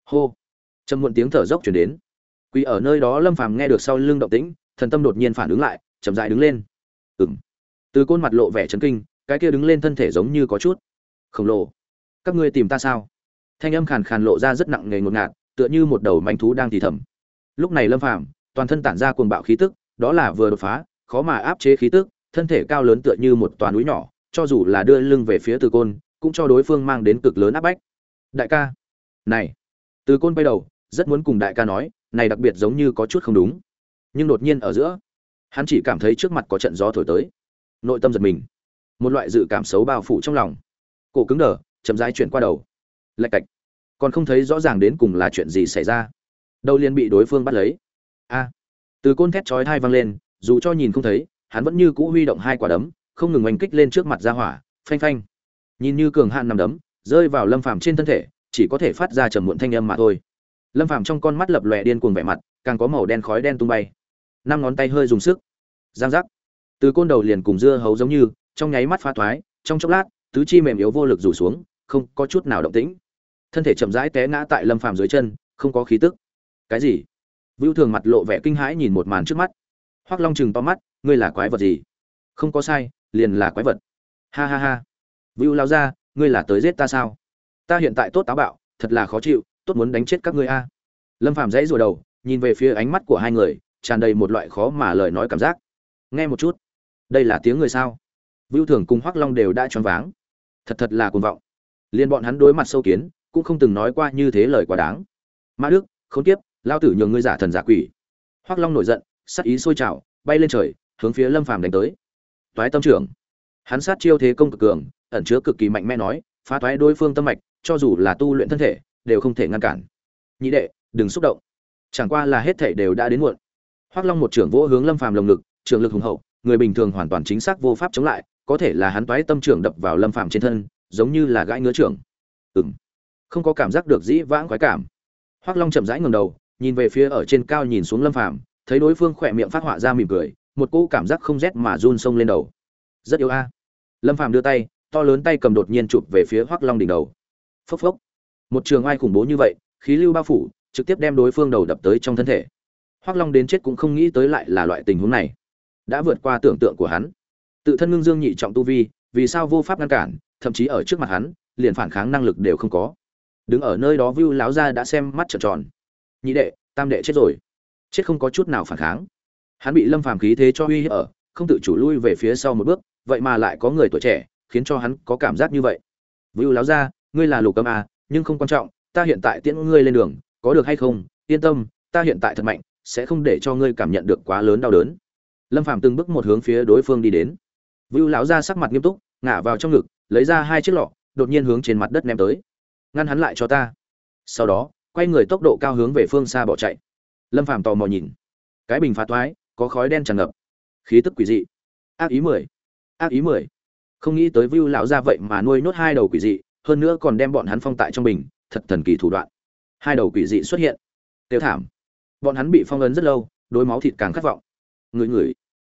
A: hô. Trầm muộn tiếng thở dốc chuyển đến quỳ ở nơi đó lâm phàm nghe được sau lưng động tĩnh, thần tâm đột nhiên phản ứng lại, chậm dại đứng lên. Ừng từ côn mặt lộ vẻ chấn kinh, cái kia đứng lên thân thể giống như có chút. Khổng lồ. Các ngươi tìm ta sao? Thanh âm khàn khàn lộ ra rất nặng nề ngột ngạt, tựa như một đầu manh thú đang thì thầm. Lúc này lâm phàm, toàn thân tản ra cuồng bạo khí tức, đó là vừa đột phá, khó mà áp chế khí tức, thân thể cao lớn tựa như một toàn núi nhỏ, cho dù là đưa lưng về phía từ côn, cũng cho đối phương mang đến cực lớn áp bách. Đại ca. Này. Từ côn bay đầu, rất muốn cùng đại ca nói này đặc biệt giống như có chút không đúng. Nhưng đột nhiên ở giữa, hắn chỉ cảm thấy trước mặt có trận gió thổi tới. Nội tâm giật mình. Một loại dự cảm xấu bao phủ trong lòng. Cổ cứng đờ, chậm rãi chuyển qua đầu. Lạch cạch. Còn không thấy rõ ràng đến cùng là chuyện gì xảy ra. Đâu liền bị đối phương bắt lấy. A. Từ côn thét chói thai vang lên, dù cho nhìn không thấy, hắn vẫn như cũ huy động hai quả đấm, không ngừng oanh kích lên trước mặt ra hỏa. Phanh phanh. Nhìn như cường hạn nằm đấm, rơi vào lâm phàm trên thân thể, chỉ có thể phát ra trầm muộn thanh âm mà thôi lâm phàm trong con mắt lập lòe điên cuồng vẻ mặt, càng có màu đen khói đen tung bay. Năm ngón tay hơi dùng sức. Giang giác. Từ côn đầu liền cùng dưa hấu giống như, trong nháy mắt pha thoái, trong chốc lát, tứ chi mềm yếu vô lực rủ xuống, không có chút nào động tĩnh. Thân thể chậm rãi té ngã tại lâm phàm dưới chân, không có khí tức. Cái gì? Vưu thường mặt lộ vẻ kinh hãi nhìn một màn trước mắt. Hoắc long chừng to mắt, ngươi là quái vật gì? Không có sai, liền là quái vật. Ha ha ha. Vưu lao ra, ngươi là tới giết ta sao? Ta hiện tại tốt táo bạo, thật là khó chịu tốt muốn đánh chết các ngươi a. Lâm phàm dãy rồi đầu, nhìn về phía ánh mắt của hai người, tràn đầy một loại khó mà lời nói cảm giác. Nghe một chút, đây là tiếng người sao? Vưu thường cùng hoắc long đều đã choáng váng. Thật thật là cuồng vọng. Liên bọn hắn đối mặt sâu kiến, cũng không từng nói qua như thế lời quá đáng. Ma đức, khốn kiếp, lao tử nhường ngươi giả thần giả quỷ. Hoắc long nổi giận sát ý sôi trào, bay lên trời, hướng phía lâm phàm đánh tới. Toái tâm trưởng. Hắn sát chiêu thế công cực cường, ẩn chứa cực kỳ mạnh mẽ nói, phá toái đối phương tâm mạch, cho dù là tu luyện thân thể đều không thể ngăn cản. Nhị đệ, đừng xúc động. Chẳng qua là hết thể đều đã đến muộn. Hoắc long một trưởng vỗ hướng lâm phàm lồng ngực trường lực hùng hậu, người bình thường hoàn toàn chính xác vô pháp chống lại, có thể là hắn toái tâm trưởng đập vào lâm phàm trên thân, giống như là gãi ngứa trưởng. Ừm. Không có cảm giác được dĩ vãng khoái cảm. Hoắc long chậm rãi ngẩng đầu, nhìn về phía ở trên cao nhìn xuống lâm phàm, thấy đối phương khỏe miệng phát họa ra mỉm cười, một cỗ cảm giác không rét mà run sông lên đầu. Rất yếu a. Lâm phàm đưa tay, to lớn tay cầm đột nhiên chụp về phía hoắc long đỉnh đầu. Phốc phốc một trường ai khủng bố như vậy, khí lưu bao phủ, trực tiếp đem đối phương đầu đập tới trong thân thể. Hoắc long đến chết cũng không nghĩ tới lại là loại tình huống này. Đã vượt qua tưởng tượng của hắn. Tự thân ngưng dương nhị trọng tu vi, vì sao vô pháp ngăn cản, thậm chí ở trước mặt hắn, liền phản kháng năng lực đều không có. Đứng ở nơi đó vưu láo ra đã xem mắt trợn tròn. Nhị đệ, tam đệ chết rồi. Chết không có chút nào phản kháng. Hắn bị lâm phàm khí thế cho uy hiếp ở, không tự chủ lui về phía sau một bước, vậy mà lại có người tuổi trẻ, khiến cho hắn có cảm giác như vậy. Vưu láo ra ngươi là lục âm à nhưng không quan trọng, ta hiện tại tiễn ngươi lên đường, có được hay không? Yên tâm, ta hiện tại thật mạnh, sẽ không để cho ngươi cảm nhận được quá lớn đau đớn. Lâm phàm từng bước một hướng phía đối phương đi đến. Vưu lão ra sắc mặt nghiêm túc, ngả vào trong ngực, lấy ra hai chiếc lọ, đột nhiên hướng trên mặt đất ném tới. Ngăn hắn lại cho ta. Sau đó, quay người tốc độ cao hướng về phương xa bỏ chạy. Lâm phàm tò mò nhìn. Cái bình phá toái, có khói đen tràn ngập. Khí tức quỷ dị. Ác ý mười. Ác ý mười. Không nghĩ tới vưu lão ra vậy mà nuôi nốt hai đầu quỷ dị hơn nữa còn đem bọn hắn phong tại trong bình, thật thần kỳ thủ đoạn. Hai đầu quỷ dị xuất hiện. Tiêu thảm. Bọn hắn bị phong ấn rất lâu đôi máu thịt càng khát vọng. Người người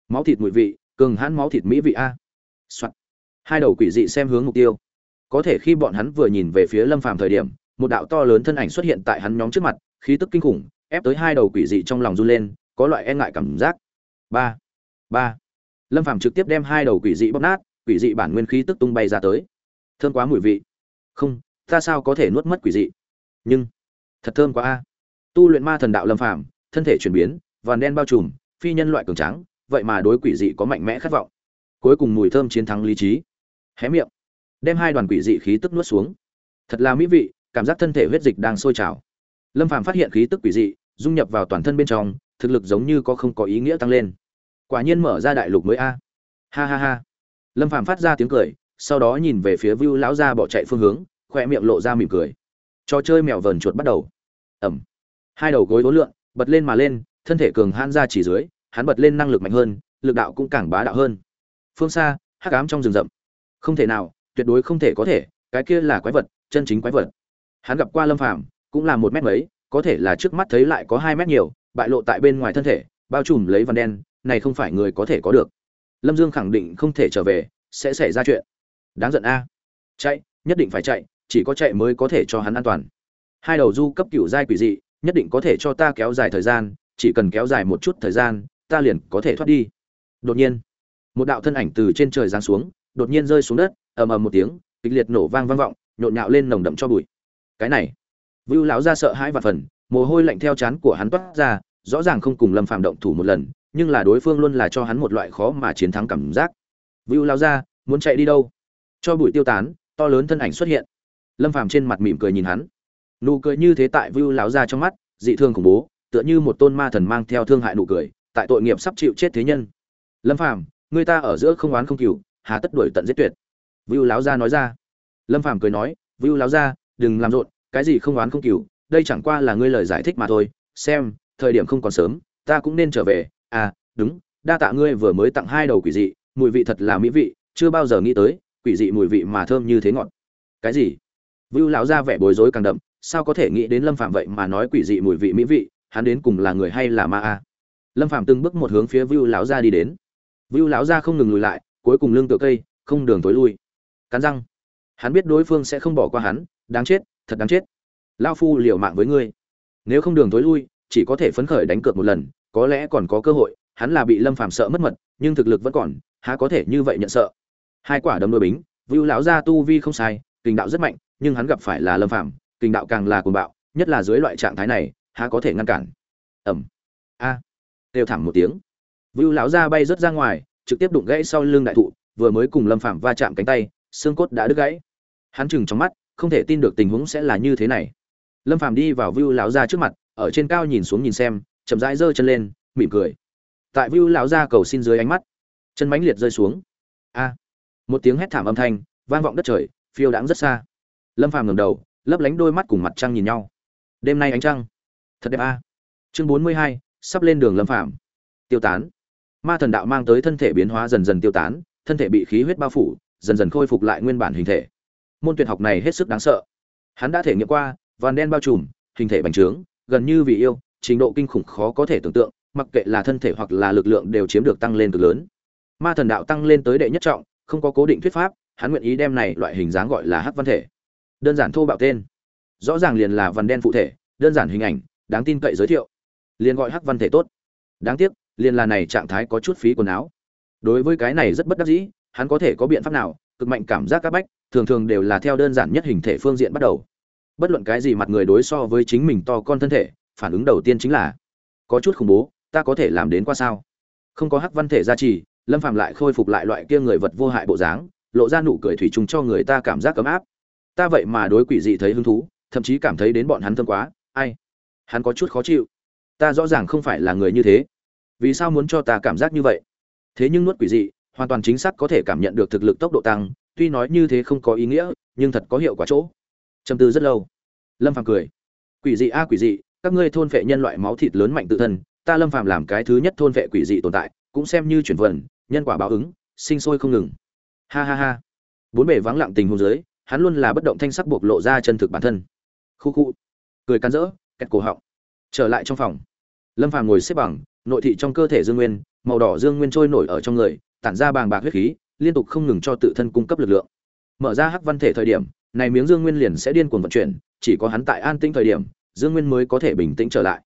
A: máu thịt mùi vị, cường hãn máu thịt mỹ vị a. Soạn. hai đầu quỷ dị xem hướng mục tiêu. Có thể khi bọn hắn vừa nhìn về phía lâm phàm thời điểm, một đạo to lớn thân ảnh xuất hiện tại hắn nhóm trước mặt, khí tức kinh khủng, ép tới hai đầu quỷ dị trong lòng run lên, có loại e ngại cảm giác. Ba. Ba. Lâm phàm trực tiếp đem hai đầu quỷ dị bóp nát, quỷ dị bản nguyên khí tức tung bay ra tới. Thơm quá mùi vị không, ta sao có thể nuốt mất quỷ dị? Nhưng, thật thơm quá a. Tu luyện ma thần đạo lâm phàm, thân thể chuyển biến, vằn đen bao trùm, phi nhân loại cường tráng, vậy mà đối quỷ dị có mạnh mẽ khát vọng. Cuối cùng mùi thơm chiến thắng lý trí. Hé miệng, đem hai đoàn quỷ dị khí tức nuốt xuống. Thật là mỹ vị, cảm giác thân thể huyết dịch đang sôi trào. Lâm phàm phát hiện khí tức quỷ dị, dung nhập vào toàn thân bên trong, thực lực giống như có không có ý nghĩa tăng lên. Quả nhiên mở ra đại lục mới a. Ha ha ha. Lâm phàm phát ra tiếng cười sau đó nhìn về phía vưu lão gia bỏ chạy phương hướng, khoe miệng lộ ra mỉm cười. Trò chơi mèo vờn chuột bắt đầu. Ẩm hai đầu gối vốn lượn, bật lên mà lên, thân thể cường hãn ra chỉ dưới, hắn bật lên năng lực mạnh hơn, lực đạo cũng càng bá đạo hơn. Phương xa, hắc ám trong rừng rậm. Không thể nào, tuyệt đối không thể có thể, cái kia là quái vật, chân chính quái vật. Hắn gặp qua lâm phàm, cũng là một mét mấy, có thể là trước mắt thấy lại có hai mét nhiều, bại lộ tại bên ngoài thân thể, bao trùm lấy vằn đen, này không phải người có thể có được. Lâm dương khẳng định không thể trở về, sẽ xảy ra chuyện đáng giận a. Chạy, nhất định phải chạy, chỉ có chạy mới có thể cho hắn an toàn. Hai đầu du cấp cựu giai quỷ dị, nhất định có thể cho ta kéo dài thời gian, chỉ cần kéo dài một chút thời gian, ta liền có thể thoát đi. Đột nhiên, một đạo thân ảnh từ trên trời giáng xuống, đột nhiên rơi xuống đất, ầm ầm một tiếng, kịch liệt nổ vang vang vọng, nhộn nhạo lên nồng đậm cho bụi. Cái này, vưu lão ra sợ hãi và phần, mồ hôi lạnh theo chán của hắn toát ra, rõ ràng không cùng lâm phạm động thủ một lần, nhưng là đối phương luôn là cho hắn một loại khó mà chiến thắng cảm giác. Vưu lão ra muốn chạy đi đâu? Cho bụi tiêu tán, to lớn thân ảnh xuất hiện. Lâm phàm trên mặt mỉm cười nhìn hắn. Nụ cười như thế tại vưu lão ra trong mắt, dị thương khủng bố, tựa như một tôn ma thần mang theo thương hại nụ cười, tại tội nghiệp sắp chịu chết thế nhân. Lâm phàm, người ta ở giữa không oán không cừu, hà tất đuổi tận giết tuyệt. Vưu lão gia nói ra. Lâm phàm cười nói, vưu lão gia, đừng làm rộn, cái gì không oán không cừu, đây chẳng qua là ngươi lời giải thích mà thôi. Xem, thời điểm không còn sớm, ta cũng nên trở về. À đúng, đa tạ ngươi vừa mới tặng hai đầu quỷ dị, mùi vị thật là mỹ vị, chưa bao giờ nghĩ tới quỷ dị mùi vị mà thơm như thế ngọt. Cái gì? Vưu lão gia vẻ bối rối càng đậm, sao có thể nghĩ đến lâm phạm vậy mà nói quỷ dị mùi vị mỹ vị, hắn đến cùng là người hay là ma a? Lâm phạm từng bước một hướng phía vưu lão gia đi đến. Vưu lão gia không ngừng lùi lại, cuối cùng lưng tựa cây, không đường tối lui. Cắn răng. Hắn biết đối phương sẽ không bỏ qua hắn, đáng chết, thật đáng chết. Lao phu liều mạng với ngươi. Nếu không đường tối lui, chỉ có thể phấn khởi đánh cược một lần, có lẽ còn có cơ hội, hắn là bị lâm phàm sợ mất mật, nhưng thực lực vẫn còn, há có thể như vậy nhận sợ hai quả đấm đôi bính vưu lão gia tu vi không sai kình đạo rất mạnh nhưng hắn gặp phải là lâm Phạm, kình đạo càng là cuồng bạo nhất là dưới loại trạng thái này há có thể ngăn cản. Ẩm a. À. đều thảm một tiếng. Vưu lão gia bay rớt ra ngoài trực tiếp đụng gãy sau lưng đại thụ vừa mới cùng lâm Phạm va chạm cánh tay xương cốt đã đứt gãy. Hắn chừng trong mắt không thể tin được tình huống sẽ là như thế này. Lâm Phạm đi vào vưu lão gia trước mặt ở trên cao nhìn xuống nhìn xem chậm rãi giơ chân lên mỉm cười. Tại vưu lão gia cầu xin dưới ánh mắt chân mãnh liệt rơi xuống. A một tiếng hét thảm âm thanh, vang vọng đất trời, phiêu đãng rất xa. Lâm phàm ngẩng đầu, lấp lánh đôi mắt cùng mặt trăng nhìn nhau. Đêm nay ánh trăng. Thật đẹp a. Chương bốn mươi hai, sắp lên đường lâm phàm. Tiêu tán. Ma thần đạo mang tới thân thể biến hóa dần dần tiêu tán, thân thể bị khí huyết bao phủ, dần dần khôi phục lại nguyên bản hình thể. Môn tuyệt học này hết sức đáng sợ. Hắn đã thể nghiệm qua, vàn đen bao trùm, hình thể bành trướng, gần như vì yêu, trình độ kinh khủng khó có thể tưởng tượng, mặc kệ là thân thể hoặc là lực lượng đều chiếm được tăng lên cực lớn. Ma thần đạo tăng lên tới đệ nhất trọng không có cố định thuyết pháp, hắn nguyện ý đem này loại hình dáng gọi là hắc văn thể. Đơn giản thô bạo tên. Rõ ràng liền là văn đen phụ thể, đơn giản hình ảnh, đáng tin cậy giới thiệu. Liền gọi hắc văn thể tốt. Đáng tiếc, liền là này trạng thái có chút phí quần áo. Đối với cái này rất bất đắc dĩ, hắn có thể có biện pháp nào, cực mạnh cảm giác các bách, thường thường đều là theo đơn giản nhất hình thể phương diện bắt đầu. Bất luận cái gì mặt người đối so với chính mình to con thân thể, phản ứng đầu tiên chính là, có chút khủng bố, ta có thể làm đến qua sao? Không có hắc văn thể gia trì lâm phạm lại khôi phục lại loại kia người vật vô hại bộ dáng, lộ ra nụ cười thủy chung cho người ta cảm giác ấm áp. Ta vậy mà đối quỷ dị thấy hứng thú, thậm chí cảm thấy đến bọn hắn thơm quá, ai? Hắn có chút khó chịu. Ta rõ ràng không phải là người như thế. Vì sao muốn cho ta cảm giác như vậy? Thế nhưng nuốt quỷ dị, hoàn toàn chính xác có thể cảm nhận được thực lực tốc độ tăng, tuy nói như thế không có ý nghĩa, nhưng thật có hiệu quả chỗ. Châm tư rất lâu. Lâm phàm cười. Quỷ dị a quỷ dị, các ngươi thôn vệ nhân loại máu thịt lớn mạnh tự thân, ta lâm phàm làm cái thứ nhất thôn vệ quỷ dị tồn tại, cũng xem như chuyển vần nhân quả báo ứng, sinh sôi không ngừng. Ha ha ha. Bốn bề vắng lặng tình hôn giới hắn luôn là bất động thanh sắc buộc lộ ra chân thực bản thân. Khu khu. Cười cắn rỡ, kẹt cổ họng. Trở lại trong phòng. Lâm phàm ngồi xếp bằng, nội thị trong cơ thể dương nguyên, màu đỏ dương nguyên trôi nổi ở trong người, tản ra bàng bạc huyết khí, liên tục không ngừng cho tự thân cung cấp lực lượng. Mở ra hắc văn thể thời điểm, này miếng dương nguyên liền sẽ điên cuồng vận chuyển, chỉ có hắn tại an tĩnh thời điểm, dương nguyên mới có thể bình tĩnh trở lại.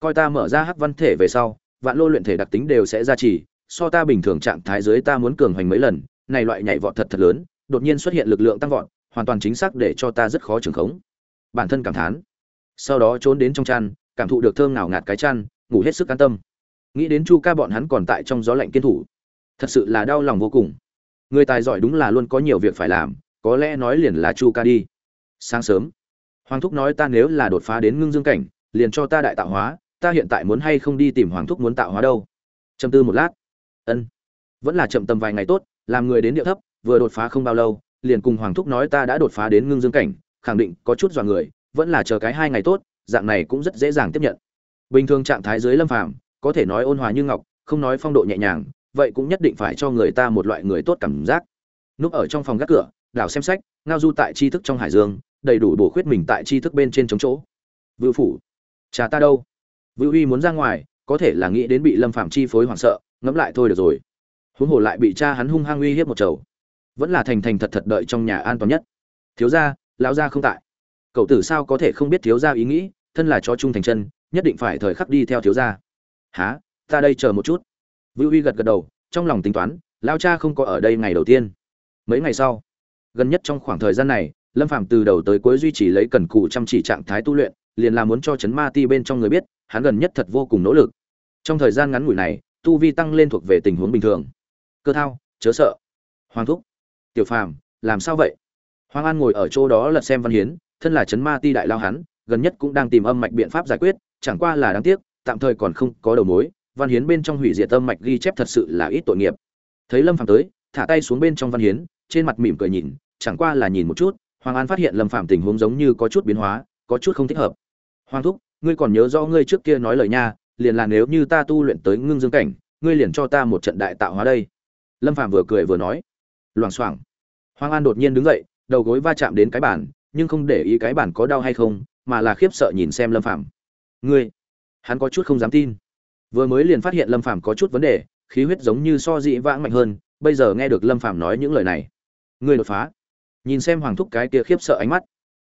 A: Coi ta mở ra hắc văn thể về sau, vạn lô luyện thể đặc tính đều sẽ ra trì so ta bình thường trạng thái dưới ta muốn cường hoành mấy lần, này loại nhảy vọt thật thật lớn, đột nhiên xuất hiện lực lượng tăng vọt, hoàn toàn chính xác để cho ta rất khó trưởng khống. Bản thân cảm thán. Sau đó trốn đến trong chăn, cảm thụ được thơm nào ngạt cái chăn, ngủ hết sức an tâm. Nghĩ đến chu ca bọn hắn còn tại trong gió lạnh kiên thủ. Thật sự là đau lòng vô cùng. Người tài giỏi đúng là luôn có nhiều việc phải làm, có lẽ nói liền là chu ca đi. Sáng sớm, hoàng thúc nói ta nếu là đột phá đến ngưng dương cảnh, liền cho ta đại tạo hóa, ta hiện tại muốn hay không đi tìm hoàng thúc muốn tạo hóa đâu? Châm tư một lát ân. Vẫn là chậm tầm vài ngày tốt, làm người đến địa thấp, vừa đột phá không bao lâu, liền cùng hoàng thúc nói ta đã đột phá đến ngưng dương cảnh, khẳng định có chút dọa người, vẫn là chờ cái hai ngày tốt, dạng này cũng rất dễ dàng tiếp nhận. Bình thường trạng thái dưới lâm phàm, có thể nói ôn hòa như ngọc, không nói phong độ nhẹ nhàng, vậy cũng nhất định phải cho người ta một loại người tốt cảm giác. Núp ở trong phòng gác cửa, đảo xem sách, ngao du tại tri thức trong hải dương, đầy đủ bổ khuyết mình tại tri thức bên trên chống chỗ. Vự phủ, cha ta đâu? Vự uy muốn ra ngoài, có thể là nghĩ đến bị lâm phạm chi phối hoảng sợ ngẫm lại thôi được rồi. Huống hồ lại bị cha hắn hung hăng uy hiếp một chầu. Vẫn là thành thành thật thật đợi trong nhà an toàn nhất. Thiếu gia, lão gia không tại. Cậu tử sao có thể không biết thiếu gia ý nghĩ, thân là cho trung thành chân, nhất định phải thời khắc đi theo thiếu gia. Há ta đây chờ một chút. Vưu Huy gật gật đầu, trong lòng tính toán lao cha không có ở đây ngày đầu tiên. Mấy ngày sau, gần nhất trong khoảng thời gian này, lâm phạm từ đầu tới cuối duy trì lấy cần cù chăm chỉ trạng thái tu luyện, liền là muốn cho chấn ma ti bên trong người biết, hắn gần nhất thật vô cùng nỗ lực. Trong thời gian ngắn ngủi này tu vi tăng lên thuộc về tình huống bình thường. Cơ thao, chớ sợ. Hoàng thúc, tiểu phàm, làm sao vậy? Hoàng an ngồi ở chỗ đó lật xem văn hiến, thân là chấn ma ti đại lao hắn, gần nhất cũng đang tìm âm mạch biện pháp giải quyết, chẳng qua là đáng tiếc, tạm thời còn không có đầu mối, văn hiến bên trong hủy diệt âm mạch ghi chép thật sự là ít tội nghiệp. Thấy lâm phàm tới, thả tay xuống bên trong văn hiến, trên mặt mỉm cười nhìn, chẳng qua là nhìn một chút, hoàng an phát hiện lâm phàm tình huống giống như có chút biến hóa, có chút không thích hợp. Hoàng thúc, ngươi còn nhớ rõ ngươi trước kia nói lời nha liền là nếu như ta tu luyện tới ngưng dương cảnh, ngươi liền cho ta một trận đại tạo hóa đây. Lâm phàm vừa cười vừa nói. Loảng xoảng. Hoàng an đột nhiên đứng dậy, đầu gối va chạm đến cái bàn, nhưng không để ý cái bàn có đau hay không, mà là khiếp sợ nhìn xem lâm phàm. Ngươi, hắn có chút không dám tin. Vừa mới liền phát hiện lâm phàm có chút vấn đề, khí huyết giống như so dị vãng mạnh hơn, bây giờ nghe được lâm phàm nói những lời này. Ngươi đột phá. Nhìn xem hoàng thúc cái kia khiếp sợ ánh mắt.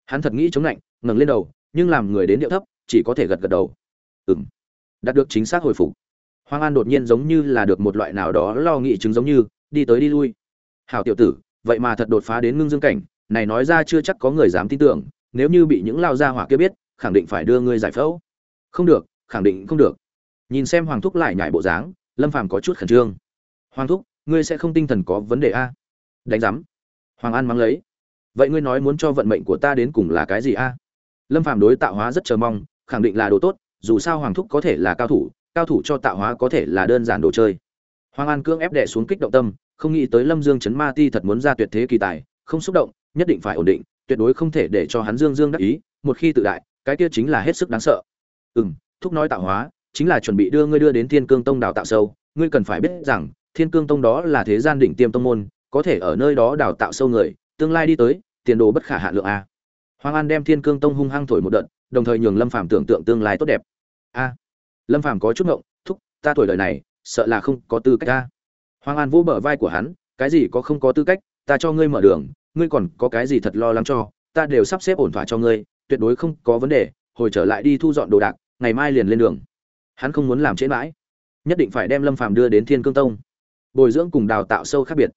A: Hắn thật nghĩ chống lạnh, ngẩng lên đầu, nhưng làm người đến điệu thấp, chỉ có thể gật gật đầu. Ừng đạt được chính xác hồi phục. Hoàng an đột nhiên giống như là được một loại nào đó lo nghị chứng giống như, đi tới đi lui. Hảo tiểu tử, vậy mà thật đột phá đến ngưng dương cảnh, này nói ra chưa chắc có người dám tin tưởng, nếu như bị những lao gia hỏa kia biết, khẳng định phải đưa ngươi giải phẫu. Không được, khẳng định không được. Nhìn xem hoàng thúc lại nhảy bộ dáng, lâm phàm có chút khẩn trương. Hoàng thúc, ngươi sẽ không tinh thần có vấn đề a? Đánh giám. Hoàng an mắng lấy. Vậy ngươi nói muốn cho vận mệnh của ta đến cùng là cái gì a? Lâm phàm đối tạo hóa rất chờ mong, khẳng định là đồ tốt dù sao hoàng thúc có thể là cao thủ cao thủ cho tạo hóa có thể là đơn giản đồ chơi. Hoàng an cưỡng ép đẻ xuống kích động tâm, không nghĩ tới lâm dương chấn ma ti thật muốn ra tuyệt thế kỳ tài, không xúc động, nhất định phải ổn định, tuyệt đối không thể để cho hắn dương dương đắc ý, một khi tự đại, cái kia chính là hết sức đáng sợ. Ừ m thúc nói tạo hóa, chính là chuẩn bị đưa ngươi đưa đến thiên cương tông đào tạo sâu, ngươi cần phải biết rằng, thiên cương tông đó là thế gian đỉnh tiêm tông môn, có thể ở nơi đó đào tạo sâu người, tương lai đi tới, tiền đồ bất khả hạ lượng a. Hoàng an đem thiên cương tông hung hăng thổi một đợt đồng thời nhường lâm phàm tưởng tượng tương lai tốt đẹp. A, lâm phàm có chút ngộng, thúc, ta tuổi đời này, sợ là không có tư cách a hoàng an vỗ bờ vai của hắn, cái gì có không có tư cách, ta cho ngươi mở đường, ngươi còn có cái gì thật lo lắng cho, ta đều sắp xếp ổn thỏa cho ngươi, tuyệt đối không có vấn đề, hồi trở lại đi thu dọn đồ đạc, ngày mai liền lên đường. Hắn không muốn làm trễ mãi. Nhất định phải đem lâm phàm đưa đến thiên cương tông. Bồi dưỡng cùng đào tạo sâu khác biệt.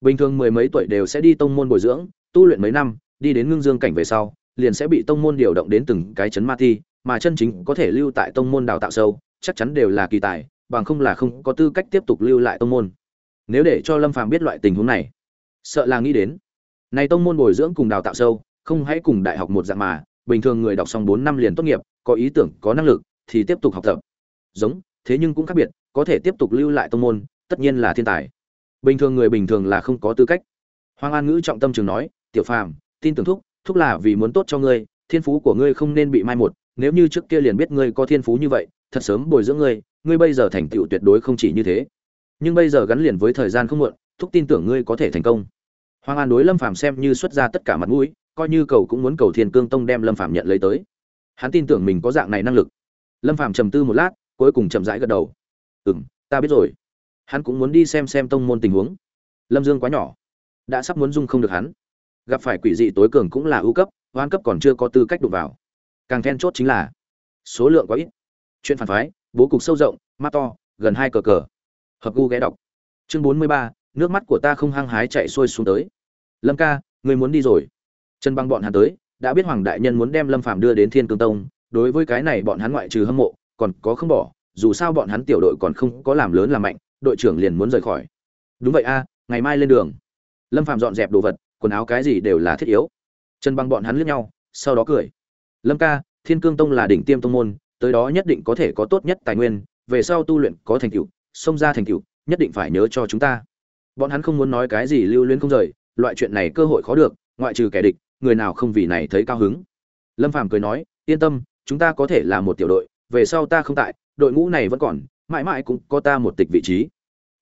A: Bình thường mười mấy tuổi đều sẽ đi tông môn bồi dưỡng, tu luyện mấy năm, đi đến ngưng dương cảnh về sau liền sẽ bị tông môn điều động đến từng cái chấn ma thi, mà chân chính có thể lưu tại tông môn đào tạo sâu, chắc chắn đều là kỳ tài, bằng không là không có tư cách tiếp tục lưu lại tông môn. Nếu để cho lâm phàm biết loại tình huống này, sợ là nghĩ đến, này tông môn bồi dưỡng cùng đào tạo sâu, không hãy cùng đại học một dạng mà, bình thường người đọc xong bốn năm liền tốt nghiệp, có ý tưởng, có năng lực, thì tiếp tục học tập. Giống, thế nhưng cũng khác biệt, có thể tiếp tục lưu lại tông môn, tất nhiên là thiên tài. Bình thường người bình thường là không có tư cách. Hoàng an ngữ trọng tâm trường nói, tiểu phàm, tin tưởng thúc thúc là vì muốn tốt cho ngươi, thiên phú của ngươi không nên bị mai một, nếu như trước kia liền biết ngươi có thiên phú như vậy, thật sớm bồi dưỡng ngươi ngươi bây giờ thành tựu tuyệt đối không chỉ như thế. Nhưng bây giờ gắn liền với thời gian không muộn, thúc tin tưởng ngươi có thể thành công. Hoàng an đối lâm phàm xem như xuất ra tất cả mặt mũi, coi như cầu cũng muốn cầu thiên cương tông đem lâm phàm nhận lấy tới. Hắn tin tưởng mình có dạng này năng lực. Lâm phàm trầm tư một lát, cuối cùng chậm rãi gật đầu. Ừ m ta biết rồi. Hắn cũng muốn đi xem xem tông môn tình huống. Lâm dương quá nhỏ, đã sắp muốn dung không được hắn gặp phải quỷ dị tối cường cũng là ưu cấp hoan cấp còn chưa có tư cách đụng vào. Càng then chốt chính là số lượng quá ít. Chuyện phản phái, bố cục sâu rộng, mắt to, gần hai cờ cờ. Hợp gu ghé đọc. Chương bốn mươi ba, nước mắt của ta không hăng hái chạy xuôi xuống tới. Lâm ca, người muốn đi rồi. Chân băng bọn hắn tới, đã biết hoàng đại nhân muốn đem lâm phàm đưa đến thiên cương tông, đối với cái này bọn hắn ngoại trừ hâm mộ, còn có không bỏ, dù sao bọn hắn tiểu đội còn không có làm lớn làm mạnh, đội trưởng liền muốn rời khỏi. Đúng vậy a, ngày mai lên đường. Lâm phàm dọn dẹp đồ vật quần áo cái gì đều là thiết yếu. Trần băng bọn hắn liếc nhau, sau đó cười. Lâm ca, thiên cương tông là đỉnh tiêm tông môn, tới đó nhất định có thể có tốt nhất tài nguyên, về sau tu luyện có thành tựu, xông ra thành tựu, nhất định phải nhớ cho chúng ta. Bọn hắn không muốn nói cái gì lưu luyến không rời, loại chuyện này cơ hội khó được, ngoại trừ kẻ địch, người nào không vì này thấy cao hứng. Lâm phàm cười nói, yên tâm, chúng ta có thể là một tiểu đội, về sau ta không tại, đội ngũ này vẫn còn, mãi mãi cũng có ta một tịch vị trí.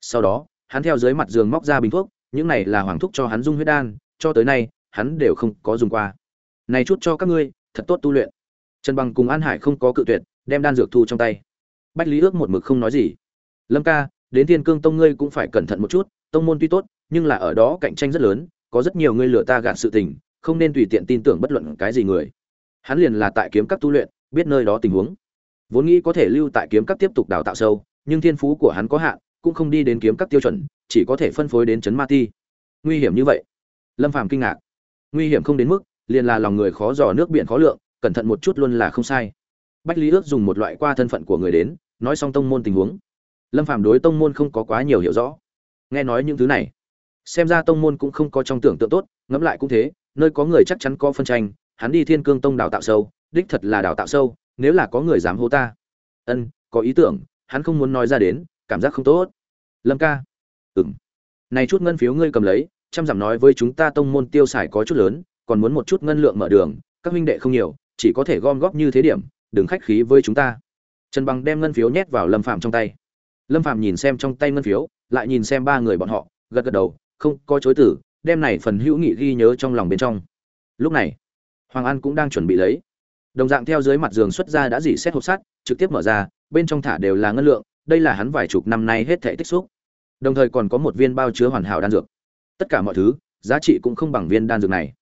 A: Sau đó, hắn theo dưới mặt giường móc ra bình thuốc, những này là hoàng thúc cho hắn dung huyết đan cho tới nay, hắn đều không có dùng qua. Này chút cho các ngươi, thật tốt tu luyện. Trần bằng cùng an hải không có cự tuyệt, đem đan dược thu trong tay. Bách lý ước một mực không nói gì. Lâm ca, đến thiên cương tông ngươi cũng phải cẩn thận một chút, tông môn tuy tốt, nhưng là ở đó cạnh tranh rất lớn, có rất nhiều người lừa ta gạt sự tình, không nên tùy tiện tin tưởng bất luận cái gì người. Hắn liền là tại kiếm các tu luyện, biết nơi đó tình huống. Vốn nghĩ có thể lưu tại kiếm các tiếp tục đào tạo sâu, nhưng thiên phú của hắn có hạn, cũng không đi đến kiếm các tiêu chuẩn, chỉ có thể phân phối đến chấn ma ti. Nguy hiểm như vậy lâm phàm kinh ngạc. Nguy hiểm không đến mức, liền là lòng người khó dò, nước biển khó lượng, cẩn thận một chút luôn là không sai. Bách lý ước dùng một loại qua thân phận của người đến, nói xong tông môn tình huống. Lâm phàm đối tông môn không có quá nhiều hiểu rõ. Nghe nói những thứ này, xem ra tông môn cũng không có trong tưởng tượng tốt, ngẫm lại cũng thế, nơi có người chắc chắn có phân tranh, hắn đi thiên cương tông đào tạo sâu, đích thật là đào tạo sâu, nếu là có người dám hô ta. Ân, có ý tưởng, hắn không muốn nói ra đến, cảm giác không tốt. Lâm ca. Ừng này chút ngân phiếu ngươi cầm lấy chăm dặm nói với chúng ta tông môn tiêu xài có chút lớn, còn muốn một chút ngân lượng mở đường, các huynh đệ không nhiều, chỉ có thể gom góp như thế điểm, đừng khách khí với chúng ta. Trần bằng đem ngân phiếu nhét vào lâm phạm trong tay. Lâm phạm nhìn xem trong tay ngân phiếu, lại nhìn xem ba người bọn họ, gật gật đầu, không có chối tử đem này phần hữu nghị ghi nhớ trong lòng bên trong. Lúc này, hoàng an cũng đang chuẩn bị lấy. Đồng dạng theo dưới mặt giường xuất ra đã dỉ xét hộp sắt, trực tiếp mở ra, bên trong thả đều là ngân lượng, đây là hắn vài chục năm nay hết thể tích xúc. Đồng thời còn có một viên bao chứa hoàn hảo đan dược tất cả mọi thứ, giá trị cũng không bằng viên đan dược này.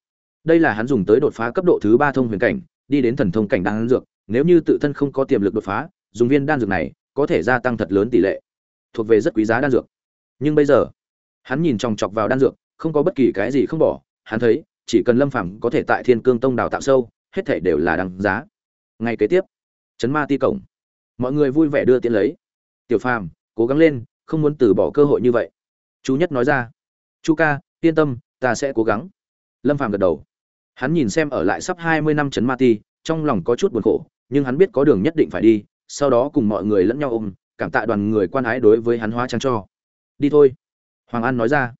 A: Đây là hắn dùng tới đột phá cấp độ thứ ba thông huyền cảnh, đi đến thần thông cảnh đan dược, nếu như tự thân không có tiềm lực đột phá, dùng viên đan dược này có thể gia tăng thật lớn tỷ lệ. Thuộc về rất quý giá đan dược. Nhưng bây giờ, hắn nhìn chòng chọc vào đan dược, không có bất kỳ cái gì không bỏ. Hắn thấy, chỉ cần lâm phàm có thể tại thiên cương tông đào tạo sâu, hết thể đều là đăng giá. Ngay kế tiếp, chấn ma ti cổng. Mọi người vui vẻ đưa tiền lấy. Tiểu phàm, cố gắng lên, không muốn từ bỏ cơ hội như vậy. Chú nhất nói ra chu ca, yên tâm, ta sẽ cố gắng. Lâm phàm gật đầu. Hắn nhìn xem ở lại sắp hai mươi năm trấn ma ti, trong lòng có chút buồn khổ, nhưng hắn biết có đường nhất định phải đi, sau đó cùng mọi người lẫn nhau ôm, cảm tạ đoàn người quan ái đối với hắn hóa trang cho. Đi thôi. Hoàng an nói ra.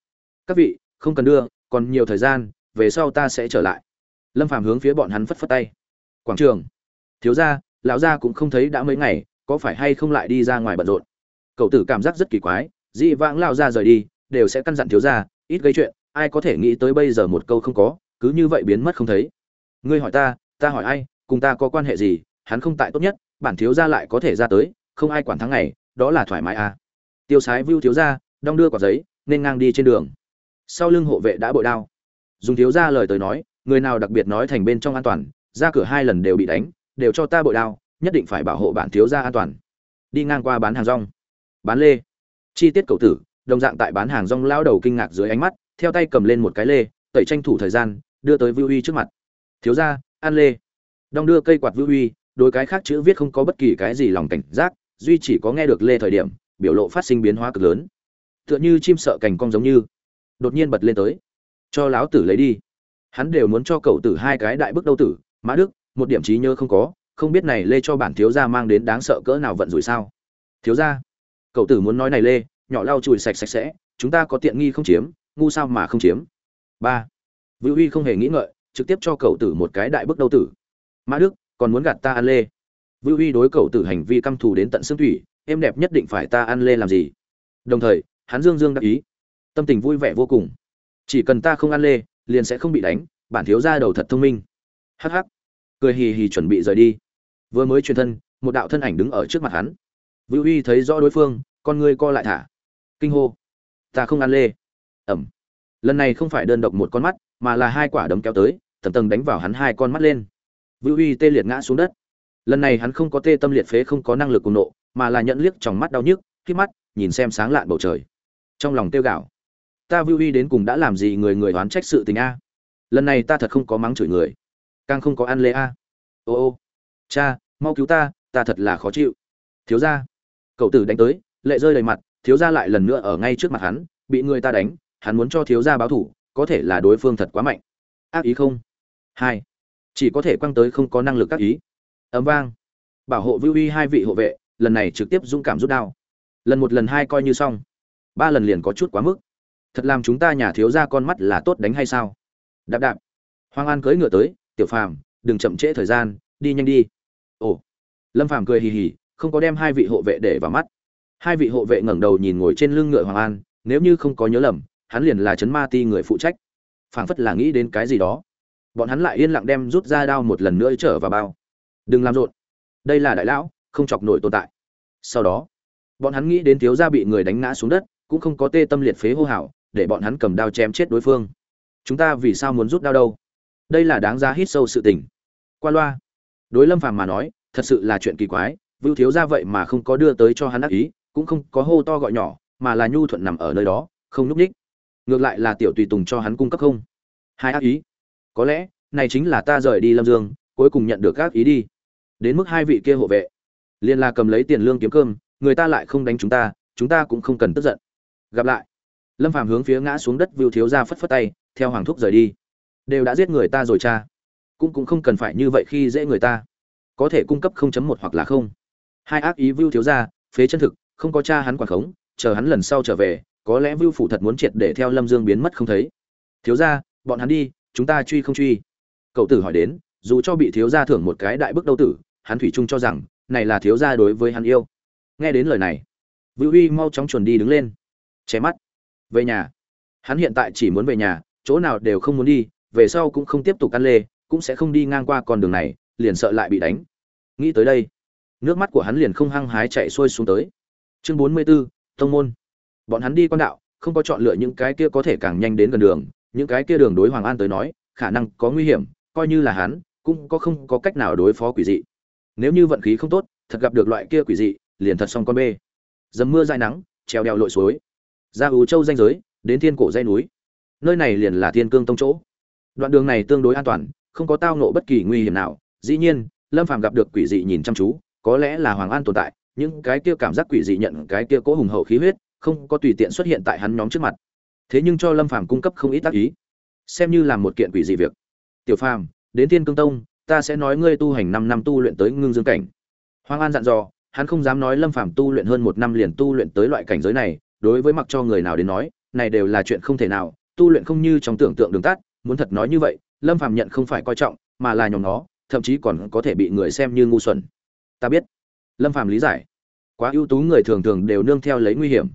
A: Các vị, không cần đưa, còn nhiều thời gian, về sau ta sẽ trở lại. Lâm phàm hướng phía bọn hắn phất phất tay. Quảng trường. Thiếu gia, lão gia cũng không thấy đã mấy ngày, có phải hay không lại đi ra ngoài bận rộn? Cậu tử cảm giác rất kỳ quái, dị vãng lão gia rời đi, đều sẽ căn dặn thiếu gia ít gây chuyện ai có thể nghĩ tới bây giờ một câu không có cứ như vậy biến mất không thấy. Ngươi hỏi ta ta hỏi ai cùng ta có quan hệ gì hắn không tại tốt nhất bản thiếu gia lại có thể ra tới không ai quản thắng này, đó là thoải mái à. Tiêu sái vưu thiếu gia đong đưa quả giấy nên ngang đi trên đường. Sau lưng hộ vệ đã bội đao. Dùng thiếu gia lời tới nói người nào đặc biệt nói thành bên trong an toàn ra cửa hai lần đều bị đánh đều cho ta bội đao nhất định phải bảo hộ bản thiếu gia an toàn. Đi ngang qua bán hàng rong. Bán lê. Chi tiết cầu tử đồng dạng tại bán hàng rong lao đầu kinh ngạc dưới ánh mắt theo tay cầm lên một cái lê tẩy tranh thủ thời gian đưa tới vưu Huy trước mặt. Thiếu gia an lê. Đong đưa cây quạt vưu Huy, đôi cái khác chữ viết không có bất kỳ cái gì lòng cảnh giác duy chỉ có nghe được lê thời điểm biểu lộ phát sinh biến hóa cực lớn. Tựa như chim sợ cành cong giống như đột nhiên bật lên tới. Cho láo tử lấy đi. Hắn đều muốn cho cậu tử hai cái đại bước đâu tử mã đức một điểm trí nhớ không có không biết này lê cho bản thiếu gia mang đến đáng sợ cỡ nào vận rủi sao? Thiếu gia cậu tử muốn nói này lê nhỏ lau chùi sạch sạch sẽ, chúng ta có tiện nghi không chiếm, ngu sao mà không chiếm. Ba vũ huy không hề nghĩ ngợi, trực tiếp cho cậu tử một cái đại bước đầu tử. Mã đức, còn muốn gạt ta ăn lê. Vũ huy đối cậu tử hành vi căm thù đến tận xương thủy, em đẹp nhất định phải ta ăn lê làm gì? Đồng thời, hắn dương dương đắc ý. Tâm tình vui vẻ vô cùng. Chỉ cần ta không ăn lê, liền sẽ không bị đánh, bản thiếu gia đầu thật thông minh. Hắc hắc. Cười hì hì chuẩn bị rời đi. Vừa mới truyền thân, một đạo thân ảnh đứng ở trước mặt hắn. Vưu Huy thấy rõ đối phương, con ngươi co lại thả kinh hô. Ta không ăn lê. Ẩm. Lần này không phải đơn độc một con mắt, mà là hai quả đấm kéo tới, tầng tầng đánh vào hắn hai con mắt lên. Vưu uy tê liệt ngã xuống đất. Lần này hắn không có tê tâm liệt phế, không có năng lực cùng nộ, mà là nhận liếc trong mắt đau nhức khi mắt, nhìn xem sáng lạn bầu trời. Trong lòng tiêu gạo. Ta vưu uy đến cùng đã làm gì người người đoán trách sự tình a? Lần này ta thật không có mắng chửi người. Càng không có ăn lê a. Ô ô. Cha, mau cứu ta ta thật là khó chịu. Thiếu gia. Cậu tử đánh tới, lệ rơi đầy mặt thiếu gia lại lần nữa ở ngay trước mặt hắn, bị người ta đánh, hắn muốn cho thiếu gia báo thủ, có thể là đối phương thật quá mạnh. Ác ý không? Hai. Chỉ có thể quăng tới không có năng lực ác ý. Ấm vang. Bảo hộ vưu uy hai vị hộ vệ, lần này trực tiếp dũng cảm rút đao. Lần một lần hai coi như xong. Ba lần liền có chút quá mức. Thật làm chúng ta nhà thiếu gia con mắt là tốt đánh hay sao? Đạp đạp. Hoàng an cưỡi ngựa tới, tiểu phàm, đừng chậm trễ thời gian, đi nhanh đi. Ồ. Lâm phàm cười hì hì, không có đem hai vị hộ vệ để vào mắt hai vị hộ vệ ngẩng đầu nhìn ngồi trên lưng ngựa hoàng an, nếu như không có nhớ lầm, hắn liền là chấn ma ti người phụ trách. Phảng phất là nghĩ đến cái gì đó. Bọn hắn lại yên lặng đem rút ra đao một lần nữa trở vào bao. Đừng làm rộn. Đây là đại lão, không chọc nổi tồn tại. Sau đó, bọn hắn nghĩ đến thiếu gia bị người đánh ngã xuống đất, cũng không có tê tâm liệt phế hô hào, để bọn hắn cầm đao chém chết đối phương. Chúng ta vì sao muốn rút đao đâu? Đây là đáng giá hít sâu sự tình. Qua loa. Đối lâm phàm mà nói, thật sự là chuyện kỳ quái, vưu thiếu gia vậy mà không có đưa tới cho hắn ác ý cũng không có hô to gọi nhỏ, mà là nhu thuận nằm ở nơi đó, không núp nhích. Ngược lại là tiểu tùy tùng cho hắn cung cấp không? Hai ác ý. Có lẽ, này chính là ta rời đi lâm dương, cuối cùng nhận được các ý đi. Đến mức hai vị kia hộ vệ. Liên la cầm lấy tiền lương kiếm cơm, người ta lại không đánh chúng ta chúng ta cũng không cần tức giận. Gặp lại. Lâm phàm hướng phía ngã xuống đất vưu thiếu ra phất phất tay, theo hoàng thúc rời đi. Đều đã giết người ta rồi cha. Cũng cũng không cần phải như vậy khi dễ người ta. Có thể cung cấp 0.1 hoặc là không. Hai ác ý vưu thiếu ra phế chân thực không có cha hắn quản khống, chờ hắn lần sau trở về, có lẽ vưu phủ thật muốn triệt để theo lâm dương biến mất không thấy. Thiếu ra bọn hắn đi, chúng ta truy không truy. Cậu tử hỏi đến, dù cho bị thiếu gia thưởng một cái đại bức đầu tử, hắn thủy chung cho rằng, này là thiếu gia đối với hắn yêu. Nghe đến lời này, vưu huy mau chóng chuẩn đi đứng lên. Che mắt. Về nhà. Hắn hiện tại chỉ muốn về nhà, chỗ nào đều không muốn đi, về sau cũng không tiếp tục ăn lê, cũng sẽ không đi ngang qua con đường này, liền sợ lại bị đánh. Nghĩ tới đây, nước mắt của hắn liền không hăng hái chạy xuôi xuống tới chương bốn mươi 44, tông môn. Bọn hắn đi con đạo không có chọn lựa những cái kia có thể càng nhanh đến gần đường những cái kia đường đối hoàng an tới nói khả năng có nguy hiểm coi như là hắn cũng có không có cách nào đối phó quỷ dị. Nếu như vận khí không tốt thật gặp được loại kia quỷ dị liền thật xong con bê. Dầm mưa dài nắng treo đèo lội suối. Ra ú châu danh giới đến thiên cổ dây núi. Nơi này liền là thiên cương tông chỗ. Đoạn đường này tương đối an toàn không có tao nộ bất kỳ nguy hiểm nào. Dĩ nhiên lâm phàm gặp được quỷ dị nhìn chăm chú có lẽ là hoàng an tồn tại những cái kia cảm giác quỷ dị nhận cái kia cố hùng hậu khí huyết, không có tùy tiện xuất hiện tại hắn nhóm trước mặt. Thế nhưng cho lâm phàm cung cấp không ít tác ý. Xem như là một kiện quỷ dị việc. Tiểu phàm, đến thiên cương tông, ta sẽ nói ngươi tu hành năm năm tu luyện tới ngưng dương cảnh. Hoàng an dặn dò, hắn không dám nói lâm phàm tu luyện hơn một năm liền tu luyện tới loại cảnh giới này, đối với mặc cho người nào đến nói, này đều là chuyện không thể nào, tu luyện không như trong tưởng tượng đường tắt, muốn thật nói như vậy, lâm phàm nhận không phải coi trọng, mà là nhòm nó, thậm chí còn có thể bị người xem như ngu xuẩn. Ta biết lâm phàm lý giải. Quá ưu tú người thường thường đều nương theo lấy nguy hiểm.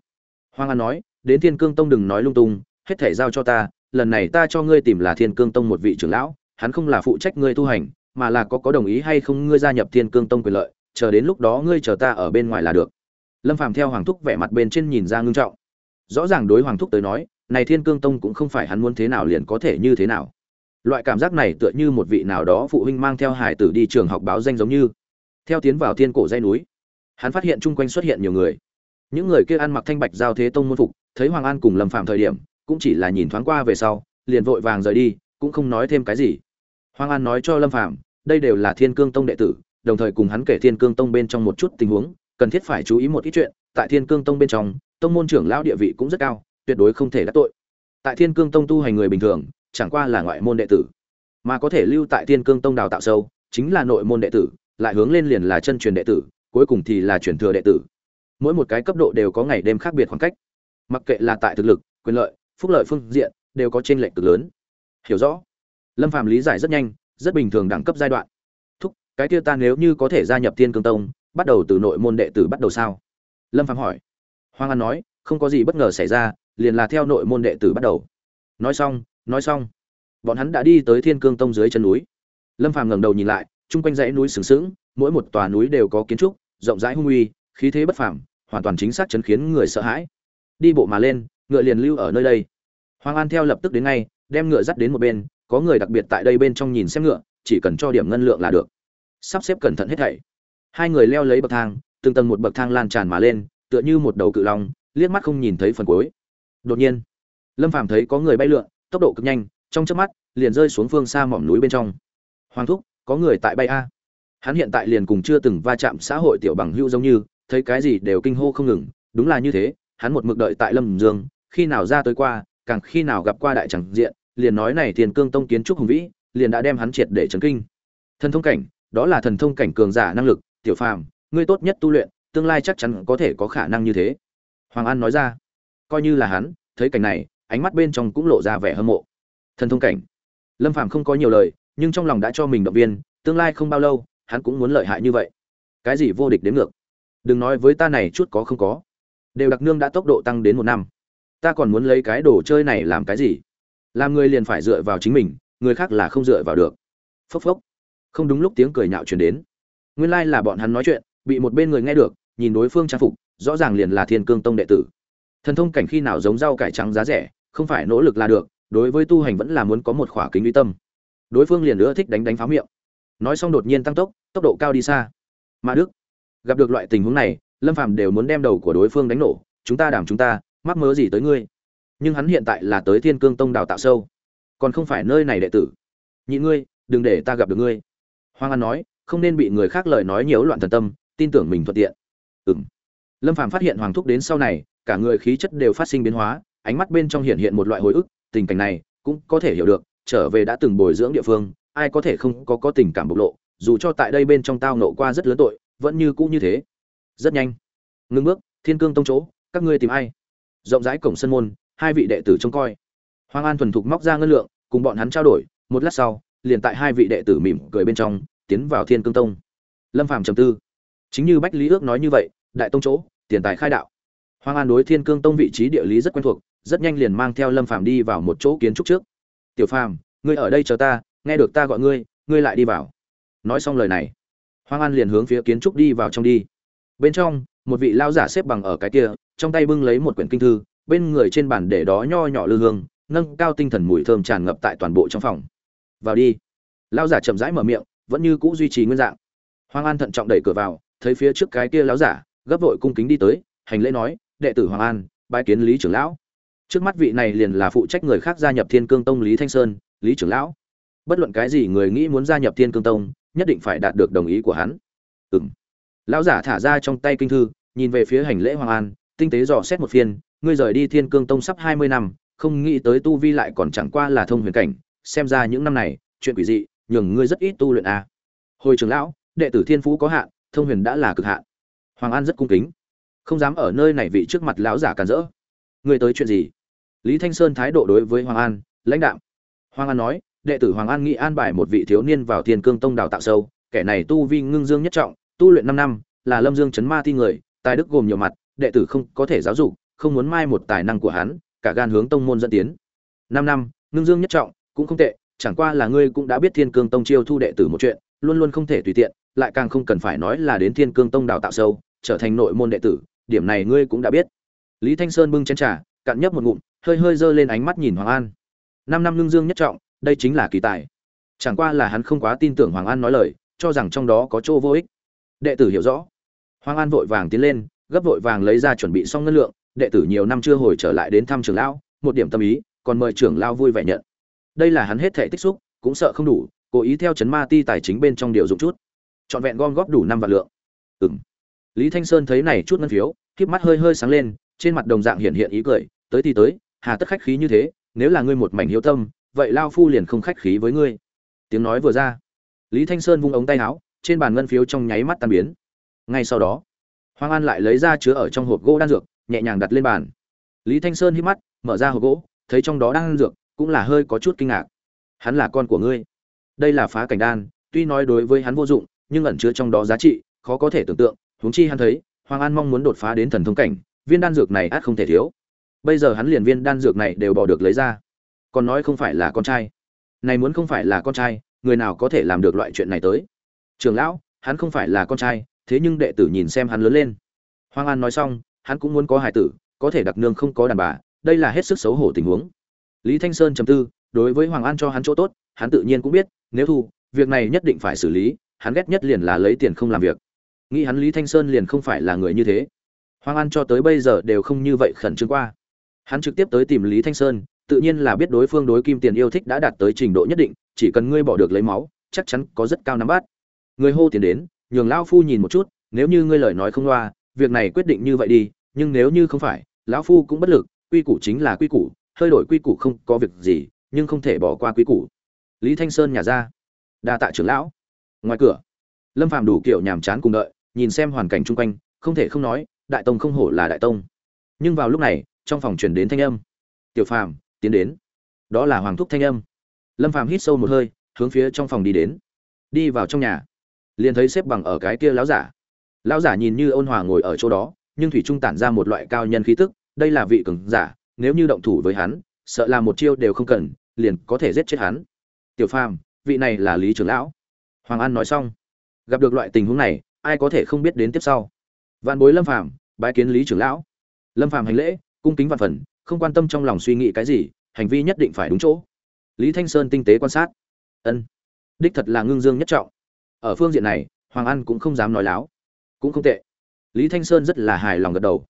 A: Hoàng an nói, đến thiên cương tông đừng nói lung tung, hết thể giao cho ta, lần này ta cho ngươi tìm là thiên cương tông một vị trưởng lão, hắn không là phụ trách ngươi tu hành, mà là có có đồng ý hay không ngươi gia nhập thiên cương tông quyền lợi, chờ đến lúc đó ngươi chờ ta ở bên ngoài là được. Lâm phàm theo hoàng thúc vẻ mặt bên trên nhìn ra ngưng trọng. Rõ ràng đối hoàng thúc tới nói, này thiên cương tông cũng không phải hắn muốn thế nào liền có thể như thế nào. Loại cảm giác này tựa như một vị nào đó phụ huynh mang theo hải tử đi trường học báo danh giống như theo tiến vào thiên cổ dây núi, hắn phát hiện chung quanh xuất hiện nhiều người. Những người kia ăn mặc thanh bạch giao thế tông môn phục, thấy hoàng an cùng lâm phạm thời điểm, cũng chỉ là nhìn thoáng qua về sau, liền vội vàng rời đi, cũng không nói thêm cái gì. Hoàng an nói cho lâm phạm đây đều là thiên cương tông đệ tử, đồng thời cùng hắn kể thiên cương tông bên trong một chút tình huống, cần thiết phải chú ý một ít chuyện. Tại thiên cương tông bên trong, tông môn trưởng lão địa vị cũng rất cao, tuyệt đối không thể đắc tội. Tại thiên cương tông tu hành người bình thường, chẳng qua là ngoại môn đệ tử, mà có thể lưu tại thiên cương tông đào tạo sâu, chính là nội môn đệ tử lại hướng lên liền là chân truyền đệ tử, cuối cùng thì là truyền thừa đệ tử. Mỗi một cái cấp độ đều có ngày đêm khác biệt khoảng cách. Mặc kệ là tại thực lực, quyền lợi, phúc lợi phương diện, đều có trên lệch cực lớn. Hiểu rõ? Lâm phàm lý giải rất nhanh, rất bình thường đẳng cấp giai đoạn. Thúc, cái kia ta nếu như có thể gia nhập thiên cương tông, bắt đầu từ nội môn đệ tử bắt đầu sao? Lâm phàm hỏi. Hoàng an nói, không có gì bất ngờ xảy ra, liền là theo nội môn đệ tử bắt đầu. Nói xong nói xong. Bọn hắn đã đi tới thiên cương tông dưới chân núi. Lâm phàm ngẩng đầu nhìn lại chung quanh dãy núi sừng sững, mỗi một tòa núi đều có kiến trúc, rộng rãi hung uy, khí thế bất phàm, hoàn toàn chính xác chấn khiến người sợ hãi. Đi bộ mà lên, ngựa liền lưu ở nơi đây. Hoàng an theo lập tức đến ngay, đem ngựa dắt đến một bên, có người đặc biệt tại đây bên trong nhìn xem ngựa, chỉ cần cho điểm ngân lượng là được. Sắp xếp cẩn thận hết thảy. Hai người leo lấy bậc thang, từng tầng một bậc thang lan tràn mà lên, tựa như một đầu cự long, liếc mắt không nhìn thấy phần cuối. Đột nhiên, lâm phàm thấy có người bay lượn, tốc độ cực nhanh, trong chớp mắt, liền rơi xuống phương xa mỏm núi bên trong. Hoàng thúc có người tại bay a. Hắn hiện tại liền cùng chưa từng va chạm xã hội tiểu bằng hữu giống như, thấy cái gì đều kinh hô không ngừng. Đúng là như thế, hắn một mực đợi tại lâm dương, khi nào ra tới qua, càng khi nào gặp qua đại chẳng diện, liền nói này thiền cương tông kiến trúc hùng vĩ, liền đã đem hắn triệt để chấn kinh. Thần thông cảnh, đó là thần thông cảnh cường giả năng lực, tiểu phàm, ngươi tốt nhất tu luyện, tương lai chắc chắn có thể có khả năng như thế. Hoàng an nói ra. Coi như là hắn, thấy cảnh này, ánh mắt bên trong cũng lộ ra vẻ hâm mộ. Thần thông cảnh. Lâm phàm không có nhiều lời nhưng trong lòng đã cho mình động viên, tương lai không bao lâu, hắn cũng muốn lợi hại như vậy. Cái gì vô địch đến ngược? Đừng nói với ta này chút có không có. Đều đặc nương đã tốc độ tăng đến một năm. Ta còn muốn lấy cái đồ chơi này làm cái gì? Làm người liền phải dựa vào chính mình, người khác là không dựa vào được. Phốc phốc. Không đúng lúc tiếng cười nhạo truyền đến. Nguyên lai là bọn hắn nói chuyện, bị một bên người nghe được, nhìn đối phương trang phục, rõ ràng liền là thiên cương tông đệ tử. Thần thông cảnh khi nào giống rau cải trắng giá rẻ, không phải nỗ lực là được, đối với tu hành vẫn là muốn có một khỏa kính uy tâm đối phương liền nữa thích đánh đánh pháo miệng. Nói xong đột nhiên tăng tốc tốc độ cao đi xa. Mà đức, gặp được loại tình huống này, lâm phàm đều muốn đem đầu của đối phương đánh nổ. Chúng ta đảm chúng ta, mắc mớ gì tới ngươi? Nhưng hắn hiện tại là tới thiên cương tông đào tạo sâu. Còn không phải nơi này đệ tử. Nhị ngươi, đừng để ta gặp được ngươi. Hoàng an nói, không nên bị người khác lời nói nhiễu loạn thần tâm, tin tưởng mình thuận tiện. Ừng lâm phàm phát hiện hoàng thúc đến sau này, cả người khí chất đều phát sinh biến hóa, ánh mắt bên trong hiện hiện một loại hồi ức, tình cảnh này cũng có thể hiểu được trở về đã từng bồi dưỡng địa phương, ai có thể không có có tình cảm bộc lộ, dù cho tại đây bên trong tao nộ qua rất lớn tội, vẫn như cũ như thế. Rất nhanh. Ngưng bước, thiên cương tông chỗ, các ngươi tìm ai? Rộng rãi cổng sân môn, hai vị đệ tử trông coi. Hoàng an thuần thục móc ra ngân lượng, cùng bọn hắn trao đổi, một lát sau, liền tại hai vị đệ tử mỉm cười bên trong, tiến vào thiên cương tông. Lâm phàm trầm tư. Chính như bách lý ước nói như vậy, đại tông chỗ, tiền tài khai đạo. Hoàng an đối thiên cương tông vị trí địa lý rất quen thuộc, rất nhanh liền mang theo lâm phàm đi vào một chỗ kiến trúc trước tiểu phàm, ngươi ở đây chờ ta, nghe được ta gọi ngươi ngươi lại đi vào. Nói xong lời này hoàng an liền hướng phía kiến trúc đi vào trong đi. Bên trong, một vị lao giả xếp bằng ở cái kia, trong tay bưng lấy một quyển kinh thư, bên người trên bàn để đó nho nhỏ lư hương, nâng cao tinh thần mùi thơm tràn ngập tại toàn bộ trong phòng. Vào đi. Lao giả chậm rãi mở miệng, vẫn như cũ duy trì nguyên dạng. Hoàng an thận trọng đẩy cửa vào, thấy phía trước cái kia lão giả, gấp vội cung kính đi tới, hành lễ nói, đệ tử hoàng an, bái kiến lý trưởng lão trước mắt vị này liền là phụ trách người khác gia nhập thiên cương tông lý thanh sơn, lý trưởng lão. Bất luận cái gì người nghĩ muốn gia nhập thiên cương tông, nhất định phải đạt được đồng ý của hắn. Ừng lão giả thả ra trong tay kinh thư, nhìn về phía hành lễ hoàng an, tinh tế dò xét một phiên, ngươi rời đi thiên cương tông sắp hai mươi năm, không nghĩ tới tu vi lại còn chẳng qua là thông huyền cảnh, xem ra những năm này, chuyện quỷ dị, nhường ngươi rất ít tu luyện à. hồi trưởng lão, đệ tử thiên phú có hạn, thông huyền đã là cực hạn. Hoàng an rất cung kính. Không dám ở nơi này vị trước mặt lão giả cản rỡ. Ngươi tới chuyện gì? Lý thanh sơn thái độ đối với hoàng an, lãnh đạo hoàng an nói, đệ tử hoàng an nghĩ an bài một vị thiếu niên vào thiên cương tông đào tạo sâu, kẻ này tu vi ngưng dương nhất trọng, tu luyện năm năm, là lâm dương chấn ma thi người, tài đức gồm nhiều mặt, đệ tử không có thể giáo dục, không muốn mai một tài năng của hắn, cả gan hướng tông môn dẫn tiến. Năm năm, ngưng dương nhất trọng, cũng không tệ, chẳng qua là ngươi cũng đã biết thiên cương tông chiêu thu đệ tử một chuyện, luôn luôn không thể tùy tiện, lại càng không cần phải nói là đến thiên cương tông đào tạo sâu, trở thành nội môn đệ tử, điểm này ngươi cũng đã biết. Lý thanh sơn bưng chén trà, cạn nhấp một ngụm hơi hơi giơ lên ánh mắt nhìn hoàng an. Năm năm lương dương nhất trọng, đây chính là kỳ tài. Chẳng qua là hắn không quá tin tưởng hoàng an nói lời, cho rằng trong đó có chỗ vô ích. Đệ tử hiểu rõ. Hoàng an vội vàng tiến lên, gấp vội vàng lấy ra chuẩn bị xong ngân lượng, đệ tử nhiều năm chưa hồi trở lại đến thăm trưởng lão, một điểm tâm ý, còn mời trưởng lão vui vẻ nhận. Đây là hắn hết thể tích xúc, cũng sợ không đủ, cố ý theo chấn ma ti tài chính bên trong điều dụng chút. Trọn vẹn gom góp đủ năm vạn lượng. Ừm. lý thanh sơn thấy này chút ngân phiếu kiếp mắt hơi hơi sáng lên, trên mặt đồng dạng hiện hiện ý cười, tới thì tới hà tất khách khí như thế, nếu là ngươi một mảnh hiếu tâm, vậy lao phu liền không khách khí với ngươi. Tiếng nói vừa ra, lý thanh sơn vung ống tay áo, trên bàn ngân phiếu trong nháy mắt tan biến. Ngay sau đó, hoàng an lại lấy ra chứa ở trong hộp gỗ đan dược, nhẹ nhàng đặt lên bàn. Lý thanh sơn hít mắt, mở ra hộp gỗ, thấy trong đó đan dược, cũng là hơi có chút kinh ngạc. Hắn là con của ngươi. Đây là phá cảnh đan, tuy nói đối với hắn vô dụng, nhưng ẩn chứa trong đó giá trị, khó có thể tưởng tượng. Huống chi hắn thấy, hoàng an mong muốn đột phá đến thần thông cảnh, viên đan dược này át không thể thiếu bây giờ hắn liền viên đan dược này đều bỏ được lấy ra. Còn nói không phải là con trai. Này muốn không phải là con trai, người nào có thể làm được loại chuyện này tới? Trường lão, hắn không phải là con trai, thế nhưng đệ tử nhìn xem hắn lớn lên. Hoàng an nói xong, hắn cũng muốn có hài tử, có thể đặc nương không có đàn bà, đây là hết sức xấu hổ tình huống. Lý thanh sơn trầm tư, đối với hoàng an cho hắn chỗ tốt, hắn tự nhiên cũng biết, nếu thu, việc này nhất định phải xử lý, hắn ghét nhất liền là lấy tiền không làm việc. Nghĩ hắn lý thanh sơn liền không phải là người như thế. Hoàng an cho tới bây giờ đều không như vậy khẩn trương qua hắn trực tiếp tới tìm lý thanh sơn, tự nhiên là biết đối phương đối kim tiền yêu thích đã đạt tới trình độ nhất định, chỉ cần ngươi bỏ được lấy máu, chắc chắn có rất cao nắm bắt. Người hô tiền đến, nhường lão phu nhìn một chút, nếu như ngươi lời nói không loa, việc này quyết định như vậy đi, nhưng nếu như không phải, lão phu cũng bất lực, quy củ chính là quy củ, hơi đổi quy củ không có việc gì, nhưng không thể bỏ qua quy củ. Lý thanh sơn nhà ra, đa tạ trưởng lão. Ngoài cửa, lâm phàm đủ kiểu nhàm chán cùng đợi, nhìn xem hoàn cảnh chung quanh, không thể không nói, đại tông không hổ là đại tông. Nhưng vào lúc này trong phòng truyền đến thanh âm. Tiểu phàm, tiến đến. Đó là hoàng thúc thanh âm. Lâm phàm hít sâu một hơi, hướng phía trong phòng đi đến. Đi vào trong nhà. Liền thấy xếp bằng ở cái kia lão giả. Lão giả nhìn như ôn hòa ngồi ở chỗ đó, nhưng thủy trung tản ra một loại cao nhân khí tức, đây là vị cường giả, nếu như động thủ với hắn, sợ là một chiêu đều không cần, liền có thể giết chết hắn. Tiểu phàm, vị này là lý trưởng lão. Hoàng an nói xong. Gặp được loại tình huống này, ai có thể không biết đến tiếp sau. Vạn bối lâm phàm, bái kiến lý trưởng lão. Lâm phàm hành lễ cung kính vạn phần, không quan tâm trong lòng suy nghĩ cái gì, hành vi nhất định phải đúng chỗ. Lý thanh sơn tinh tế quan sát. Ân, đích thật là ngưng dương nhất trọng. Ở phương diện này, hoàng an cũng không dám nói láo. Cũng không tệ. Lý thanh sơn rất là hài lòng gật đầu.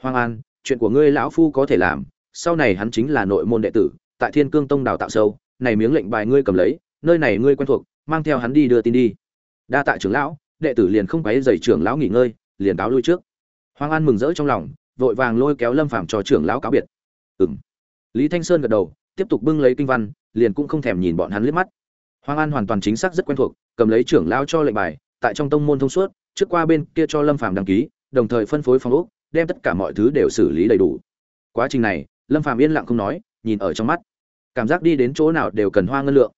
A: Hoàng an, chuyện của ngươi lão phu có thể làm, sau này hắn chính là nội môn đệ tử, tại thiên cương tông đào tạo sâu, này miếng lệnh bài ngươi cầm lấy, nơi này ngươi quen thuộc, mang theo hắn đi đưa tin đi. Đa tạ trưởng lão, đệ tử liền không quấy dày trưởng lão nghỉ ngơi, liền cáo lui trước. Hoàng an mừng rỡ trong lòng vội vàng lôi kéo lâm phàm cho trưởng lão cáo biệt. Ừng lý thanh sơn gật đầu, tiếp tục bưng lấy kinh văn, liền cũng không thèm nhìn bọn hắn liếc mắt. Hoàng an hoàn toàn chính xác rất quen thuộc, cầm lấy trưởng lão cho lệnh bài, tại trong tông môn thông suốt, trước qua bên kia cho lâm phàm đăng ký, đồng thời phân phối phòng ốc, đem tất cả mọi thứ đều xử lý đầy đủ. Quá trình này, lâm phàm yên lặng không nói, nhìn ở trong mắt. Cảm giác đi đến chỗ nào đều cần hoa ngân lượng.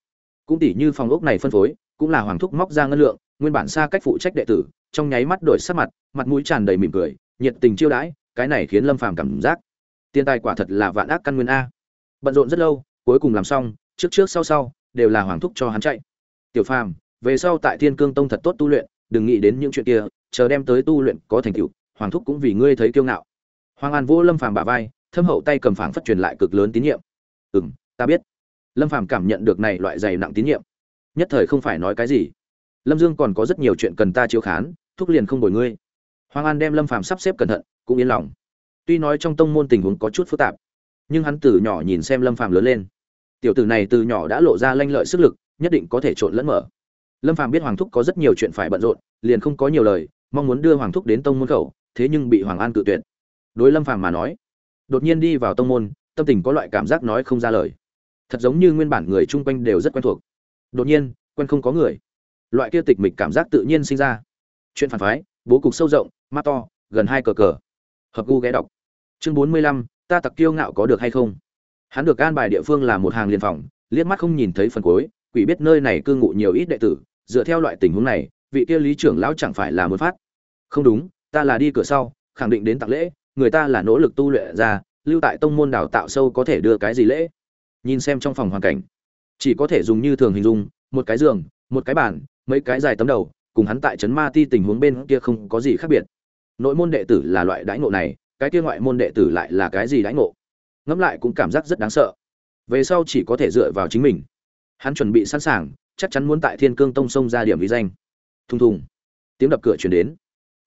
A: Cũng tỉ như phòng ốc này phân phối, cũng là hoàng thúc móc ra ngân lượng, nguyên bản xa cách phụ trách đệ tử, trong nháy mắt đổi sắc mặt mặt mũi tràn đầy mỉm cười, nhiệt tình chiêu đãi cái này khiến lâm phàm cảm giác tiền tài quả thật là vạn ác căn nguyên a. Bận rộn rất lâu, cuối cùng làm xong, trước trước sau sau, đều là hoàng thúc cho hắn chạy. Tiểu phàm, về sau tại thiên cương tông thật tốt tu luyện, đừng nghĩ đến những chuyện kia, chờ đem tới tu luyện có thành tựu, hoàng thúc cũng vì ngươi thấy kiêu ngạo. Hoàng an vô lâm phàm bả vai, thâm hậu tay cầm phảng phất truyền lại cực lớn tín nhiệm. Ừm, ta biết. Lâm phàm cảm nhận được này loại dày nặng tín nhiệm. Nhất thời không phải nói cái gì. Lâm dương còn có rất nhiều chuyện cần ta chiếu khán, thúc liền không bồi ngươi. Hoàng an đem lâm phàm sắp xếp cẩn thận cũng yên lòng. Tuy nói trong tông môn tình huống có chút phức tạp, nhưng hắn từ nhỏ nhìn xem lâm phàm lớn lên. Tiểu tử này từ nhỏ đã lộ ra lanh lợi sức lực, nhất định có thể trộn lẫn mở. Lâm phàm biết hoàng thúc có rất nhiều chuyện phải bận rộn, liền không có nhiều lời, mong muốn đưa hoàng thúc đến tông môn khẩu, thế nhưng bị hoàng an cự tuyệt. Đối lâm phàm mà nói, đột nhiên đi vào tông môn, tâm tình có loại cảm giác nói không ra lời. Thật giống như nguyên bản người chung quanh đều rất quen thuộc. Đột nhiên, quen không có người. Loại kia tịch mịch cảm giác tự nhiên sinh ra. Chuyện phản phái, bố cục sâu rộng, mắt to, gần hai cờ cờ hợp gu ghé đọc. Chương bốn mươi lăm, ta tặc kiêu ngạo có được hay không? Hắn được an bài địa phương là một hàng liền phòng, liếc mắt không nhìn thấy phần cuối, quỷ biết nơi này cư ngụ nhiều ít đệ tử, dựa theo loại tình huống này, vị kia lý trưởng lão chẳng phải là muốn phát. Không đúng, ta là đi cửa sau, khẳng định đến tặng lễ, người ta là nỗ lực tu luyện ra, lưu tại tông môn đào tạo sâu có thể đưa cái gì lễ? Nhìn xem trong phòng hoàn cảnh, chỉ có thể dùng như thường hình dung, một cái giường, một cái bàn, mấy cái dài tấm đầu, cùng hắn tại trấn ma ti tình huống bên kia không có gì khác biệt nội môn đệ tử là loại đãi ngộ này, cái kia ngoại môn đệ tử lại là cái gì đãi ngộ? Ngẫm lại cũng cảm giác rất đáng sợ. Về sau chỉ có thể dựa vào chính mình. Hắn chuẩn bị sẵn sàng, chắc chắn muốn tại thiên cương tông sông ra điểm vì danh. Thùng thùng. Tiếng đập cửa chuyển đến.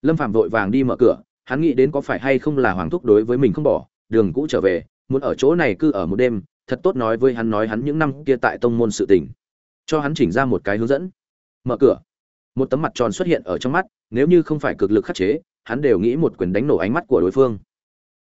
A: Lâm phạm vội vàng đi mở cửa, hắn nghĩ đến có phải hay không là hoàng thúc đối với mình không bỏ, đường cũ trở về, muốn ở chỗ này cư ở một đêm, thật tốt nói với hắn nói hắn những năm kia tại tông môn sự tình. Cho hắn chỉnh ra một cái hướng dẫn. Mở cửa. Một tấm mặt tròn xuất hiện ở trong mắt, nếu như không phải cực lực khắc chế hắn đều nghĩ một quyền đánh nổ ánh mắt của đối phương.